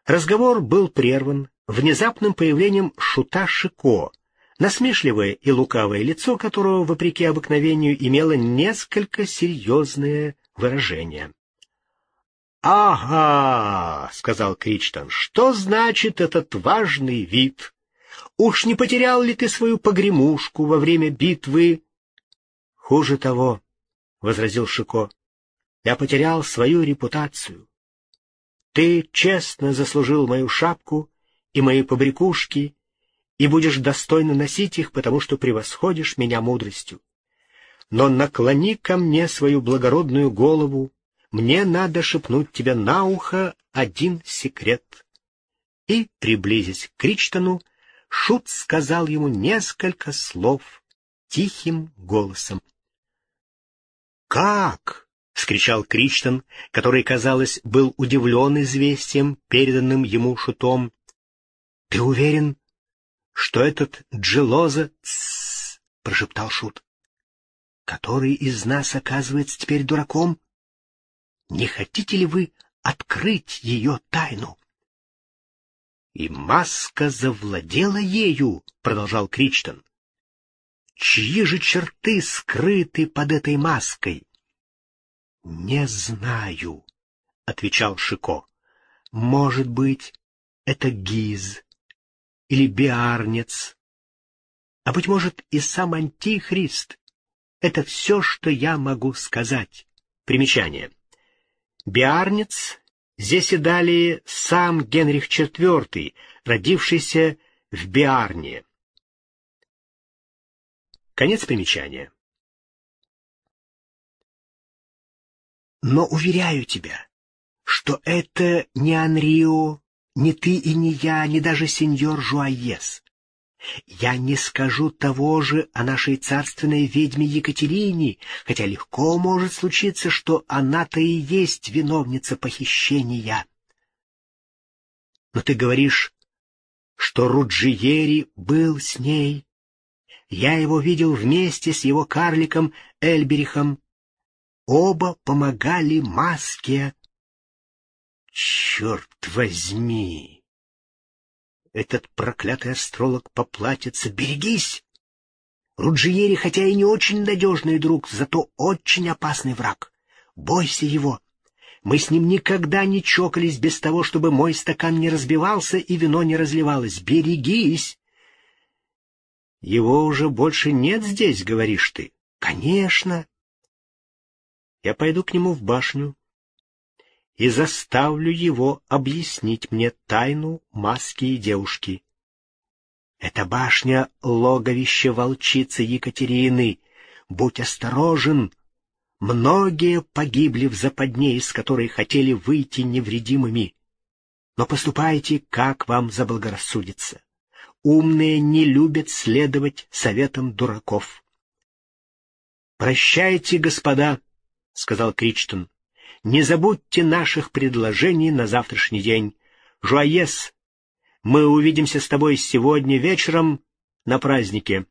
Разговор был прерван внезапным появлением шута Шико, насмешливое и лукавое лицо которого, вопреки обыкновению, имело несколько серьезное выражение. «Ага», — сказал Кричтон, — «что значит этот важный вид? Уж не потерял ли ты свою погремушку во время битвы?» «Хуже того», — возразил Шико, — «я потерял свою репутацию. Ты честно заслужил мою шапку и мои побрякушки, и будешь достойно носить их, потому что превосходишь меня мудростью. Но наклони ко мне свою благородную голову, мне надо шепнуть тебе на ухо один секрет. И, приблизясь к Кричтону, Шут сказал ему несколько слов тихим голосом. «Как?» — вскричал Кричтон, который, казалось, был удивлен известием, переданным ему Шутом. «Ты уверен, что этот Джилоза...» — прошептал Шут. «Который из нас оказывается теперь дураком?» Не хотите ли вы открыть ее тайну? И маска завладела ею, продолжал Кричтон. Чьи же черты скрыты под этой маской? Не знаю, отвечал Шико. Может быть, это Гиз или Биарнец, а быть может и сам Антихрист. Это все, что я могу сказать. Примечание. Биарниц здесь и далее сам Генрих IV, родившийся в Биарне. Конец примечания. Но уверяю тебя, что это не Анрио, не ты и не я, не даже сеньор Жуаес. Я не скажу того же о нашей царственной ведьме Екатерине, хотя легко может случиться, что она-то и есть виновница похищения. Но ты говоришь, что Руджиери был с ней. Я его видел вместе с его карликом Эльберихом. Оба помогали маске. Черт возьми! Этот проклятый астролог поплатится. Берегись! Руджиери, хотя и не очень надежный друг, зато очень опасный враг. Бойся его. Мы с ним никогда не чокались без того, чтобы мой стакан не разбивался и вино не разливалось. Берегись! Его уже больше нет здесь, говоришь ты? Конечно. Я пойду к нему в башню, и заставлю его объяснить мне тайну маски и девушки. Это башня — логовище волчицы Екатерины. Будь осторожен. Многие погибли в западне, из которой хотели выйти невредимыми. Но поступайте, как вам заблагорассудится. Умные не любят следовать советам дураков. «Прощайте, господа», — сказал Кричтон. Не забудьте наших предложений на завтрашний день. Жуаес, мы увидимся с тобой сегодня вечером на празднике.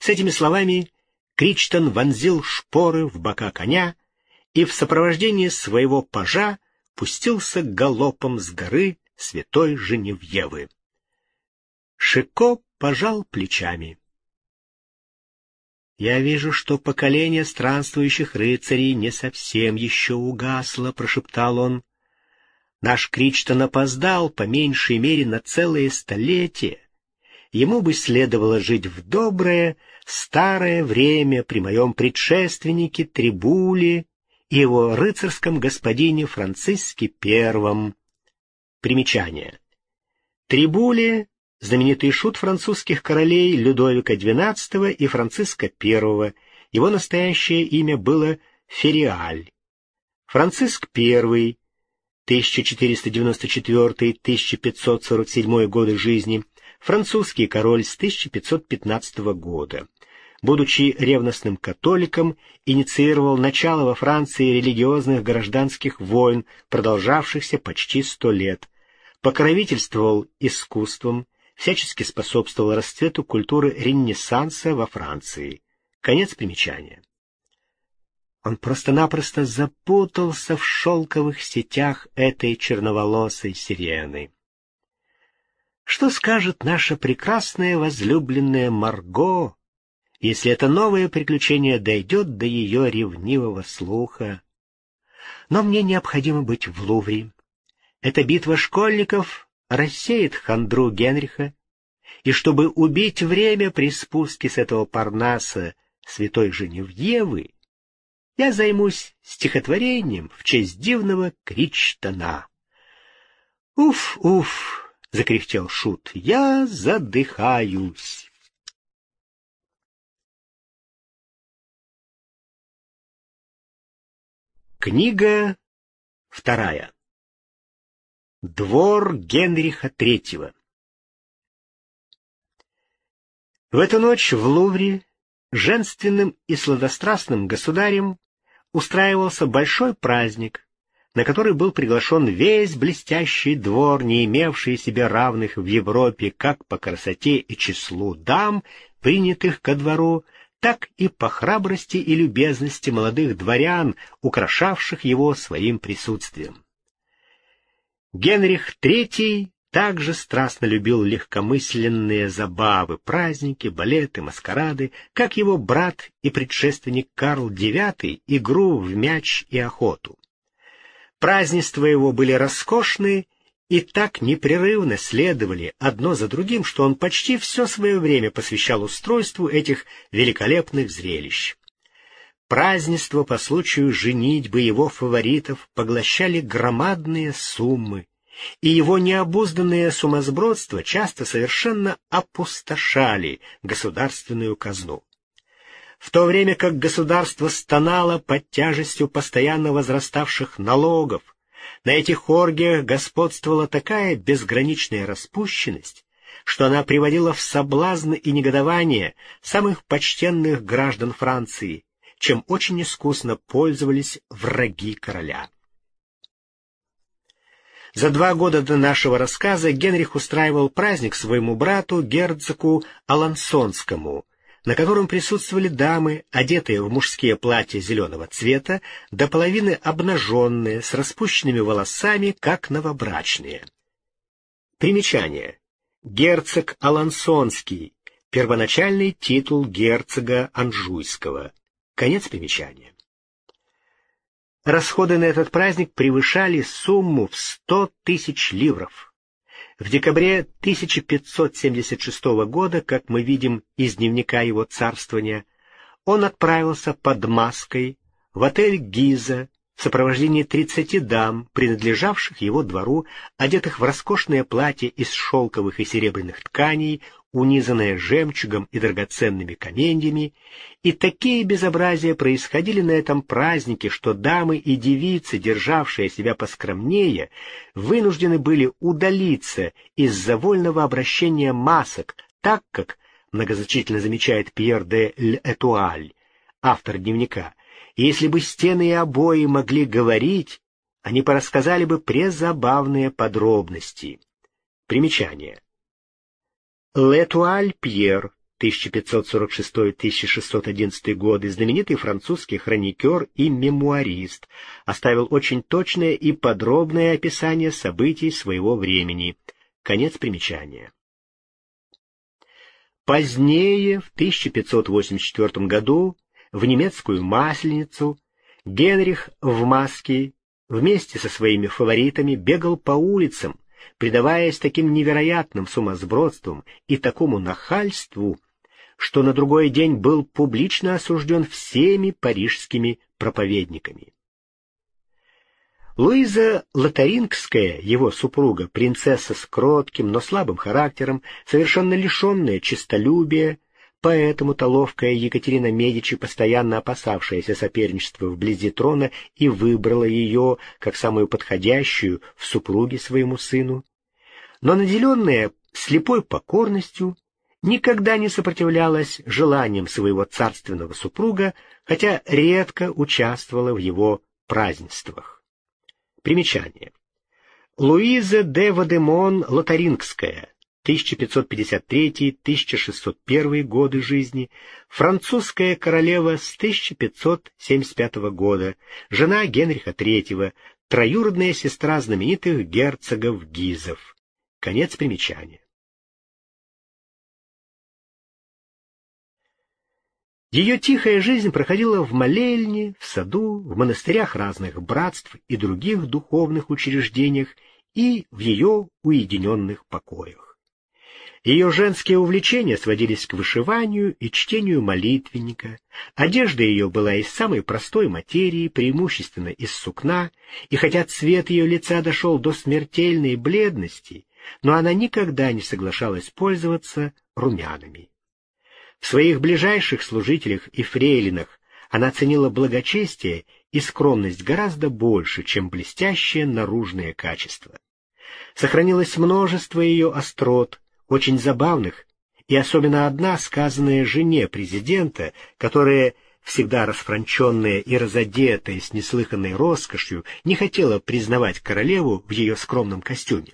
С этими словами Кричтон вонзил шпоры в бока коня и в сопровождении своего пажа пустился галопом с горы святой Женевьевы. Шико пожал плечами. «Я вижу, что поколение странствующих рыцарей не совсем еще угасло», — прошептал он. «Наш Кричтон опоздал, по меньшей мере, на целые столетия. Ему бы следовало жить в доброе, старое время при моем предшественнике Трибуле и его рыцарском господине Франциске Первом. Примечание. Трибуле — знаменитый шут французских королей Людовика XII и Франциска I. Его настоящее имя было Фериаль. Франциск I, 1494-1547 годы жизни, французский король с 1515 года будучи ревностным католиком, инициировал начало во Франции религиозных гражданских войн, продолжавшихся почти сто лет, покровительствовал искусством, всячески способствовал расцвету культуры Ренессанса во Франции. Конец примечания. Он просто-напросто запутался в шелковых сетях этой черноволосой сирены. Что скажет наша прекрасная возлюбленная Марго, если это новое приключение дойдет до ее ревнивого слуха. Но мне необходимо быть в Лувре. Эта битва школьников рассеет хандру Генриха, и чтобы убить время при спуске с этого Парнаса святой Женевьевы, я займусь стихотворением в честь дивного Кричтана. «Уф, уф!» — закряхтел Шут. «Я задыхаюсь!» Книга вторая. Двор Генриха Третьего. В эту ночь в Лувре женственным и сладострастным государем устраивался большой праздник, на который был приглашен весь блестящий двор, не имевший себе равных в Европе как по красоте и числу дам, принятых ко двору, так и по храбрости и любезности молодых дворян, украшавших его своим присутствием. Генрих III также страстно любил легкомысленные забавы, праздники, балеты, маскарады, как его брат и предшественник Карл IX игру в мяч и охоту. Празднества его были роскошные и так непрерывно следовали одно за другим, что он почти все свое время посвящал устройству этих великолепных зрелищ. Празднества по случаю женитьбы его фаворитов поглощали громадные суммы, и его необузданное сумасбродство часто совершенно опустошали государственную казну. В то время как государство стонало под тяжестью постоянно возраставших налогов, на этих оргиях господствовала такая безграничная распущенность, что она приводила в соблазн и негодование самых почтенных граждан Франции, чем очень искусно пользовались враги короля. За два года до нашего рассказа Генрих устраивал праздник своему брату, герцогу Алансонскому, на котором присутствовали дамы, одетые в мужские платья зеленого цвета, до половины обнаженные, с распущенными волосами, как новобрачные. Примечание. Герцог Алансонский. Первоначальный титул герцога Анжуйского. Конец примечания. Расходы на этот праздник превышали сумму в сто тысяч ливров. В декабре 1576 года, как мы видим из дневника его царствования, он отправился под маской в отель «Гиза» в сопровождении тридцати дам, принадлежавших его двору, одетых в роскошное платье из шелковых и серебряных тканей, унизанное жемчугом и драгоценными каменьями, и такие безобразия происходили на этом празднике, что дамы и девицы, державшие себя поскромнее, вынуждены были удалиться из-за вольного обращения масок, так как, многозначительно замечает Пьер де L'Этуаль, автор дневника, если бы стены и обои могли говорить, они порассказали бы презабавные подробности. Примечание. Летуаль Пьер, 1546-1611 годы, знаменитый французский хроникер и мемуарист, оставил очень точное и подробное описание событий своего времени. Конец примечания. Позднее, в 1584 году, в немецкую Масленицу, Генрих в маске вместе со своими фаворитами бегал по улицам, предаваясь таким невероятным сумасбродствам и такому нахальству, что на другой день был публично осужден всеми парижскими проповедниками. Луиза Лотарингская, его супруга, принцесса с кротким, но слабым характером, совершенно лишенная честолюбия, поэтому-то ловкая Екатерина Медичи, постоянно опасавшаяся соперничества вблизи трона, и выбрала ее как самую подходящую в супруге своему сыну. Но наделенная слепой покорностью, никогда не сопротивлялась желаниям своего царственного супруга, хотя редко участвовала в его празднествах. Примечание. Луиза де Вадемон Лотарингская, 1553-1601 годы жизни, французская королева с 1575 года, жена Генриха III, троюродная сестра знаменитых герцогов Гизов. Конец примечания. Ее тихая жизнь проходила в молельне, в саду, в монастырях разных братств и других духовных учреждениях и в ее уединенных покоях. Ее женские увлечения сводились к вышиванию и чтению молитвенника. Одежда ее была из самой простой материи, преимущественно из сукна, и хотя цвет ее лица дошел до смертельной бледности, но она никогда не соглашалась пользоваться румянами. В своих ближайших служителях и фрейлинах она ценила благочестие и скромность гораздо больше, чем блестящее наружное качество. Сохранилось множество ее острот, очень забавных, и особенно одна, сказанная жене президента, которая, всегда расфранченная и разодетая с неслыханной роскошью, не хотела признавать королеву в ее скромном костюме.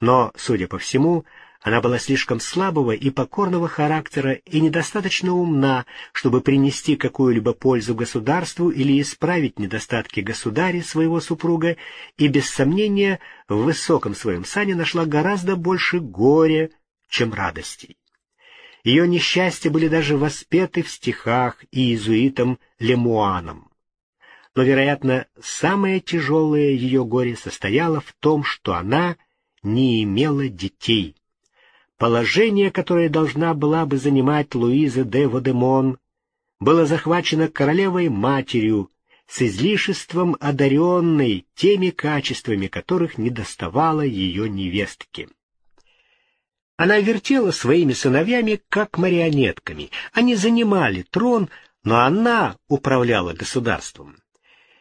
Но, судя по всему, она была слишком слабого и покорного характера и недостаточно умна, чтобы принести какую-либо пользу государству или исправить недостатки государя своего супруга, и, без сомнения, в высоком своем сане нашла гораздо больше горя, чем радостей. Ее несчастья были даже воспеты в стихах иезуитом Лемуаном. Но, вероятно, самое тяжелое ее горе состояло в том, что она не имела детей. Положение, которое должна была бы занимать Луиза де Водемон, было захвачено королевой-матерью с излишеством одаренной теми качествами, которых недоставало ее невестке. Она вертела своими сыновьями, как марионетками. Они занимали трон, но она управляла государством.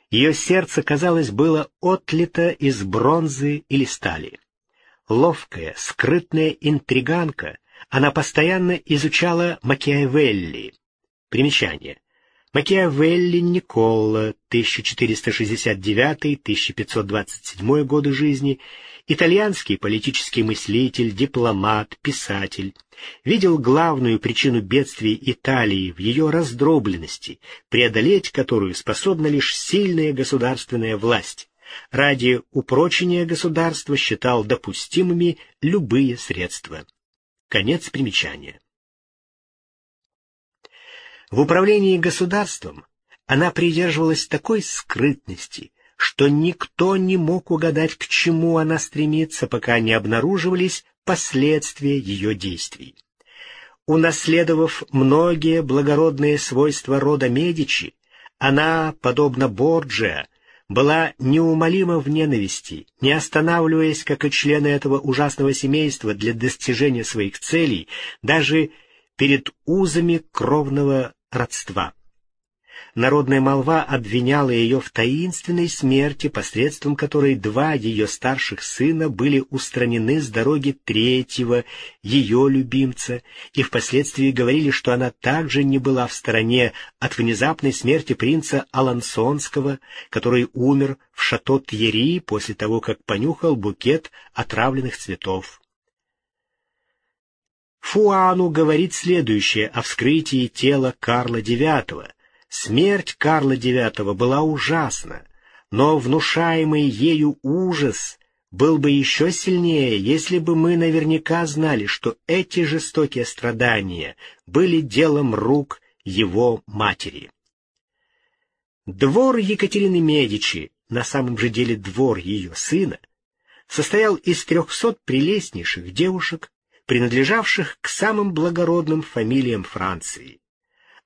Ее сердце, казалось, было отлито из бронзы или стали. Ловкая, скрытная интриганка, она постоянно изучала Макиавелли. Примечание. Макиавелли Николла, 1469-1527 годы жизни, итальянский политический мыслитель, дипломат, писатель, видел главную причину бедствий Италии в ее раздробленности, преодолеть которую способна лишь сильная государственная власть ради упрочения государства считал допустимыми любые средства. Конец примечания. В управлении государством она придерживалась такой скрытности, что никто не мог угадать, к чему она стремится, пока не обнаруживались последствия ее действий. Унаследовав многие благородные свойства рода Медичи, она, подобно Борджиа, была неумолима в ненависти, не останавливаясь, как и члены этого ужасного семейства, для достижения своих целей, даже перед узами кровного родства. Народная молва обвиняла ее в таинственной смерти, посредством которой два ее старших сына были устранены с дороги третьего, ее любимца, и впоследствии говорили, что она также не была в стороне от внезапной смерти принца Алансонского, который умер в шато Тьери после того, как понюхал букет отравленных цветов. Фуану говорит следующее о вскрытии тела Карла IX, Смерть Карла IX была ужасна, но внушаемый ею ужас был бы еще сильнее, если бы мы наверняка знали, что эти жестокие страдания были делом рук его матери. Двор Екатерины Медичи, на самом же деле двор ее сына, состоял из трехсот прелестнейших девушек, принадлежавших к самым благородным фамилиям Франции.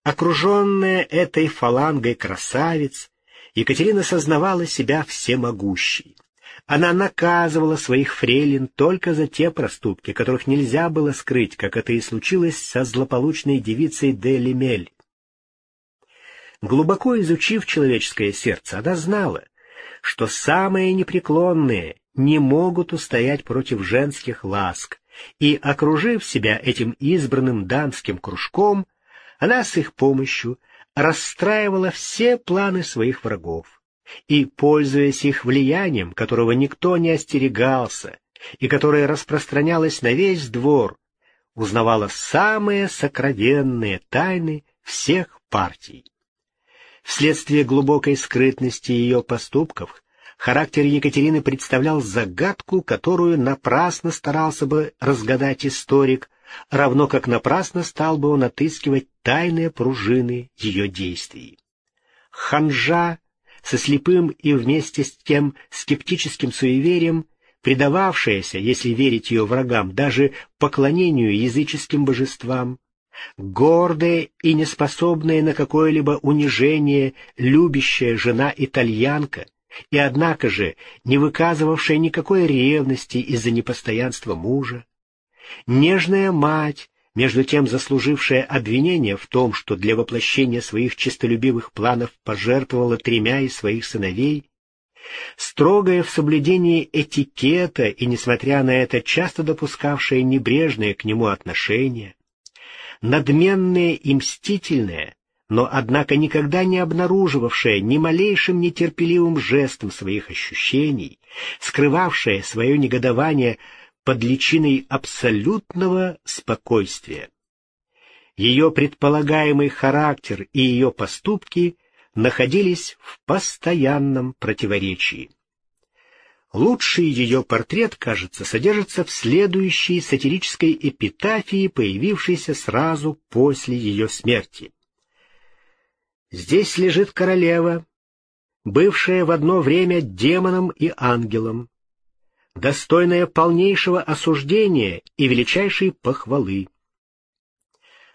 Окруженная этой фалангой красавиц, Екатерина сознавала себя всемогущей. Она наказывала своих фрейлин только за те проступки, которых нельзя было скрыть, как это и случилось со злополучной девицей де Лемель. Глубоко изучив человеческое сердце, она знала, что самые непреклонные не могут устоять против женских ласк, и, окружив себя этим избранным дамским кружком, она с их помощью расстраивала все планы своих врагов и, пользуясь их влиянием, которого никто не остерегался и которое распространялось на весь двор, узнавала самые сокровенные тайны всех партий. Вследствие глубокой скрытности ее поступков характер Екатерины представлял загадку, которую напрасно старался бы разгадать историк, равно как напрасно стал бы он отыскивать тайные пружины ее действий. Ханжа со слепым и вместе с тем скептическим суеверием, предававшаяся, если верить ее врагам, даже поклонению языческим божествам, гордая и неспособная на какое-либо унижение любящая жена-итальянка, и однако же не выказывавшая никакой ревности из-за непостоянства мужа, нежная мать, между тем заслужившая обвинение в том, что для воплощения своих честолюбивых планов пожертвовала тремя из своих сыновей, строгая в соблюдении этикета и, несмотря на это, часто допускавшая небрежное к нему отношение, надменная и мстительная, но, однако, никогда не обнаруживавшая ни малейшим нетерпеливым жестом своих ощущений, скрывавшая свое негодование под личиной абсолютного спокойствия. Ее предполагаемый характер и ее поступки находились в постоянном противоречии. Лучший ее портрет, кажется, содержится в следующей сатирической эпитафии, появившейся сразу после ее смерти. Здесь лежит королева, бывшая в одно время демоном и ангелом, достойная полнейшего осуждения и величайшей похвалы.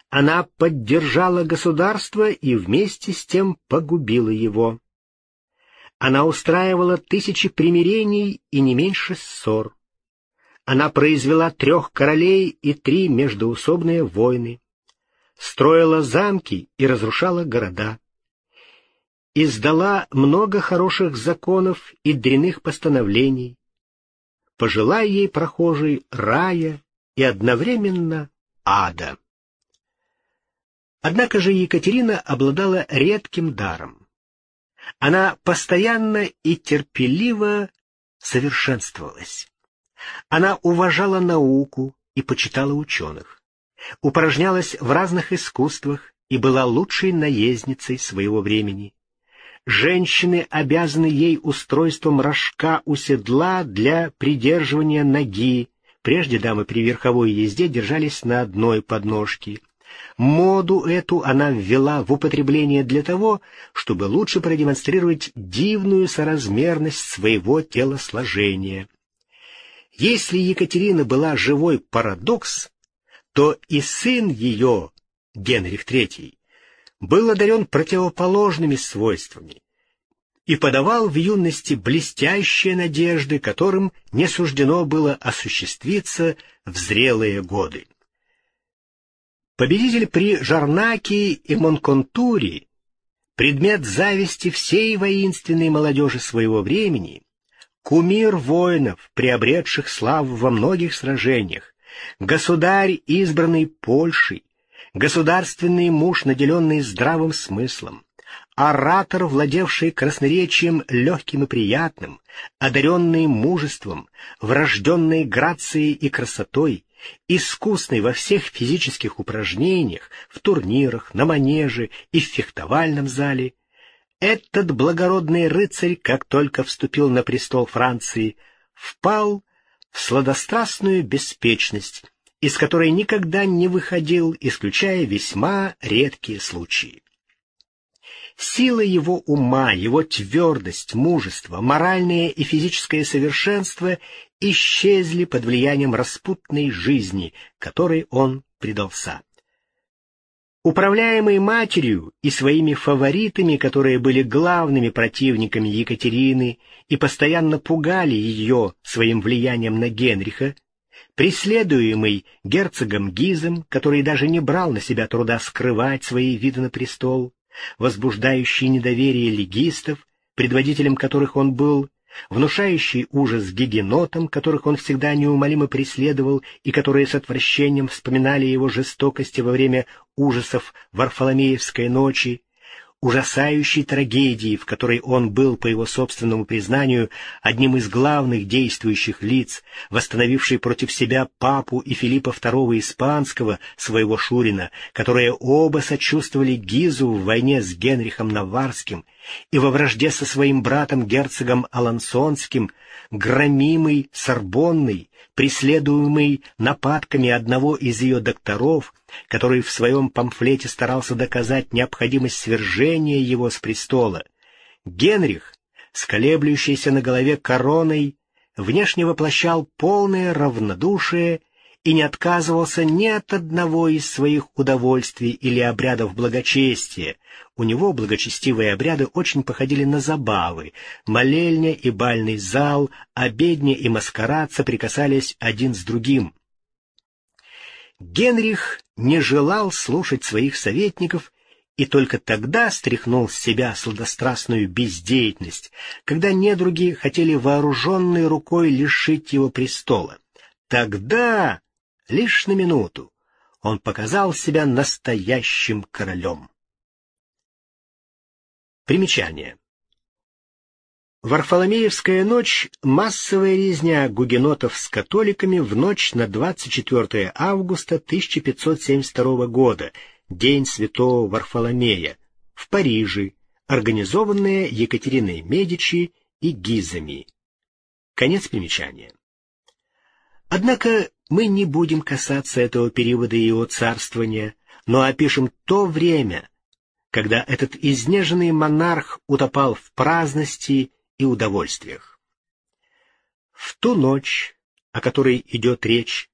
Она поддержала государство и вместе с тем погубила его. Она устраивала тысячи примирений и не меньше ссор. Она произвела трех королей и три междоусобные войны, строила замки и разрушала города, издала много хороших законов и дряных постановлений, пожелай ей прохожий рая и одновременно ада. Однако же Екатерина обладала редким даром. Она постоянно и терпеливо совершенствовалась. Она уважала науку и почитала ученых, упражнялась в разных искусствах и была лучшей наездницей своего времени. Женщины обязаны ей устройством рожка у седла для придерживания ноги. Прежде дамы при верховой езде держались на одной подножке. Моду эту она ввела в употребление для того, чтобы лучше продемонстрировать дивную соразмерность своего телосложения. Если Екатерина была живой парадокс, то и сын ее, Генрих III, был одарен противоположными свойствами и подавал в юности блестящие надежды, которым не суждено было осуществиться в зрелые годы. Победитель при Жарнаке и Монконтуре, предмет зависти всей воинственной молодежи своего времени, кумир воинов, приобретших славу во многих сражениях, государь, избранный Польшей, государственный муж, наделенный здравым смыслом, оратор, владевший красноречием легким и приятным, одаренный мужеством, врожденной грацией и красотой, искусный во всех физических упражнениях, в турнирах, на манеже и в фехтовальном зале, этот благородный рыцарь, как только вступил на престол Франции, впал в сладострастную беспечность, из которой никогда не выходил, исключая весьма редкие случаи. Сила его ума, его твердость, мужество, моральное и физическое совершенство исчезли под влиянием распутной жизни, которой он предался. Управляемый матерью и своими фаворитами, которые были главными противниками Екатерины и постоянно пугали ее своим влиянием на Генриха, преследуемый герцогом Гизом, который даже не брал на себя труда скрывать свои виды на престол, возбуждающий недоверие легистов, предводителем которых он был, внушающий ужас гигенотам, которых он всегда неумолимо преследовал и которые с отвращением вспоминали его жестокости во время ужасов Варфоломеевской ночи, ужасающей трагедии, в которой он был, по его собственному признанию, одним из главных действующих лиц, восстановивший против себя папу и Филиппа II Испанского, своего Шурина, которые оба сочувствовали Гизу в войне с Генрихом Наварским и во вражде со своим братом герцогом Алансонским, громимый Сорбонный, преследуемый нападками одного из ее докторов, который в своем памфлете старался доказать необходимость свержения его с престола, Генрих, сколеблющийся на голове короной, внешне воплощал полное равнодушие и не отказывался ни от одного из своих удовольствий или обрядов благочестия. У него благочестивые обряды очень походили на забавы. Молельня и бальный зал, обедня и маскарад соприкасались один с другим. Генрих не желал слушать своих советников и только тогда стряхнул с себя сладострастную бездеятельность, когда недруги хотели вооруженной рукой лишить его престола. Тогда Лишь на минуту он показал себя настоящим королем. Примечание. Варфоломеевская ночь — массовая резня гугенотов с католиками в ночь на 24 августа 1572 года, День Святого Варфоломея, в Париже, организованная Екатериной Медичи и Гизами. Конец примечания. Однако мы не будем касаться этого периода его царствования, но опишем то время, когда этот изнеженный монарх утопал в праздности и удовольствиях. В ту ночь, о которой идет речь,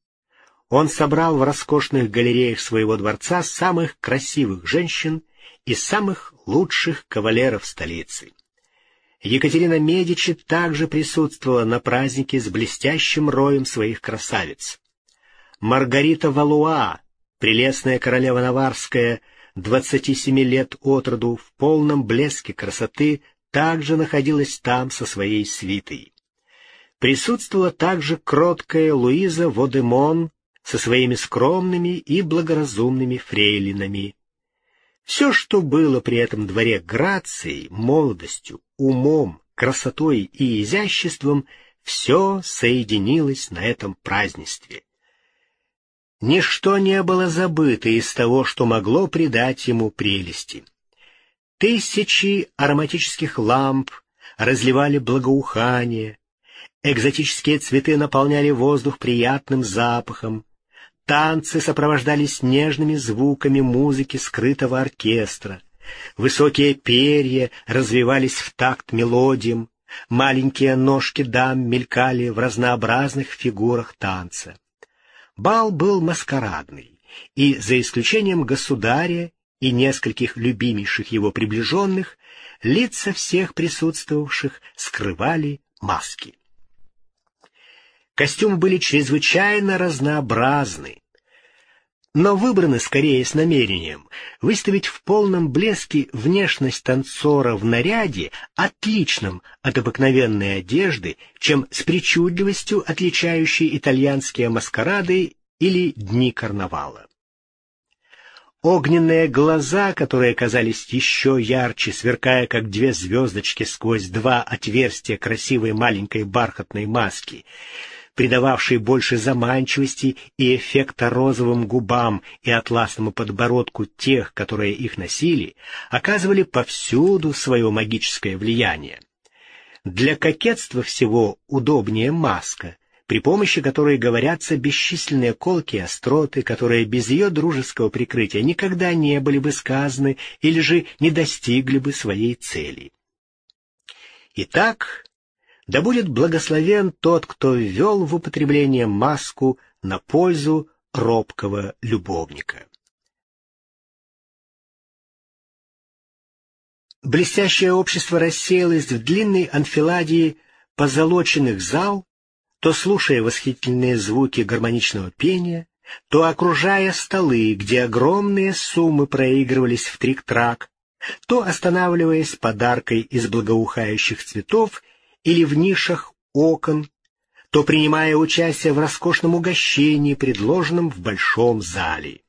он собрал в роскошных галереях своего дворца самых красивых женщин и самых лучших кавалеров столицы. Екатерина Медичи также присутствовала на празднике с блестящим роем своих красавиц. Маргарита Валуа, прелестная королева Наварская, 27 лет от роду, в полном блеске красоты, также находилась там со своей свитой. Присутствовала также кроткая Луиза Водемон со своими скромными и благоразумными фрейлинами. Все, что было при этом дворе грацией, молодостью, умом, красотой и изяществом, все соединилось на этом празднестве. Ничто не было забыто из того, что могло придать ему прелести. Тысячи ароматических ламп разливали благоухание, экзотические цветы наполняли воздух приятным запахом, танцы сопровождались нежными звуками музыки скрытого оркестра, высокие перья развивались в такт мелодиям, маленькие ножки дам мелькали в разнообразных фигурах танца. Бал был маскарадный, и, за исключением государя и нескольких любимейших его приближенных, лица всех присутствовавших скрывали маски. Костюмы были чрезвычайно разнообразны, но выбраны скорее с намерением выставить в полном блеске внешность танцора в наряде, отличном от обыкновенной одежды, чем с причудливостью отличающей итальянские маскарады или дни карнавала. Огненные глаза, которые казались еще ярче, сверкая как две звездочки сквозь два отверстия красивой маленькой бархатной маски — придававший больше заманчивости и эффекта розовым губам и атласному подбородку тех, которые их носили, оказывали повсюду свое магическое влияние. Для кокетства всего удобнее маска, при помощи которой говорятся бесчисленные колки и остроты, которые без ее дружеского прикрытия никогда не были бы сказаны или же не достигли бы своей цели. Итак, да будет благословен тот, кто ввел в употребление маску на пользу робкого любовника. Блестящее общество рассеялось в длинной анфиладе позолоченных зал, то слушая восхитительные звуки гармоничного пения, то окружая столы, где огромные суммы проигрывались в трик-трак, то останавливаясь подаркой из благоухающих цветов или в нишах окон, то принимая участие в роскошном угощении, предложенном в большом зале.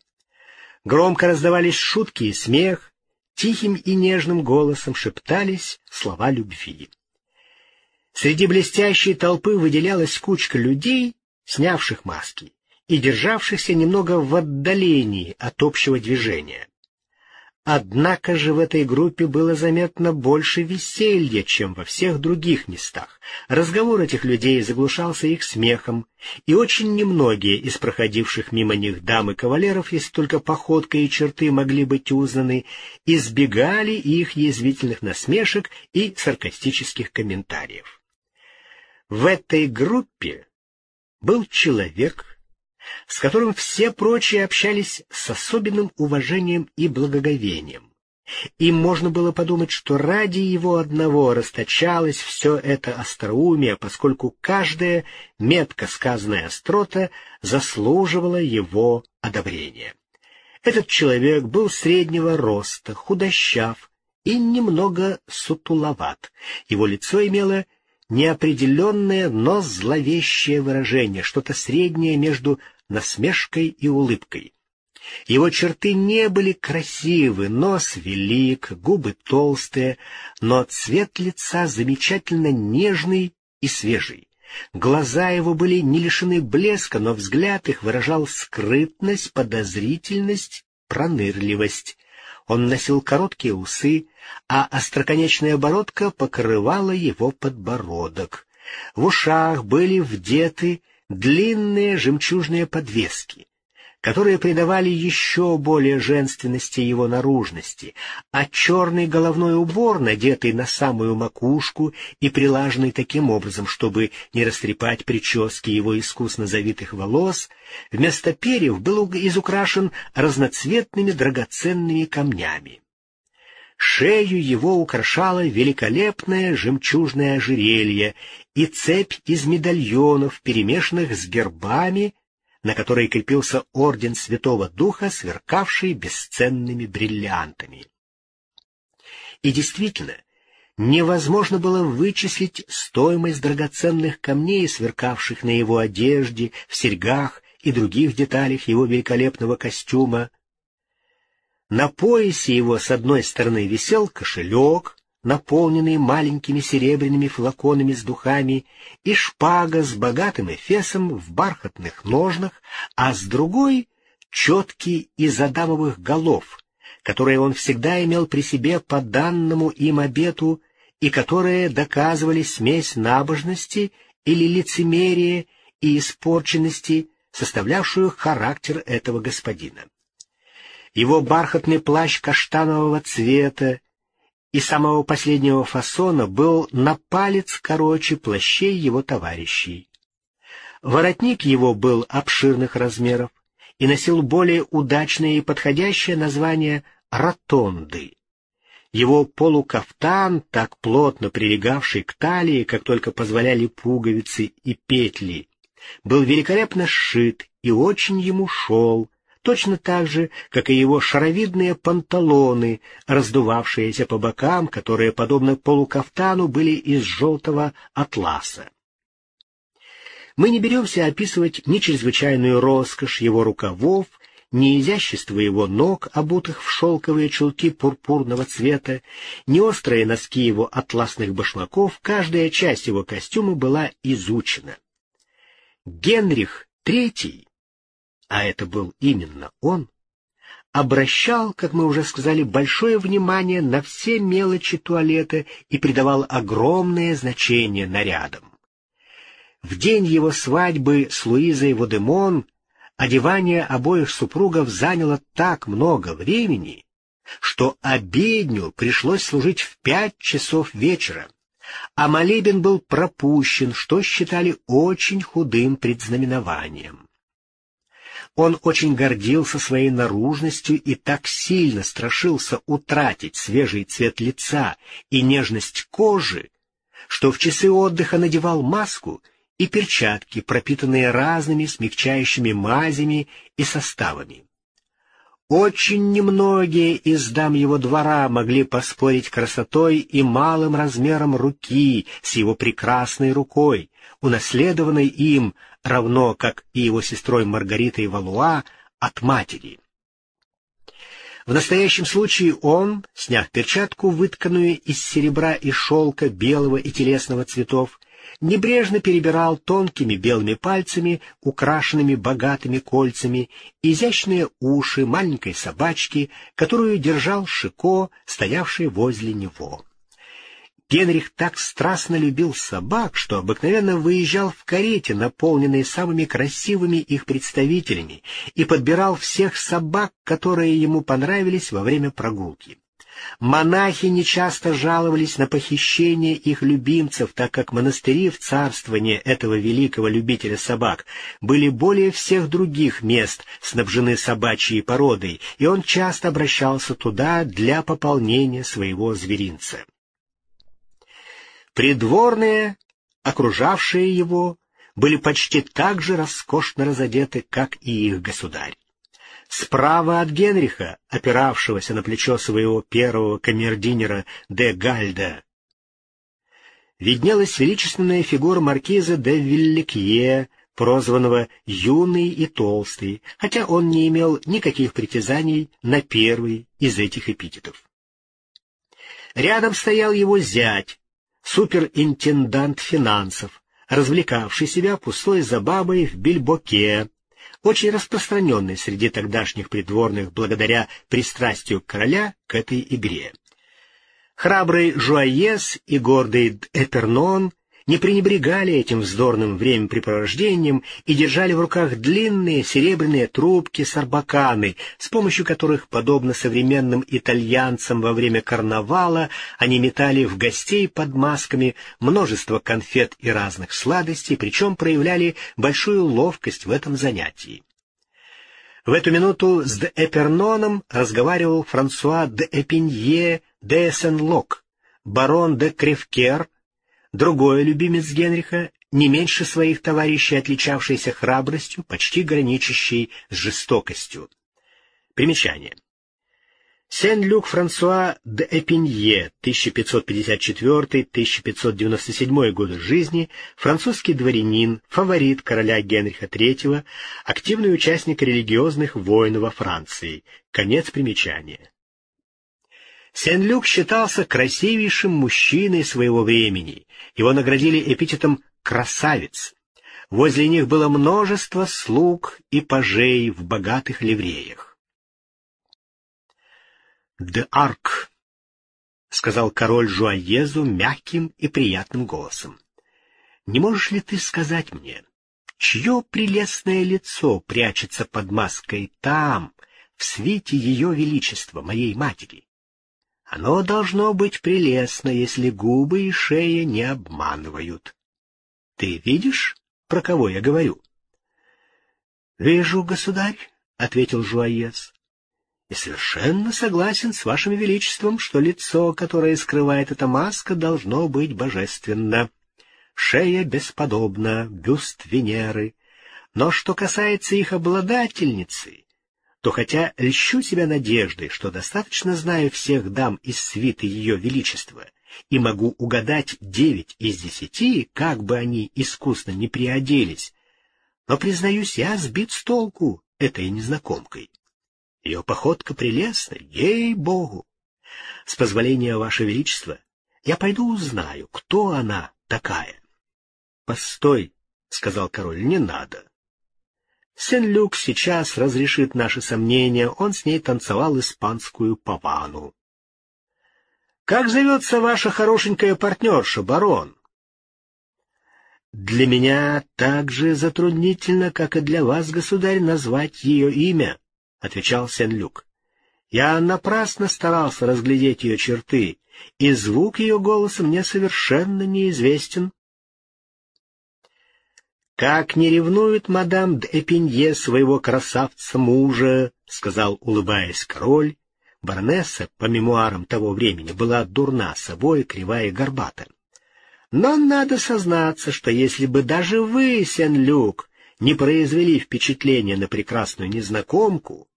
Громко раздавались шутки и смех, тихим и нежным голосом шептались слова любви. Среди блестящей толпы выделялась кучка людей, снявших маски и державшихся немного в отдалении от общего движения. Однако же в этой группе было заметно больше веселья, чем во всех других местах. Разговор этих людей заглушался их смехом, и очень немногие из проходивших мимо них дам и кавалеров, если только походка и черты могли быть узнаны, избегали их язвительных насмешек и саркастических комментариев. В этой группе был человек, с которым все прочие общались с особенным уважением и благоговением. Им можно было подумать, что ради его одного расточалось все это остроумие, поскольку каждая метко сказанная острота заслуживала его одобрения. Этот человек был среднего роста, худощав и немного сутуловат. Его лицо имело неопределенное, но зловещее выражение, что-то среднее между насмешкой и улыбкой. Его черты не были красивы, нос велик, губы толстые, но цвет лица замечательно нежный и свежий. Глаза его были не лишены блеска, но взгляд их выражал скрытность, подозрительность, пронырливость. Он носил короткие усы, а остроконечная бородка покрывала его подбородок. В ушах были вдеты длинные жемчужные подвески, которые придавали еще более женственности его наружности, а черный головной убор, надетый на самую макушку и прилаженный таким образом, чтобы не растрепать прически его искусно завитых волос, вместо перьев был изукрашен разноцветными драгоценными камнями. Шею его украшало великолепное жемчужное ожерелье и цепь из медальонов, перемешанных с гербами, на которой крепился орден Святого Духа, сверкавший бесценными бриллиантами. И действительно, невозможно было вычислить стоимость драгоценных камней, сверкавших на его одежде, в серьгах и других деталях его великолепного костюма, на поясе его с одной стороны висел кошелек, наполненный маленькими серебряными флаконами с духами, и шпага с богатым эфесом в бархатных ножнах, а с другой — четки из адамовых голов, которые он всегда имел при себе по данному им обету и которые доказывали смесь набожности или лицемерия и испорченности, составлявшую характер этого господина. Его бархатный плащ каштанового цвета и самого последнего фасона был на палец короче плащей его товарищей. Воротник его был обширных размеров и носил более удачное и подходящее название «ротонды». Его полукафтан, так плотно прилегавший к талии, как только позволяли пуговицы и петли, был великолепно сшит и очень ему шел, точно так же, как и его шаровидные панталоны, раздувавшиеся по бокам, которые, подобно полукафтану, были из желтого атласа. Мы не беремся описывать ни чрезвычайную роскошь его рукавов, ни изящество его ног, обутых в шелковые чулки пурпурного цвета, ни острые носки его атласных башлаков, каждая часть его костюма была изучена. Генрих III а это был именно он, обращал, как мы уже сказали, большое внимание на все мелочи туалета и придавал огромное значение нарядам. В день его свадьбы с Луизой Водемон одевание обоих супругов заняло так много времени, что обедню пришлось служить в пять часов вечера, а молебен был пропущен, что считали очень худым предзнаменованием. Он очень гордился своей наружностью и так сильно страшился утратить свежий цвет лица и нежность кожи, что в часы отдыха надевал маску и перчатки, пропитанные разными смягчающими мазями и составами. Очень немногие из дам его двора могли поспорить красотой и малым размером руки с его прекрасной рукой, унаследованной им, равно как и его сестрой Маргаритой Валуа, от матери. В настоящем случае он, сняв перчатку, вытканную из серебра и шелка белого и телесного цветов, небрежно перебирал тонкими белыми пальцами, украшенными богатыми кольцами, изящные уши маленькой собачки, которую держал Шико, стоявший возле него. Генрих так страстно любил собак, что обыкновенно выезжал в карете, наполненной самыми красивыми их представителями, и подбирал всех собак, которые ему понравились во время прогулки. Монахи нечасто жаловались на похищение их любимцев, так как монастыри в царствовании этого великого любителя собак были более всех других мест снабжены собачьей породой, и он часто обращался туда для пополнения своего зверинца. Придворные, окружавшие его, были почти так же роскошно разодеты, как и их государь. Справа от Генриха, опиравшегося на плечо своего первого камердинера де Гальда, виднелась величественная фигура маркиза де Вилликье, прозванного «юный и толстый», хотя он не имел никаких притязаний на первый из этих эпитетов. Рядом стоял его зять, суперинтендант финансов, развлекавший себя пустой забавой в Бильбоке, очень распространенный среди тогдашних придворных благодаря пристрастию короля к этой игре. Храбрый Жуаес и гордый Эпернон не пренебрегали этим вздорным времяпрепровождением и держали в руках длинные серебряные трубки сарбаканы, с помощью которых, подобно современным итальянцам во время карнавала, они метали в гостей под масками множество конфет и разных сладостей, причем проявляли большую ловкость в этом занятии. В эту минуту с де Эперноном разговаривал Франсуа де Эпинье де Сен-Лок, барон де Кревкер, Другой любимец Генриха, не меньше своих товарищей, отличавшийся храбростью, почти граничащей с жестокостью. Примечание. Сен-Люк Франсуа де Эпинье, 1554-1597 годы жизни, французский дворянин, фаворит короля Генриха III, активный участник религиозных войн во Франции. Конец примечания. Сен-Люк считался красивейшим мужчиной своего времени. Его наградили эпитетом «красавец». Возле них было множество слуг и пажей в богатых ливреях. «Де Арк», — сказал король Жуаезу мягким и приятным голосом, — «не можешь ли ты сказать мне, чье прелестное лицо прячется под маской там, в свете ее величества, моей матери?» Оно должно быть прелестно, если губы и шея не обманывают. Ты видишь, про кого я говорю? — Вижу, государь, — ответил Жуаес, — и совершенно согласен с вашим величеством, что лицо, которое скрывает эта маска, должно быть божественно. Шея бесподобна, бюст Венеры. Но что касается их обладательницы, то хотя льщу себя надеждой, что достаточно знаю всех дам из свиты Ее Величества, и могу угадать девять из десяти, как бы они искусно не приоделись, но, признаюсь, я сбит с толку этой незнакомкой. Ее походка прелестна, ей-богу. С позволения Ваше Величества, я пойду узнаю, кто она такая. — Постой, — сказал король, — не надо. Сен-Люк сейчас разрешит наши сомнения, он с ней танцевал испанскую павану. «Как зовется ваша хорошенькая партнерша, барон?» «Для меня так же затруднительно, как и для вас, государь, назвать ее имя», — отвечал Сен-Люк. «Я напрасно старался разглядеть ее черты, и звук ее голоса мне совершенно неизвестен». «Как не ревнует мадам д'Эпинье своего красавца-мужа», — сказал, улыбаясь король. Баронесса, по мемуарам того времени, была дурна собой, кривая и горбата. Но надо сознаться, что если бы даже вы, Сен-Люк, не произвели впечатление на прекрасную незнакомку,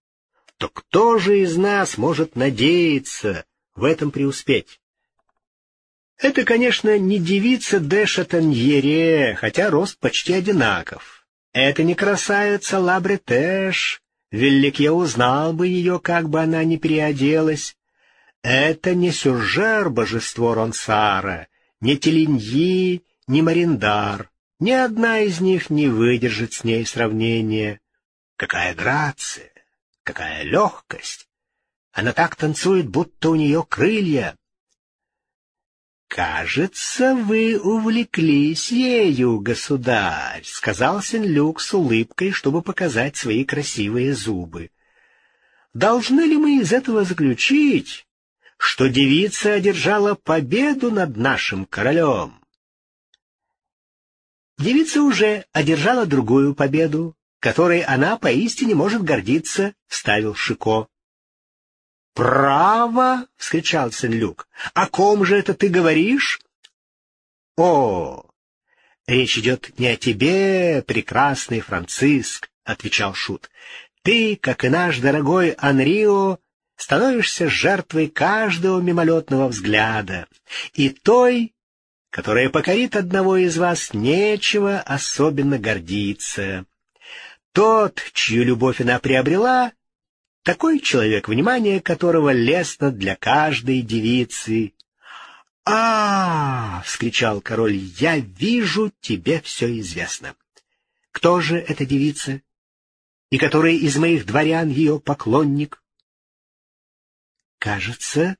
то кто же из нас может надеяться в этом преуспеть? Это, конечно, не девица де Шатаньере, хотя рост почти одинаков. Это не красавица Лабретеш. Велик я узнал бы ее, как бы она ни переоделась. Это не сюржер божество Ронсара, не Телиньи, не Мариндар. Ни одна из них не выдержит с ней сравнения. Какая грация, какая легкость! Она так танцует, будто у нее крылья. «Кажется, вы увлеклись ею, государь», — сказал Сен-Люк с улыбкой, чтобы показать свои красивые зубы. «Должны ли мы из этого заключить, что девица одержала победу над нашим королем?» Девица уже одержала другую победу, которой она поистине может гордиться, — вставил Шико. «Право!» — вскричал Сен-Люк. «О ком же это ты говоришь?» «О, речь идет не о тебе, прекрасный Франциск», — отвечал Шут. «Ты, как и наш дорогой Анрио, становишься жертвой каждого мимолетного взгляда, и той, которая покорит одного из вас, нечего особенно гордиться. Тот, чью любовь она приобрела, такой человек, внимание которого лестно для каждой девицы. а, -а, -а вскричал король, — я вижу, тебе все известно. Кто же эта девица? И который из моих дворян ее поклонник? — Кажется,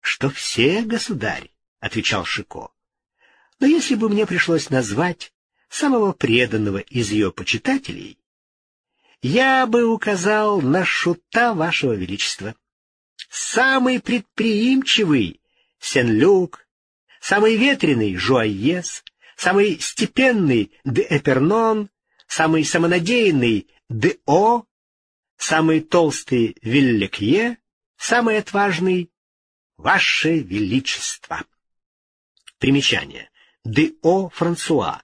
что все, государь, — отвечал Шико. — Но если бы мне пришлось назвать самого преданного из ее почитателей, я бы указал на шута вашего величества. Самый предприимчивый — Сен-Люк, самый ветреный — Жуайес, самый степенный — де Эпернон, самый самонадеянный — де О, самый толстый — Виллекье, самый отважный — Ваше Величество. Примечание. Де О Франсуа,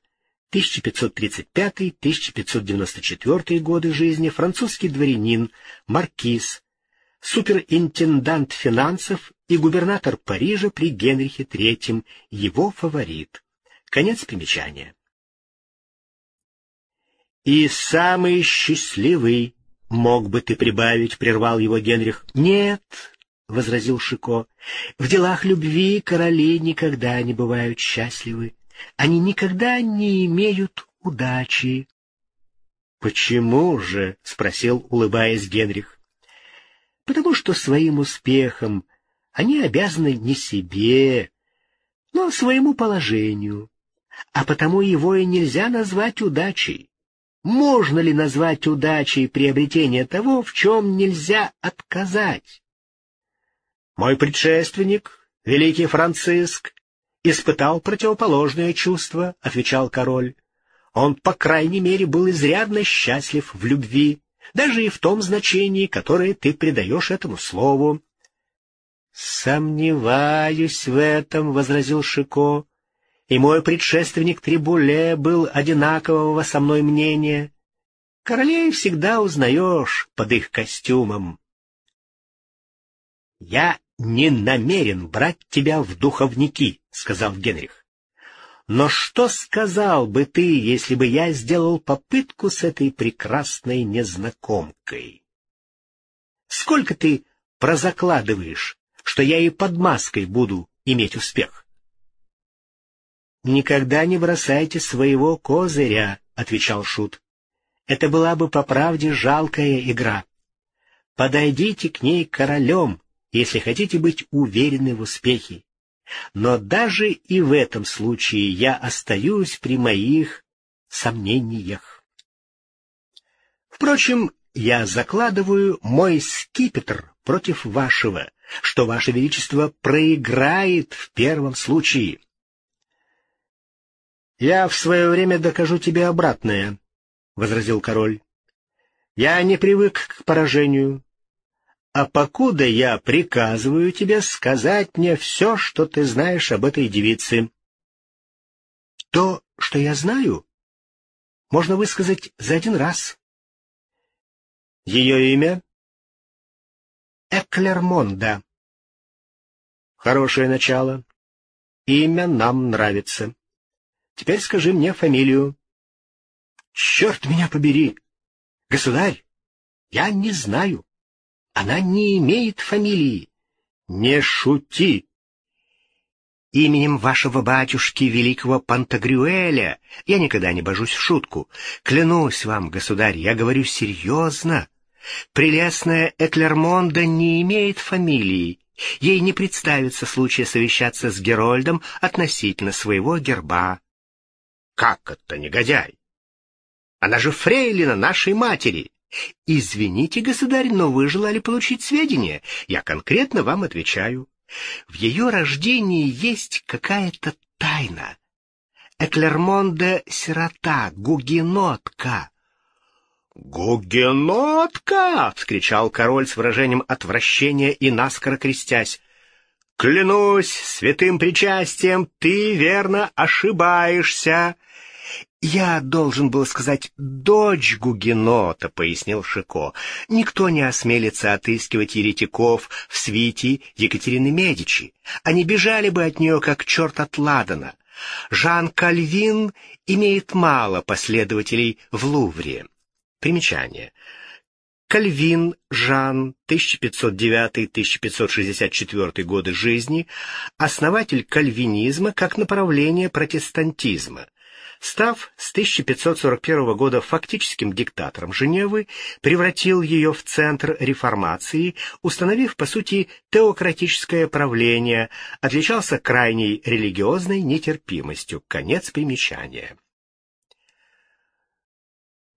1535-1594 годы жизни, французский дворянин, маркиз, суперинтендант финансов и губернатор Парижа при Генрихе III, его фаворит. Конец примечания. «И самый счастливый, мог бы ты прибавить», — прервал его Генрих. «Нет», — возразил Шико, — «в делах любви короли никогда не бывают счастливы они никогда не имеют удачи. — Почему же? — спросил, улыбаясь Генрих. — Потому что своим успехом они обязаны не себе, но своему положению, а потому его и нельзя назвать удачей. Можно ли назвать удачей приобретение того, в чем нельзя отказать? Мой предшественник, великий Франциск, испытал противоположное чувство, — отвечал король. Он, по крайней мере, был изрядно счастлив в любви, даже и в том значении, которое ты придаешь этому слову. — Сомневаюсь в этом, — возразил Шико, — и мой предшественник Трибуле был одинакового со мной мнения. Королей всегда узнаешь под их костюмом. — Я не намерен брать тебя в духовники, — сказал Генрих. Но что сказал бы ты, если бы я сделал попытку с этой прекрасной незнакомкой? Сколько ты прозакладываешь, что я и под маской буду иметь успех? — Никогда не бросайте своего козыря, — отвечал Шут. — Это была бы по правде жалкая игра. Подойдите к ней королем, если хотите быть уверены в успехе. Но даже и в этом случае я остаюсь при моих сомнениях. Впрочем, я закладываю мой скипетр против вашего, что ваше величество проиграет в первом случае. Я в свое время докажу тебе обратное, — возразил король. Я не привык к поражению. А покуда я приказываю тебе сказать мне все, что ты знаешь об этой девице. То, что я знаю, можно высказать за один раз. Ее имя? Эклермонда. Хорошее начало. Имя нам нравится. Теперь скажи мне фамилию. Черт меня побери! Государь, я не знаю. Она не имеет фамилии. Не шути. Именем вашего батюшки, великого Пантагрюэля, я никогда не божусь в шутку. Клянусь вам, государь, я говорю серьезно. Прелестная Эклермонда не имеет фамилии. Ей не представится случая совещаться с Герольдом относительно своего герба. Как это, негодяй? Она же фрейлина нашей матери. Извините, государь, но вы желали получить сведения. Я конкретно вам отвечаю. В ее рождении есть какая-то тайна. Эклермонда — сирота, гугенотка. «Гугенотка!» — вскричал король с выражением отвращения и наскоро крестясь. «Клянусь святым причастием, ты верно ошибаешься!» «Я должен был сказать «дочь Гугенота», — пояснил Шико. «Никто не осмелится отыскивать еретиков в свите Екатерины Медичи. Они бежали бы от нее, как черт от Ладана. Жан Кальвин имеет мало последователей в Лувре. Примечание. Кальвин Жан, 1509-1564 годы жизни, основатель кальвинизма как направления протестантизма став с 1541 года фактическим диктатором Женевы, превратил ее в центр реформации, установив, по сути, теократическое правление, отличался крайней религиозной нетерпимостью. Конец примечания.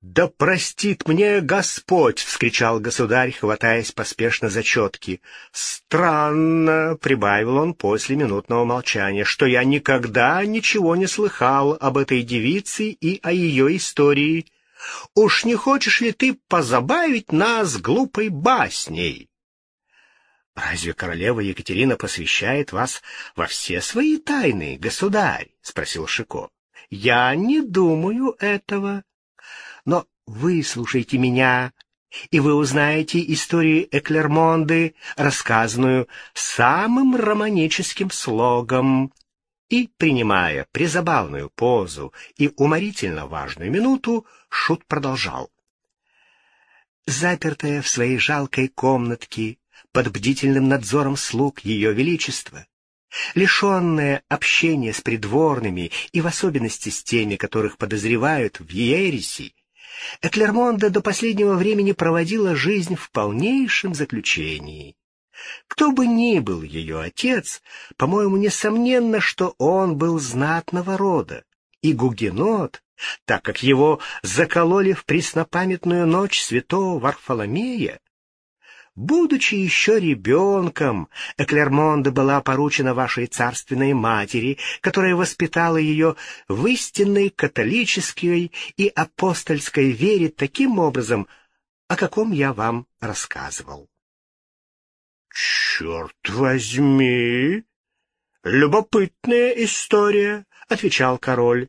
«Да простит мне Господь!» — вскричал государь, хватаясь поспешно за четки. «Странно!» — прибавил он после минутного молчания, «что я никогда ничего не слыхал об этой девице и о ее истории. Уж не хочешь ли ты позабавить нас глупой басней?» «Разве королева Екатерина посвящает вас во все свои тайны, государь?» — спросил Шико. «Я не думаю этого». Но выслушайте меня, и вы узнаете историю Эклермонды, рассказанную самым романическим слогом. И, принимая призабавную позу и уморительно важную минуту, Шут продолжал. Запертая в своей жалкой комнатке, под бдительным надзором слуг Ее Величества, лишенная общения с придворными и в особенности с теми, которых подозревают в ереси, Эклермонда до последнего времени проводила жизнь в полнейшем заключении. Кто бы ни был ее отец, по-моему, несомненно, что он был знатного рода, и гугенот, так как его закололи в преснопамятную ночь святого Варфоломея, Будучи еще ребенком, Эклермонда была поручена вашей царственной матери, которая воспитала ее в истинной католической и апостольской вере таким образом, о каком я вам рассказывал. «Черт возьми! Любопытная история!» — отвечал король.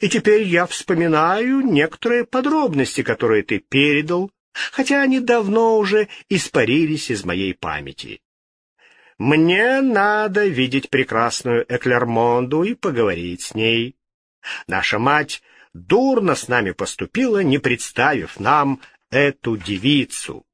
«И теперь я вспоминаю некоторые подробности, которые ты передал хотя они давно уже испарились из моей памяти. Мне надо видеть прекрасную Эклермонду и поговорить с ней. Наша мать дурно с нами поступила, не представив нам эту девицу.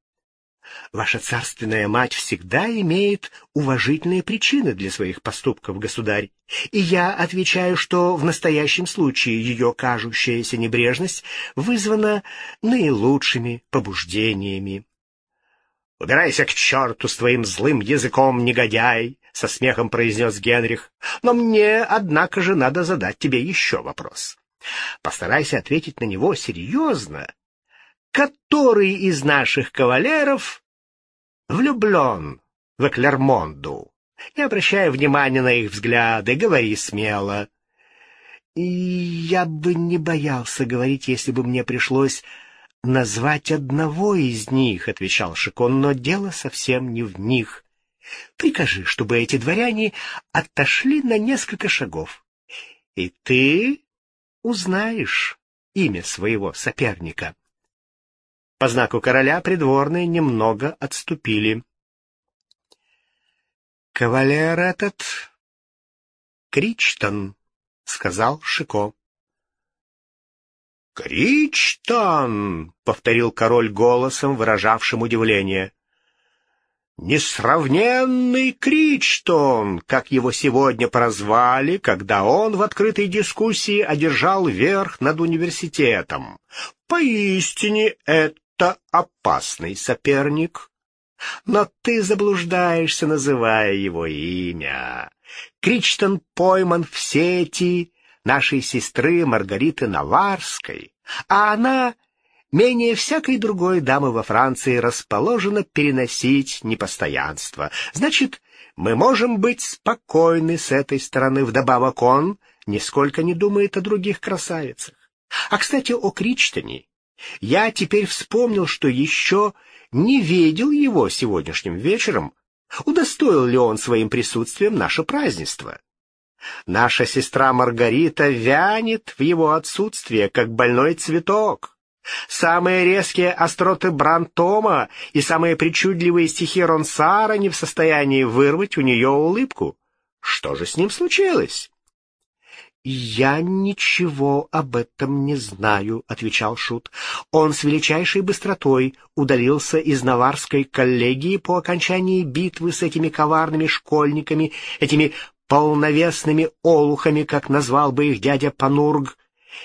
Ваша царственная мать всегда имеет уважительные причины для своих поступков, государь, и я отвечаю, что в настоящем случае ее кажущаяся небрежность вызвана наилучшими побуждениями. — Убирайся к черту с твоим злым языком, негодяй! — со смехом произнес Генрих. — Но мне, однако же, надо задать тебе еще вопрос. Постарайся ответить на него серьезно. Который из наших кавалеров влюблен в Эклермонду? Не обращая внимания на их взгляды, говори смело. И я бы не боялся говорить, если бы мне пришлось назвать одного из них, — отвечал Шикон, — но дело совсем не в них. Прикажи, чтобы эти дворяне отошли на несколько шагов, и ты узнаешь имя своего соперника. По знаку короля придворные немного отступили. — Кавалер этот — Кричтон, — сказал Шико. «Кричтон!» — повторил король голосом, выражавшим удивление. «Несравненный Кричтон, как его сегодня прозвали, когда он в открытой дискуссии одержал верх над университетом. Поистине это опасный соперник. Но ты заблуждаешься, называя его имя. Кричтон пойман в сети нашей сестры Маргариты Наварской, а она менее всякой другой дамы во Франции расположена переносить непостоянство. Значит, мы можем быть спокойны с этой стороны, вдобавок он нисколько не думает о других красавицах. А, кстати, о Кричтоне. Я теперь вспомнил, что еще не видел его сегодняшним вечером. Удостоил ли он своим присутствием наше празднество? Наша сестра Маргарита вянет в его отсутствие, как больной цветок. Самые резкие остроты Брантома и самые причудливые стихи Ронсара не в состоянии вырвать у нее улыбку. Что же с ним случилось? «Я ничего об этом не знаю», — отвечал Шут. «Он с величайшей быстротой удалился из Наварской коллегии по окончании битвы с этими коварными школьниками, этими полновесными олухами, как назвал бы их дядя Панург,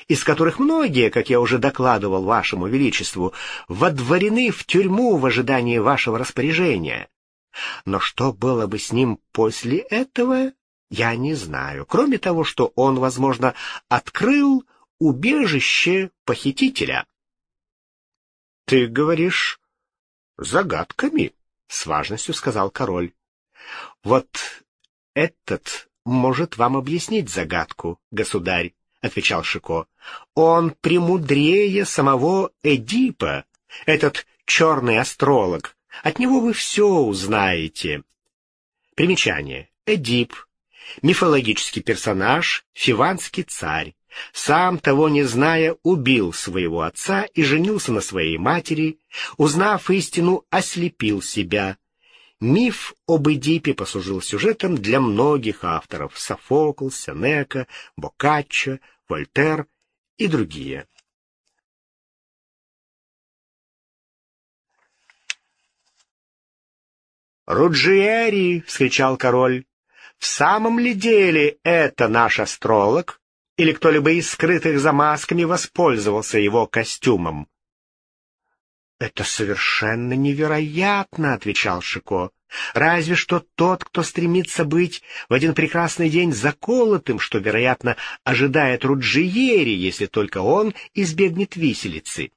из которых многие, как я уже докладывал вашему величеству, водворены в тюрьму в ожидании вашего распоряжения. Но что было бы с ним после этого, я не знаю, кроме того, что он, возможно, открыл убежище похитителя. — Ты говоришь загадками, — с важностью сказал король. — Вот этот может вам объяснить загадку, государь, — отвечал Шико. Он премудрее самого Эдипа, этот черный астролог. От него вы все узнаете. Примечание. Эдип. Мифологический персонаж, фиванский царь. Сам, того не зная, убил своего отца и женился на своей матери, узнав истину, ослепил себя, Миф об Эдипе послужил сюжетом для многих авторов — Софокл, Сенека, Боккаччо, Вольтер и другие. «Руджиери!» — вскричал король. «В самом ли деле это наш астролог, или кто-либо из скрытых за масками воспользовался его костюмом?» «Это совершенно невероятно», — отвечал Шико. «Разве что тот, кто стремится быть в один прекрасный день заколотым, что, вероятно, ожидает Руджиери, если только он избегнет виселицы».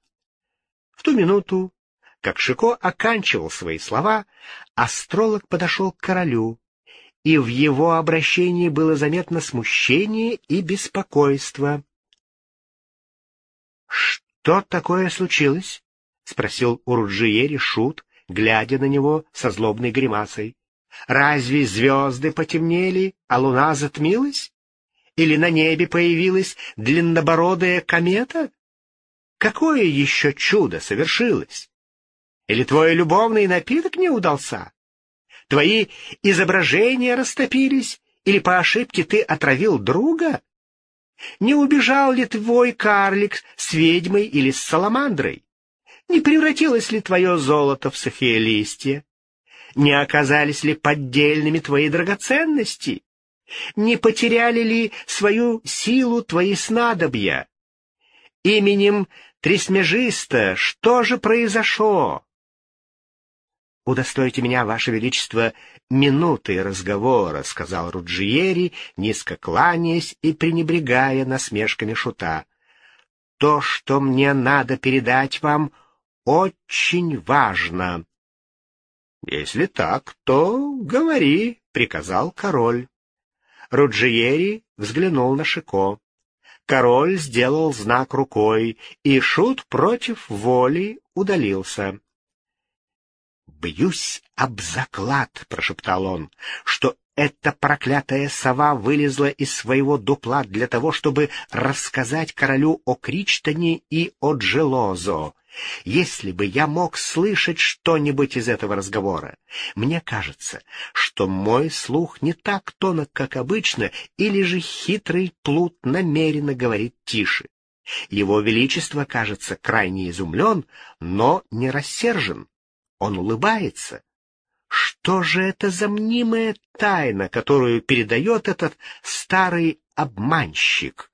В ту минуту, как Шико оканчивал свои слова, астролог подошел к королю, и в его обращении было заметно смущение и беспокойство. «Что такое случилось?» — спросил у Руджиери Шут, глядя на него со злобной гримасой. «Разве звезды потемнели, а луна затмилась? Или на небе появилась длиннобородая комета? Какое еще чудо совершилось? Или твой любовный напиток не удался? Твои изображения растопились, или по ошибке ты отравил друга? Не убежал ли твой карлик с ведьмой или с саламандрой? Не превратилось ли твое золото в сухие листья? Не оказались ли поддельными твои драгоценности? Не потеряли ли свою силу твои снадобья? Именем Тресмежиста что же произошло? «Удостойте меня, Ваше Величество, минуты разговора», — сказал Руджиери, низко кланяясь и пренебрегая насмешками шута. «То, что мне надо передать вам, очень важно». «Если так, то говори», — приказал король. Руджиери взглянул на Шико. Король сделал знак рукой, и шут против воли удалился. «Бьюсь об заклад», — прошептал он, — «что эта проклятая сова вылезла из своего дупла для того, чтобы рассказать королю о Кричтоне и о Джелозо. Если бы я мог слышать что-нибудь из этого разговора, мне кажется, что мой слух не так тонок, как обычно, или же хитрый плут намеренно говорит тише. Его Величество, кажется, крайне изумлен, но не рассержен. Он улыбается. Что же это за мнимая тайна, которую передает этот старый обманщик?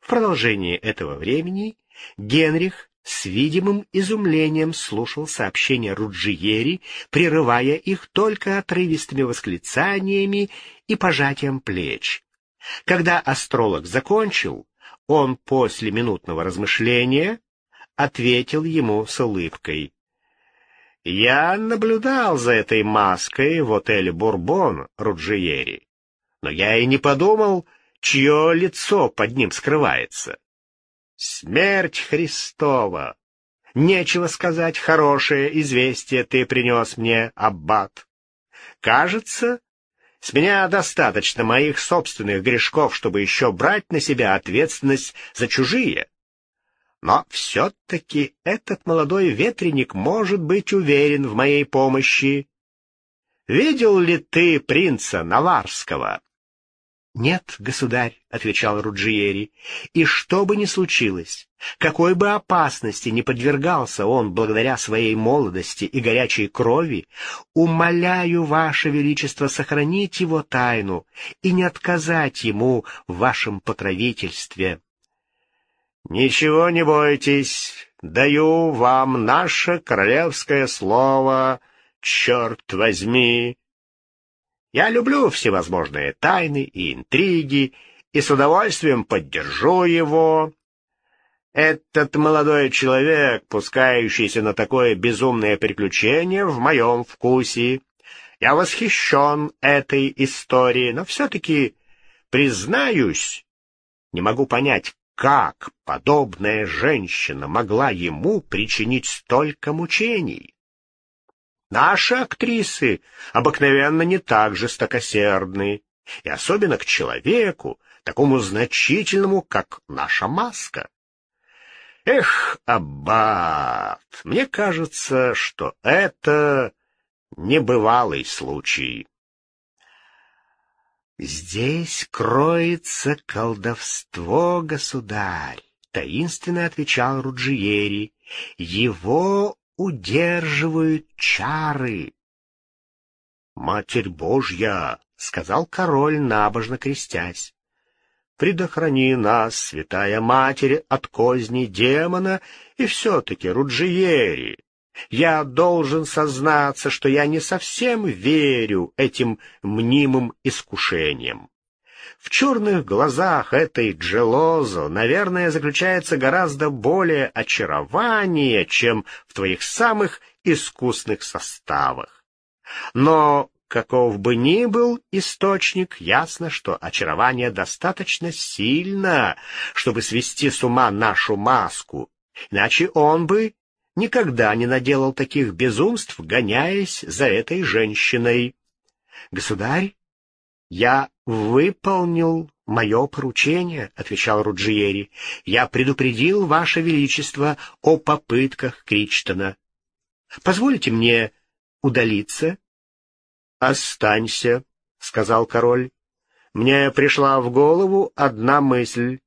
В продолжении этого времени Генрих с видимым изумлением слушал сообщения Руджиери, прерывая их только отрывистыми восклицаниями и пожатием плеч. Когда астролог закончил, он после минутного размышления ответил ему с улыбкой. Я наблюдал за этой маской в отеле «Бурбон» Руджиери, но я и не подумал, чье лицо под ним скрывается. Смерть Христова! Нечего сказать, хорошее известие ты принес мне, Аббат. Кажется, с меня достаточно моих собственных грешков, чтобы еще брать на себя ответственность за чужие. Но все-таки этот молодой ветреник может быть уверен в моей помощи. Видел ли ты принца Наварского? — Нет, государь, — отвечал Руджиери, — и что бы ни случилось, какой бы опасности не подвергался он благодаря своей молодости и горячей крови, умоляю, Ваше Величество, сохранить его тайну и не отказать ему в вашем покровительстве. «Ничего не бойтесь, даю вам наше королевское слово, черт возьми!» Я люблю всевозможные тайны и интриги, и с удовольствием поддержу его. Этот молодой человек, пускающийся на такое безумное приключение, в моем вкусе. Я восхищен этой историей, но все-таки, признаюсь, не могу понять, как подобная женщина могла ему причинить столько мучений? Наши актрисы обыкновенно не так жестокосердны, и особенно к человеку, такому значительному, как наша маска. Эх, аббат, мне кажется, что это небывалый случай. «Здесь кроется колдовство, государь», — таинственно отвечал Руджиери. «Его удерживают чары». «Матерь Божья!» — сказал король, набожно крестясь. «Предохрани нас, святая Матерь, от козни демона, и все-таки, Руджиери, я должен сознаться, что я не совсем верю этим мнимым искушениям. В черных глазах этой Джелозо, наверное, заключается гораздо более очарование, чем в твоих самых искусных составах. Но каков бы ни был источник, ясно, что очарование достаточно сильно, чтобы свести с ума нашу маску, иначе он бы никогда не наделал таких безумств, гоняясь за этой женщиной. — Государь, я выполнил мое поручение, — отвечал Руджиери. — Я предупредил Ваше Величество о попытках Кричтона. Позволите мне удалиться? — Останься, — сказал король. Мне пришла в голову одна мысль.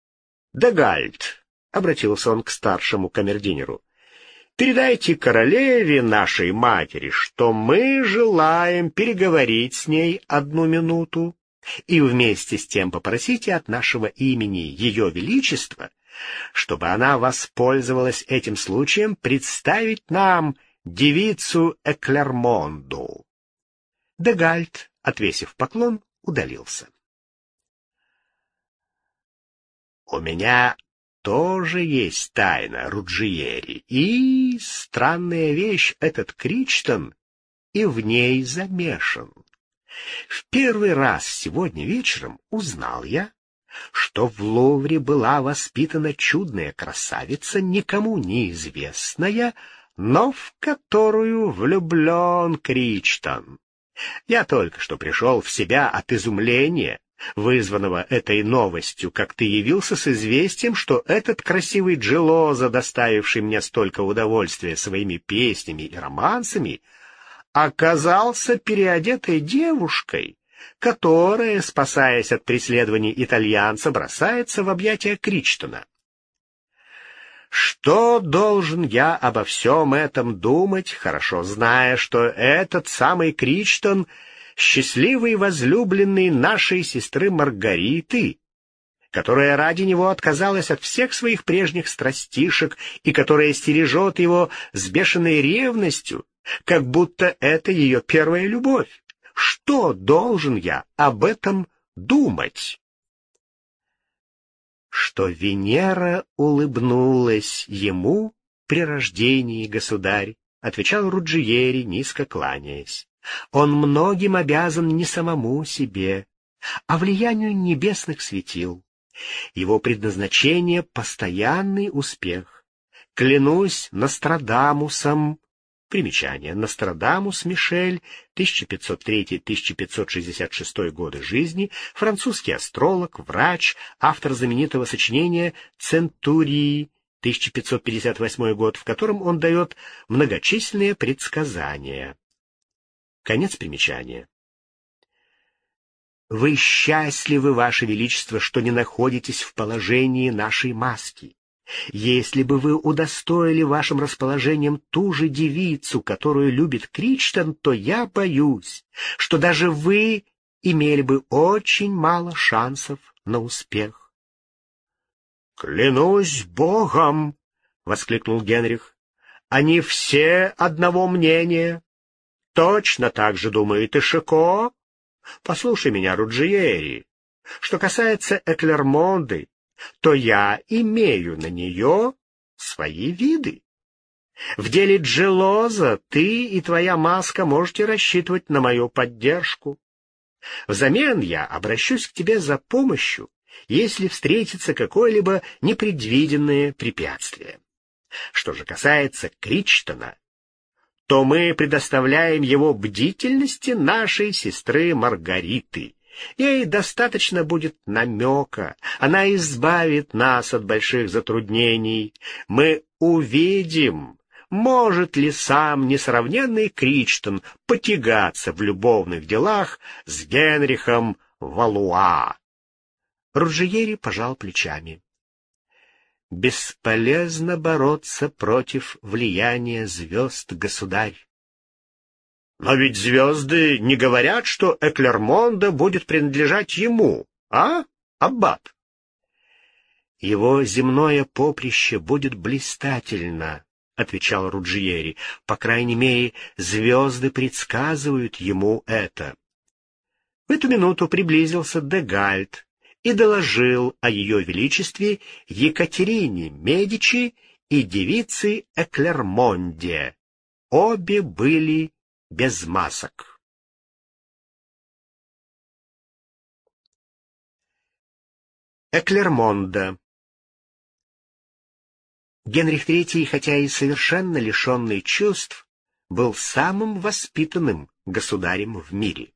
— Дегальд, — обратился он к старшему камердинеру. Передайте королеве нашей матери, что мы желаем переговорить с ней одну минуту, и вместе с тем попросите от нашего имени Ее Величества, чтобы она воспользовалась этим случаем представить нам девицу Эклермонду. Дегальт, отвесив поклон, удалился. «У меня тоже есть тайна Руджиери, и странная вещь этот Кричтон и в ней замешан. В первый раз сегодня вечером узнал я, что в Лувре была воспитана чудная красавица, никому неизвестная, но в которую влюблен Кричтон. Я только что пришел в себя от изумления, вызванного этой новостью, как ты явился с известием, что этот красивый Джилоза, доставивший мне столько удовольствия своими песнями и романсами, оказался переодетой девушкой, которая, спасаясь от преследований итальянца, бросается в объятия Кричтона. Что должен я обо всем этом думать, хорошо зная, что этот самый Кричтон — счастливый возлюбленный нашей сестры Маргариты, которая ради него отказалась от всех своих прежних страстишек и которая стережет его с бешеной ревностью, как будто это ее первая любовь. Что должен я об этом думать? Что Венера улыбнулась ему при рождении, государь, отвечал Руджиери, низко кланяясь. Он многим обязан не самому себе, а влиянию небесных светил. Его предназначение — постоянный успех. Клянусь Нострадамусом, Примечание. Нострадамус Мишель, 1503-1566 годы жизни, французский астролог, врач, автор знаменитого сочинения «Центурии», 1558 год, в котором он дает многочисленные предсказания. Конец примечания. Вы счастливы, Ваше Величество, что не находитесь в положении нашей маски. Если бы вы удостоили вашим расположением ту же девицу, которую любит Кричтон, то я боюсь, что даже вы имели бы очень мало шансов на успех. — Клянусь Богом! — воскликнул Генрих. — Они все одного мнения. Точно так же думает и Шико. Послушай меня, Руджиери. Что касается Эклермонды, то я имею на нее свои виды. В деле Джелоза ты и твоя маска можете рассчитывать на мою поддержку. Взамен я обращусь к тебе за помощью, если встретится какое-либо непредвиденное препятствие. Что же касается Кричтона, то мы предоставляем его бдительности нашей сестры Маргариты, Ей достаточно будет намека. Она избавит нас от больших затруднений. Мы увидим, может ли сам несравненный Кричтон потягаться в любовных делах с Генрихом Валуа. Руджиери пожал плечами. Бесполезно бороться против влияния звезд, государь. Но ведь звезды не говорят, что Эклермонда будет принадлежать ему, а, Аббат? Его земное поприще будет блистательно, — отвечал Руджиери. По крайней мере, звезды предсказывают ему это. В эту минуту приблизился Дегальт и доложил о ее величестве Екатерине Медичи и девице Эклермонде. Обе были без масок. Эклермонда Генрих III, хотя и совершенно лишенный чувств, был самым воспитанным государем в мире.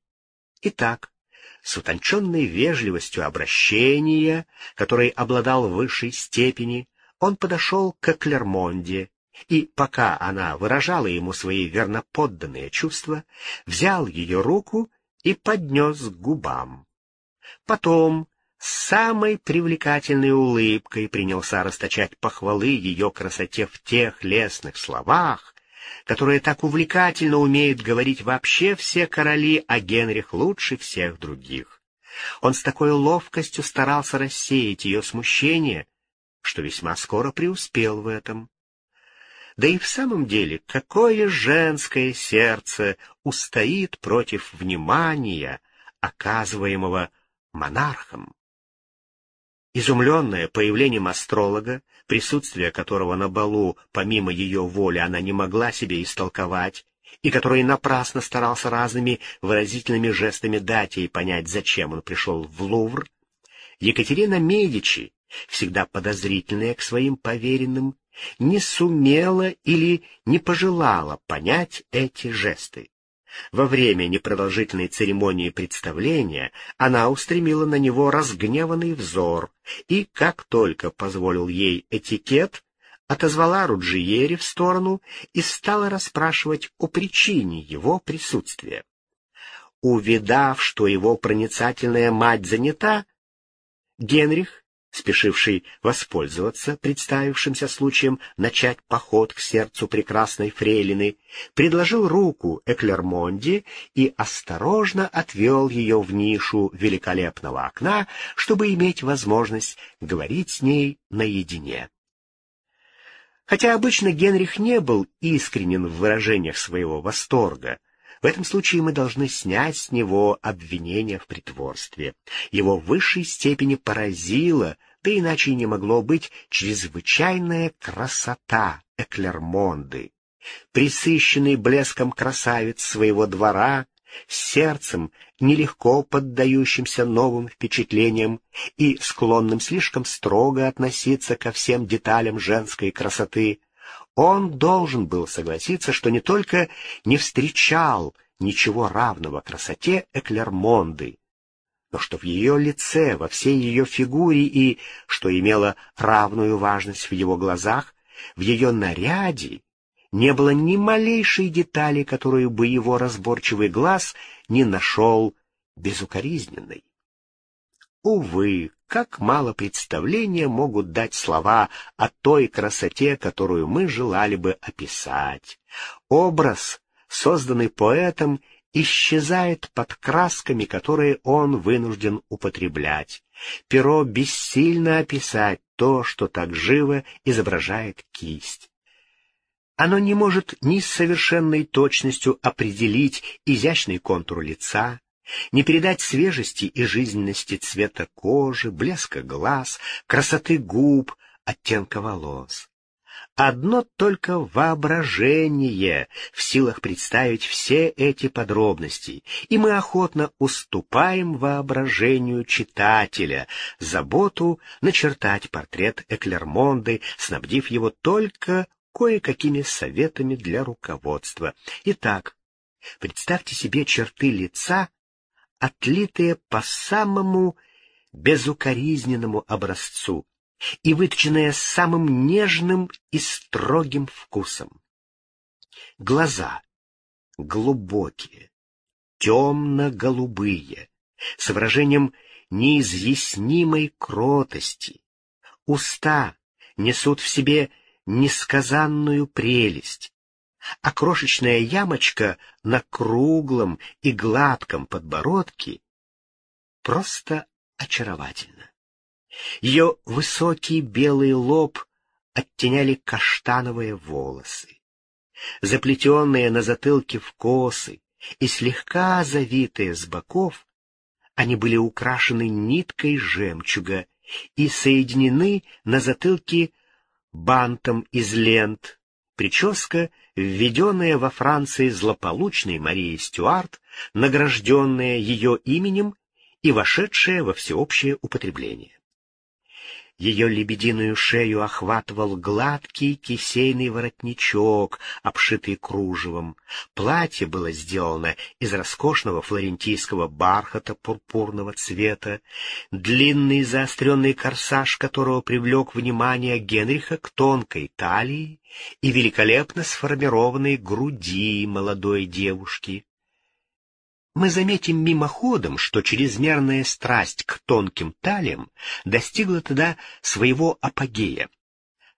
Итак, с утонченной вежливостью обращения, которой обладал в высшей степени, он подошел к Клермонде и, пока она выражала ему свои верноподданные чувства, взял ее руку и поднес к губам. Потом, самой привлекательной улыбкой принялся расточать похвалы ее красоте в тех лестных словах, которые так увлекательно умеют говорить вообще все короли, а Генрих лучше всех других. Он с такой ловкостью старался рассеять ее смущение, что весьма скоро преуспел в этом. Да и в самом деле, какое женское сердце устоит против внимания, оказываемого монархом? Изумленная появлением астролога, присутствие которого на балу, помимо ее воли, она не могла себе истолковать, и который напрасно старался разными выразительными жестами дать ей понять, зачем он пришел в Лувр, Екатерина Медичи, всегда подозрительная к своим поверенным, не сумела или не пожелала понять эти жесты. Во время непродолжительной церемонии представления она устремила на него разгневанный взор и, как только позволил ей этикет, отозвала Руджиери в сторону и стала расспрашивать о причине его присутствия. Увидав, что его проницательная мать занята, Генрих спешивший воспользоваться представившимся случаем начать поход к сердцу прекрасной фрейлины, предложил руку Эклермонди и осторожно отвел ее в нишу великолепного окна, чтобы иметь возможность говорить с ней наедине. Хотя обычно Генрих не был искренен в выражениях своего восторга, в этом случае мы должны снять с него обвинение в притворстве. Его в высшей степени поразило, да иначе и не могло быть, чрезвычайная красота Эклермонды. Присыщенный блеском красавец своего двора, сердцем, нелегко поддающимся новым впечатлениям и склонным слишком строго относиться ко всем деталям женской красоты, он должен был согласиться, что не только не встречал ничего равного красоте Эклермонды, но что в ее лице, во всей ее фигуре и, что имело равную важность в его глазах, в ее наряде не было ни малейшей детали, которую бы его разборчивый глаз не нашел безукоризненной. Увы, как мало представления могут дать слова о той красоте, которую мы желали бы описать. Образ, созданный поэтом, исчезает под красками, которые он вынужден употреблять. Перо бессильно описать то, что так живо изображает кисть. Оно не может ни с совершенной точностью определить изящный контур лица, не передать свежести и жизненности цвета кожи, блеска глаз, красоты губ, оттенка волос. Одно только воображение в силах представить все эти подробности, и мы охотно уступаем воображению читателя заботу начертать портрет Эклермонды, снабдив его только кое-какими советами для руководства. Итак, представьте себе черты лица, отлитые по самому безукоризненному образцу и выточенные с самым нежным и строгим вкусом. Глаза глубокие, темно-голубые, с выражением неизъяснимой кротости. Уста несут в себе несказанную прелесть, а крошечная ямочка на круглом и гладком подбородке просто очаровательна. Ее высокий белый лоб оттеняли каштановые волосы. Заплетенные на затылке в косы и слегка завитые с боков, они были украшены ниткой жемчуга и соединены на затылке бантом из лент. Прическа, введенная во Франции злополучной Марией Стюарт, награжденная ее именем и вошедшая во всеобщее употребление. Ее лебединую шею охватывал гладкий кисейный воротничок, обшитый кружевом. Платье было сделано из роскошного флорентийского бархата пурпурного цвета. Длинный заостренный корсаж, которого привлек внимание Генриха к тонкой талии и великолепно сформированной груди молодой девушки. Мы заметим мимоходом, что чрезмерная страсть к тонким талиям достигла тогда своего апогея.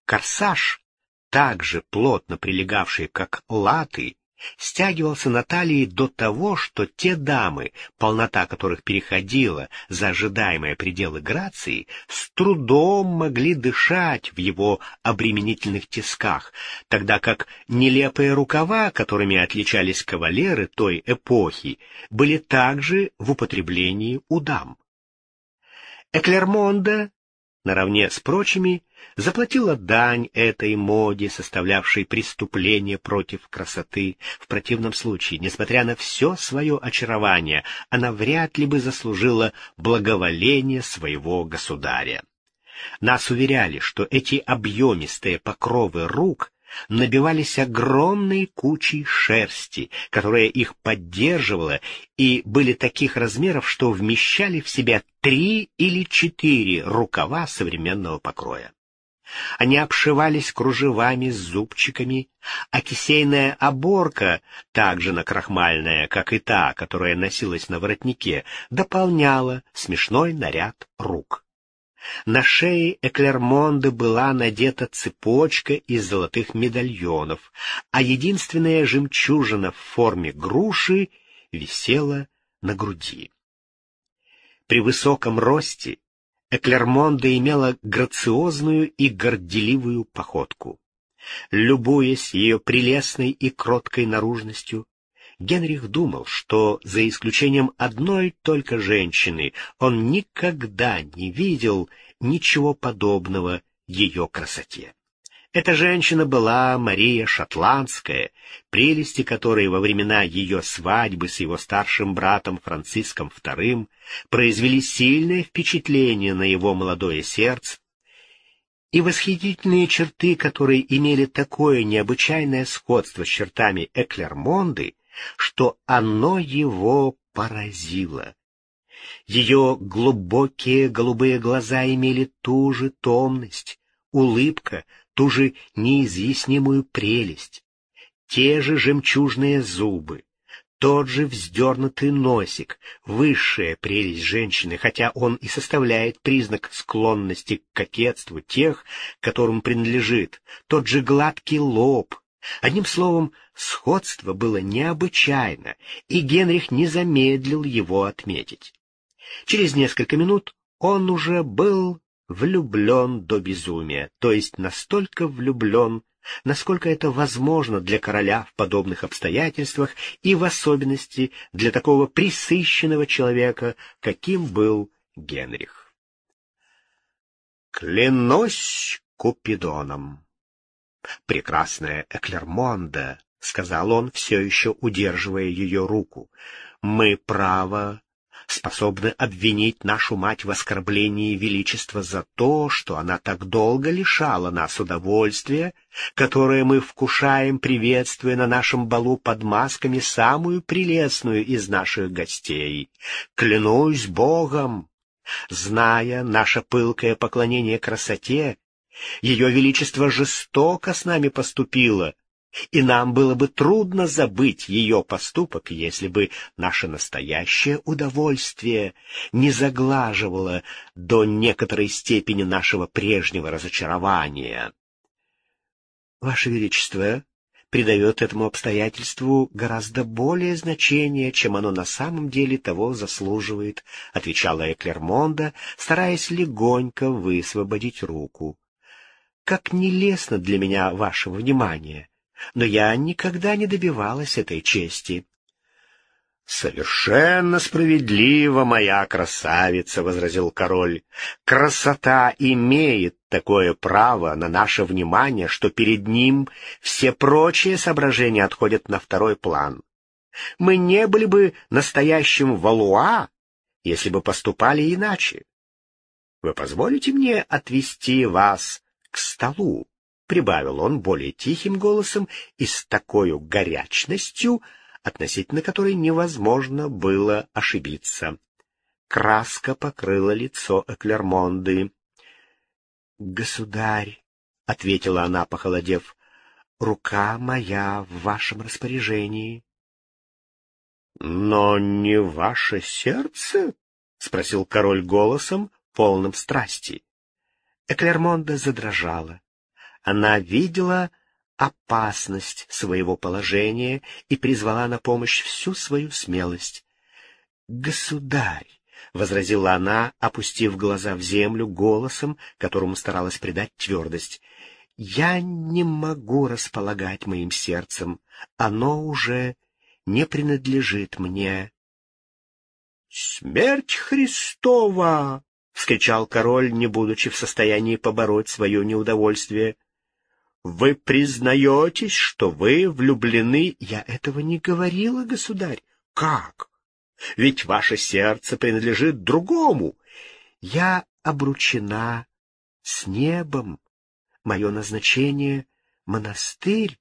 Корсаж, также плотно прилегавший как латы, стягивался на талии до того, что те дамы, полнота которых переходила за ожидаемые пределы грации, с трудом могли дышать в его обременительных тисках, тогда как нелепые рукава, которыми отличались кавалеры той эпохи, были также в употреблении у дам. Эклермонда наравне с прочими, заплатила дань этой моде, составлявшей преступление против красоты. В противном случае, несмотря на все свое очарование, она вряд ли бы заслужила благоволение своего государя. Нас уверяли, что эти объемистые покровы рук набивались огромной кучей шерсти, которая их поддерживала, и были таких размеров, что вмещали в себя три или четыре рукава современного покроя. Они обшивались кружевами с зубчиками, а кисейная оборка, также накрахмальная, как и та, которая носилась на воротнике, дополняла смешной наряд рук. На шее Эклермонды была надета цепочка из золотых медальонов, а единственная жемчужина в форме груши висела на груди. При высоком росте Эклермонда имела грациозную и горделивую походку. Любуясь ее прелестной и кроткой наружностью, Генрих думал, что за исключением одной только женщины он никогда не видел ничего подобного ее красоте. Эта женщина была Мария Шотландская, прелести которой во времена ее свадьбы с его старшим братом Франциском II произвели сильное впечатление на его молодое сердце, и восхитительные черты, которые имели такое необычайное сходство с чертами Эклермонды, что оно его поразило. Ее глубокие голубые глаза имели ту же томность, улыбка, ту же неизъяснимую прелесть, те же жемчужные зубы, тот же вздернутый носик, высшая прелесть женщины, хотя он и составляет признак склонности к кокетству тех, которым принадлежит, тот же гладкий лоб, Одним словом, сходство было необычайно, и Генрих не замедлил его отметить. Через несколько минут он уже был влюблен до безумия, то есть настолько влюблен, насколько это возможно для короля в подобных обстоятельствах и в особенности для такого присыщенного человека, каким был Генрих. «Клянусь Купидоном!» «Прекрасная Эклермонда», — сказал он, все еще удерживая ее руку, — «мы, право, способны обвинить нашу мать в оскорблении величества за то, что она так долго лишала нас удовольствия, которое мы вкушаем, приветствуя на нашем балу под масками самую прелестную из наших гостей. Клянусь Богом, зная наше пылкое поклонение красоте, ее Величество жестоко с нами поступило, и нам было бы трудно забыть ее поступок, если бы наше настоящее удовольствие не заглаживало до некоторой степени нашего прежнего разочарования. Ваше Величество придает этому обстоятельству гораздо более значение, чем оно на самом деле того заслуживает, — отвечала Эклермонда, стараясь легонько высвободить руку как нелестно для меня вашего внимания, но я никогда не добивалась этой чести. «Совершенно справедливо, моя красавица», — возразил король. «Красота имеет такое право на наше внимание, что перед ним все прочие соображения отходят на второй план. Мы не были бы настоящим валуа, если бы поступали иначе. Вы позволите мне отвести вас к столу, — прибавил он более тихим голосом и с такой горячностью, относительно которой невозможно было ошибиться. Краска покрыла лицо Эклермонды. — Государь, — ответила она, похолодев, — рука моя в вашем распоряжении. Но не ваше сердце? — спросил король голосом, полным страсти. Эклермонда задрожала. Она видела опасность своего положения и призвала на помощь всю свою смелость. «Государь!» — возразила она, опустив глаза в землю голосом, которому старалась придать твердость. «Я не могу располагать моим сердцем. Оно уже не принадлежит мне». «Смерть Христова!» — вскричал король, не будучи в состоянии побороть свое неудовольствие. «Вы признаетесь, что вы влюблены?» «Я этого не говорила, государь». «Как? Ведь ваше сердце принадлежит другому. Я обручена с небом. Мое назначение — монастырь.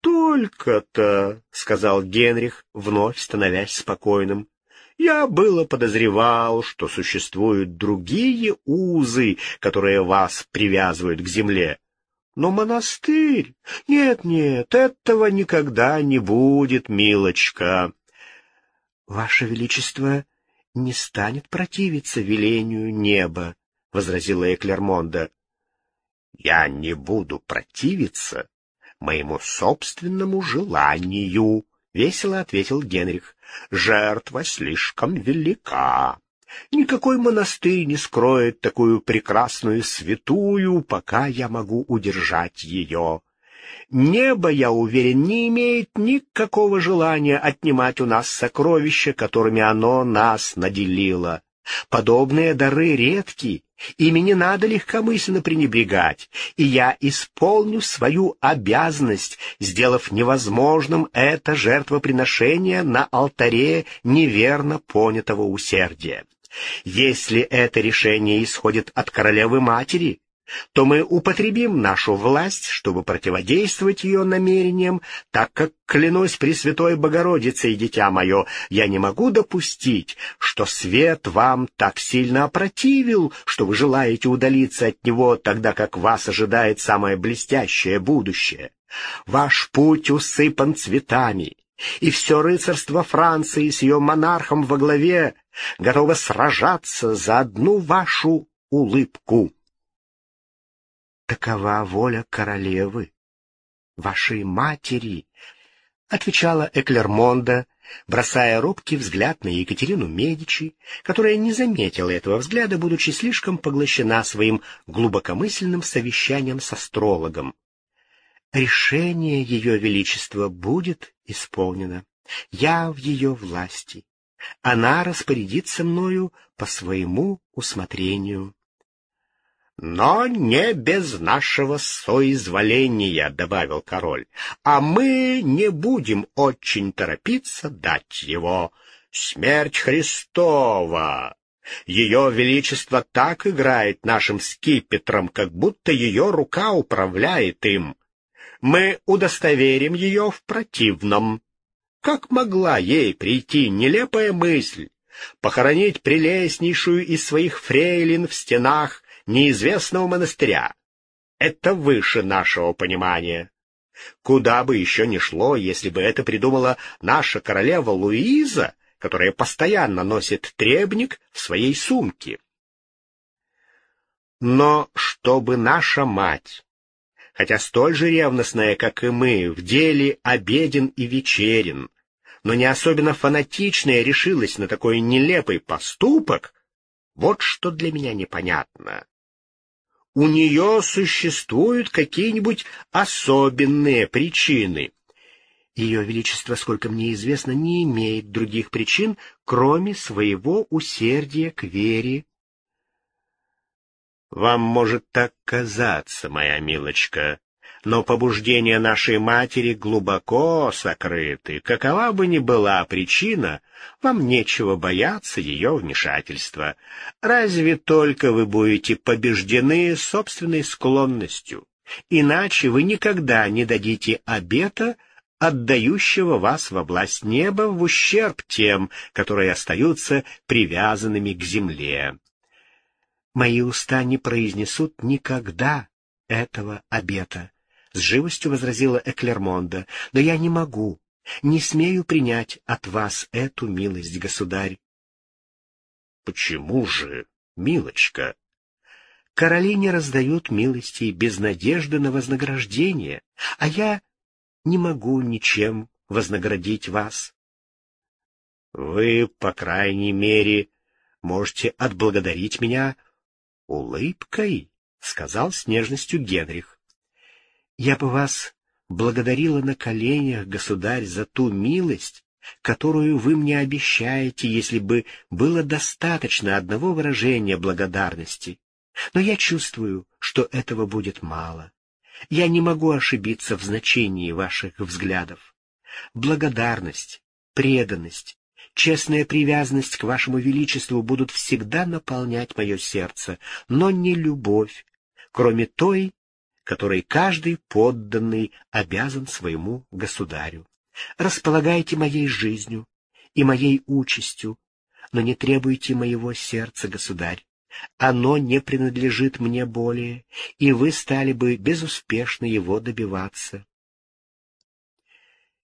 «Только-то», — сказал Генрих, вновь становясь спокойным, — «я было подозревал, что существуют другие узы, которые вас привязывают к земле. Но монастырь... Нет-нет, этого никогда не будет, милочка. Ваше Величество не станет противиться велению неба, — возразила Эклермонда. — Я не буду противиться моему собственному желанию, — весело ответил Генрих. — Жертва слишком велика. Никакой монастырь не скроет такую прекрасную святую, пока я могу удержать ее. Небо, я уверен, не имеет никакого желания отнимать у нас сокровища, которыми оно нас наделило. Подобные дары редки, ими не надо легкомысленно пренебрегать, и я исполню свою обязанность, сделав невозможным это жертвоприношение на алтаре неверно понятого усердия. Если это решение исходит от королевы-матери, то мы употребим нашу власть, чтобы противодействовать ее намерениям, так как, клянусь Пресвятой Богородицей, дитя мое, я не могу допустить, что свет вам так сильно опротивил, что вы желаете удалиться от него, тогда как вас ожидает самое блестящее будущее. Ваш путь усыпан цветами, и все рыцарство Франции с ее монархом во главе готово сражаться за одну вашу улыбку. Такова воля королевы, вашей матери, — отвечала Эклермонда, бросая робкий взгляд на Екатерину Медичи, которая не заметила этого взгляда, будучи слишком поглощена своим глубокомысленным совещанием с астрологом. Решение Ее Величества будет исполнено. Я в ее власти. Она распорядится мною по своему усмотрению. «Но не без нашего соизволения», — добавил король, — «а мы не будем очень торопиться дать его. Смерть Христова! Ее Величество так играет нашим скипетром, как будто ее рука управляет им. Мы удостоверим ее в противном». Как могла ей прийти нелепая мысль похоронить прелестнейшую из своих фрейлин в стенах неизвестного монастыря. Это выше нашего понимания. Куда бы еще ни шло, если бы это придумала наша королева Луиза, которая постоянно носит требник в своей сумке. Но чтобы наша мать, хотя столь же ревностная, как и мы, в деле обеден и вечерен, но не особенно фанатичная решилась на такой нелепый поступок, вот что для меня непонятно у нее существуют какие-нибудь особенные причины. Ее Величество, сколько мне известно, не имеет других причин, кроме своего усердия к вере. Вам может так казаться, моя милочка, но побуждения нашей матери глубоко сокрыты. Какова бы ни была причина, вам нечего бояться ее вмешательства. Разве только вы будете побеждены собственной склонностью. Иначе вы никогда не дадите обета, отдающего вас во власть неба в ущерб тем, которые остаются привязанными к земле. Мои уста не произнесут никогда этого обета. — с живостью возразила Эклермонда. — Но я не могу Не смею принять от вас эту милость, государь. — Почему же, милочка? Короли не раздают милости без надежды на вознаграждение, а я не могу ничем вознаградить вас. Вы, по крайней мере, можете отблагодарить меня улыбкой, — сказал с нежностью Генрих. Я бы вас благодарила на коленях, государь, за ту милость, которую вы мне обещаете, если бы было достаточно одного выражения благодарности. Но я чувствую, что этого будет мало. Я не могу ошибиться в значении ваших взглядов. Благодарность, преданность, честная привязанность к вашему величеству будут всегда наполнять мое сердце, но не любовь, кроме той, которой каждый подданный обязан своему государю. Располагайте моей жизнью и моей участью, но не требуйте моего сердца, государь. Оно не принадлежит мне более, и вы стали бы безуспешно его добиваться.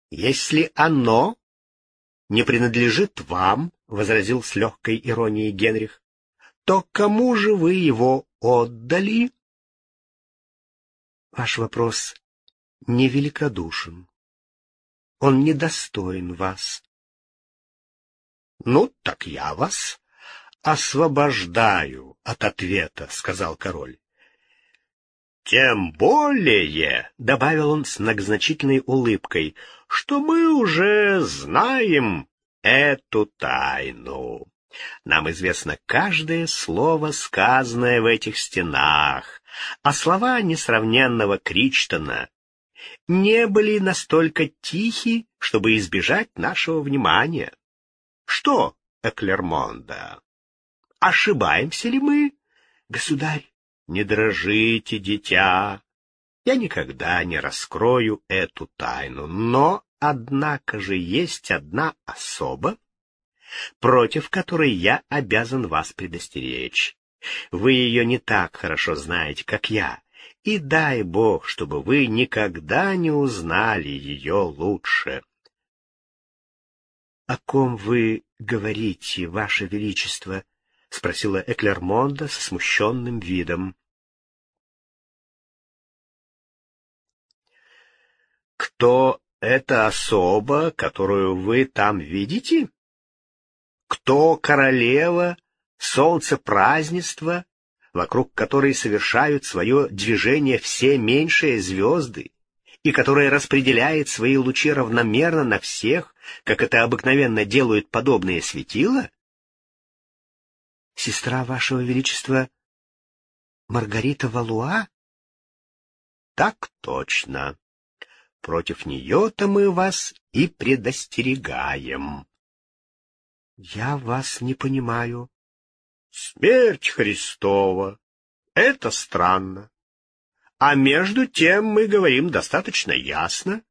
Если оно не принадлежит вам, — возразил с легкой иронией Генрих, — то кому же вы его отдали? Ваш вопрос невеликодушен. Он недостоин вас. — Ну, так я вас освобождаю от ответа, — сказал король. — Тем более, — добавил он с многозначительной улыбкой, — что мы уже знаем эту тайну. Нам известно каждое слово, сказанное в этих стенах, а слова несравненного Кричтона не были настолько тихи, чтобы избежать нашего внимания. Что, Эклермонда, ошибаемся ли мы? Государь, не дрожите, дитя. Я никогда не раскрою эту тайну, но, однако же, есть одна особа, против которой я обязан вас предостеречь. Вы ее не так хорошо знаете, как я, и дай Бог, чтобы вы никогда не узнали ее лучше. — О ком вы говорите, Ваше Величество? — спросила Эклермонда со смущенным видом. — Кто эта особа, которую вы там видите? Кто королева, солнце празднества, вокруг которой совершают свое движение все меньшие звезды, и которая распределяет свои лучи равномерно на всех, как это обыкновенно делают подобные светила? Сестра вашего величества Маргарита Валуа? Так точно. Против нее-то мы вас и предостерегаем. Я вас не понимаю. Смерть Христова. Это странно. А между тем мы говорим достаточно ясно.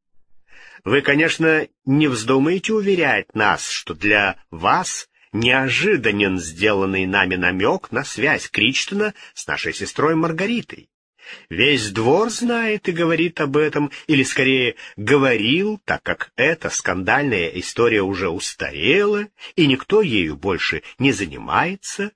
Вы, конечно, не вздумаете уверять нас, что для вас неожиданен сделанный нами намек на связь Кричтона с нашей сестрой Маргаритой. Весь двор знает и говорит об этом, или скорее говорил, так как эта скандальная история уже устарела, и никто ею больше не занимается,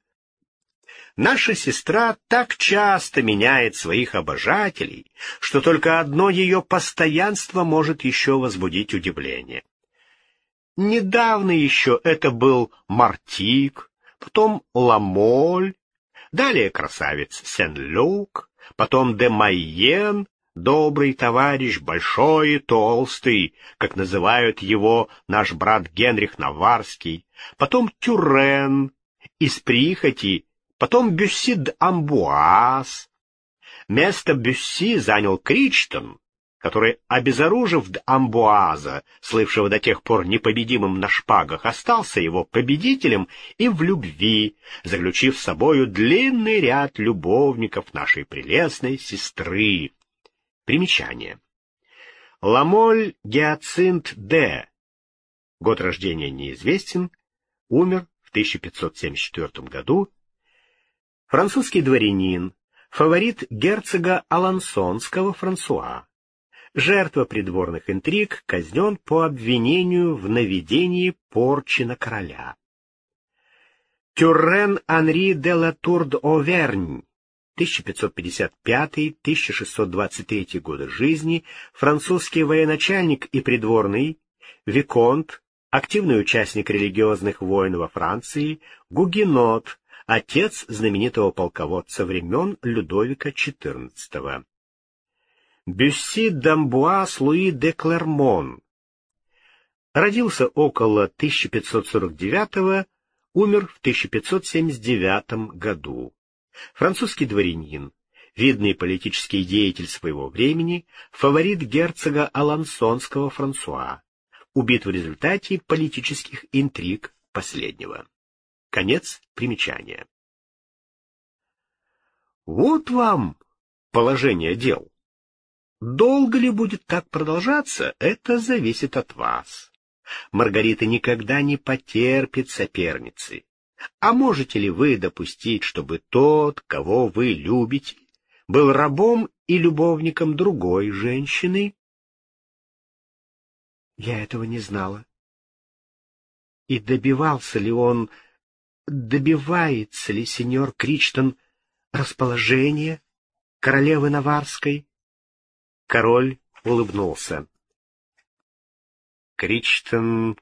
Наша сестра так часто меняет своих обожателей, что только одно ее постоянство может еще возбудить удивление. Недавно еще это был Мартик, потом Ламоль, далее красавец Сен-Люк, потом де Майен, добрый товарищ, большой и толстый, как называют его наш брат Генрих Наварский, потом Тюрен, из прихоти потом Бюсси д'Амбуаз. Место Бюсси занял Кричтон, который, обезоружив Амбуаза, слывшего до тех пор непобедимым на шпагах, остался его победителем и в любви, заключив с собою длинный ряд любовников нашей прелестной сестры. Примечание. Ламоль Геоцинт Д. Год рождения неизвестен, умер в 1574 году французский дворянин, фаворит герцога Алансонского Франсуа. Жертва придворных интриг, казнен по обвинению в наведении порчи на короля. Тюррен Анри де Латур Овернь 1555-1623 годы жизни, французский военачальник и придворный, виконт, активный участник религиозных войн во Франции, гугенот, отец знаменитого полководца времен Людовика XIV. Бюсси d'Амбуас Луи де Клермон. Родился около 1549 умер в 1579 году. Французский дворянин, видный политический деятель своего времени, фаворит герцога Алансонского Франсуа, убит в результате политических интриг последнего. Конец примечания. Вот вам положение дел. Долго ли будет так продолжаться, это зависит от вас. Маргарита никогда не потерпит соперницы. А можете ли вы допустить, чтобы тот, кого вы любите, был рабом и любовником другой женщины? Я этого не знала. И добивался ли он, добивается ли сеньор Кричтон расположения королевы Наварской? Король улыбнулся. Кричтон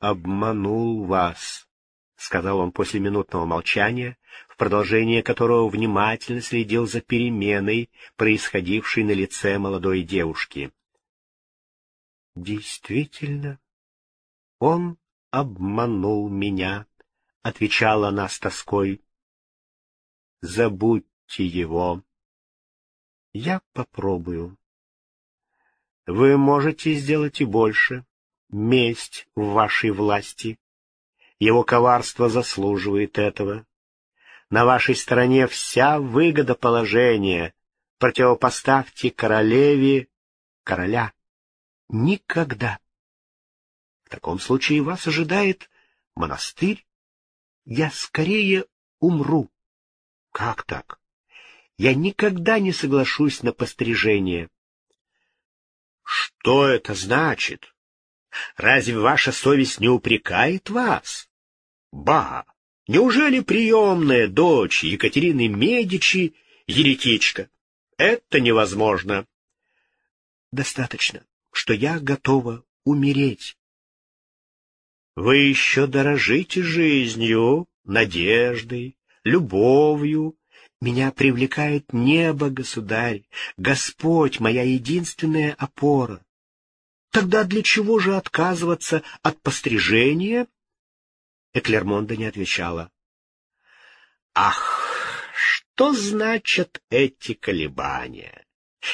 обманул вас, — сказал он после минутного молчания, в продолжение которого внимательно следил за переменой, происходившей на лице молодой девушки. — Действительно, он обманул меня, — отвечала она с тоской. — Забудьте его. Я попробую. Вы можете сделать и больше. Месть в вашей власти. Его коварство заслуживает этого. На вашей стороне вся выгода положения. Противопоставьте королеве короля. Никогда. В таком случае вас ожидает монастырь. Я скорее умру. Как так? Я никогда не соглашусь на пострижение. Что это значит? Разве ваша совесть не упрекает вас? Ба! Неужели приемная дочь Екатерины Медичи еретичка? Это невозможно. Достаточно, что я готова умереть. Вы еще дорожите жизнью, надеждой, любовью. Меня привлекает небо, государь, Господь, моя единственная опора. Тогда для чего же отказываться от пострижения Эклермонда не отвечала. Ах, что значат эти колебания?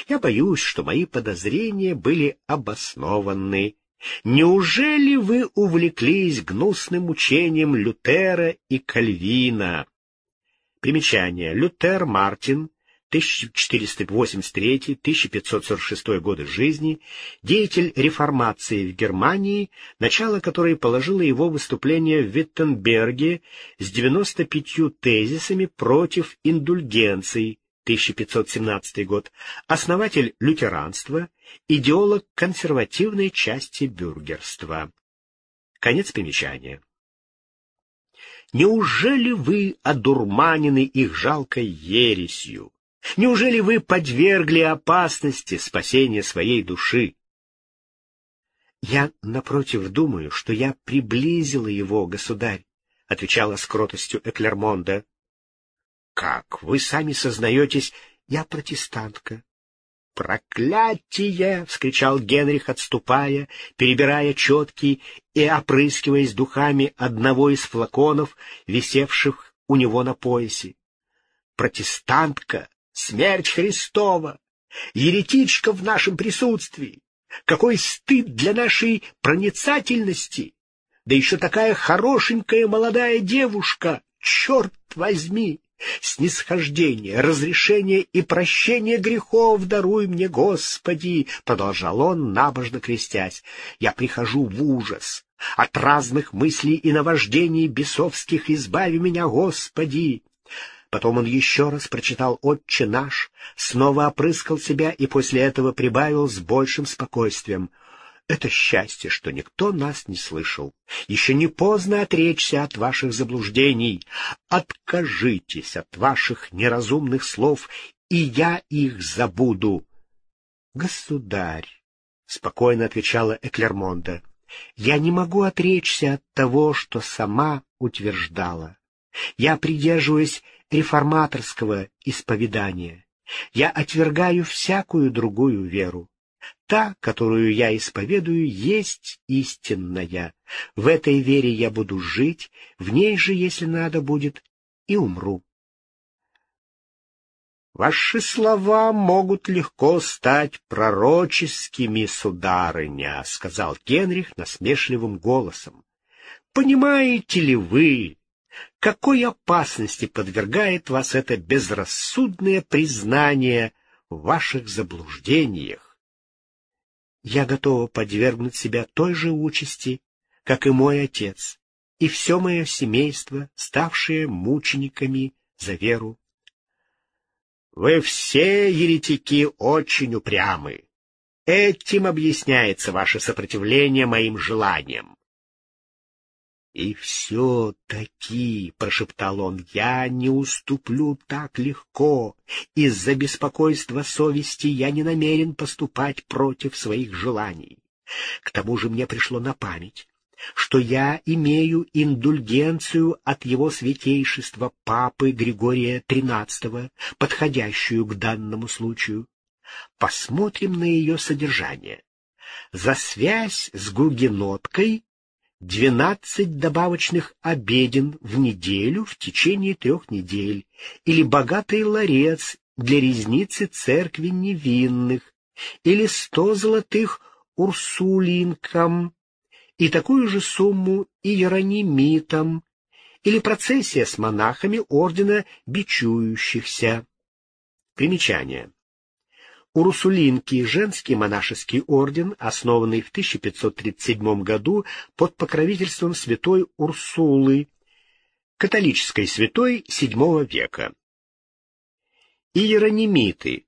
Я боюсь, что мои подозрения были обоснованы. Неужели вы увлеклись гнусным учением Лютера и Кальвина? Примечание. Лютер Мартин 1483-1546 годы жизни, деятель реформации в Германии, начало которой положило его выступление в Виттенберге с 95 тезисами против индульгенций, 1517 год, основатель лютеранства, идеолог консервативной части бюргерства. Конец примечания. Неужели вы одурманены их жалкой ересью? Неужели вы подвергли опасности спасения своей души? Я, напротив, думаю, что я приблизила его, государь, — отвечала с кротостью Эклермонда. — Как? Вы сами сознаетесь, я протестантка. «Проклятие!» — вскричал Генрих, отступая, перебирая четки и опрыскиваясь духами одного из флаконов, висевших у него на поясе. «Протестантка Смерть Христова! Еретичка в нашем присутствии! Какой стыд для нашей проницательности! Да еще такая хорошенькая молодая девушка! Черт возьми! «Снисхождение, разрешение и прощение грехов даруй мне, Господи!» — продолжал он, набожно крестясь. «Я прихожу в ужас. От разных мыслей и наваждений бесовских избави меня, Господи!» Потом он еще раз прочитал «Отче наш», снова опрыскал себя и после этого прибавил с большим спокойствием. «Это счастье, что никто нас не слышал. Еще не поздно отречься от ваших заблуждений. Откажитесь от ваших неразумных слов, и я их забуду». «Государь», — спокойно отвечала Эклермонда, — «я не могу отречься от того, что сама утверждала. Я придерживаюсь реформаторского исповедания. Я отвергаю всякую другую веру. Та, которую я исповедую, есть истинная. В этой вере я буду жить, в ней же, если надо будет, и умру. Ваши слова могут легко стать пророческими, сударыня, — сказал Генрих насмешливым голосом. Понимаете ли вы, какой опасности подвергает вас это безрассудное признание в ваших заблуждениях? Я готова подвергнуть себя той же участи, как и мой отец, и все мое семейство, ставшее мучениками за веру. Вы все, еретики, очень упрямы. Этим объясняется ваше сопротивление моим желаниям. «И все-таки», — прошептал он, — «я не уступлю так легко. Из-за беспокойства совести я не намерен поступать против своих желаний. К тому же мне пришло на память, что я имею индульгенцию от его святейшества Папы Григория XIII, подходящую к данному случаю. Посмотрим на ее содержание. За связь с гугеноткой двенадцать добавочных обеден в неделю в течение трех недель, или богатый ларец для резницы церкви невинных, или сто золотых урсулинкам, и такую же сумму иеронимитам, или процессия с монахами ордена бичующихся. Примечание. Урсулинки — женский монашеский орден, основанный в 1537 году под покровительством святой Урсулы, католической святой VII века. Иеронимиты —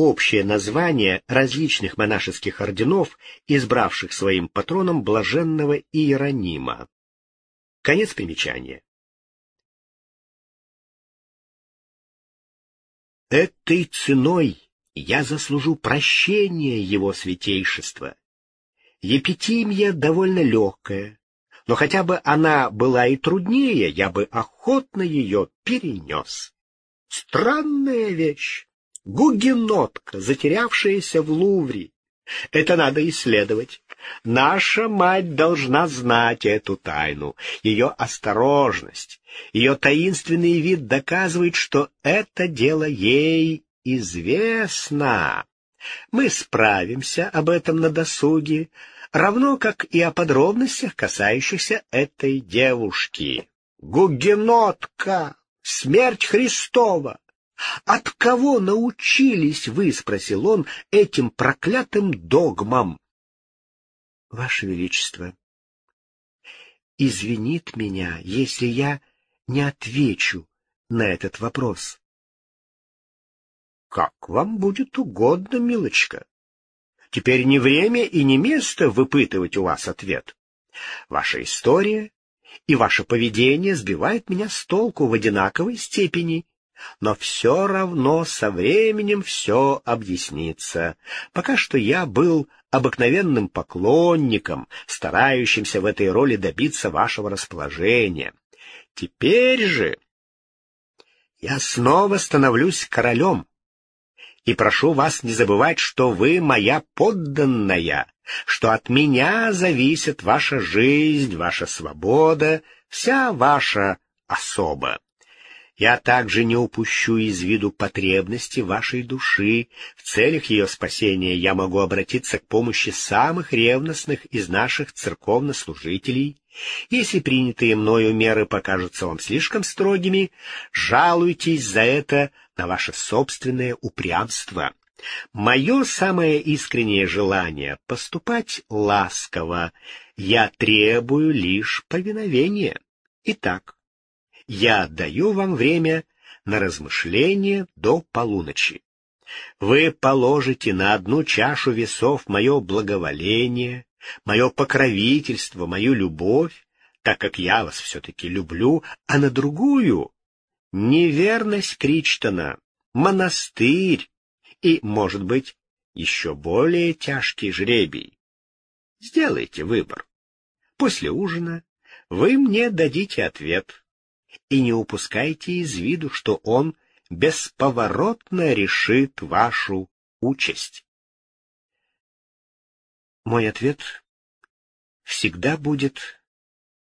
общее название различных монашеских орденов, избравших своим патроном блаженного Иеронима. Конец примечания. Этой ценой я заслужу прощения его святейшества. Епитимия довольно легкая, но хотя бы она была и труднее, я бы охотно ее перенес. Странная вещь. Гугенотка, затерявшаяся в Лувре. Это надо исследовать. Наша мать должна знать эту тайну. Ее осторожность, ее таинственный вид доказывает, что это дело ей известно. Мы справимся об этом на досуге, равно как и о подробностях, касающихся этой девушки. Гугенотка! Смерть Христова! От кого научились вы, — спросил он, — этим проклятым догмам? Ваше Величество, извинит меня, если я не отвечу на этот вопрос. Как вам будет угодно, милочка. Теперь не время и не место выпытывать у вас ответ. Ваша история и ваше поведение сбивают меня с толку в одинаковой степени, но все равно со временем все объяснится. Пока что я был обыкновенным поклонником, старающимся в этой роли добиться вашего расположения. Теперь же я снова становлюсь королем, и прошу вас не забывать, что вы моя подданная, что от меня зависит ваша жизнь, ваша свобода, вся ваша особа. Я также не упущу из виду потребности вашей души. В целях ее спасения я могу обратиться к помощи самых ревностных из наших церковнослужителей. Если принятые мною меры покажутся вам слишком строгими, жалуйтесь за это на ваше собственное упрямство. Мое самое искреннее желание — поступать ласково. Я требую лишь повиновения. Итак, я даю вам время на размышление до полуночи. Вы положите на одну чашу весов мое благоволение, мое покровительство, мою любовь, так как я вас все-таки люблю, а на другую — неверность Кричтона, монастырь и, может быть, еще более тяжкий жребий. Сделайте выбор. После ужина вы мне дадите ответ, и не упускайте из виду, что он бесповоротно решит вашу участь. Мой ответ всегда будет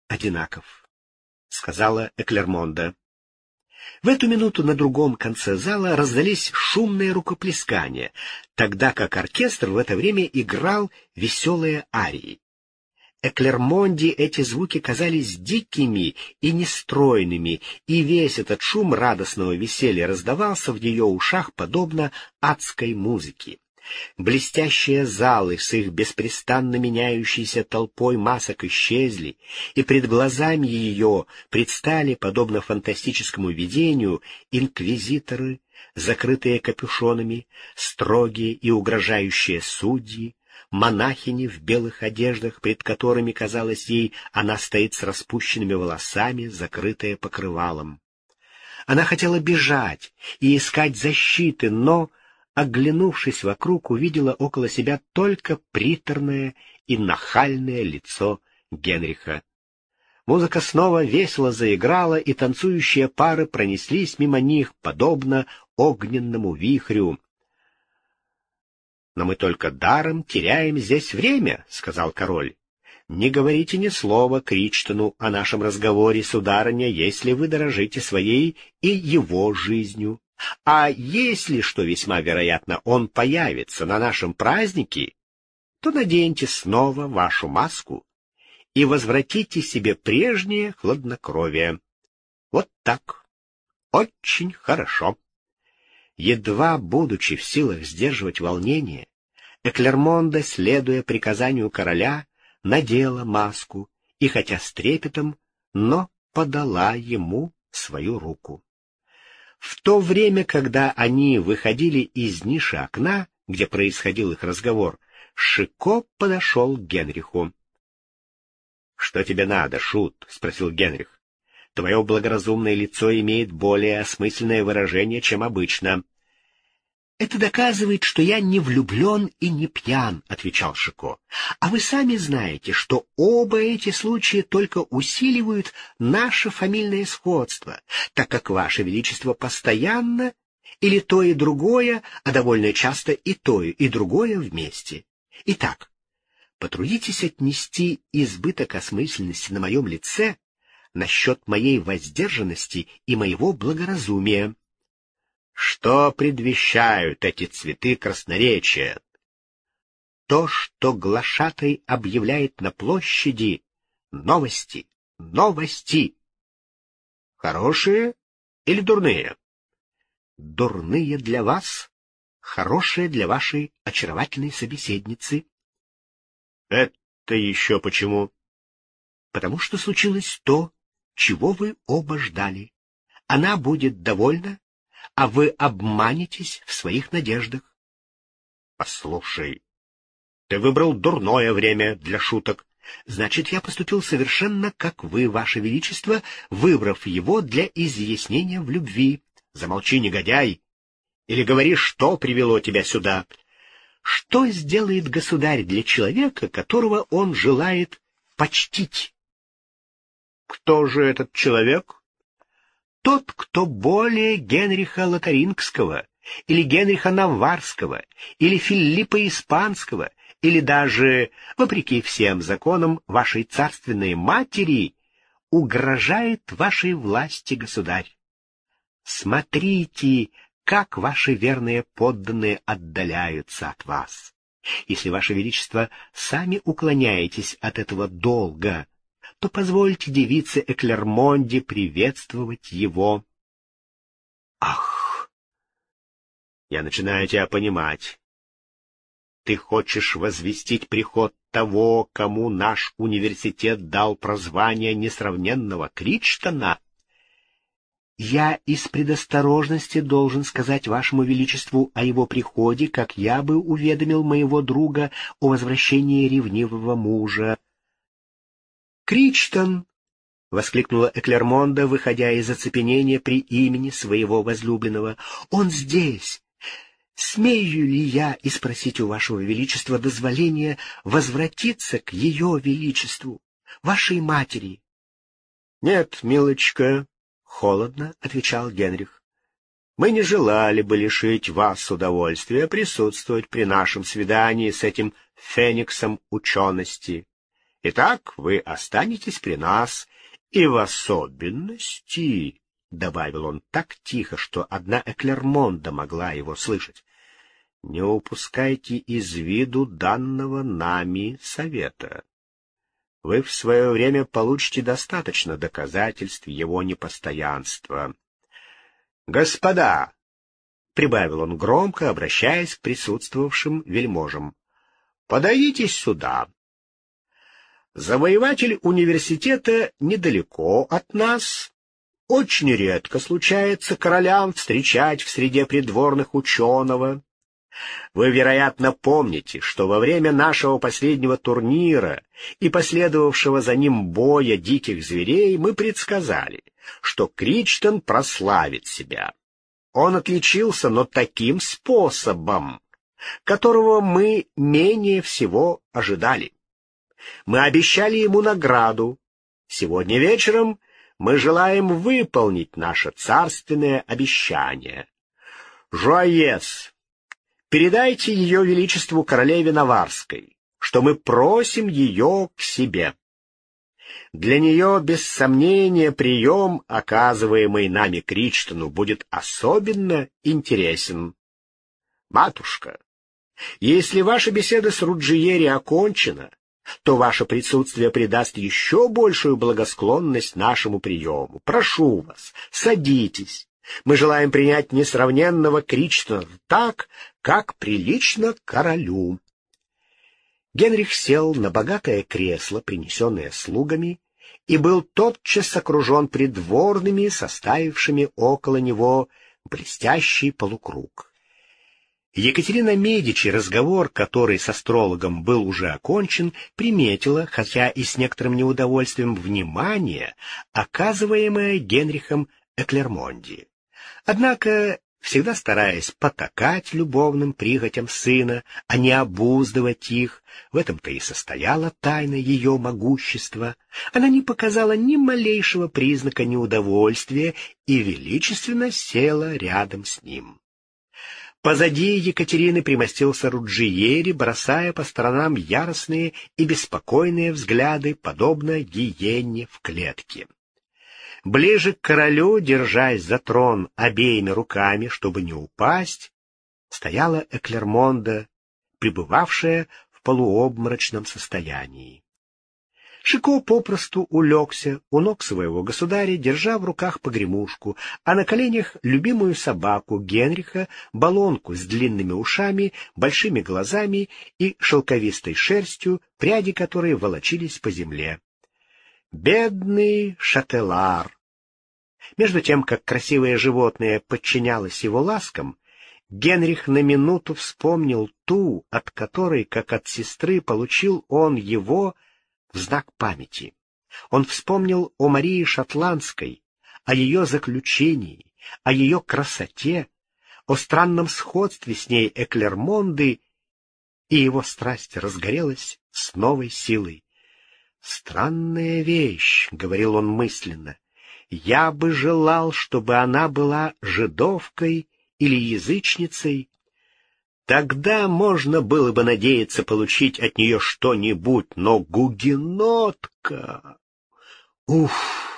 одинаков, — сказала Эклермонда. В эту минуту на другом конце зала раздались шумные рукоплескания, тогда как оркестр в это время играл веселые арии. Эклермонде эти звуки казались дикими и нестройными, и весь этот шум радостного веселья раздавался в ее ушах подобно адской музыке. Блестящие залы с их беспрестанно меняющейся толпой масок исчезли, и пред глазами ее предстали, подобно фантастическому видению, инквизиторы, закрытые капюшонами, строгие и угрожающие судьи, монахини в белых одеждах, пред которыми, казалось ей, она стоит с распущенными волосами, закрытая покрывалом. Она хотела бежать и искать защиты, но, оглянувшись вокруг, увидела около себя только приторное и нахальное лицо Генриха. Музыка снова весело заиграла, и танцующие пары пронеслись мимо них, подобно огненному вихрю, — Но мы только даром теряем здесь время, — сказал король. — Не говорите ни слова Кричтону о нашем разговоре, сударыня, если вы дорожите своей и его жизнью. А если, что весьма вероятно, он появится на нашем празднике, то наденьте снова вашу маску и возвратите себе прежнее хладнокровие. Вот так. Очень хорошо. Едва будучи в силах сдерживать волнение, Эклермонда, следуя приказанию короля, надела маску и, хотя с трепетом, но подала ему свою руку. В то время, когда они выходили из ниши окна, где происходил их разговор, Шико подошел к Генриху. — Что тебе надо, Шут? — спросил Генрих. Твое благоразумное лицо имеет более осмысленное выражение, чем обычно. — Это доказывает, что я не влюблен и не пьян, — отвечал Шико. — А вы сами знаете, что оба эти случая только усиливают наше фамильное сходство, так как Ваше Величество постоянно или то и другое, а довольно часто и то и другое вместе. Итак, потрудитесь отнести избыток осмысленности на моем лице насчет моей воздержанности и моего благоразумия. Что предвещают эти цветы красноречия? То, что глашатай объявляет на площади, новости, новости. Хорошие или дурные? Дурные для вас, хорошие для вашей очаровательной собеседницы. Это еще почему? Потому что случилось то, чего вы оба ждали. Она будет довольна, а вы обманетесь в своих надеждах. Послушай, ты выбрал дурное время для шуток. Значит, я поступил совершенно как вы, ваше величество, выбрав его для изъяснения в любви. Замолчи, негодяй. Или говори, что привело тебя сюда. Что сделает государь для человека, которого он желает почтить? Кто же этот человек? Тот, кто более Генриха Лотарингского, или Генриха Наварского, или Филиппа Испанского, или даже, вопреки всем законам вашей царственной матери, угрожает вашей власти, государь. Смотрите, как ваши верные подданные отдаляются от вас. Если, ваше величество, сами уклоняетесь от этого долга, то позвольте девице Эклермонде приветствовать его. Ах! Я начинаю тебя понимать. Ты хочешь возвестить приход того, кому наш университет дал прозвание несравненного Кричтона? Я из предосторожности должен сказать вашему величеству о его приходе, как я бы уведомил моего друга о возвращении ревнивого мужа. Кричтон! — воскликнула Эклермонда, выходя из оцепенения при имени своего возлюбленного. — Он здесь! Смею ли я и спросить у вашего величества дозволения возвратиться к ее величеству, вашей матери? — Нет, милочка, — холодно отвечал Генрих. — Мы не желали бы лишить вас удовольствия присутствовать при нашем свидании с этим фениксом учености. Итак, вы останетесь при нас, и в особенности, — добавил он так тихо, что одна Эклермонда могла его слышать, — не упускайте из виду данного нами совета. Вы в свое время получите достаточно доказательств его непостоянства. «Господа!» — прибавил он громко, обращаясь к присутствовавшим вельможам. «Подойдитесь сюда!» Завоеватель университета недалеко от нас. Очень редко случается королям встречать в среде придворных ученого. Вы, вероятно, помните, что во время нашего последнего турнира и последовавшего за ним боя диких зверей мы предсказали, что Кричтон прославит себя. Он отличился, но таким способом, которого мы менее всего ожидали. Мы обещали ему награду. Сегодня вечером мы желаем выполнить наше царственное обещание. Жуаес, передайте ее величеству королеве Наварской, что мы просим ее к себе. Для нее, без сомнения, прием, оказываемый нами Кричтону, будет особенно интересен. Матушка, если ваша беседа с Руджиери окончена, то ваше присутствие придаст еще большую благосклонность нашему приему. Прошу вас, садитесь. Мы желаем принять несравненного Кричтона так, как прилично королю. Генрих сел на богатое кресло, принесенное слугами, и был тотчас окружен придворными, составившими около него блестящий полукруг. Екатерина Медичи, разговор, который с астрологом был уже окончен, приметила, хотя и с некоторым неудовольствием, внимание, оказываемое Генрихом Эклермонди. Однако, всегда стараясь потакать любовным прихотям сына, а не обуздывать их, в этом-то и состояла тайна ее могущества, она не показала ни малейшего признака неудовольствия и величественно села рядом с ним. Позади Екатерины примостился Руджиери, бросая по сторонам яростные и беспокойные взгляды, подобно гиене в клетке. Ближе к королю, держась за трон обеими руками, чтобы не упасть, стояла Эклермонда, пребывавшая в полуобморочном состоянии. Шико попросту улегся у ног своего государя, держа в руках погремушку, а на коленях любимую собаку Генриха, балонку с длинными ушами, большими глазами и шелковистой шерстью, пряди которой волочились по земле. Бедный Шателар! Между тем, как красивое животное подчинялось его ласкам, Генрих на минуту вспомнил ту, от которой, как от сестры, получил он его в знак памяти. Он вспомнил о Марии Шотландской, о ее заключении, о ее красоте, о странном сходстве с ней Эклермонды, и его страсть разгорелась с новой силой. «Странная вещь», — говорил он мысленно, — «я бы желал, чтобы она была жидовкой или язычницей, Тогда можно было бы надеяться получить от нее что-нибудь, но гугенотка... Уф!